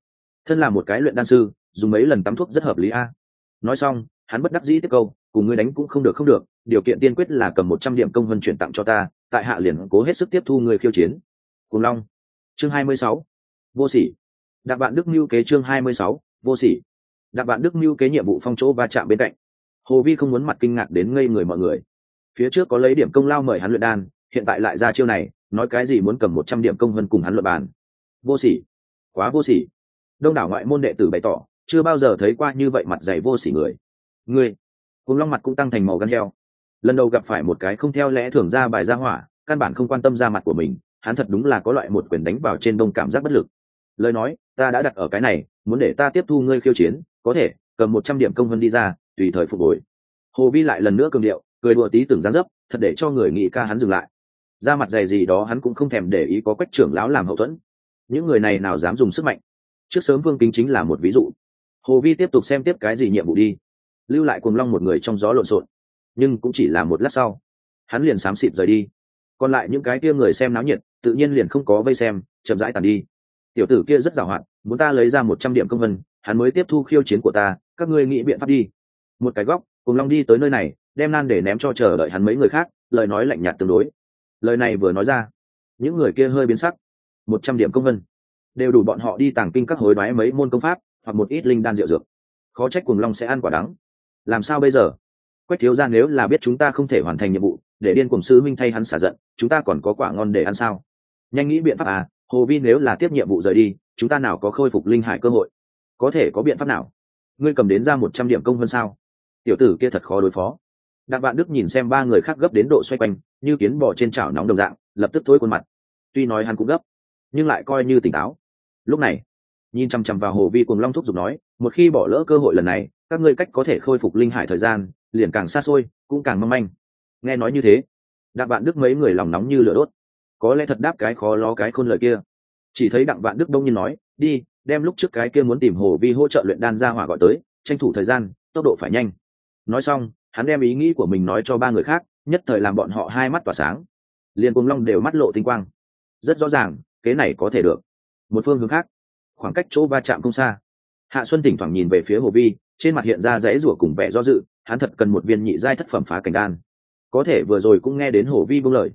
Thân là một cái luyện đan sư, dùng mấy lần tắm thuốc rất hợp lý a. Nói xong, hắn bất đắc dĩ tiếp câu, cùng ngươi đánh cũng không được không được, điều kiện tiên quyết là cầm một trăm điểm công vân chuyển tặng cho ta, tại hạ liền cố hết sức tiếp thu người khiêu chiến. Cùng long. Chương hai mươi sáu. Vô sỉ. Đạp bạn đức mưu kế chương hai mươi sáu. Vô sỉ. Đạp bạn đức mưu kế nhiệm vụ phong chỗ va chạm bên cạnh. Hồ vi không muốn mặt kinh ngạc đến ngây người mọi người. Phía trước có lấy điểm công lao mời hắn luyện đan hiện tại lại ra chiêu này, nói cái gì muốn cầm một trăm điểm công vân cùng hắn luận bàn. Vô sỉ. Quá vô sỉ. Đông đảo ngoại môn đệ tử bày tỏ, chưa bao giờ thấy qua như vậy mặt dày vô sỉ người. Người cùng long mặt cũng tăng thành màu gan heo. Lần đầu gặp phải một cái không theo lẽ thường ra bài ra hỏa, căn bản không quan tâm ra mặt của mình, hắn thật đúng là có loại một quyền đánh vào trên đông cảm giác bất lực. Lời nói, ta đã đặt ở cái này, muốn để ta tiếp thu ngươi khiêu chiến, có thể, cầm một trăm điểm công vân đi ra, tùy thời phục hồi. Hồ vi lại lần nữa cường điệu, cười đùa tí tưởng gián dấp, thật để cho người nghĩ ca hắn dừng lại ra mặt dày gì đó hắn cũng không thèm để ý có quách trưởng lão làm hậu thuẫn. Những người này nào dám dùng sức mạnh? Trước sớm vương kính chính là một ví dụ. Hồ vi tiếp tục xem tiếp cái gì nhiệm vụ đi. Lưu lại cùng long một người trong gió lộn xộn. Nhưng cũng chỉ là một lát sau, hắn liền xám xịt rời đi. Còn lại những cái kia người xem náo nhiệt, tự nhiên liền không có vây xem, chậm rãi tàn đi. Tiểu tử kia rất giàu hạn muốn ta lấy ra một trăm điểm công vân, hắn mới tiếp thu khiêu chiến của ta, các ngươi nghĩ biện pháp đi. Một cái góc cùng long đi tới nơi này, đem nan để ném cho chờ đợi hắn mấy người khác, lời nói lạnh nhạt tương đối lời này vừa nói ra, những người kia hơi biến sắc. Một trăm điểm công vân. Đều đủ bọn họ đi tàng kinh các hối đoái mấy môn công pháp, hoặc một ít linh đan rượu dược. Khó trách cùng long sẽ ăn quả đắng. Làm sao bây giờ? Quách thiếu ra nếu là biết chúng ta không thể hoàn thành nhiệm vụ, để điên cùng sư minh thay hắn xả giận, chúng ta còn có quả ngon để ăn sao? Nhanh nghĩ biện pháp à hồ vi nếu là tiếp nhiệm vụ rời đi, chúng ta nào có khôi phục linh hải cơ hội? Có thể có biện pháp nào? Ngươi cầm đến ra một trăm điểm công hơn sao? Tiểu tử kia thật khó đối phó đặng vạn đức nhìn xem ba người khác gấp đến độ xoay quanh, như kiến bò trên chảo nóng đồng dạng, lập tức thối khuôn mặt. Tuy nói hắn cũng gấp, nhưng lại coi như tỉnh táo. Lúc này, nhìn chằm chằm vào hồ vi cùng long thúc giục nói, một khi bỏ lỡ cơ hội lần này, các ngươi cách có thể khôi phục linh hải thời gian, liền càng xa xôi, cũng càng mong manh. Nghe nói như thế, đặng vạn đức mấy người lòng nóng như lửa đốt. Có lẽ thật đáp cái khó lo cái khôn lời kia. Chỉ thấy đặng vạn đức đông nhiên nói, đi, đem lúc trước cái kia muốn tìm hồ vi hỗ trợ luyện đan ra hỏa gọi tới, tranh thủ thời gian, tốc độ phải nhanh. Nói xong hắn đem ý nghĩ của mình nói cho ba người khác, nhất thời làm bọn họ hai mắt tỏa sáng. Liền cùng long đều mắt lộ tinh quang. Rất rõ ràng kế này có thể được. Một phương hướng khác, khoảng cách chỗ va chạm không xa. Hạ xuân thỉnh thoảng nhìn về phía hồ vi, trên mặt hiện ra rẽ rủa cùng vẻ do dự, hắn thật cần một viên nhị giai thất phẩm phá cảnh đan. Có thể vừa rồi cũng nghe đến hồ vi buông lời.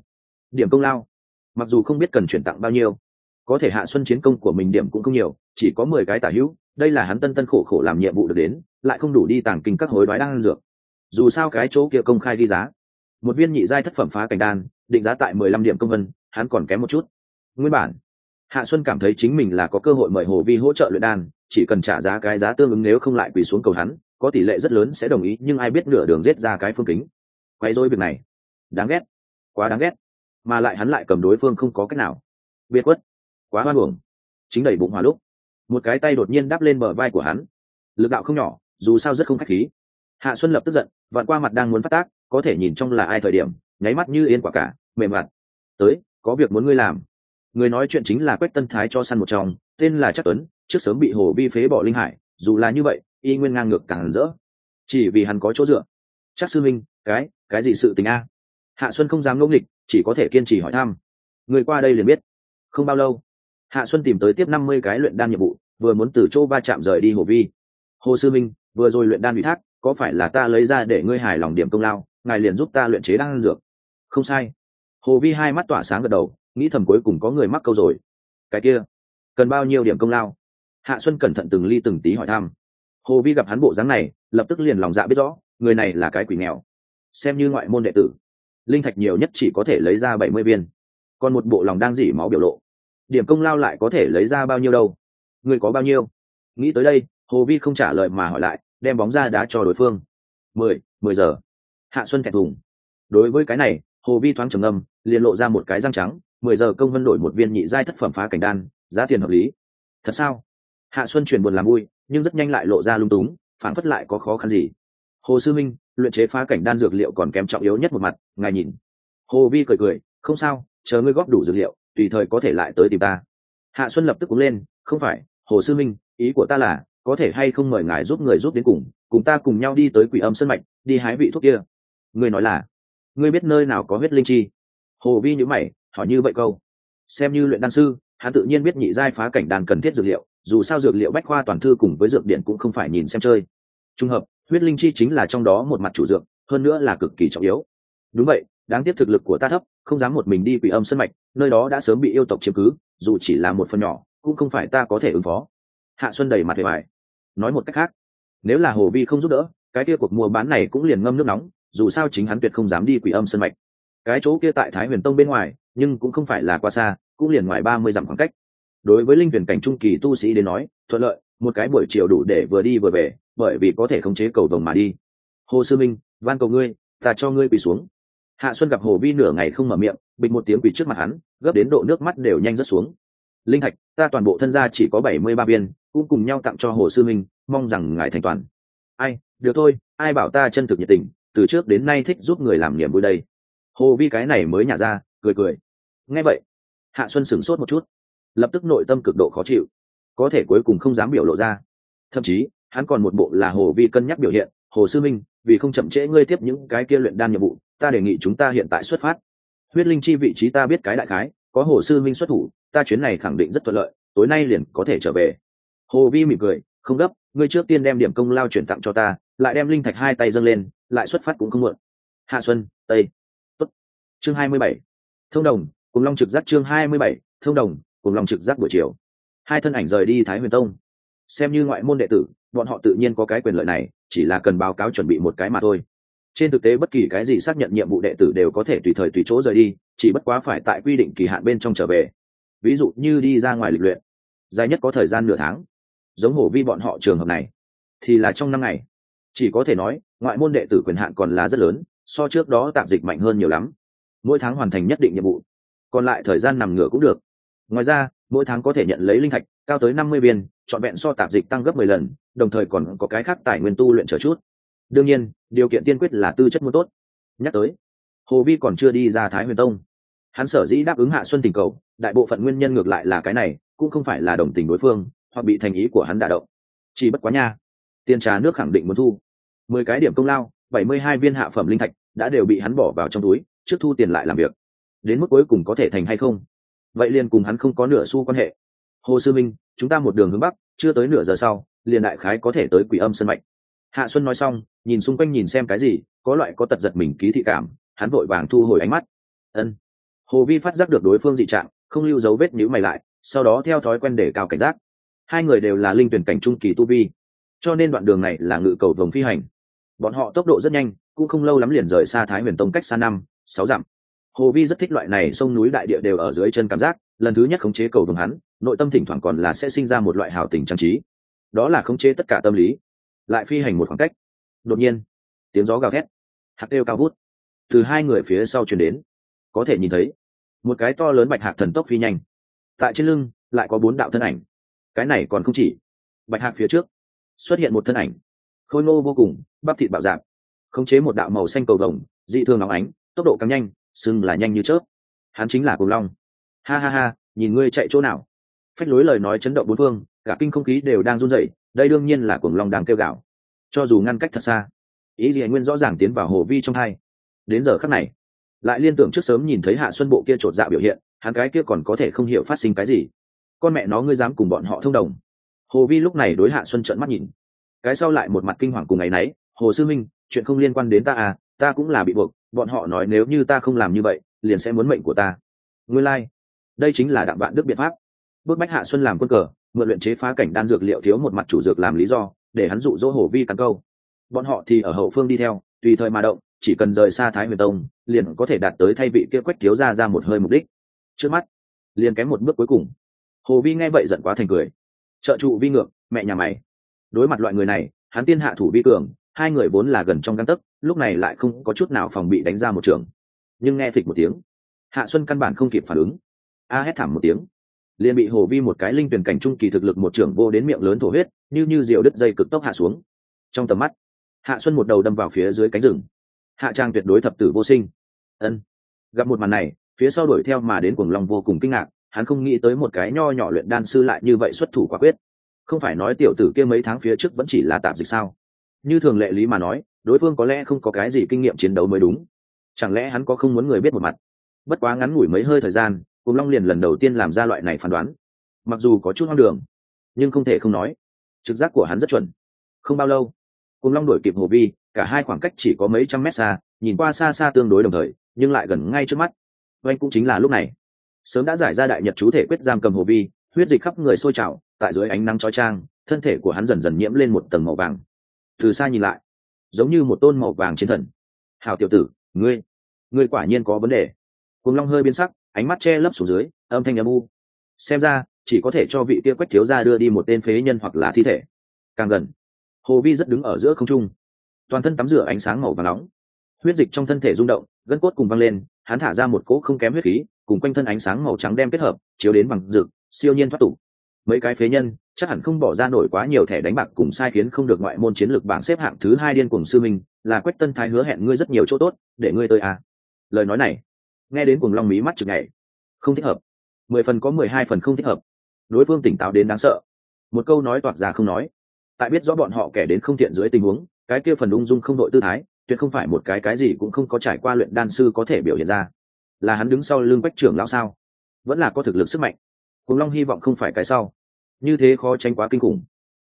Điểm công lao. Mặc dù không biết cần chuyển tặng bao nhiêu, có thể hạ xuân chiến công của mình điểm cũng không nhiều, chỉ có mười cái tả hữu, đây là hắn tân tân khổ khổ làm nhiệm vụ được đến, lại không đủ đi tàng kinh các hối đoái đang dược dù sao cái chỗ kia công khai đi giá. Một viên nhị giai thất phẩm phá cảnh đan, định giá tại mười lăm điểm công vân, hắn còn kém một chút. Nguyên bản, hạ xuân cảm thấy chính mình là có cơ hội mời hồ vi hỗ trợ luyện đan, chỉ cần trả giá cái giá tương ứng nếu không lại quỳ xuống cầu hắn, có tỷ lệ rất lớn sẽ đồng ý, nhưng ai biết nửa đường giết ra cái phương kính. Quay dối việc này. Đáng ghét. Quá đáng ghét. Mà lại hắn lại cầm đối phương không có cách nào. Biệt quất quá hoan hưởng chính đẩy bụng hòa lúc. Một cái tay đột nhiên đắp lên bờ vai của hắn. Lực đạo không nhỏ, dù sao rất không khách khí hạ xuân lập tức giận, vạn qua mặt đang muốn phát tác, có thể nhìn trong là ai thời điểm, nháy mắt như yên quả cả, mềm mặt. Tới, có việc muốn ngươi làm. Người nói chuyện chính là quách tân thái cho săn một chồng, tên là chắc tuấn, trước sớm bị hồ vi phế bỏ linh hải, dù là như vậy, y nguyên ngang ngược càng rỡ. Chỉ vì hắn có chỗ dựa. Chắc sư minh, cái cái gì sự tình a? Hạ xuân không dám ngẫu nghịch, chỉ có thể kiên trì hỏi thăm. Người qua đây liền biết. Không bao lâu. Hạ xuân tìm tới tiếp năm mươi cái luyện đan nhiệm vụ, vừa muốn từ chỗ va chạm rời đi hồ vi. Hồ sư minh, vừa rồi luyện đan ủy thác có phải là ta lấy ra để ngươi hài lòng điểm công lao, ngài liền giúp ta luyện chế đan dược? Không sai. Hồ vi hai mắt tỏa sáng gật đầu, nghĩ thầm cuối cùng có người mắc câu rồi. Cái kia, cần bao nhiêu điểm công lao? Hạ xuân cẩn thận từng ly từng tí hỏi thăm. Hồ vi gặp hắn bộ dáng này, lập tức liền lòng dạ biết rõ, người này là cái quỷ nghèo. Xem như ngoại môn đệ tử, linh thạch nhiều nhất chỉ có thể lấy ra bảy mươi viên. Còn một bộ lòng đang dỉ máu biểu lộ. Điểm công lao lại có thể lấy ra bao nhiêu đâu? Người có bao nhiêu? Nghĩ tới đây, hồ vi không trả lời mà hỏi lại đem bóng ra đá cho đối phương. Mười mười giờ. Hạ xuân thẹn thùng. Đối với cái này, hồ vi thoáng trầm ngâm, liền lộ ra một cái răng trắng, mười giờ công vân đổi một viên nhị giai thất phẩm phá cảnh đan, giá tiền hợp lý. Thật sao? Hạ xuân chuyển buồn làm vui, nhưng rất nhanh lại lộ ra lung túng phản phất lại có khó khăn gì. Hồ sư minh, luyện chế phá cảnh đan dược liệu còn kém trọng yếu nhất một mặt, ngài nhìn. Hồ vi cười cười, không sao, chờ ngươi góp đủ dược liệu, tùy thời có thể lại tới tìm ta. Hạ xuân lập tức cúng lên, không phải, hồ sư minh, ý của ta là có thể hay không mời ngài giúp người giúp đến cùng cùng ta cùng nhau đi tới quỷ âm sân mạch, đi hái vị thuốc kia. Ngươi nói là, ngươi biết nơi nào có huyết linh chi? Hồ vi nhữ mày, hỏi như vậy câu. Xem như luyện đan sư, hắn tự nhiên biết nhị giai phá cảnh đàn cần thiết dược liệu, dù sao dược liệu bách khoa toàn thư cùng với dược điện cũng không phải nhìn xem chơi. Trung hợp, huyết linh chi chính là trong đó một mặt chủ dược, hơn nữa là cực kỳ trọng yếu. Đúng vậy, đáng tiếc thực lực của ta thấp, không dám một mình đi quỷ âm sân mạch, nơi đó đã sớm bị yêu tộc chiếm cứ, dù chỉ là một phần nhỏ, cũng không phải ta có thể ứng phó. Hạ xuân đầy mặt về bài nói một cách khác, nếu là hồ vi không giúp đỡ, cái kia cuộc mua bán này cũng liền ngâm nước nóng, dù sao chính hắn tuyệt không dám đi quỷ âm sân mạch. Cái chỗ kia tại thái huyền tông bên ngoài, nhưng cũng không phải là quá xa, cũng liền ngoài ba mươi dặm khoảng cách. Đối với linh tuyển cảnh trung kỳ tu sĩ đến nói, thuận lợi, một cái buổi chiều đủ để vừa đi vừa về, bởi vì có thể khống chế cầu đồng mà đi. Hồ sư minh, van cầu ngươi, ta cho ngươi quỳ xuống. Hạ xuân gặp hồ vi nửa ngày không mở miệng, bịch một tiếng quỳ trước mặt hắn, gấp đến độ nước mắt đều nhanh rớt xuống linh thạch, ta toàn bộ thân gia chỉ có bảy mươi ba viên, cũng cùng nhau tặng cho hồ sư minh, mong rằng ngài thành toàn. Ai, được thôi, ai bảo ta chân thực nhiệt tình, từ trước đến nay thích giúp người làm niềm vui đây. Hồ vi cái này mới nhả ra, cười cười. Nghe vậy, hạ xuân sửng sốt một chút, lập tức nội tâm cực độ khó chịu, có thể cuối cùng không dám biểu lộ ra. Thậm chí, hắn còn một bộ là hồ vi cân nhắc biểu hiện, hồ sư minh, vì không chậm trễ ngươi tiếp những cái kia luyện đan nhiệm vụ, ta đề nghị chúng ta hiện tại xuất phát. Huyết linh chi vị trí ta biết cái đại khái, có hồ sư minh xuất thủ ta chuyến này khẳng định rất thuận lợi, tối nay liền có thể trở về. Hồ vi mỉm cười, không gấp, ngươi trước tiên đem điểm công lao chuyển tặng cho ta, lại đem linh thạch hai tay dâng lên, lại xuất phát cũng không muộn. Hạ xuân, tây. Tốt. chương hai mươi bảy. Thông đồng, cùng long trực giác chương hai mươi bảy. Thông đồng, cùng long trực giác buổi chiều. Hai thân ảnh rời đi thái huyền tông. Xem như ngoại môn đệ tử, bọn họ tự nhiên có cái quyền lợi này, chỉ là cần báo cáo chuẩn bị một cái mà thôi. Trên thực tế bất kỳ cái gì xác nhận nhiệm vụ đệ tử đều có thể tùy thời tùy chỗ rời đi, chỉ bất quá phải tại quy định kỳ hạn bên trong trở về ví dụ như đi ra ngoài lịch luyện, dài nhất có thời gian nửa tháng. Giống hổ vi bọn họ trường hợp này, thì là trong năm ngày. Chỉ có thể nói, ngoại môn đệ tử quyền hạn còn là rất lớn, so trước đó tạm dịch mạnh hơn nhiều lắm. Mỗi tháng hoàn thành nhất định nhiệm vụ, còn lại thời gian nằm ngửa cũng được. Ngoài ra, mỗi tháng có thể nhận lấy linh thạch, cao tới năm mươi viên, trọn vẹn so tạp dịch tăng gấp mười lần, đồng thời còn có cái khác tài nguyên tu luyện trở chút. Đương nhiên, điều kiện tiên quyết là tư chất muốn tốt. Nhắc tới, hồ vi còn chưa đi ra thái huyền tông hắn sở dĩ đáp ứng hạ xuân tình cầu, đại bộ phận nguyên nhân ngược lại là cái này, cũng không phải là đồng tình đối phương, hoặc bị thành ý của hắn đả động. Chỉ bất quá nha, tiền trà nước khẳng định muốn thu. Mười cái điểm công lao, bảy mươi hai viên hạ phẩm linh thạch, đã đều bị hắn bỏ vào trong túi, trước thu tiền lại làm việc. Đến mức cuối cùng có thể thành hay không? Vậy liền cùng hắn không có nửa xu quan hệ. Hồ sư minh, chúng ta một đường hướng bắc, chưa tới nửa giờ sau, liền đại khái có thể tới quỷ âm sân mạch. Hạ xuân nói xong, nhìn xung quanh nhìn xem cái gì, có loại có tật giật mình ký thị cảm, hắn vội vàng thu hồi ánh mắt. Ân hồ vi phát giác được đối phương dị trạng, không lưu dấu vết nhữ mày lại, sau đó theo thói quen để cao cảnh giác. Hai người đều là linh tuyển cảnh trung kỳ tu vi, cho nên đoạn đường này là ngự cầu vồng phi hành. Bọn họ tốc độ rất nhanh, cũng không lâu lắm liền rời xa thái huyền tông cách xa năm, sáu dặm. Hồ vi rất thích loại này sông núi đại địa đều ở dưới chân cảm giác, lần thứ nhất khống chế cầu vồng hắn, nội tâm thỉnh thoảng còn là sẽ sinh ra một loại hào tình trang trí. Đó là khống chế tất cả tâm lý, lại phi hành một khoảng cách. Đột nhiên, tiếng gió gào thét, hạt kêu cao vút, từ hai người phía sau chuyển đến. Có thể nhìn thấy một cái to lớn bạch hạc thần tốc phi nhanh. Tại trên lưng, lại có bốn đạo thân ảnh. Cái này còn không chỉ. Bạch hạc phía trước, xuất hiện một thân ảnh. Khôi ngô vô cùng, bắp thịt bạo dạp. Khống chế một đạo màu xanh cầu vồng, dị thường nóng ánh, tốc độ càng nhanh sưng là nhanh như chớp. Hắn chính là cùng long. Ha ha ha, nhìn ngươi chạy chỗ nào. Phách lối lời nói chấn động bốn phương, cả kinh không khí đều đang run rẩy, đây đương nhiên là cuồng long đang kêu gạo cho dù ngăn cách thật xa, ý gì nguyên rõ ràng tiến vào hồ vi trong hai. Đến giờ khắc này lại liên tưởng trước sớm nhìn thấy hạ xuân bộ kia trột dạ biểu hiện, hắn cái kia còn có thể không hiểu phát sinh cái gì. Con mẹ nó ngươi dám cùng bọn họ thông đồng. Hồ vi lúc này đối hạ xuân trợn mắt nhìn. Cái sau lại một mặt kinh hoàng cùng ngày nấy, hồ sư minh, chuyện không liên quan đến ta à ta cũng là bị buộc, bọn họ nói nếu như ta không làm như vậy, liền sẽ muốn mệnh của ta. Nguyên lai、like. đây chính là đạm vạn đức biện pháp. Bước bách hạ xuân làm quân cờ, mượn luyện chế phá cảnh đan dược liệu thiếu một mặt chủ dược làm lý do, để hắn dụ dỗ hồ vi cắn câu. Bọn họ thì ở hậu phương đi theo, tùy thời mà động, chỉ cần rời xa thái huyền tông liền có thể đạt tới thay vị kia quách thiếu ra ra một hơi mục đích. Trước mắt, liền kém một bước cuối cùng. Hồ vi nghe vậy giận quá thành cười. Trợ trụ vi ngược, mẹ nhà mày. Đối mặt loại người này, hắn tiên hạ thủ vi cường, hai người vốn là gần trong găng tấc, lúc này lại không có chút nào phòng bị đánh ra một trường. Nhưng nghe phịch một tiếng, hạ xuân căn bản không kịp phản ứng. A hét thảm một tiếng. Liền bị hồ vi một cái linh tuyển cảnh trung kỳ thực lực một trưởng vô đến miệng lớn thổ huyết, như như diều đứt dây cực tốc hạ xuống. Trong tầm mắt, hạ xuân một đầu đâm vào phía dưới cánh rừng hạ trang tuyệt đối thập tử vô sinh. Ân. Gặp một màn này, phía sau đuổi theo mà đến cuồng long vô cùng kinh ngạc, hắn không nghĩ tới một cái nho nhỏ luyện đan sư lại như vậy xuất thủ quả quyết. Không phải nói tiểu tử kia mấy tháng phía trước vẫn chỉ là tạm dịch sao? Như thường lệ lý mà nói, đối phương có lẽ không có cái gì kinh nghiệm chiến đấu mới đúng. Chẳng lẽ hắn có không muốn người biết một mặt? Bất quá ngắn ngủi mấy hơi thời gian cùng long liền lần đầu tiên làm ra loại này phán đoán. Mặc dù có chút hoang đường, nhưng không thể không nói. Trực giác của hắn rất chuẩn. Không bao lâu cùng long đổi kịp hồ vi cả hai khoảng cách chỉ có mấy trăm mét xa, nhìn qua xa xa tương đối đồng thời, nhưng lại gần ngay trước mắt. Oanh cũng chính là lúc này. Sớm đã giải ra đại nhật chú thể quyết giam cầm hồ vi, huyết dịch khắp người sôi trào, tại dưới ánh nắng chói trang thân thể của hắn dần dần nhiễm lên một tầng màu vàng. Từ xa nhìn lại, giống như một tôn màu vàng chiến thần. Hào tiểu tử, ngươi ngươi quả nhiên có vấn đề. Cùng long hơi biến sắc, ánh mắt che lấp xuống dưới, âm thanh âm u. Xem ra, chỉ có thể cho vị kia quách thiếu ra đưa đi một tên phế nhân hoặc là thi thể. Càng gần, hồ vi rất đứng ở giữa không trung toàn thân tắm rửa ánh sáng màu và nóng. Huyết dịch trong thân thể rung động, gân cốt cùng văng lên, hắn thả ra một cỗ không kém huyết khí, cùng quanh thân ánh sáng màu trắng đem kết hợp, chiếu đến bằng rực, siêu nhiên thoát tục. Mấy cái phế nhân, chắc hẳn không bỏ ra nổi quá nhiều thẻ đánh bạc cùng sai khiến không được ngoại môn chiến lược bảng xếp hạng thứ hai điên cùng sư minh, là quách tân thái hứa hẹn ngươi rất nhiều chỗ tốt, để ngươi tới à. lời nói này, nghe đến cùng long mí mắt chừng ngày không thích hợp. Mười phần có mười hai phần không thích hợp. Đối phương tỉnh táo đến đáng sợ. Một câu nói toạc ra không nói. Tại biết rõ bọn họ kẻ đến không thiện dưới tình huống cái kia phần ung dung không đội tư thái, tuyệt không phải một cái cái gì cũng không có trải qua luyện đan sư có thể biểu hiện ra. Là hắn đứng sau lưng bách trưởng lão sao? Vẫn là có thực lực sức mạnh. Cùng long hy vọng không phải cái sau. Như thế khó tránh quá kinh khủng.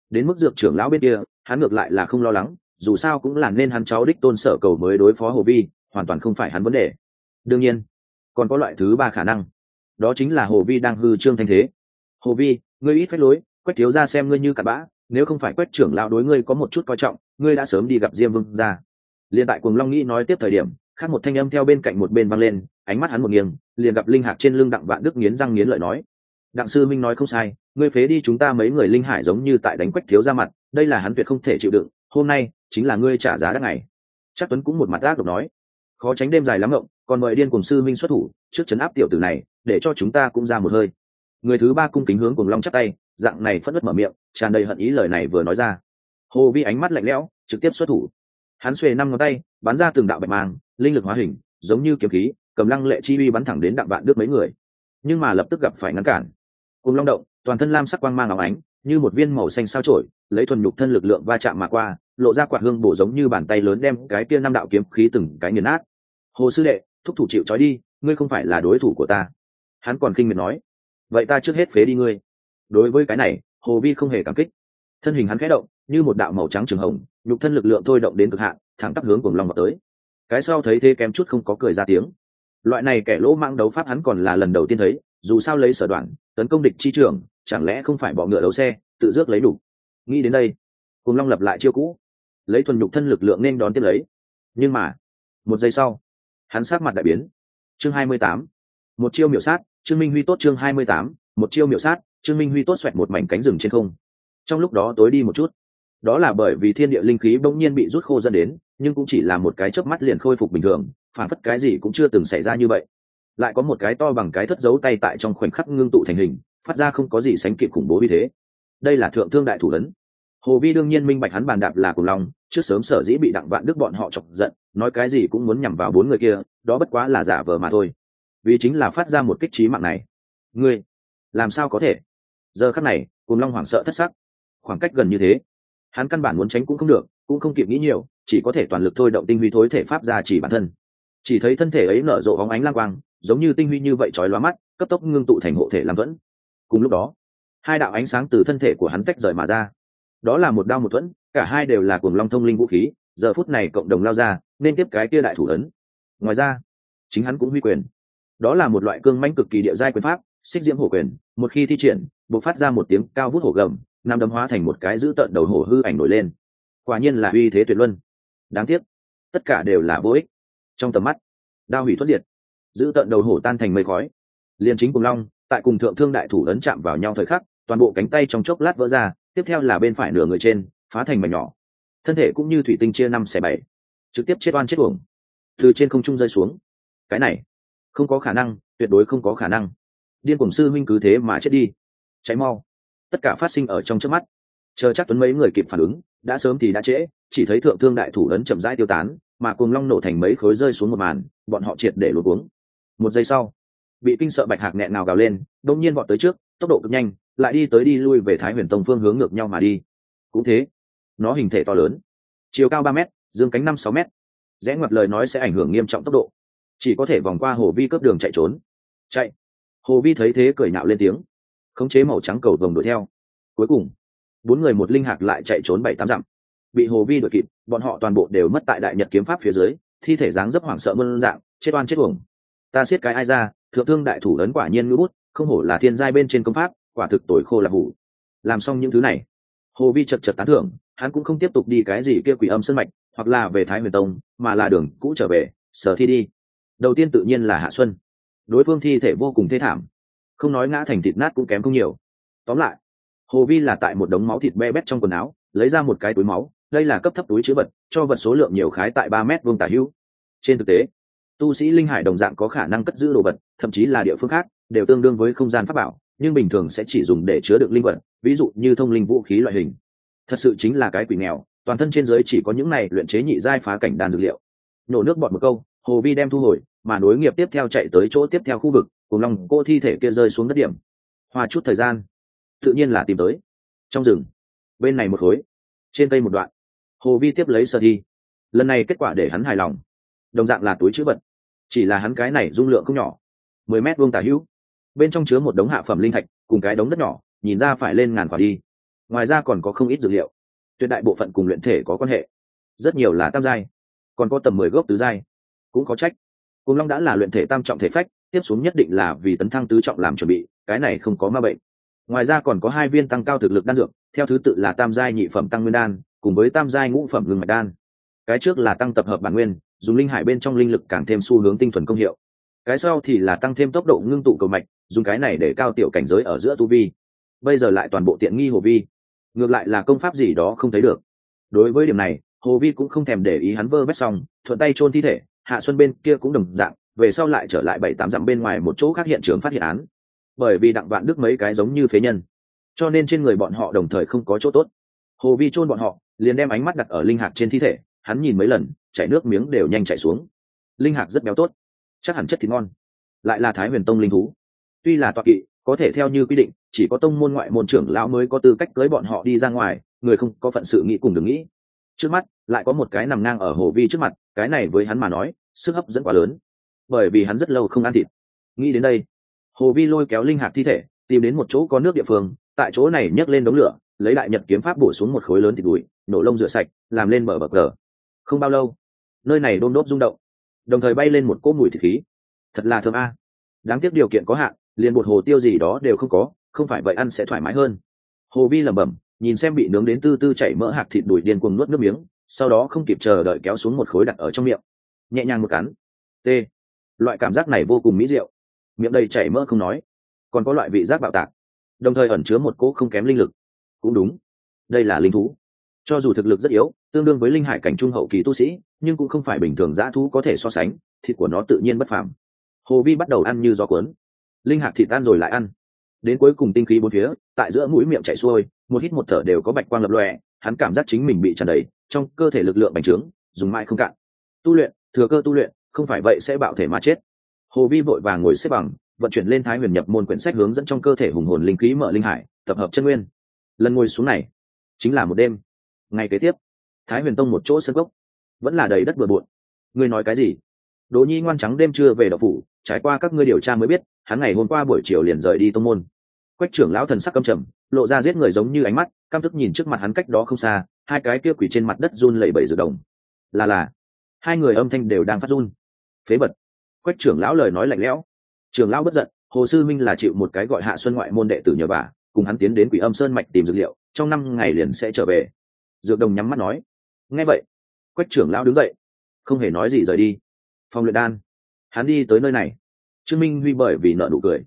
Đến mức dược trưởng lão bên kia, hắn ngược lại là không lo lắng, dù sao cũng là nên hắn cháu đích tôn sở cầu mới đối phó hồ vi, hoàn toàn không phải hắn vấn đề. Đương nhiên, còn có loại thứ ba khả năng. Đó chính là hồ vi đang hư trương thanh thế. Hồ vi, ngươi ít phép lối, quách thiếu ra xem ngươi như cặn bã, nếu không phải quách trưởng lão đối ngươi có một chút coi trọng ngươi đã sớm đi gặp diêm vương ra. Liền tại cùng long nghĩ nói tiếp thời điểm, khác một thanh âm theo bên cạnh một bên văng lên, ánh mắt hắn một nghiêng, liền gặp linh hạc trên lưng đặng vạn đức nghiến răng nghiến lợi nói, đặng sư minh nói không sai, ngươi phế đi chúng ta mấy người linh hải giống như tại đánh quách thiếu ra mặt, đây là hắn tuyệt không thể chịu đựng, hôm nay chính là ngươi trả giá đắt ngày chắc tuấn cũng một mặt ác độc nói, khó tránh đêm dài lắm ngộng, còn mời điên cùng sư minh xuất thủ, trước chấn áp tiểu tử này, để cho chúng ta cũng ra một hơi. Người thứ ba cung kính hướng cùng long chắc tay, dạng này phất đất mở miệng, tràn đầy hận ý lời này vừa nói ra hồ vi ánh mắt lạnh lẽo, trực tiếp xuất thủ. Hắn xuề năm ngón tay, bắn ra từng đạo bạch mang, linh lực hóa hình, giống như kiếm khí, cầm lăng lệ chi uy bắn thẳng đến đặng vạn đứt mấy người. Nhưng mà lập tức gặp phải ngăn cản. Cùng long động, toàn thân lam sắc quang mang áo ánh, như một viên màu xanh sao trổi, lấy thuần nhục thân lực lượng va chạm mà qua, lộ ra quạt hương bổ giống như bàn tay lớn đem cái kia năm đạo kiếm khí từng cái nghiền nát. Hồ sư đệ, thúc thủ chịu trói đi, ngươi không phải là đối thủ của ta. Hắn còn kinh miệt nói, vậy ta trước hết phế đi ngươi. Đối với cái này, hồ vi không hề cảm kích. Thân hình hắn khẽ động như một đạo màu trắng trường hồng, nhục thân lực lượng thôi động đến cực hạn, thẳng tắp hướng cùng long vào tới. Cái sau thấy thế kém chút không có cười ra tiếng. Loại này kẻ lỗ mang đấu pháp hắn còn là lần đầu tiên thấy, dù sao lấy sở đoạn, tấn công địch chi trường, chẳng lẽ không phải bỏ ngựa đấu xe, tự rước lấy đủ. Nghĩ đến đây cùng long lập lại chiêu cũ. Lấy thuần nhục thân lực lượng nên đón tiếp lấy. Nhưng mà, một giây sau, hắn sát mặt đại biến. Chương hai mươi tám, một chiêu miểu sát, trương minh huy tốt chương hai mươi tám, một chiêu miểu sát, trương minh huy tốt xoẹt một mảnh cánh rừng trên không. Trong lúc đó tối đi một chút đó là bởi vì thiên địa linh khí bỗng nhiên bị rút khô dẫn đến, nhưng cũng chỉ là một cái chớp mắt liền khôi phục bình thường, phản phất cái gì cũng chưa từng xảy ra như vậy. Lại có một cái to bằng cái thất dấu tay tại trong khoảnh khắc ngưng tụ thành hình, phát ra không có gì sánh kịp khủng bố như thế. Đây là thượng thương đại thủ lớn. hồ vi đương nhiên minh bạch hắn bàn đạp là cùng lòng, trước sớm sở dĩ bị đặng vạn đức bọn họ chọc giận, nói cái gì cũng muốn nhằm vào bốn người kia, đó bất quá là giả vờ mà thôi. Vì chính là phát ra một kích trí mạng này. Ngươi, làm sao có thể? Giờ khắc này, cùng long hoảng sợ thất sắc. Khoảng cách gần như thế hắn căn bản muốn tránh cũng không được, cũng không kịp nghĩ nhiều, chỉ có thể toàn lực thôi động tinh huy thối thể pháp ra chỉ bản thân. Chỉ thấy thân thể ấy nở rộ bóng ánh lang quang, giống như tinh huy như vậy trói lóa mắt, cấp tốc ngưng tụ thành hộ thể làm thuẫn. Cùng lúc đó, hai đạo ánh sáng từ thân thể của hắn tách rời mà ra. Đó là một đao một thuẫn, cả hai đều là cuồng long thông linh vũ khí, giờ phút này cộng đồng lao ra, nên tiếp cái kia đại thủ ấn. Ngoài ra, chính hắn cũng huy quyền. Đó là một loại cương manh cực kỳ địa giai quyền pháp, xích diễm hổ quyền, một khi thi triển buộc phát ra một tiếng cao vút hổ gầm nam đấm hóa thành một cái giữ tợn đầu hổ hư ảnh nổi lên. Quả nhiên là uy thế tuyệt luân. Đáng tiếc, tất cả đều là vô ích. Trong tầm mắt, đao hủy thoát diệt giữ tợn đầu hổ tan thành mây khói. Liền chính cùng long, tại cùng thượng thương đại thủ ấn chạm vào nhau thời khắc, toàn bộ cánh tay trong chốc lát vỡ ra, tiếp theo là bên phải nửa người trên, phá thành mảnh nhỏ. Thân thể cũng như thủy tinh chia năm xẻ bảy, trực tiếp chết oan chết uổng. Từ trên không trung rơi xuống. Cái này, không có khả năng, tuyệt đối không có khả năng. Điên cùng sư minh cứ thế mà chết đi. Cháy mau tất cả phát sinh ở trong trước mắt. Chờ chắc tuấn mấy người kịp phản ứng, đã sớm thì đã trễ, chỉ thấy thượng thương đại thủ ấn chậm rãi tiêu tán, mà cuồng long nổ thành mấy khối rơi xuống một màn, bọn họ triệt để lột uống một giây sau, bị kinh sợ bạch hạc nghẹn nào gào lên đông nhiên bọn tới trước, tốc độ cực nhanh, lại đi tới đi lui về thái huyền tông phương hướng ngược nhau mà đi. Cũng thế, nó hình thể to lớn, chiều cao ba m dương cánh năm sáu m rẽ ngoặt lời nói sẽ ảnh hưởng nghiêm trọng tốc độ. Chỉ có thể vòng qua hồ vi cướp đường chạy trốn. Chạy. Hồ vi thấy thế cười nạo lên tiếng khống chế màu trắng cầu vồng đuổi theo. Cuối cùng, bốn người một linh hạc lại chạy trốn bảy tám dặm. Bị hồ vi đuổi kịp, bọn họ toàn bộ đều mất tại đại nhật kiếm pháp phía dưới, thi thể dáng dấp hoảng sợ mơn dạng, chết oan chết uổng. Ta siết cái ai ra, thượng thương đại thủ lớn quả nhiên ngữ bút, không hổ là thiên giai bên trên công pháp, quả thực tuổi khô là hủ. Làm xong những thứ này, hồ vi chật chật tán thưởng, hắn cũng không tiếp tục đi cái gì kia quỷ âm sân mạch, hoặc là về thái huyền tông, mà là đường cũ trở về, sở thi đi. Đầu tiên tự nhiên là hạ xuân. Đối phương thi thể vô cùng thê thảm không nói ngã thành thịt nát cũng kém không nhiều. Tóm lại, hồ vi là tại một đống máu thịt be bét trong quần áo, lấy ra một cái túi máu, đây là cấp thấp túi chữ vật, cho vật số lượng nhiều khái tại ba mét vuông tả hữu. Trên thực tế, tu sĩ linh hải đồng dạng có khả năng cất giữ đồ vật, thậm chí là địa phương khác, đều tương đương với không gian pháp bảo, nhưng bình thường sẽ chỉ dùng để chứa đựng linh vật, ví dụ như thông linh vũ khí loại hình. Thật sự chính là cái quỷ nghèo, toàn thân trên giới chỉ có những này luyện chế nhị giai phá cảnh đan dược liệu. Nổ nước bọt một câu, hồ vi đem thu hồi, mà nối nghiệp tiếp theo chạy tới chỗ tiếp theo khu vực cùng lòng cô thi thể kia rơi xuống đất điểm. Hoa chút thời gian, tự nhiên là tìm tới. Trong rừng, bên này một khối, trên cây một đoạn. Hồ vi tiếp lấy sơ thi. Lần này kết quả để hắn hài lòng. Đồng dạng là túi chữ vật, chỉ là hắn cái này dung lượng không nhỏ. Mười mét vuông tả hữu. Bên trong chứa một đống hạ phẩm linh thạch, cùng cái đống đất nhỏ, nhìn ra phải lên ngàn quả đi. Ngoài ra còn có không ít dược liệu. Tuyệt đại bộ phận cùng luyện thể có quan hệ. Rất nhiều là tam giai, còn có tầm mười gốc tứ giai. Cũng có trách. Cùng long đã là luyện thể tam trọng thể phách tiếp xuống nhất định là vì tấn thăng tứ trọng làm chuẩn bị, cái này không có ma bệnh. Ngoài ra còn có hai viên tăng cao thực lực đan dược, theo thứ tự là tam giai nhị phẩm tăng nguyên đan, cùng với tam giai ngũ phẩm ngưng mạch đan. Cái trước là tăng tập hợp bản nguyên, dùng linh hải bên trong linh lực càng thêm xu hướng tinh thuần công hiệu. Cái sau thì là tăng thêm tốc độ ngưng tụ cầu mạch, dùng cái này để cao tiểu cảnh giới ở giữa tu vi. Bây giờ lại toàn bộ tiện nghi hồ vi. Ngược lại là công pháp gì đó không thấy được. Đối với điểm này, hồ vi cũng không thèm để ý hắn vơ vét xong, thuận tay chôn thi thể, hạ xuân bên kia cũng đồng dạng về sau lại trở lại bảy tám dặm bên ngoài một chỗ khác hiện trường phát hiện án. Bởi vì đặng vạn đức mấy cái giống như phế nhân. Cho nên trên người bọn họ đồng thời không có chỗ tốt. Hồ vi chôn bọn họ, liền đem ánh mắt đặt ở linh hạc trên thi thể, hắn nhìn mấy lần, chảy nước miếng đều nhanh chảy xuống. Linh hạc rất béo tốt, chắc hẳn chất thịt ngon. Lại là thái huyền tông linh thú. Tuy là toạc kỵ, có thể theo như quy định, chỉ có tông môn ngoại môn trưởng lão mới có tư cách cưới bọn họ đi ra ngoài, người không có phận sự nghĩ cùng đừng nghĩ. Trước mắt, lại có một cái nằm ngang ở hồ vi trước mặt, cái này với hắn mà nói, sức hấp dẫn quá lớn bởi vì hắn rất lâu không ăn thịt. Nghĩ đến đây, hồ vi lôi kéo linh hạt thi thể, tìm đến một chỗ có nước địa phương, tại chỗ này nhấc lên đống lửa, lấy đại nhật kiếm pháp bổ xuống một khối lớn thịt đùi nổ lông rửa sạch, làm lên mở bậc cờ. Không bao lâu, nơi này đôn đốt rung động, đồng thời bay lên một cỗ mùi thịt khí. Thật là thơm a. Đáng tiếc điều kiện có hạn, liền một hồ tiêu gì đó đều không có, không phải vậy ăn sẽ thoải mái hơn. Hồ vi lẩm bẩm, nhìn xem bị nướng đến tư tư chảy mỡ hạt thịt đùi điên cuồng nuốt nước miếng, sau đó không kịp chờ đợi kéo xuống một khối đặt ở trong miệng. Nhẹ nhàng một cắn. T loại cảm giác này vô cùng mỹ diệu. Miệng đầy chảy mỡ không nói, còn có loại vị giác bạo tạc, đồng thời ẩn chứa một cỗ không kém linh lực. Cũng đúng, đây là linh thú. Cho dù thực lực rất yếu, tương đương với linh hải cảnh trung hậu kỳ tu sĩ, nhưng cũng không phải bình thường dã thú có thể so sánh, thịt của nó tự nhiên bất phàm. Hồ vi bắt đầu ăn như gió cuốn. Linh hạc thịt ăn rồi lại ăn. Đến cuối cùng tinh khí bốn phía, tại giữa mũi miệng chảy xuôi, một hít một thở đều có bạch quang lập lòe, hắn cảm giác chính mình bị tràn đầy, trong cơ thể lực lượng bành trướng, dùng mãi không cạn. Tu luyện, thừa cơ tu luyện không phải vậy sẽ bạo thể mà chết. Hồ vi vội vàng ngồi xếp bằng, vận chuyển lên thái huyền nhập môn quyển sách hướng dẫn trong cơ thể hùng hồn linh khí mở linh hải, tập hợp chân nguyên. Lần ngồi xuống này, chính là một đêm. Ngày kế tiếp, thái huyền tông một chỗ sân gốc vẫn là đầy đất bừa bộn. Ngươi nói cái gì? Đỗ nhi ngoan trắng đêm trưa về đậu phủ, trải qua các ngươi điều tra mới biết, hắn ngày hôm qua buổi chiều liền rời đi tông môn. Quách trưởng lão thần sắc căm trầm, lộ ra giết người giống như ánh mắt, căm tức nhìn trước mặt hắn cách đó không xa, hai cái kia quỷ trên mặt đất run lẩy bẩy dự đồng. Là là, hai người âm thanh đều đang phát run phế vật. Quách trưởng lão lời nói lạnh lẽo. Trưởng lão bất giận, hồ sư minh là chịu một cái gọi hạ xuân ngoại môn đệ tử nhờ vả, cùng hắn tiến đến quỷ âm sơn mạch tìm dược liệu, trong năm ngày liền sẽ trở về. Dược đồng nhắm mắt nói. Nghe vậy, quách trưởng lão đứng dậy, không hề nói gì rời đi. Phòng luyện đan, hắn đi tới nơi này. Trương minh huy bởi vì nợ nụ cười